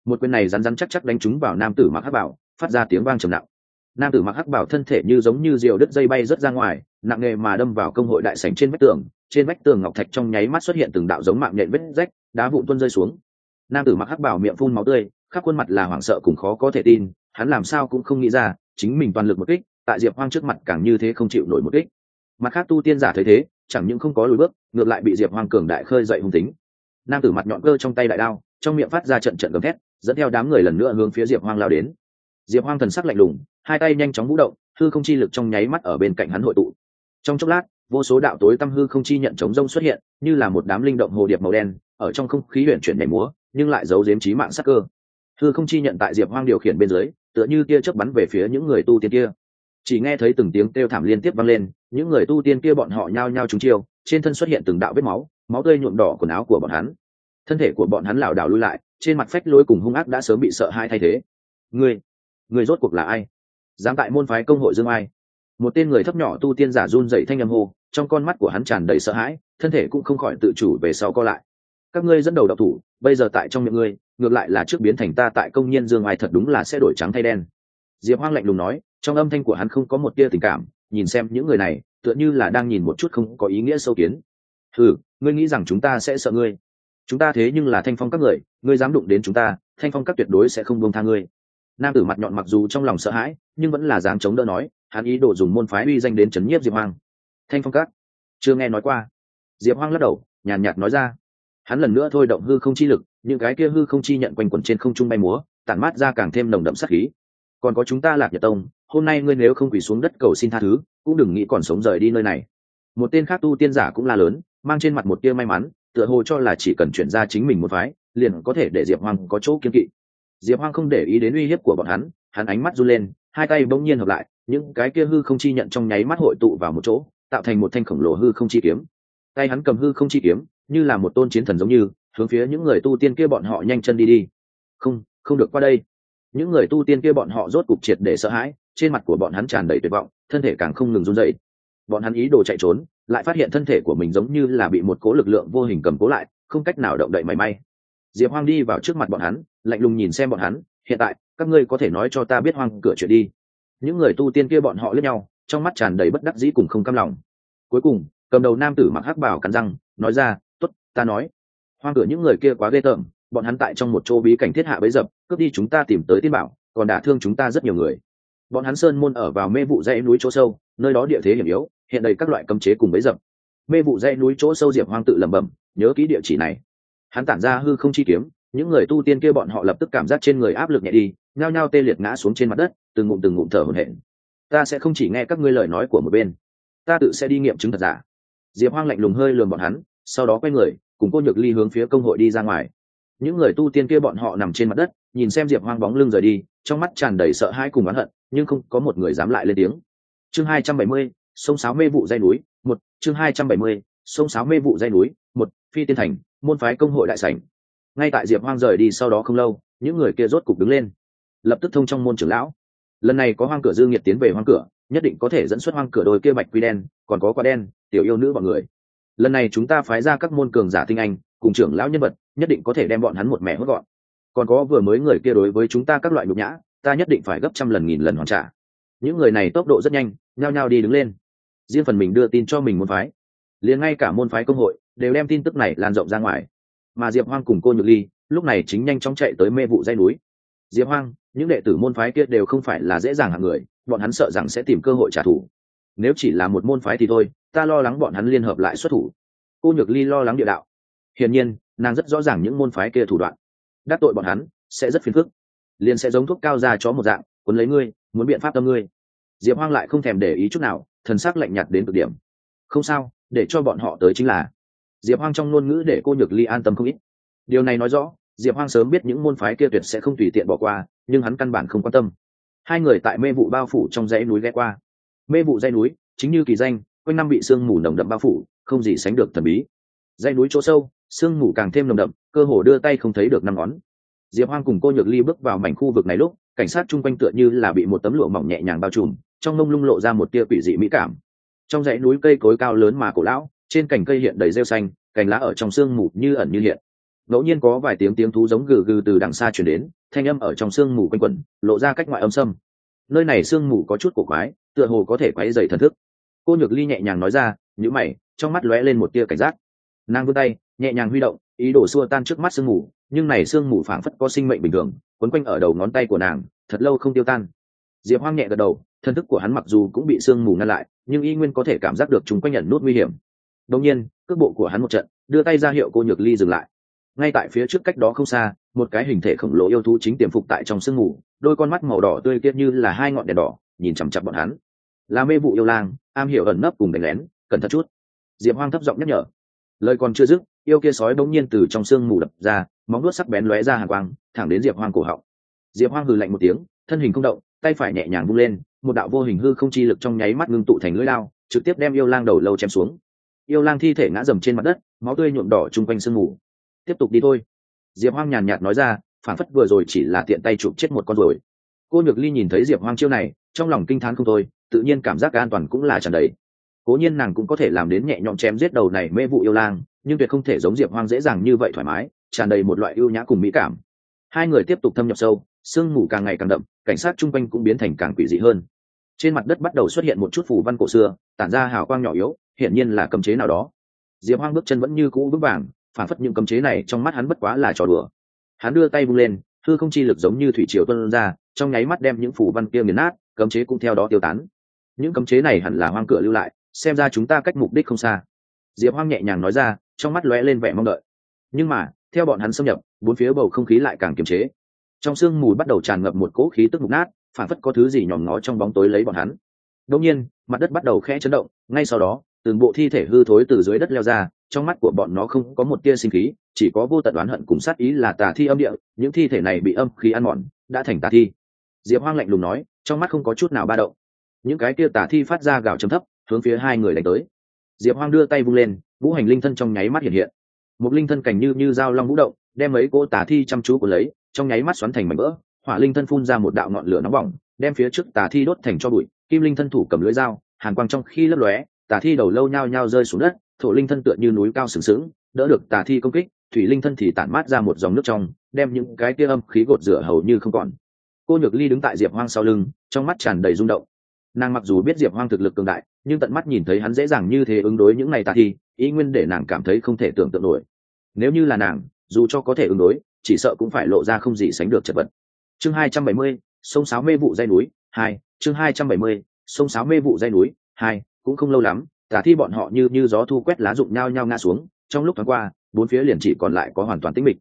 Một quyền này rắn rắn chắc chắc đánh trúng vào nam tử mặc hắc bảo, phát ra tiếng vang trầm nặng nam tử mặc hắc bảo thân thể như giống như diều đứt dây bay rớt ra ngoài, nặng nghề mà đâm vào công hội đại sảnh trên vách tường, trên vách tường ngọc thạch trong nháy mắt xuất hiện từng đạo giống mạng nhện vết rách, đá vụn tuôn rơi xuống. Nam tử mặc hắc bảo miệng phun máu tươi, khắp khuôn mặt là hoảng sợ cùng khó có thể tin, hắn làm sao cũng không nghĩ ra, chính mình toàn lực một kích, tại diệp hoang trước mặt càng như thế không chịu nổi một kích. Mặt khác tu tiên giả thấy thế, chẳng những không có lùi bước, ngược lại bị diệp hoang cường đại khơi dậy hung tính. Nam tử mặt nhọn cơ trong tay đại đao, trong miệng phát ra trận trận gầm thét, dẫn theo đám người lần nữa hướng phía diệp hoang lao đến. Diệp hoang thần sắc lạnh lùng hai tay nhanh chóng vũ động, hư không chi lực trong nháy mắt ở bên cạnh hắn hội tụ. Trong chốc lát, vô số đạo tối tâm hư không chi nhận chống rông xuất hiện, như là một đám linh động hồ điệp màu đen, ở trong không khí huyền chuyển nhảy múa, nhưng lại giấu giếm trí mạng sắc cơ. Hư không chi nhận tại diệp hoang điều khiển bên dưới, tựa như tia chớp bắn về phía những người tu tiên kia. Chỉ nghe thấy từng tiếng kêu thảm liên tiếp vang lên, những người tu tiên kia bọn họ nhao nhao trúng chiêu, trên thân xuất hiện từng đạo vết máu máu tươi nhuộm đỏ quần áo của bọn hắn. Thân thể của bọn hắn lảo đảo lui lại, trên mặt phách lối cùng hung ác đã sớm bị sợ hai thay thế. Người người rốt cuộc là ai? Dám tại môn phái công hội dương ai. Một tên người thấp nhỏ tu tiên giả run dậy thanh âm hô, trong con mắt của hắn tràn đầy sợ hãi, thân thể cũng không khỏi tự chủ về sau co lại. Các ngươi dẫn đầu độc thủ, bây giờ tại trong miệng ngươi, ngược lại là trước biến thành ta tại công nhân dương ai thật đúng là sẽ đổi trắng thay đen. Diệp hoang lạnh lùng nói, trong âm thanh của hắn không có một tia tình cảm, nhìn xem những người này, tựa như là đang nhìn một chút không có ý nghĩa sâu kiến. Ừ ngươi nghĩ rằng chúng ta sẽ sợ ngươi? Chúng ta thế nhưng là thanh phong các người, ngươi dám đụng đến chúng ta, thanh phong các tuyệt đối sẽ không buông tha ngươi nam tử mặt nhọn mặc dù trong lòng sợ hãi, nhưng vẫn là dáng chống đỡ nói, hắn ý đồ dùng môn phái uy danh đến chấn nhiếp diệp hoang. Thanh phong các chưa nghe nói qua. Diệp hoang lắc đầu, nhàn nhạt nói ra. Hắn lần nữa thôi động hư không chi lực, những cái kia hư không chi nhận quanh quẩn trên không trung bay múa, tản mát ra càng thêm nồng đậm sắc khí. Còn có chúng ta lạc nhật tông, hôm nay ngươi nếu không quỳ xuống đất cầu xin tha thứ, cũng đừng nghĩ còn sống rời đi nơi này. Một tên khác tu tiên giả cũng la lớn, mang trên mặt một tia may mắn, tựa hồ cho là chỉ cần chuyển ra chính mình một phái, liền có thể để diệp hoang có chỗ kiên kỵ diệp hoang không để ý đến uy hiếp của bọn hắn hắn ánh mắt run lên, hai tay bỗng nhiên hợp lại, những cái kia hư không chi nhận trong nháy mắt hội tụ vào một chỗ, tạo thành một thanh khổng lồ hư không chi kiếm. Tay hắn cầm hư không chi kiếm, như là một tôn chiến thần giống như, hướng phía những người tu tiên kia bọn họ nhanh chân đi đi. Không không được qua đây. Những người tu tiên kia bọn họ rốt cục triệt để sợ hãi, trên mặt của bọn hắn tràn đầy tuyệt vọng, thân thể càng không ngừng run dậy bọn hắn ý đồ chạy trốn, lại phát hiện thân thể của mình giống như là bị một cố lực lượng vô hình cầm cố lại, không cách nào động đậy mảy may. Diệp hoang đi vào trước mặt bọn hắn lạnh lùng nhìn xem bọn hắn, hiện tại, các ngươi có thể nói cho ta biết hoang cửa chuyện đi. Những người tu tiên kia bọn họ lướt nhau, trong mắt tràn đầy bất đắc dĩ cùng không cam lòng. Cuối cùng, cầm đầu nam tử mặc hắc bảo cắn răng, nói ra t ố t ta nói. Hoang cửa những người kia quá ghê tởm, bọn hắn tại trong một chỗ bí cảnh thiết hạ bấy dập, cướp đi chúng ta tìm tới tiên bảo, còn đả thương chúng ta rất nhiều người. Bọn hắn sơn môn ở vào mê vụ dãy núi chỗ sâu, nơi đó địa thế hiểm yếu, hiện đầy các loại cấm chế cùng bấy dập. Mê vụ dãy núi chỗ sâu diệp hoang tự lẩm bẩm, nhớ kỹ địa chỉ này. Hắn tản ra hư không chi kiếm những người tu tiên kia bọn họ lập tức cảm giác trên người áp lực nhẹ đi, nhao nhao tê liệt ngã xuống trên mặt đất, từng ngụm từng ngụm thở hổn hển. Ta sẽ không chỉ nghe các ngươi lời nói của một bên. Ta tự sẽ đi nghiệm chứng thật giả. Diệp hoang lạnh lùng hơi lườm bọn hắn, sau đó quay người, cùng cô nhược ly hướng phía công hội đi ra ngoài. Những người tu tiên kia bọn họ nằm trên mặt đất, nhìn xem diệp hoang bóng lưng rời đi, trong mắt tràn đầy sợ hãi cùng oán hận, nhưng không có một người dám lại lên tiếng. Chương hai trăm bảy mươi, sông sáo mê vụ dây núi, một, chương hai trăm bảy mươi, sông sáo mê vụ dây núi, một, phi tiên thành, môn phái công hội đại sảnh ngay tại diệp hoang rời đi sau đó không lâu, những người kia rốt cục đứng lên. Lập tức thông trong môn trưởng lão. Lần này có hoang cửa dương nhiệt tiến về hoang cửa, nhất định có thể dẫn xuất hoang cửa đôi kia bạch quy đen, còn có quả đen, tiểu yêu nữ bọn người. Lần này chúng ta phái ra các môn cường giả tinh anh, cùng trưởng lão nhân vật, nhất định có thể đem bọn hắn một mẻ hốt gọn. Còn có vừa mới người kia đối với chúng ta các loại nhục nhã, ta nhất định phải gấp trăm lần nghìn lần hoàn trả. Những người này tốc độ rất nhanh, nhao nhao đi đứng lên. Riêng phần mình đưa tin cho mình môn phái. Liền ngay cả môn phái công hội, đều đem tin tức này lan rộng ra ngoài mà diệp hoang cùng cô nhược ly, lúc này chính nhanh chóng chạy tới mê vụ dây núi. Diệp hoang, những đệ tử môn phái kia đều không phải là dễ dàng hạng người, bọn hắn sợ rằng sẽ tìm cơ hội trả thù. Nếu chỉ là một môn phái thì thôi, ta lo lắng bọn hắn liên hợp lại xuất thủ. Cô nhược ly lo lắng địa đạo. Hiển nhiên, nàng rất rõ ràng những môn phái kia thủ đoạn. Đắc tội bọn hắn, sẽ rất phiền phức. Liền sẽ giống thuốc cao ra chó một dạng, cuốn lấy ngươi, muốn biện pháp tâm ngươi. Diệp hoang lại không thèm để ý chút nào, thần sắc lạnh nhạt đến cực điểm. Không sao, để cho bọn họ tới chính là diệp hoang trong ngôn ngữ để cô nhược ly an tâm không ít. Điều này nói rõ, diệp hoang sớm biết những môn phái kia tuyệt sẽ không tùy tiện bỏ qua, nhưng hắn căn bản không quan tâm. Hai người tại mê vụ bao phủ trong dãy núi ghé qua. Mê vụ dãy núi, chính như kỳ danh, quanh năm bị sương mù nồng đậm bao phủ, không gì sánh được thần bí. Dãy núi chỗ sâu, sương mù càng thêm nồng đậm, cơ hồ đưa tay không thấy được năm ngón. Diệp hoang cùng cô nhược ly bước vào mảnh khu vực này lúc, cảnh sát chung quanh tựa như là bị một tấm lụa mỏng nhẹ nhàng bao trùm, trong mông lung lộ ra một tia quỷ dị mỹ cảm. Trong dãy núi cây cối cao lớn mà cổ lão trên cành cây hiện đầy rêu xanh, cành lá ở trong sương mù như ẩn như hiện. Ngẫu nhiên có vài tiếng tiếng thú giống gừ gừ từ đằng xa chuyển đến, thanh âm ở trong sương mù quanh quẩn, lộ ra cách ngoại âm sâm. Nơi này sương mù có chút cổ quái, tựa hồ có thể quấy dày thần thức. Cô nhược ly nhẹ nhàng nói ra nhữ mày, trong mắt lóe lên một tia cảnh giác. Nàng vươn tay, nhẹ nhàng huy động, ý đồ xua tan trước mắt sương mù, nhưng này sương mù phảng phất có sinh mệnh bình thường, quấn quanh ở đầu ngón tay của nàng, thật lâu không tiêu tan. Diệp hoang nhẹ gật đầu thân thức của hắn mặc dù cũng bị sương mù ngăn lại, nhưng y nguyên có thể cảm giác được chúng quanh nhận nút nguy hiểm đông nhiên, cước bộ của hắn một trận, đưa tay ra hiệu cô nhược ly dừng lại. Ngay tại phía trước cách đó không xa, một cái hình thể khổng lồ yêu thú chính tiềm phục tại trong sương mù, đôi con mắt màu đỏ tươi kiết như là hai ngọn đèn đỏ, nhìn chằm chặp bọn hắn. Là mê vụ yêu lang, am hiểu ẩn nấp cùng đánh lén, cẩn thận chút. Diệp hoang thấp giọng nhắc nhở. Lời còn chưa dứt, yêu kia sói bỗng nhiên từ trong sương mù đập ra, móng nuốt sắc bén lóe ra hàng quang, thẳng đến diệp hoang cổ họng. Diệp hoang hừ lạnh một tiếng, thân hình không động, tay phải nhẹ nhàng vung lên, một đạo vô hình hư không chi lực trong nháy mắt ngưng tụ thành lưỡi lao trực tiếp đem yêu lang đầu lâu chém xuống yêu lang thi thể ngã dầm trên mặt đất, máu tươi nhuộm đỏ chung quanh sương mù. Tiếp tục đi thôi. Diệp hoang nhàn nhạt nói ra, phản phất vừa rồi chỉ là tiện tay chụp chết một con rồi cô nhược ly nhìn thấy diệp hoang chiêu này, trong lòng kinh t h á n không thôi, tự nhiên cảm giác an toàn cũng là tràn đầy. Cố nhiên nàng cũng có thể làm đến nhẹ nhõm chém giết đầu này mê vụ yêu lang, nhưng tuyệt không thể giống diệp hoang dễ dàng như vậy thoải mái, tràn đầy một loại ưu nhã cùng mỹ cảm. Hai người tiếp tục thâm nhập sâu, sương mù càng ngày càng đậm, cảnh sát chung quanh cũng biến thành càng quỷ dị hơn. Trên mặt đất bắt đầu xuất hiện một chút phủ văn cổ xưa, tản ra hào quang nhỏ yếu hiển nhiên là cấm chế nào đó. Diệp hoang bước chân vẫn như cũ vững vàng, phản phất những cấm chế này trong mắt hắn bất quá là trò đùa. Hắn đưa tay vung lên, hư không chi lực giống như thủy triều tuân ra, trong nháy mắt đem những phủ văn kia nghiền nát, cấm chế cũng theo đó tiêu tán. Những cấm chế này hẳn là hoang cửa lưu lại, xem ra chúng ta cách mục đích không xa. Diệp hoang nhẹ nhàng nói ra, trong mắt lóe lên vẻ mong đợi. Nhưng mà, theo bọn hắn xâm nhập, bốn phía bầu không khí lại càng kiềm chế. Trong sương mù bắt đầu tràn ngập một cỗ khí tức mục nát, phản phất có thứ gì nhòm ngó trong bóng tối lấy bọn hắn. Đông nhiên, mặt đất bắt đầu khẽ chấn động, ngay sau đó từng bộ thi thể hư thối từ dưới đất leo ra, trong mắt của bọn nó không có một tia sinh khí, chỉ có vô tận đoán hận cùng sát ý là tà thi âm địa, những thi thể này bị âm khí ăn mòn, đã thành tà thi. Diệp hoang lạnh lùng nói, trong mắt không có chút nào ba động. Những cái kia tà thi phát ra gạo chấm thấp, hướng phía hai người đánh tới. Diệp hoang đưa tay vung lên vũ hành linh thân trong nháy mắt hiện hiện. Một linh thân cảnh như như dao long vũ động, đem mấy cô tà thi chăm chú của lấy, trong nháy mắt xoắn thành mảnh vỡ, hỏa linh thân phun ra một đạo ngọn lửa nóng bỏng, đem phía trước tà thi đốt thành cho bụi, kim linh thân thủ cầm lưới dao, hàn quang trong khi lấp lóe tà thi đầu lâu nhao nhao rơi xuống đất, thổ linh thân tựa như núi cao sừng sững, đỡ được tà thi công kích, thủy linh thân thì tản mát ra một dòng nước trong, đem những cái kia âm khí gột rửa hầu như không còn. Cô nhược ly đứng tại diệp hoang sau lưng, trong mắt tràn đầy rung động. Nàng mặc dù biết diệp hoang thực lực cường đại, nhưng tận mắt nhìn thấy hắn dễ dàng như thế ứng đối những ngày tà thi, ý nguyên để nàng cảm thấy không thể tưởng tượng nổi. Nếu như là nàng, dù cho có thể ứng đối, chỉ sợ cũng phải lộ ra không gì sánh được chật vật. Chương hai trăm bảy mươi, sông sáo mê vụ dây núi, hai, chương hai trăm bảy mươi, sông sáo mê vụ dây núi, hai cũng không lâu lắm tả thi bọn họ như như gió thu quét lá rụng nhao nhao ngã xuống. Trong lúc thoáng qua, bốn phía liền chỉ còn lại có hoàn toàn tĩnh mịch.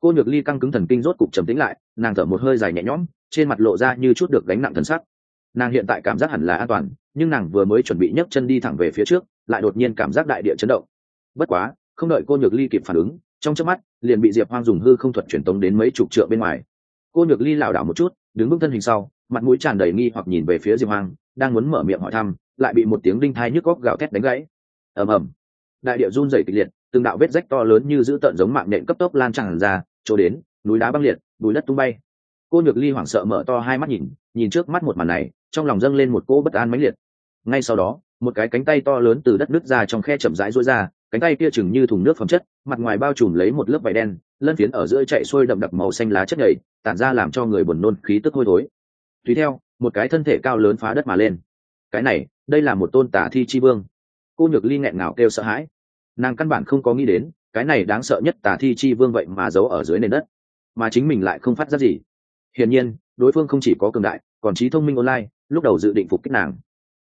Cô nhược ly căng cứng thần kinh rốt cục trầm tĩnh lại, nàng thở một hơi dài nhẹ nhõm, trên mặt lộ ra như chút được gánh nặng thần sắc. Nàng hiện tại cảm giác hẳn là an toàn, nhưng nàng vừa mới chuẩn bị nhấc chân đi thẳng về phía trước, lại đột nhiên cảm giác đại địa chấn động. Bất quá, không đợi cô nhược ly kịp phản ứng, trong chớp mắt, liền bị diệp hoang dùng hư không thuật truyền tống đến mấy chục trượng bên ngoài. Cô nhược ly lảo đảo một chút, đứng bước thân hình sau, mặt mũi tràn đầy nghi hoặc nhìn về phía diệp hoang, đang muốn mở miệng hỏi thăm lại bị một tiếng đinh thai nhức góc gào thét đánh gãy. Ầm ầm. Đại địa run rẩy kịch liệt, từng đạo vết rách to lớn như giữ tận giống mạng nện cấp tốc lan tràn ra, chỗ đến, núi đá băng liệt núi đất tung bay. Cô nhược ly hoảng sợ mở to hai mắt nhìn nhìn trước mắt một màn này, trong lòng dâng lên một cỗ bất an mãnh liệt. Ngay sau đó, một cái cánh tay to lớn từ đất nứt ra trong khe chậm rãi rối ra, cánh tay kia chừng như thùng nước phẩm chất, mặt ngoài bao trùm lấy một lớp vải đen, lân phiến ở giữa chạy xuôi đậm đặc màu xanh lá chất nhầy, tản ra làm cho người buồn nôn, khí tức hôi thối. Tùy theo, một cái thân thể cao lớn phá đất mà lên cái này, đây là một tôn tả thi chi vương. Cô nhược ly nghẹn ngào kêu sợ hãi. Nàng căn bản không có nghĩ đến, cái này đáng sợ nhất tả thi chi vương vậy mà giấu ở dưới nền đất, mà chính mình lại không phát ra gì. Hiển nhiên, đối phương không chỉ có cường đại, còn trí thông minh online, lúc đầu dự định phục kích nàng.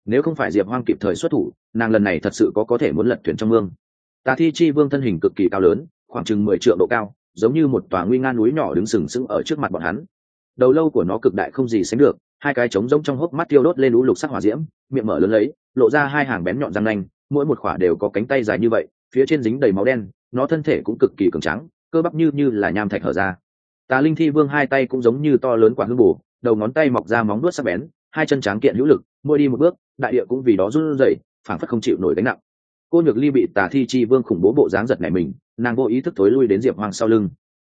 Nếu không phải diệp hoang kịp thời xuất thủ, nàng lần này thật sự có có thể muốn lật thuyền trong mương tà thi chi vương thân hình cực kỳ cao lớn, khoảng chừng mười triệu độ cao, giống như một tòa nguy nga núi nhỏ đứng sừng sững ở trước mặt bọn hắn. Đầu lâu của nó cực đại không gì sánh được hai cái trống rỗng trong hốc mắt tiêu đốt lên lũ lục sắc hỏa diễm, miệng mở lớn lấy, lộ ra hai hàng bén nhọn răng nanh, mỗi một khỏa đều có cánh tay dài như vậy, phía trên dính đầy máu đen, nó thân thể cũng cực kỳ cường trắng cơ bắp như như là nham thạch hở ra. Tà linh thi vương hai tay cũng giống như to lớn quả hương bù đầu ngón tay mọc ra móng đuốt sắc bén, hai chân tráng kiện hữu lực, mỗi đi một bước, đại địa cũng vì đó run rẩy, phảng phất không chịu nổi gánh nặng. Cô nhược ly bị tà thi chi vương khủng bố bộ dáng giật này mình, nàng vô ý thức thối lui đến diệp hoàng sau lưng.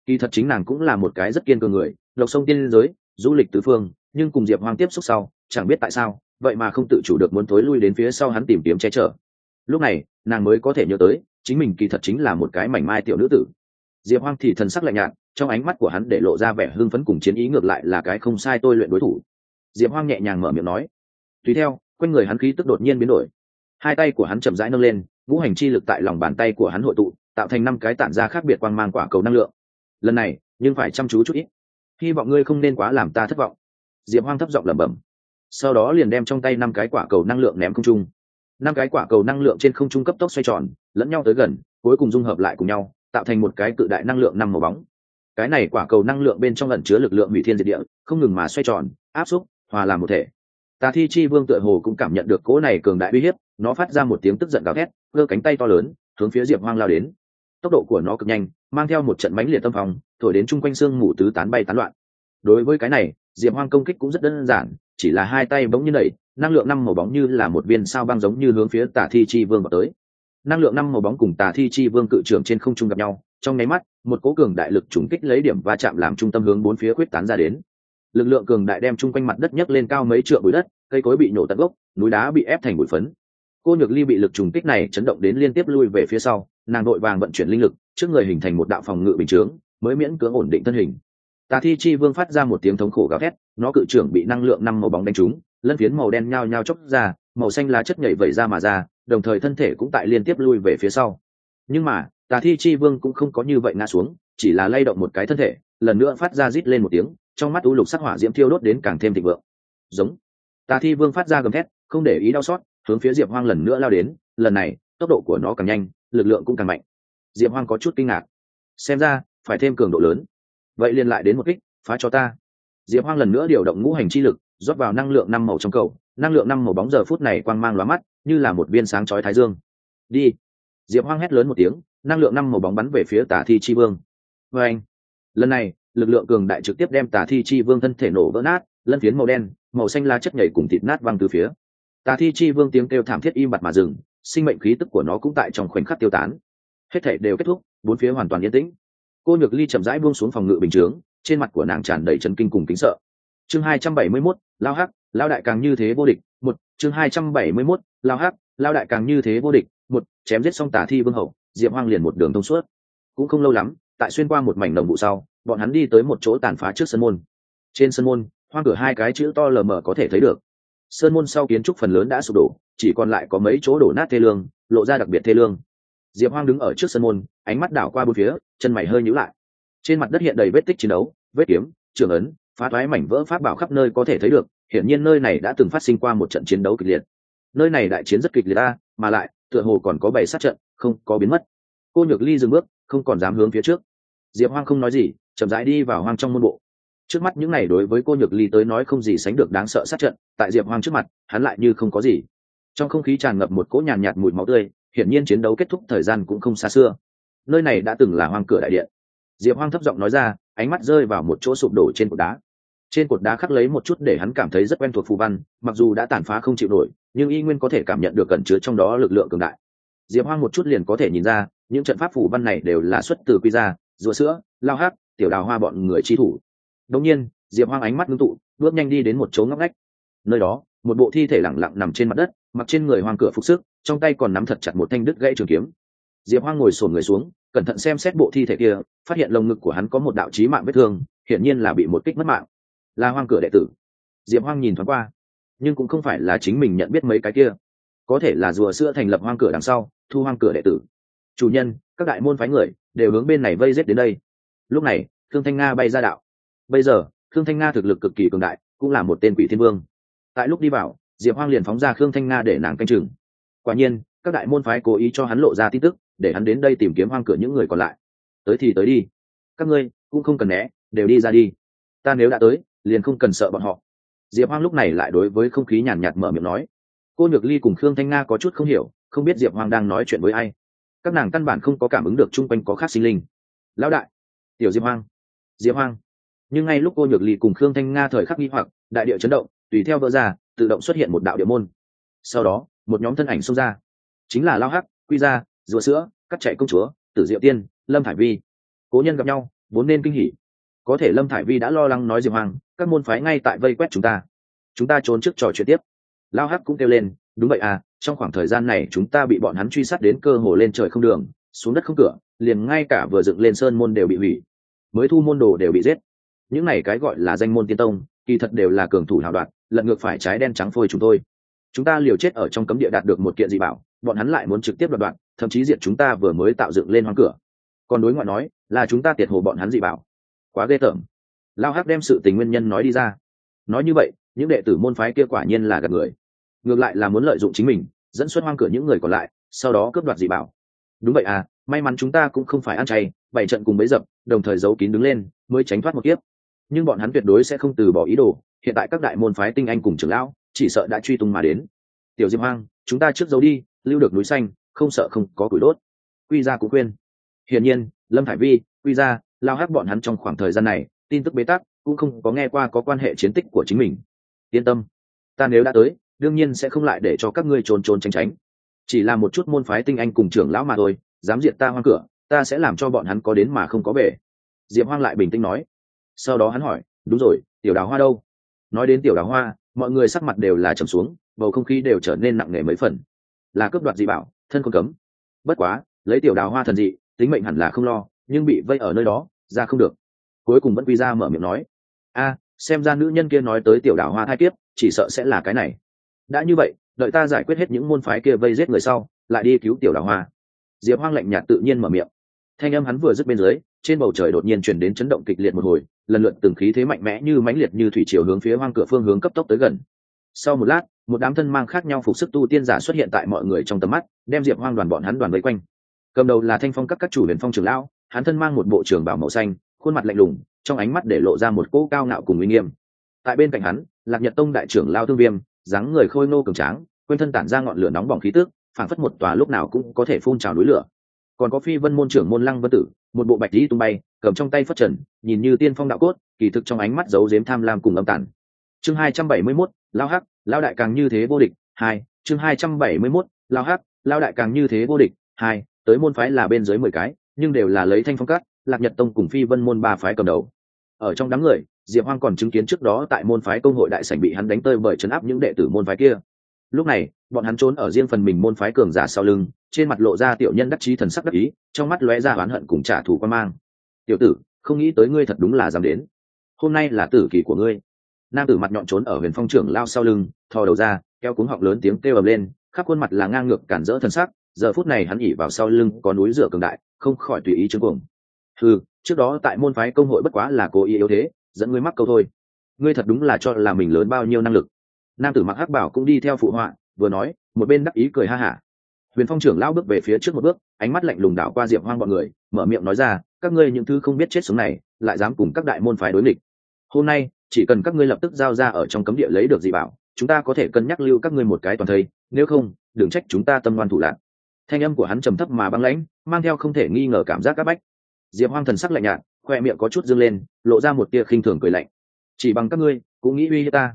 Kỳ thật chính nàng cũng là một cái rất kiên cường người lục sông tiên giới, du lịch tứ phương nhưng cùng diệp hoang tiếp xúc sau, chẳng biết tại sao, vậy mà không tự chủ được muốn thối lui đến phía sau hắn tìm kiếm che chở. Lúc này, nàng mới có thể nhớ tới, chính mình kỳ thật chính là một cái mảnh mai tiểu nữ tử. Diệp hoang thì thần sắc lạnh nhạt, trong ánh mắt của hắn để lộ ra vẻ hưng phấn cùng chiến ý ngược lại là cái không sai tôi luyện đối thủ. Diệp hoang nhẹ nhàng mở miệng nói. Tùy theo, quanh người hắn khí tức đột nhiên biến đổi. Hai tay của hắn chậm rãi nâng lên, ngũ hành chi lực tại lòng bàn tay của hắn hội tụ, tạo thành năm cái tản ra khác biệt quang mang quả cầu năng lượng. Lần này, nhưng phải chăm chú chút ít. Hy vọng ngươi không nên quá làm ta thất vọng diệp hoang thấp giọng lẩm bẩm. Sau đó liền đem trong tay năm cái quả cầu năng lượng ném không trung. Năm cái quả cầu năng lượng trên không trung cấp tốc xoay tròn, lẫn nhau tới gần, cuối cùng dung hợp lại cùng nhau, tạo thành một cái cự đại năng lượng năm màu bóng. Cái này quả cầu năng lượng bên trong ẩn chứa lực lượng hủy thiên diệt địa, không ngừng mà xoay tròn, áp xúc, hòa làm một thể. Tà thi chi vương tựa hồ cũng cảm nhận được cỗ này cường đại uy hiếp, nó phát ra một tiếng tức giận gào thét cơ cánh tay to lớn, hướng phía diệp hoang lao đến. Tốc độ của nó cực nhanh, mang theo một trận mãnh liệt tâm phòng, thổi đến chung quanh xương mù tứ tán bay tán loạn. Đối với cái này diệp hoang công kích cũng rất đơn giản, chỉ là hai tay bỗng như đẩy, năng lượng năm màu bóng như là một viên sao băng giống như hướng phía tà thi chi vương vào tới. Năng lượng năm màu bóng cùng tà thi chi vương cự trưởng trên không trung gặp nhau, trong nháy mắt, một cố cường đại lực trùng kích lấy điểm va chạm làm trung tâm hướng bốn phía quyết tán ra đến. Lực lượng cường đại đem chung quanh mặt đất nhấc lên cao mấy trượng bụi đất, cây cối bị nổ tận gốc, núi đá bị ép thành bụi phấn. Cô nhược ly bị lực trùng kích này chấn động đến liên tiếp lui về phía sau, nàng đội vàng vận chuyển linh lực, trước người hình thành một đạo phòng ngự bình chướng, mới miễn cưỡng ổn định thân hình tà thi chi vương phát ra một tiếng thống khổ gào thét, nó cự trưởng bị năng lượng năm màu bóng đánh trúng, lân phiến màu đen nhao nhao chốc ra, màu xanh lá chất nhảy vẩy ra mà ra, đồng thời thân thể cũng tại liên tiếp lui về phía sau. Nhưng mà, tà thi chi vương cũng không có như vậy ngã xuống, chỉ là lay động một cái thân thể, lần nữa phát ra rít lên một tiếng, trong mắt u lục sắc hỏa diễm thiêu đốt đến càng thêm thịnh vượng. Giống. Tà thi vương phát ra gầm thét, không để ý đau xót, hướng phía diệp hoang lần nữa lao đến, lần này, tốc độ của nó càng nhanh, lực lượng cũng càng mạnh. Diệp hoang có chút kinh ngạc. Xem ra, phải thêm cường độ lớn vậy liền lại đến một kích, phá cho ta. Diệp hoang lần nữa điều động ngũ hành chi lực, rót vào năng lượng năm màu trong cầu. Năng lượng năm màu bóng giờ phút này quang mang lóa mắt, như là một viên sáng chói thái dương. Đi. Diệp hoang hét lớn một tiếng, năng lượng năm màu bóng bắn về phía tà thi chi vương. Vê anh. Lần này, lực lượng cường đại trực tiếp đem tà thi chi vương thân thể nổ vỡ nát, lân phiến màu đen, màu xanh lá chất nhảy cùng thịt nát văng từ phía. Tà thi chi vương tiếng kêu thảm thiết im bặt mà dừng, sinh mệnh khí tức của nó cũng tại trong khoảnh khắc tiêu tán. Hết thể đều kết thúc, bốn phía hoàn toàn yên tĩnh cô nhược ly chậm rãi buông xuống phòng ngự bình chướng trên mặt của nàng tràn đầy trấn kinh cùng kính sợ. Chương hai trăm bảy mươi 271, lao hắc lao đại càng như thế vô địch một chương hai trăm bảy mươi 271, lao hắc lao đại càng như thế vô địch một chém giết xong tà thi vương hậu diệp hoang liền một đường thông suốt. Cũng không lâu lắm tại xuyên qua một mảnh đồng vụ sau bọn hắn đi tới một chỗ tàn phá trước sân môn. Trên sân môn hoang cửa hai cái chữ to lờ mờ có thể thấy được. Sơn môn sau kiến trúc phần lớn đã sụp đổ chỉ còn lại có mấy chỗ đổ nát thê lương lộ ra đặc biệt thê lương diệp hoang đứng ở trước sân môn ánh mắt đảo qua bốn phía chân mày hơi nhíu lại. Trên mặt đất hiện đầy vết tích chiến đấu vết kiếm trường ấn phá thoái mảnh vỡ pháp bảo khắp nơi có thể thấy được hiển nhiên nơi này đã từng phát sinh qua một trận chiến đấu kịch liệt. Nơi này đại chiến rất kịch liệt ta mà lại tựa hồ còn có bảy sát trận không có biến mất. Cô nhược ly dừng bước không còn dám hướng phía trước. Diệp hoang không nói gì chậm rãi đi vào hoang trong môn bộ. Trước mắt những này đối với cô nhược ly tới nói không gì sánh được đáng sợ sát trận tại diệp hoang trước mặt hắn lại như không có gì. Trong không khí tràn ngập một cỗ nhàn nhạt, nhạt mùi máu tươi hiển nhiên chiến đấu kết thúc thời gian cũng không xa xưa. Nơi này đã từng là hoang cửa đại điện. Diệp hoang thấp giọng nói ra, ánh mắt rơi vào một chỗ sụp đổ trên cột đá. Trên cột đá khắc lấy một chút để hắn cảm thấy rất quen thuộc phù văn, mặc dù đã tàn phá không chịu nổi, nhưng y nguyên có thể cảm nhận được cẩn chứa trong đó lực lượng cường đại. Diệp hoang một chút liền có thể nhìn ra, những trận pháp phù văn này đều là xuất từ quy gia, rùa sữa, lao hát tiểu đào hoa bọn người chi thủ. Đông nhiên, diệp hoang ánh mắt ngưng tụ, bước nhanh đi đến một chỗ ngóc ngách. Nơi đó một bộ thi thể lẳng lặng nằm trên mặt đất, mặc trên người hoang cửa phục sức, trong tay còn nắm thật chặt một thanh đứt gãy trường kiếm. Diệp hoang ngồi sổn người xuống, cẩn thận xem xét bộ thi thể kia, phát hiện lồng ngực của hắn có một đạo trí mạng vết thương, hiển nhiên là bị một kích mất mạng. Là hoang cửa đệ tử. Diệp hoang nhìn thoáng qua, nhưng cũng không phải là chính mình nhận biết mấy cái kia. Có thể là rùa sữa thành lập hoang cửa đằng sau, thu hoang cửa đệ tử. Chủ nhân, các đại môn phái người đều hướng bên này vây rết đến đây. Lúc này, thương thanh nga bay ra đạo. Bây giờ, thương thanh nga thực lực cực kỳ cường đại, cũng là một tên quỷ thiên vương tại lúc đi vào, diệp hoang liền phóng ra khương thanh nga để nàng canh chừng. Quả nhiên, các đại môn phái cố ý cho hắn lộ ra tin tức, để hắn đến đây tìm kiếm hoang cửa những người còn lại. Tới thì tới đi. Các ngươi, cũng không cần né, đều đi ra đi. Ta nếu đã tới, liền không cần sợ bọn họ. Diệp hoang lúc này lại đối với không khí nhàn nhạt mở miệng nói. Cô nhược ly cùng khương thanh nga có chút không hiểu, không biết diệp hoang đang nói chuyện với ai. Các nàng căn bản không có cảm ứng được chung quanh có khác sinh linh. Lão đại, tiểu diệp hoang diệp hoang. Nhưng ngay lúc cô nhược ly cùng khương thanh nga thời khắc nghi hoặc, đại địa chấn động tùy theo vỡ ra, tự động xuất hiện một đạo địa môn. Sau đó, một nhóm thân ảnh xông ra. Chính là lao hắc, quy gia, rùa sữa, cắt chạy công chúa, tử diệu tiên, lâm thải vi. Cố nhân gặp nhau vốn nên kinh hỉ. Có thể lâm thải vi đã lo lắng nói diệp hoàng các môn phái ngay tại vây quét chúng ta. Chúng ta trốn trước trò chuyện tiếp. Lao hắc cũng kêu lên, đúng vậy à trong khoảng thời gian này chúng ta bị bọn hắn truy sát đến cơ hồ lên trời không đường, xuống đất không cửa, liền ngay cả vừa dựng lên sơn môn đều bị hủy. Mới thu môn đồ đều bị giết. Những này cái gọi là danh môn tiên tông kỳ thật đều là cường thủ hào đoạt, lật ngược phải trái đen trắng phôi chúng tôi. Chúng ta liều chết ở trong cấm địa đạt được một kiện dị bảo, bọn hắn lại muốn trực tiếp đoạt đoạn thậm chí diệt chúng ta vừa mới tạo dựng lên hoang cửa. Còn đối ngoại nói, là chúng ta tiệt hồ bọn hắn dị bảo. Quá ghê tởm. Lao hắc đem sự tình nguyên nhân nói đi ra. Nói như vậy, những đệ tử môn phái kia quả nhiên là gặp người. Ngược lại là muốn lợi dụng chính mình, dẫn xuất hoang cửa những người còn lại, sau đó cướp đoạt dị bảo. Đúng vậy à may mắn chúng ta cũng không phải ăn chay, bảy trận cùng bấy dập, đồng thời giấu kín đứng lên, mới tránh thoát một kiếp nhưng bọn hắn tuyệt đối sẽ không từ bỏ ý đồ, hiện tại các đại môn phái tinh anh cùng trưởng lão, chỉ sợ đã truy tung mà đến. Tiểu diệp hoang, chúng ta trước giấu đi, lưu được núi xanh, không sợ không có củi đốt. Quy ra cũng khuyên. Hiển nhiên, lâm thải vi, quy ra lao hắc bọn hắn trong khoảng thời gian này, tin tức bế tắc, cũng không có nghe qua có quan hệ chiến tích của chính mình. Yên tâm. Ta nếu đã tới, đương nhiên sẽ không lại để cho các ngươi trốn trốn tránh tránh. Chỉ là một chút môn phái tinh anh cùng trưởng lão mà thôi, dám diện ta hoang cửa, ta sẽ làm cho bọn hắn có đến mà không có về. Diệp hoang lại bình tĩnh nói sau đó hắn hỏi, đúng rồi, tiểu đào hoa đâu? Nói đến tiểu đào hoa, mọi người sắc mặt đều là trầm xuống, bầu không khí đều trở nên nặng nề mấy phần. Là cướp đoạt dị bảo, thân không cấm. Bất quá, lấy tiểu đào hoa thần dị, tính mệnh hẳn là không lo, nhưng bị vây ở nơi đó, ra không được. Cuối cùng vẫn quy ra mở miệng nói, a, xem ra nữ nhân kia nói tới tiểu đào hoa thai kiếp, chỉ sợ sẽ là cái này. Đã như vậy, đợi ta giải quyết hết những môn phái kia vây giết người sau, lại đi cứu tiểu đào hoa. Diệp hoang lạnh nhạt tự nhiên mở miệng thanh âm hắn vừa dứt bên dưới, trên bầu trời đột nhiên chuyển đến chấn động kịch liệt một hồi, lần lượt từng khí thế mạnh mẽ như mãnh liệt như thủy chiều hướng phía hoang cửa phương hướng cấp tốc tới gần. Sau một lát, một đám thân mang khác nhau phục sức tu tiên giả xuất hiện tại mọi người trong tầm mắt, đem diệp hoang đoàn bọn hắn đoàn vây quanh. Cầm đầu là thanh phong các các chủ huyền phong trường lão, hắn thân mang một bộ trường bảo màu xanh, khuôn mặt lạnh lùng, trong ánh mắt để lộ ra một cỗ cao ngạo cùng uy nghiêm. Tại bên cạnh hắn, lạc nhật tông đại trưởng lao thương viêm, dáng người khôi nô cường tráng quên thân tản ra ngọn lửa nóng bỏng khí tức, phảng phất một tòa lúc nào cũng có thể phun trào núi lửa còn có phi vân môn trưởng môn lăng vân tử một bộ bạch lý tung bay cầm trong tay phất trần nhìn như tiên phong đạo cốt kỳ thực trong ánh mắt giấu dếm tham lam cùng âm tản chương hai trăm bảy mươi 271, lao hắc lao đại càng như thế vô địch hai chương hai trăm bảy mươi 271, lao hắc lao đại càng như thế vô địch hai tới môn phái là bên dưới mười cái nhưng đều là lấy thanh phong cát lạc nhật tông cùng phi vân môn ba phái cầm đầu. Ở trong đám người diệp hoang còn chứng kiến trước đó tại môn phái công hội đại sảnh bị hắn đánh tơi bởi chấn áp những đệ tử môn phái kia lúc này, bọn hắn trốn ở riêng phần mình môn phái cường giả sau lưng, trên mặt lộ ra tiểu nhân đắc chí thần sắc đắc ý, trong mắt lóe ra oán hận cùng trả thù quan mang. Tiểu tử, không nghĩ tới ngươi thật đúng là dám đến. Hôm nay là tử kỳ của ngươi. Nam tử mặt nhọn trốn ở huyền phong trưởng lao sau lưng, thò đầu ra keo cuống họng lớn tiếng kêu ầm lên, khắp khuôn mặt là ngang ngược cản rỡ thần sắc, giờ phút này hắn ỉ vào sau lưng có núi rửa cường đại, không khỏi tùy ý chứng cuồng. Ừ trước đó tại môn phái công hội bất quá là cố ý yếu thế, dẫn ngươi mắc câu thôi. Ngươi thật đúng là cho là mình lớn bao nhiêu năng lực nam tử mặc hắc bảo cũng đi theo phụ họa, vừa nói, một bên đắc ý cười ha hả. Huyền phong trưởng lao bước về phía trước một bước, ánh mắt lạnh lùng đảo qua diệp hoang bọn người, mở miệng nói ra, các ngươi những thứ không biết chết sống này, lại dám cùng các đại môn phái đối nghịch. Hôm nay, chỉ cần các ngươi lập tức giao ra ở trong cấm địa lấy được dị bảo, chúng ta có thể cân nhắc lưu các ngươi một cái toàn thây, nếu không, đừng trách chúng ta tâm ngoan thủ lạc. Thanh âm của hắn trầm thấp mà băng lãnh, mang theo không thể nghi ngờ cảm giác áp bách. Diệp hoang thần sắc lạnh nhạt, khoe miệng có chút dâng lên, lộ ra một tia khinh thường cười lạnh. Chỉ bằng các ngươi, cũng nghĩ uy hiếp ta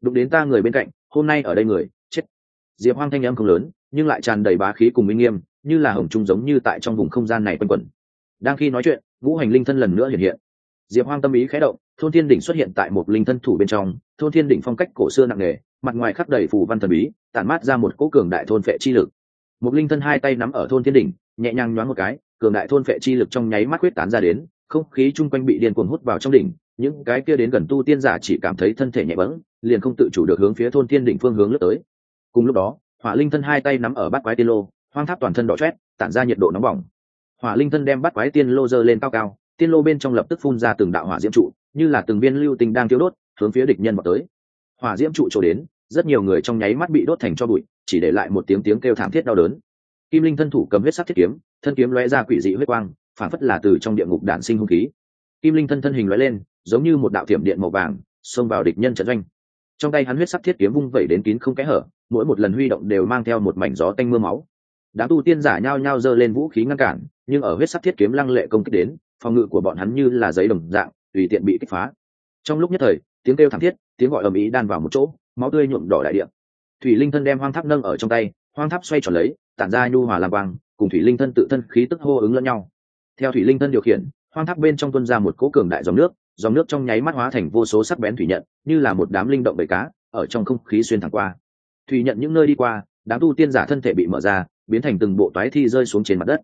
đụng đến ta người bên cạnh, hôm nay ở đây người, chết. Diệp hoang thanh âm không lớn, nhưng lại tràn đầy bá khí cùng minh nghiêm, như là hồng trung giống như tại trong vùng không gian này quanh quẩn. Đang khi nói chuyện, ngũ hành linh thân lần nữa hiện hiện. Diệp hoang tâm ý khẽ động, thôn thiên đỉnh xuất hiện tại một linh thân thủ bên trong, thôn thiên đỉnh phong cách cổ xưa nặng nề, mặt ngoài khắc đầy phù văn thần bí, tản mát ra một cỗ cường đại thôn phệ chi lực. Một linh thân hai tay nắm ở thôn thiên đỉnh, nhẹ nhàng nhoáng một cái, cường đại thôn phệ chi lực trong nháy mắt quyết tán ra đến, không khí chung quanh bị điên cuồng hút vào trong đỉnh, những cái kia đến gần tu tiên giả chỉ cảm thấy thân thể nhẹ bẫng liền không tự chủ được hướng phía thôn thiên đỉnh phương hướng lướt tới. Cùng lúc đó, hỏa linh thân hai tay nắm ở bát quái tiên lô, hoang tháp toàn thân đỏ chét tản ra nhiệt độ nóng bỏng. Hỏa linh thân đem bát quái tiên lô dơ lên cao cao, tiên lô bên trong lập tức phun ra từng đạo hỏa diễm trụ, như là từng viên lưu tinh đang thiếu đốt, hướng phía địch nhân vào tới. Hỏa diễm trụ trổ đến, rất nhiều người trong nháy mắt bị đốt thành cho bụi, chỉ để lại một tiếng tiếng kêu thảm thiết đau đớn. Kim linh thân thủ cầm huyết sắc thiết kiếm, thân kiếm lóe ra quỷ dị huyết quang, phản phất là từ trong địa ngục đản sinh hung khí. Kim linh thân thân hình lóe lên, giống như một đạo thiểm điện màu vàng, xông vào địch nhân trận doanh trong tay hắn huyết sắc thiết kiếm vung vẩy đến kín không kẽ hở, mỗi một lần huy động đều mang theo một mảnh gió tanh mưa máu. Đám tu tiên giả nhao nhao giơ lên vũ khí ngăn cản, nhưng ở huyết sắc thiết kiếm lăng lệ công kích đến, phòng ngự của bọn hắn như là giấy đồng dạng, tùy tiện bị kích phá. Trong lúc nhất thời, tiếng kêu thảm thiết, tiếng gọi ầm ĩ đan vào một chỗ, máu tươi nhuộm đỏ đại địa. Thủy linh thân đem hoang tháp nâng ở trong tay, hoang tháp xoay tròn lấy, tản ra nhu hòa làm quang, cùng thủy linh thân tự thân khí tức hô ứng lẫn nhau. Theo thủy linh thân điều khiển, hoang tháp bên trong tuân ra một cỗ cường đại dòng nước dòng nước trong nháy mắt hóa thành vô số sắc bén thủy nhận, như là một đám linh động bầy cá, ở trong không khí xuyên thẳng qua. Thủy nhận những nơi đi qua, đám tu tiên giả thân thể bị mở ra, biến thành từng bộ toái thi rơi xuống trên mặt đất.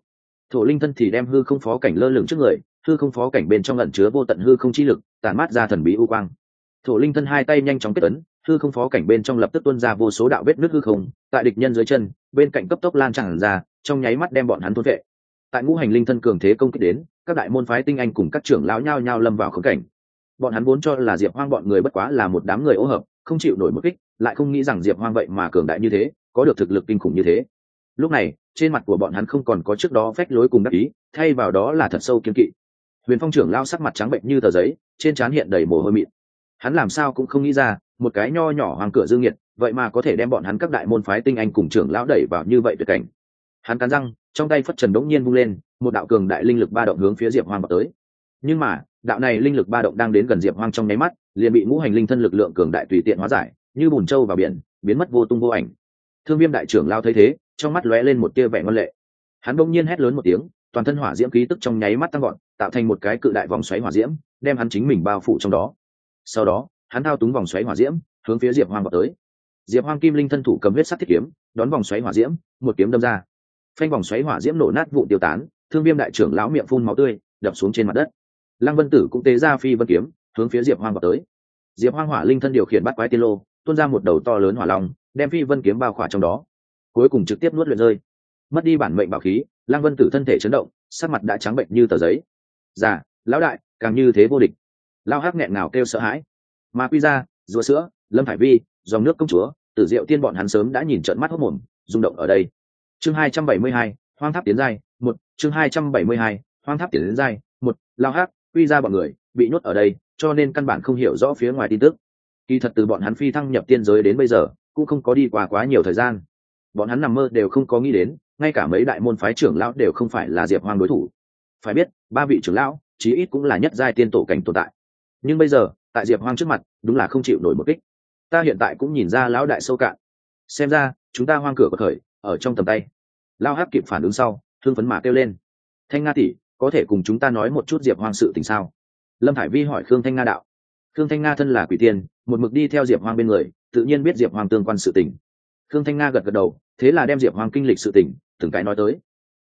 Thổ linh thân thì đem hư không phó cảnh lơ lửng trước người, hư không phó cảnh bên trong lẩn chứa vô tận hư không chi lực tàn mát ra thần bí u quang. Thổ linh thân hai tay nhanh chóng kết ấn, hư không phó cảnh bên trong lập tức tuôn ra vô số đạo vết nước hư không, tại địch nhân dưới chân, bên cạnh cấp tốc lan tràn ra, trong nháy mắt đem bọn hắn thôn vệ. Tại ngũ hành linh thân cường thế công kích đến các đại môn phái tinh anh cùng các trưởng lão nhao nhao lâm vào khống cảnh. Bọn hắn vốn cho là diệp hoang bọn người bất quá là một đám người ô hợp, không chịu nổi một kích, lại không nghĩ rằng diệp hoang vậy mà cường đại như thế, có được thực lực kinh khủng như thế. Lúc này, trên mặt của bọn hắn không còn có trước đó phách lối cùng đắc ý, thay vào đó là thật sâu kiên kỵ. Huyền phong trưởng lao sắc mặt trắng bệnh như tờ giấy, trên trán hiện đầy mồ hôi mịn. Hắn làm sao cũng không nghĩ ra, một cái nho nhỏ hoàng cửa dương nhiệt vậy mà có thể đem bọn hắn các đại môn phái tinh anh cùng trưởng lão đẩy vào như vậy tuyệt cảnh. Hắn cắn răng, trong tay phất trần đống nhiên vung lên một đạo cường đại linh lực ba động hướng phía diệp hoang vào tới. Nhưng mà, đạo này linh lực ba động đang đến gần diệp hoang trong nháy mắt, liền bị ngũ hành linh thân lực lượng cường đại tùy tiện hóa giải, như bùn trâu vào biển, biến mất vô tung vô ảnh. Thương viêm đại trưởng lao thấy thế, trong mắt lóe lên một tia vẻ ngon lệ. Hắn bỗng nhiên hét lớn một tiếng, toàn thân hỏa diễm khí tức trong nháy mắt tăng gọn tạo thành một cái cự đại vòng xoáy hỏa diễm, đem hắn chính mình bao phủ trong đó. Sau đó, hắn thao túng vòng xoáy hỏa diễm, hướng phía diệp hoang vào tới. Diệp hoang kim linh thân thủ cầm huyết sắt thiết kiếm, đón vòng xoáy hỏa diễm, một kiếm đâm ra. Phanh vòng xoáy hỏa diễm nổ nát vụ tiêu tán thương viêm đại trưởng lão miệng phun máu tươi, đập xuống trên mặt đất. Lăng vân tử cũng tế ra phi vân kiếm, hướng phía diệp hoang vào tới. Diệp hoang hỏa linh thân điều khiển bắt quái tiên lô, tuôn ra một đầu to lớn hỏa long, đem phi vân kiếm bao khỏa trong đó. Cuối cùng trực tiếp nuốt luyện rơi. Mất đi bản mệnh bảo khí, lăng vân tử thân thể chấn động, sắc mặt đã trắng bệnh như tờ giấy. Già, lão đại, càng như thế vô địch. Lao hắc nghẹn nào kêu sợ hãi. Mà quy ra rùa sữa, lâm hải vi, dòng nước công chúa, tử diệu tiên bọn hắn sớm đã nhìn trận mắt hốc mồm, rung động ở đây. Chương hai trăm bảy mươi hai, hoang tháp tiến giai một, chương hai trăm bảy mươi hai, hoang tháp tiến giai một, lao hát quy ra bọn người, bị nhốt ở đây, cho nên căn bản không hiểu rõ phía ngoài tin tức. Kỳ thật từ bọn hắn phi thăng nhập tiên giới đến bây giờ, cũng không có đi qua quá nhiều thời gian. Bọn hắn nằm mơ đều không có nghĩ đến, ngay cả mấy đại môn phái trưởng lão đều không phải là diệp hoang đối thủ. Phải biết, ba vị trưởng lão, chí ít cũng là nhất giai tiên tổ cảnh tồn tại. Nhưng bây giờ, tại diệp hoang trước mặt, đúng là không chịu nổi một kích. Ta hiện tại cũng nhìn ra lão đại sâu cạn. Xem ra, chúng ta hoang cửa có khởi ở trong tầm tay. Lao hắc kịp phản ứng sau thương phấn mà kêu lên. Thanh nga tỷ, có thể cùng chúng ta nói một chút diệp hoang sự tình sao? Lâm hải vi hỏi khương thanh nga đạo. Khương thanh nga thân là quỷ tiên, một mực đi theo diệp hoang bên người, tự nhiên biết diệp hoang tương quan sự tình. Khương thanh nga gật gật đầu, thế là đem diệp hoang kinh lịch sự tình, từng cái nói tới.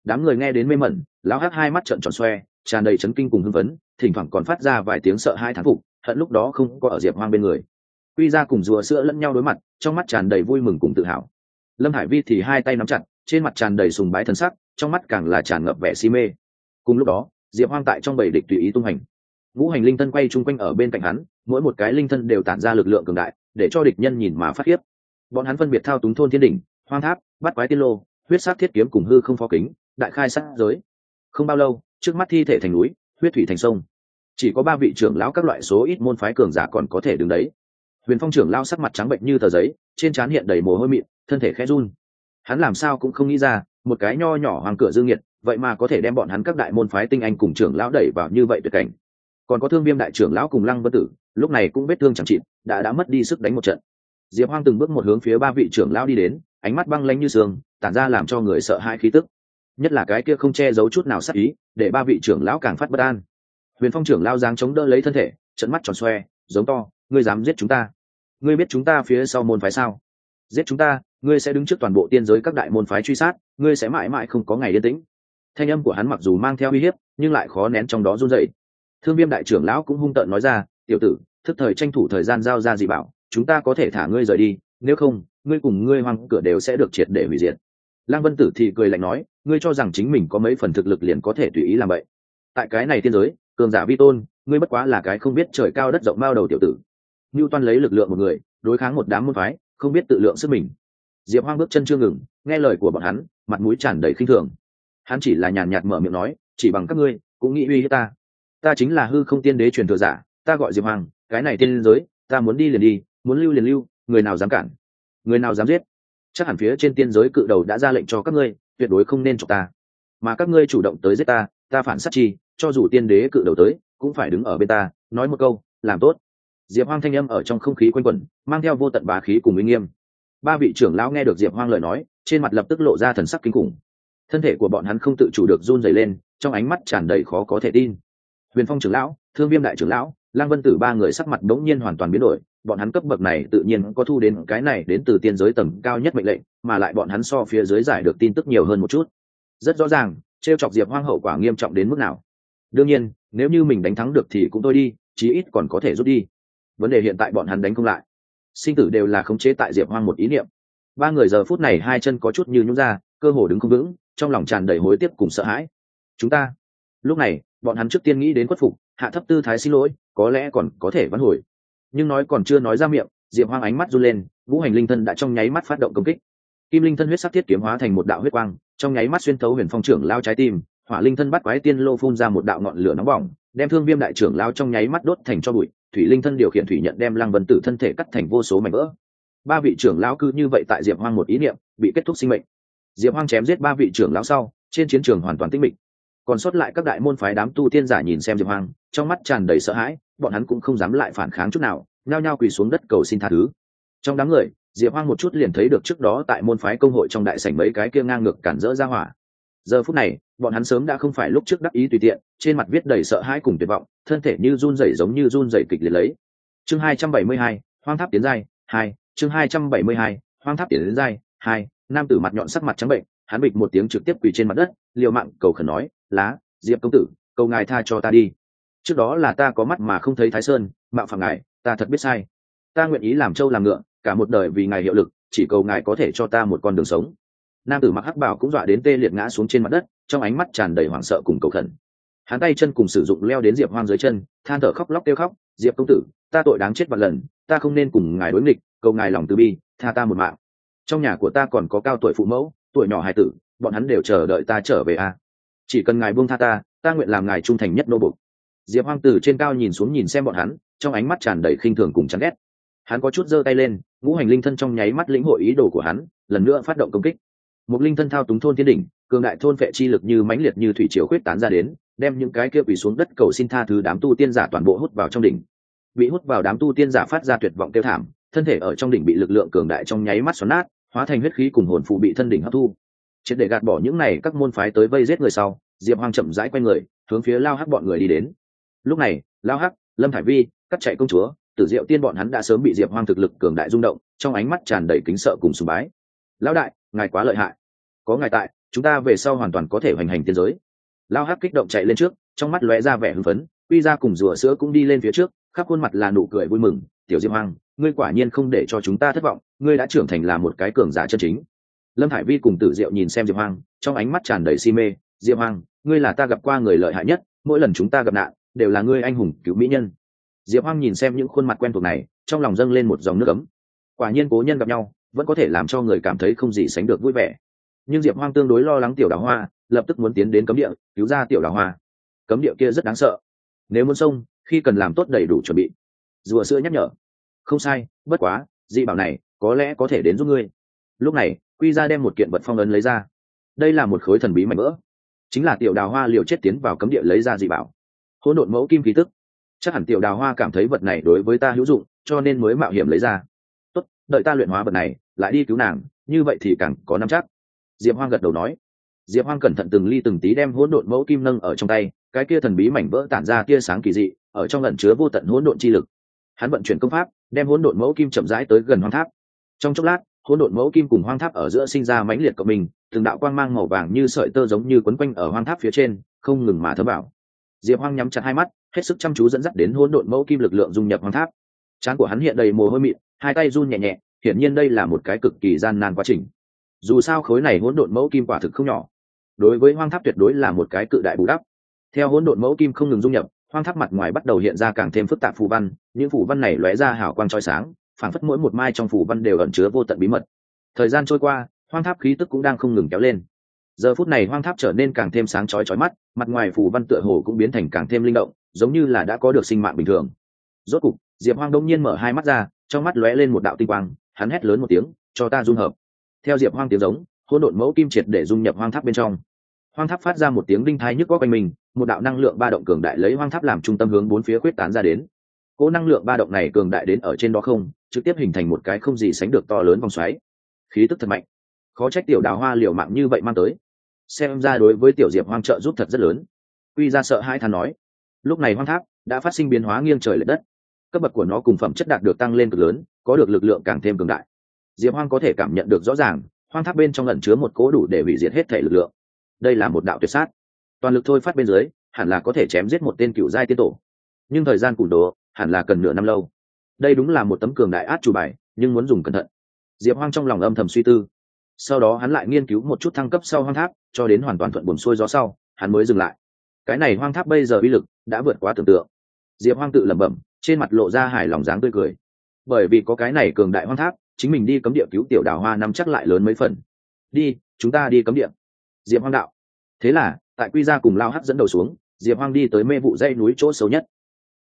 Đám người nghe đến mê mẩn, lão hát hai mắt trợn tròn xoe, tràn đầy chấn kinh cùng hưng phấn, thỉnh thoảng còn phát ra vài tiếng sợ hai thán phục, hận lúc đó không có ở diệp hoang bên người. Quy ra cùng rùa sữa lẫn nhau đối mặt, trong mắt tràn đầy vui mừng cùng tự hào. Lâm hải vi thì hai tay nắm chặt trên mặt tràn đầy sùng bái thần sắc, trong mắt càng là tràn ngập vẻ si mê. Cùng lúc đó, diệp hoang tại trong bầy địch tùy ý tung hành. Ngũ hành linh thân quay chung quanh ở bên cạnh hắn, mỗi một cái linh thân đều tản ra lực lượng cường đại, để cho địch nhân nhìn mà phát khiếp. Bọn hắn phân biệt thao túng thôn thiên đỉnh, hoang tháp, bắt quái tiên lô, huyết sát thiết kiếm cùng hư không phó kính, đại khai sát giới. Không bao lâu, trước mắt thi thể thành núi, huyết thủy thành sông. Chỉ có ba vị trưởng lão các loại số ít môn phái cường giả còn có thể đứng đấy. Huyền phong trưởng lao sắc mặt trắng bệnh như tờ giấy, trên trán hiện đầy mồ hôi mịn, thân thể khẽ run hắn làm sao cũng không nghĩ ra, một cái nho nhỏ hoàng cửa dương nhiệt, vậy mà có thể đem bọn hắn các đại môn phái tinh anh cùng trưởng lão đẩy vào như vậy tuyệt cảnh. Còn có thương viêm đại trưởng lão cùng lăng vân tử, lúc này cũng vết thương chẳng chịt, đã đã mất đi sức đánh một trận. Diệp hoang từng bước một hướng phía ba vị trưởng lão đi đến, ánh mắt băng lanh như sương, tản ra làm cho người sợ hãi khí tức. Nhất là cái kia không che giấu chút nào sắc ý, để ba vị trưởng lão càng phát bất an. Huyền phong trưởng lao giáng chống đỡ lấy thân thể trận mắt tròn xoe, giống to, ngươi dám giết chúng ta? Ngươi biết chúng ta phía sau môn phái sao? Giết chúng ta ngươi sẽ đứng trước toàn bộ tiên giới các đại môn phái truy sát, ngươi sẽ mãi mãi không có ngày yên tĩnh. Thanh âm của hắn mặc dù mang theo uy hiếp, nhưng lại khó nén trong đó run dậy thương viêm đại trưởng lão cũng hung tợn nói ra, tiểu tử, thức thời tranh thủ thời gian giao ra dị bảo, chúng ta có thể thả ngươi rời đi, nếu không, ngươi cùng ngươi hoang cửa đều sẽ được triệt để hủy diệt. Lăng vân tử thì cười lạnh nói, ngươi cho rằng chính mình có mấy phần thực lực liền có thể tùy ý làm vậy? Tại cái này tiên giới, cường giả vi tôn, ngươi bất quá là cái không biết trời cao đất rộng bao đầu tiểu tử. Như toan lấy lực lượng một người, đối kháng một đám môn phái, không biết tự lượng sức mình diệp hoang bước chân chưa ngừng nghe lời của bọn hắn mặt mũi tràn đầy khinh thường. Hắn chỉ là nhàn nhạt mở miệng nói chỉ bằng các ngươi cũng nghĩ uy hiếp ta. Ta chính là hư không tiên đế truyền thừa giả ta gọi diệp Hoang, cái này tiên giới ta muốn đi liền đi muốn lưu liền lưu người nào dám cản? Người nào dám giết? Chắc hẳn phía trên tiên giới cự đầu đã ra lệnh cho các ngươi tuyệt đối không nên chọc ta. Mà các ngươi chủ động tới giết ta ta phản sát chi cho dù tiên đế cự đầu tới cũng phải đứng ở bên ta nói một câu làm tốt. Diệp hoang thanh âm ở trong không khí quanh quẩn mang theo vô tận bá khí cùng uy nghiêm ba vị trưởng lão nghe được diệp hoang lời nói, trên mặt lập tức lộ ra thần sắc kinh khủng. Thân thể của bọn hắn không tự chủ được run dày lên, trong ánh mắt tràn đầy khó có thể tin. Huyền phong trưởng lão, thương viêm đại trưởng lão lang vân tử ba người sắc mặt đống nhiên hoàn toàn biến đổi, bọn hắn cấp bậc này tự nhiên có thu đến cái này đến từ tiên giới tầng cao nhất mệnh lệnh, mà lại bọn hắn so phía dưới giải được tin tức nhiều hơn một chút. Rất rõ ràng t r e o chọc diệp hoang hậu quả nghiêm trọng đến mức nào. Đương nhiên, nếu như mình đánh thắng được thì cũng thôi đi, chí ít còn có thể rút đi. Vấn đề hiện tại bọn hắn đánh không lại sinh tử đều là khống chế tại diệp hoang một ý niệm. Ba người giờ phút này hai chân có chút như nhún ra, cơ hồ đứng không vững, trong lòng tràn đầy hối tiếc cùng sợ hãi. Chúng ta. Lúc này, bọn hắn trước tiên nghĩ đến khuất phục, hạ thấp tư thái xin lỗi, có lẽ còn có thể vãn hồi. Nhưng nói còn chưa nói ra miệng, diệp hoang ánh mắt run lên vũ hành linh thân đã trong nháy mắt phát động công kích. Kim linh thân huyết sắc thiết kiếm hóa thành một đạo huyết quang, trong nháy mắt xuyên thấu huyền phong trưởng lao trái tim, hỏa linh thân bắt quái tiên lô phun ra một đạo ngọn lửa nóng bỏng, đem thương viêm đại trưởng lao trong nháy mắt đốt thành cho bụi thủy linh thân điều khiển thủy nhận đem lăng vân tử thân thể cắt thành vô số mảnh vỡ. Ba vị trưởng lão cư như vậy tại diệp hoang một ý niệm, bị kết thúc sinh mệnh. Diệp hoang chém giết ba vị trưởng lão sau, trên chiến trường hoàn toàn tĩnh mịch. Còn sót lại các đại môn phái đám tu tiên giả nhìn xem diệp hoang, trong mắt tràn đầy sợ hãi, bọn hắn cũng không dám lại phản kháng chút nào, nhao nhao quỳ xuống đất cầu xin tha thứ. Trong đám người, diệp hoang một chút liền thấy được trước đó tại môn phái công hội trong đại sảnh mấy cái kia ngang ngược cản rỡ ra hỏa. Giờ phút này bọn hắn sớm đã không phải lúc trước đắc ý tùy tiện, trên mặt viết đầy sợ hãi cùng tuyệt vọng, thân thể như run rẩy giống như run rẩy kịch liệt lấy. Chương hai trăm bảy mươi hai, hoang tháp tiến giai hai, chương hai trăm bảy mươi hai, hoang tháp tiến giai hai, nam tử mặt nhọn sắc mặt trắng bệnh, hắn bịch một tiếng trực tiếp quỳ trên mặt đất, liều mạng cầu khẩn nói, lá, diệp công tử, cầu ngài tha cho ta đi. Trước đó là ta có mắt mà không thấy thái sơn, mạo phạm ngài, ta thật biết sai. Ta nguyện ý làm trâu làm ngựa, cả một đời vì ngài hiệu lực, chỉ cầu ngài có thể cho ta một con đường sống nam tử mặc hắc bảo cũng dọa đến tê liệt ngã xuống trên mặt đất, trong ánh mắt tràn đầy hoảng sợ cùng cầu khẩn. Hắn tay chân cùng sử dụng leo đến diệp hoang dưới chân, than thở khóc lóc kêu khóc, diệp công tử, ta tội đáng chết vạn lần, ta không nên cùng ngài đối nghịch, cầu ngài lòng từ bi, tha ta một mạng. Trong nhà của ta còn có cao tuổi phụ mẫu, tuổi nhỏ hài tử, bọn hắn đều chờ đợi ta trở về a. Chỉ cần ngài buông tha ta ta nguyện làm ngài trung thành nhất nô bục diệp hoang Tử trên cao nhìn xuống nhìn xem bọn hắn, trong ánh mắt tràn đầy khinh thường cùng chán ghét. Hắn có chút giơ tay lên, ngũ hành linh thân trong nháy mắt lĩnh hội ý đồ của hắn, lần nữa phát động công kích một linh thân thao túng thôn thiên đỉnh, cường đại thôn vệ chi lực như mãnh liệt như thủy triều khuyết tán ra đến, đem những cái kia quỳ xuống đất cầu xin tha thứ đám tu tiên giả toàn bộ hút vào trong đỉnh. Bị hút vào đám tu tiên giả phát ra tuyệt vọng tiêu thảm, thân thể ở trong đỉnh bị lực lượng cường đại trong nháy mắt xoắn nát, hóa thành huyết khí cùng hồn phụ bị thân đỉnh hấp thu. Triệt để gạt bỏ những này các môn phái tới vây giết người sau, diệp hoang chậm rãi quay người, hướng phía lao hắc bọn người đi đến. Lúc này, lao hắc, lâm thải vi cắt chạy công chúa, tử diệu tiên bọn hắn đã sớm bị diệp hoang thực lực cường đại rung động, trong ánh mắt tràn đầy kính sợ cùng sùng bái. Lão đại, ngài quá lợi hại có ngài tại, chúng ta về sau hoàn toàn có thể hoành hành tiên giới. Lao hắc kích động chạy lên trước, trong mắt lóe ra vẻ hưng phấn quy ra cùng rùa sữa cũng đi lên phía trước, khắp khuôn mặt là nụ cười vui mừng, tiểu diệp hoang, ngươi quả nhiên không để cho chúng ta thất vọng, ngươi đã trưởng thành là một cái cường giả chân chính. Lâm hải vi cùng tử diệu nhìn xem diệp hoang, trong ánh mắt tràn đầy si mê, diệp hoang, ngươi là ta gặp qua người lợi hại nhất, mỗi lần chúng ta gặp nạn, đều là ngươi anh hùng cứu mỹ nhân. Diệp hoang nhìn xem những khuôn mặt quen thuộc này, trong lòng dâng lên một dòng nước ấm. Quả nhiên cố nhân gặp nhau, vẫn có thể làm cho người cảm thấy không gì sánh được vui vẻ nhưng diệp hoang tương đối lo lắng tiểu đào hoa, lập tức muốn tiến đến cấm địa, cứu ra tiểu đào hoa. Cấm địa kia rất đáng sợ. Nếu muốn xông, khi cần làm tốt đầy đủ chuẩn bị. Rùa sữa nhắc nhở. Không sai, bất quá, dị bảo này, có lẽ có thể đến giúp ngươi. Lúc này, quy ra đem một kiện vật phong ấn lấy ra. Đây là một khối thần bí mạnh mỡ chính là tiểu đào hoa liều chết tiến vào cấm địa lấy ra dị bảo. Hỗn độn mẫu kim khí tức. Chắc hẳn tiểu đào hoa cảm thấy vật này đối với ta hữu dụng, cho nên mới mạo hiểm lấy ra. Tốt, đợi ta luyện hóa vật này, lại đi cứu nàng, như vậy thì càng có nắm chắc diệp hoang gật đầu nói. Diệp hoang cẩn thận từng ly từng tí đem hỗn độn mẫu kim nâng ở trong tay, cái kia thần bí mảnh vỡ tản ra tia sáng kỳ dị, ở trong lẩn chứa vô tận hỗn độn chi lực. Hắn vận chuyển công pháp, đem hỗn độn mẫu kim chậm rãi tới gần hoang tháp. Trong chốc lát, hỗn độn mẫu kim cùng hoang tháp ở giữa sinh ra mãnh liệt của mình từng đạo quang mang màu vàng như sợi tơ giống như quấn quanh ở hoang tháp phía trên, không ngừng mà thấm vào. Diệp hoang nhắm chặt hai mắt, hết sức chăm chú dẫn dắt đến hỗn độn mẫu kim lực lượng dung nhập hoang tháp. Trán của hắn hiện đầy mồ hôi mịn, hai tay run nhẹ nhẹ, hiển nhiên đây là một cái cực kỳ gian nan quá trình dù sao khối này hỗn độn mẫu kim quả thực không nhỏ. Đối với hoang tháp tuyệt đối là một cái cự đại bù đắp. Theo hỗn độn mẫu kim không ngừng dung nhập, hoang tháp mặt ngoài bắt đầu hiện ra càng thêm phức tạp phù văn, những phù văn này lóe ra hào quang trói sáng, phảng phất mỗi một mai trong phù văn đều ẩn chứa vô tận bí mật. Thời gian trôi qua, hoang tháp khí tức cũng đang không ngừng kéo lên. Giờ phút này hoang tháp trở nên càng thêm sáng chói chói mắt, mặt ngoài phù văn tựa hồ cũng biến thành càng thêm linh động, giống như là đã có được sinh mạng bình thường. Rốt cục, diệp hoang đông nhiên mở hai mắt ra, trong mắt lóe lên một đạo tinh quang, hắn hét lớn một tiếng, cho ta dung hợp theo diệp hoang tiếng giống, hỗn độn mẫu kim triệt để dung nhập hoang tháp bên trong. Hoang tháp phát ra một tiếng đinh thai nhức có quanh mình, một đạo năng lượng ba động cường đại lấy hoang tháp làm trung tâm hướng bốn phía quyết tán ra đến. Cỗ năng lượng ba động này cường đại đến ở trên đó không, trực tiếp hình thành một cái không gì sánh được to lớn vòng xoáy. Khí tức thật mạnh. Khó trách tiểu đào hoa liều mạng như vậy mang tới. Xem ra đối với tiểu diệp hoang trợ giúp thật rất lớn. Quy ra sợ hai thằng nói, lúc này hoang tháp đã phát sinh biến hóa nghiêng trời l ệ đất. Cấp bậc của nó cùng phẩm chất đạt được tăng lên cực lớn, có được lực lượng càng thêm cường đại diệp hoang có thể cảm nhận được rõ ràng, hoang tháp bên trong lẩn chứa một cố đủ để hủy diệt hết thể lực lượng. Đây là một đạo tuyệt sát. Toàn lực thôi phát bên dưới, hẳn là có thể chém giết một tên cựu giai tiên tổ. Nhưng thời gian củng đồ, hẳn là cần nửa năm lâu. Đây đúng là một tấm cường đại át chủ bài, nhưng muốn dùng cẩn thận. Diệp hoang trong lòng âm thầm suy tư. Sau đó hắn lại nghiên cứu một chút thăng cấp sau hoang tháp, cho đến hoàn toàn thuận buồn xuôi gió sau, hắn mới dừng lại. Cái này hoang tháp bây giờ uy lực đã vượt quá tưởng tượng. Diệp hoang tự lẩm bẩm, trên mặt lộ ra hài lòng dáng tươi cười. Bởi vì có cái này cường đại hoang tháp chính mình đi cấm địa cứu tiểu đào hoa năm chắc lại lớn mấy phần. Đi, chúng ta đi cấm địa. Diệp hoang đạo. Thế là, tại quy gia cùng lao hắt dẫn đầu xuống, diệp hoang đi tới mê vụ dây núi chỗ xấu nhất.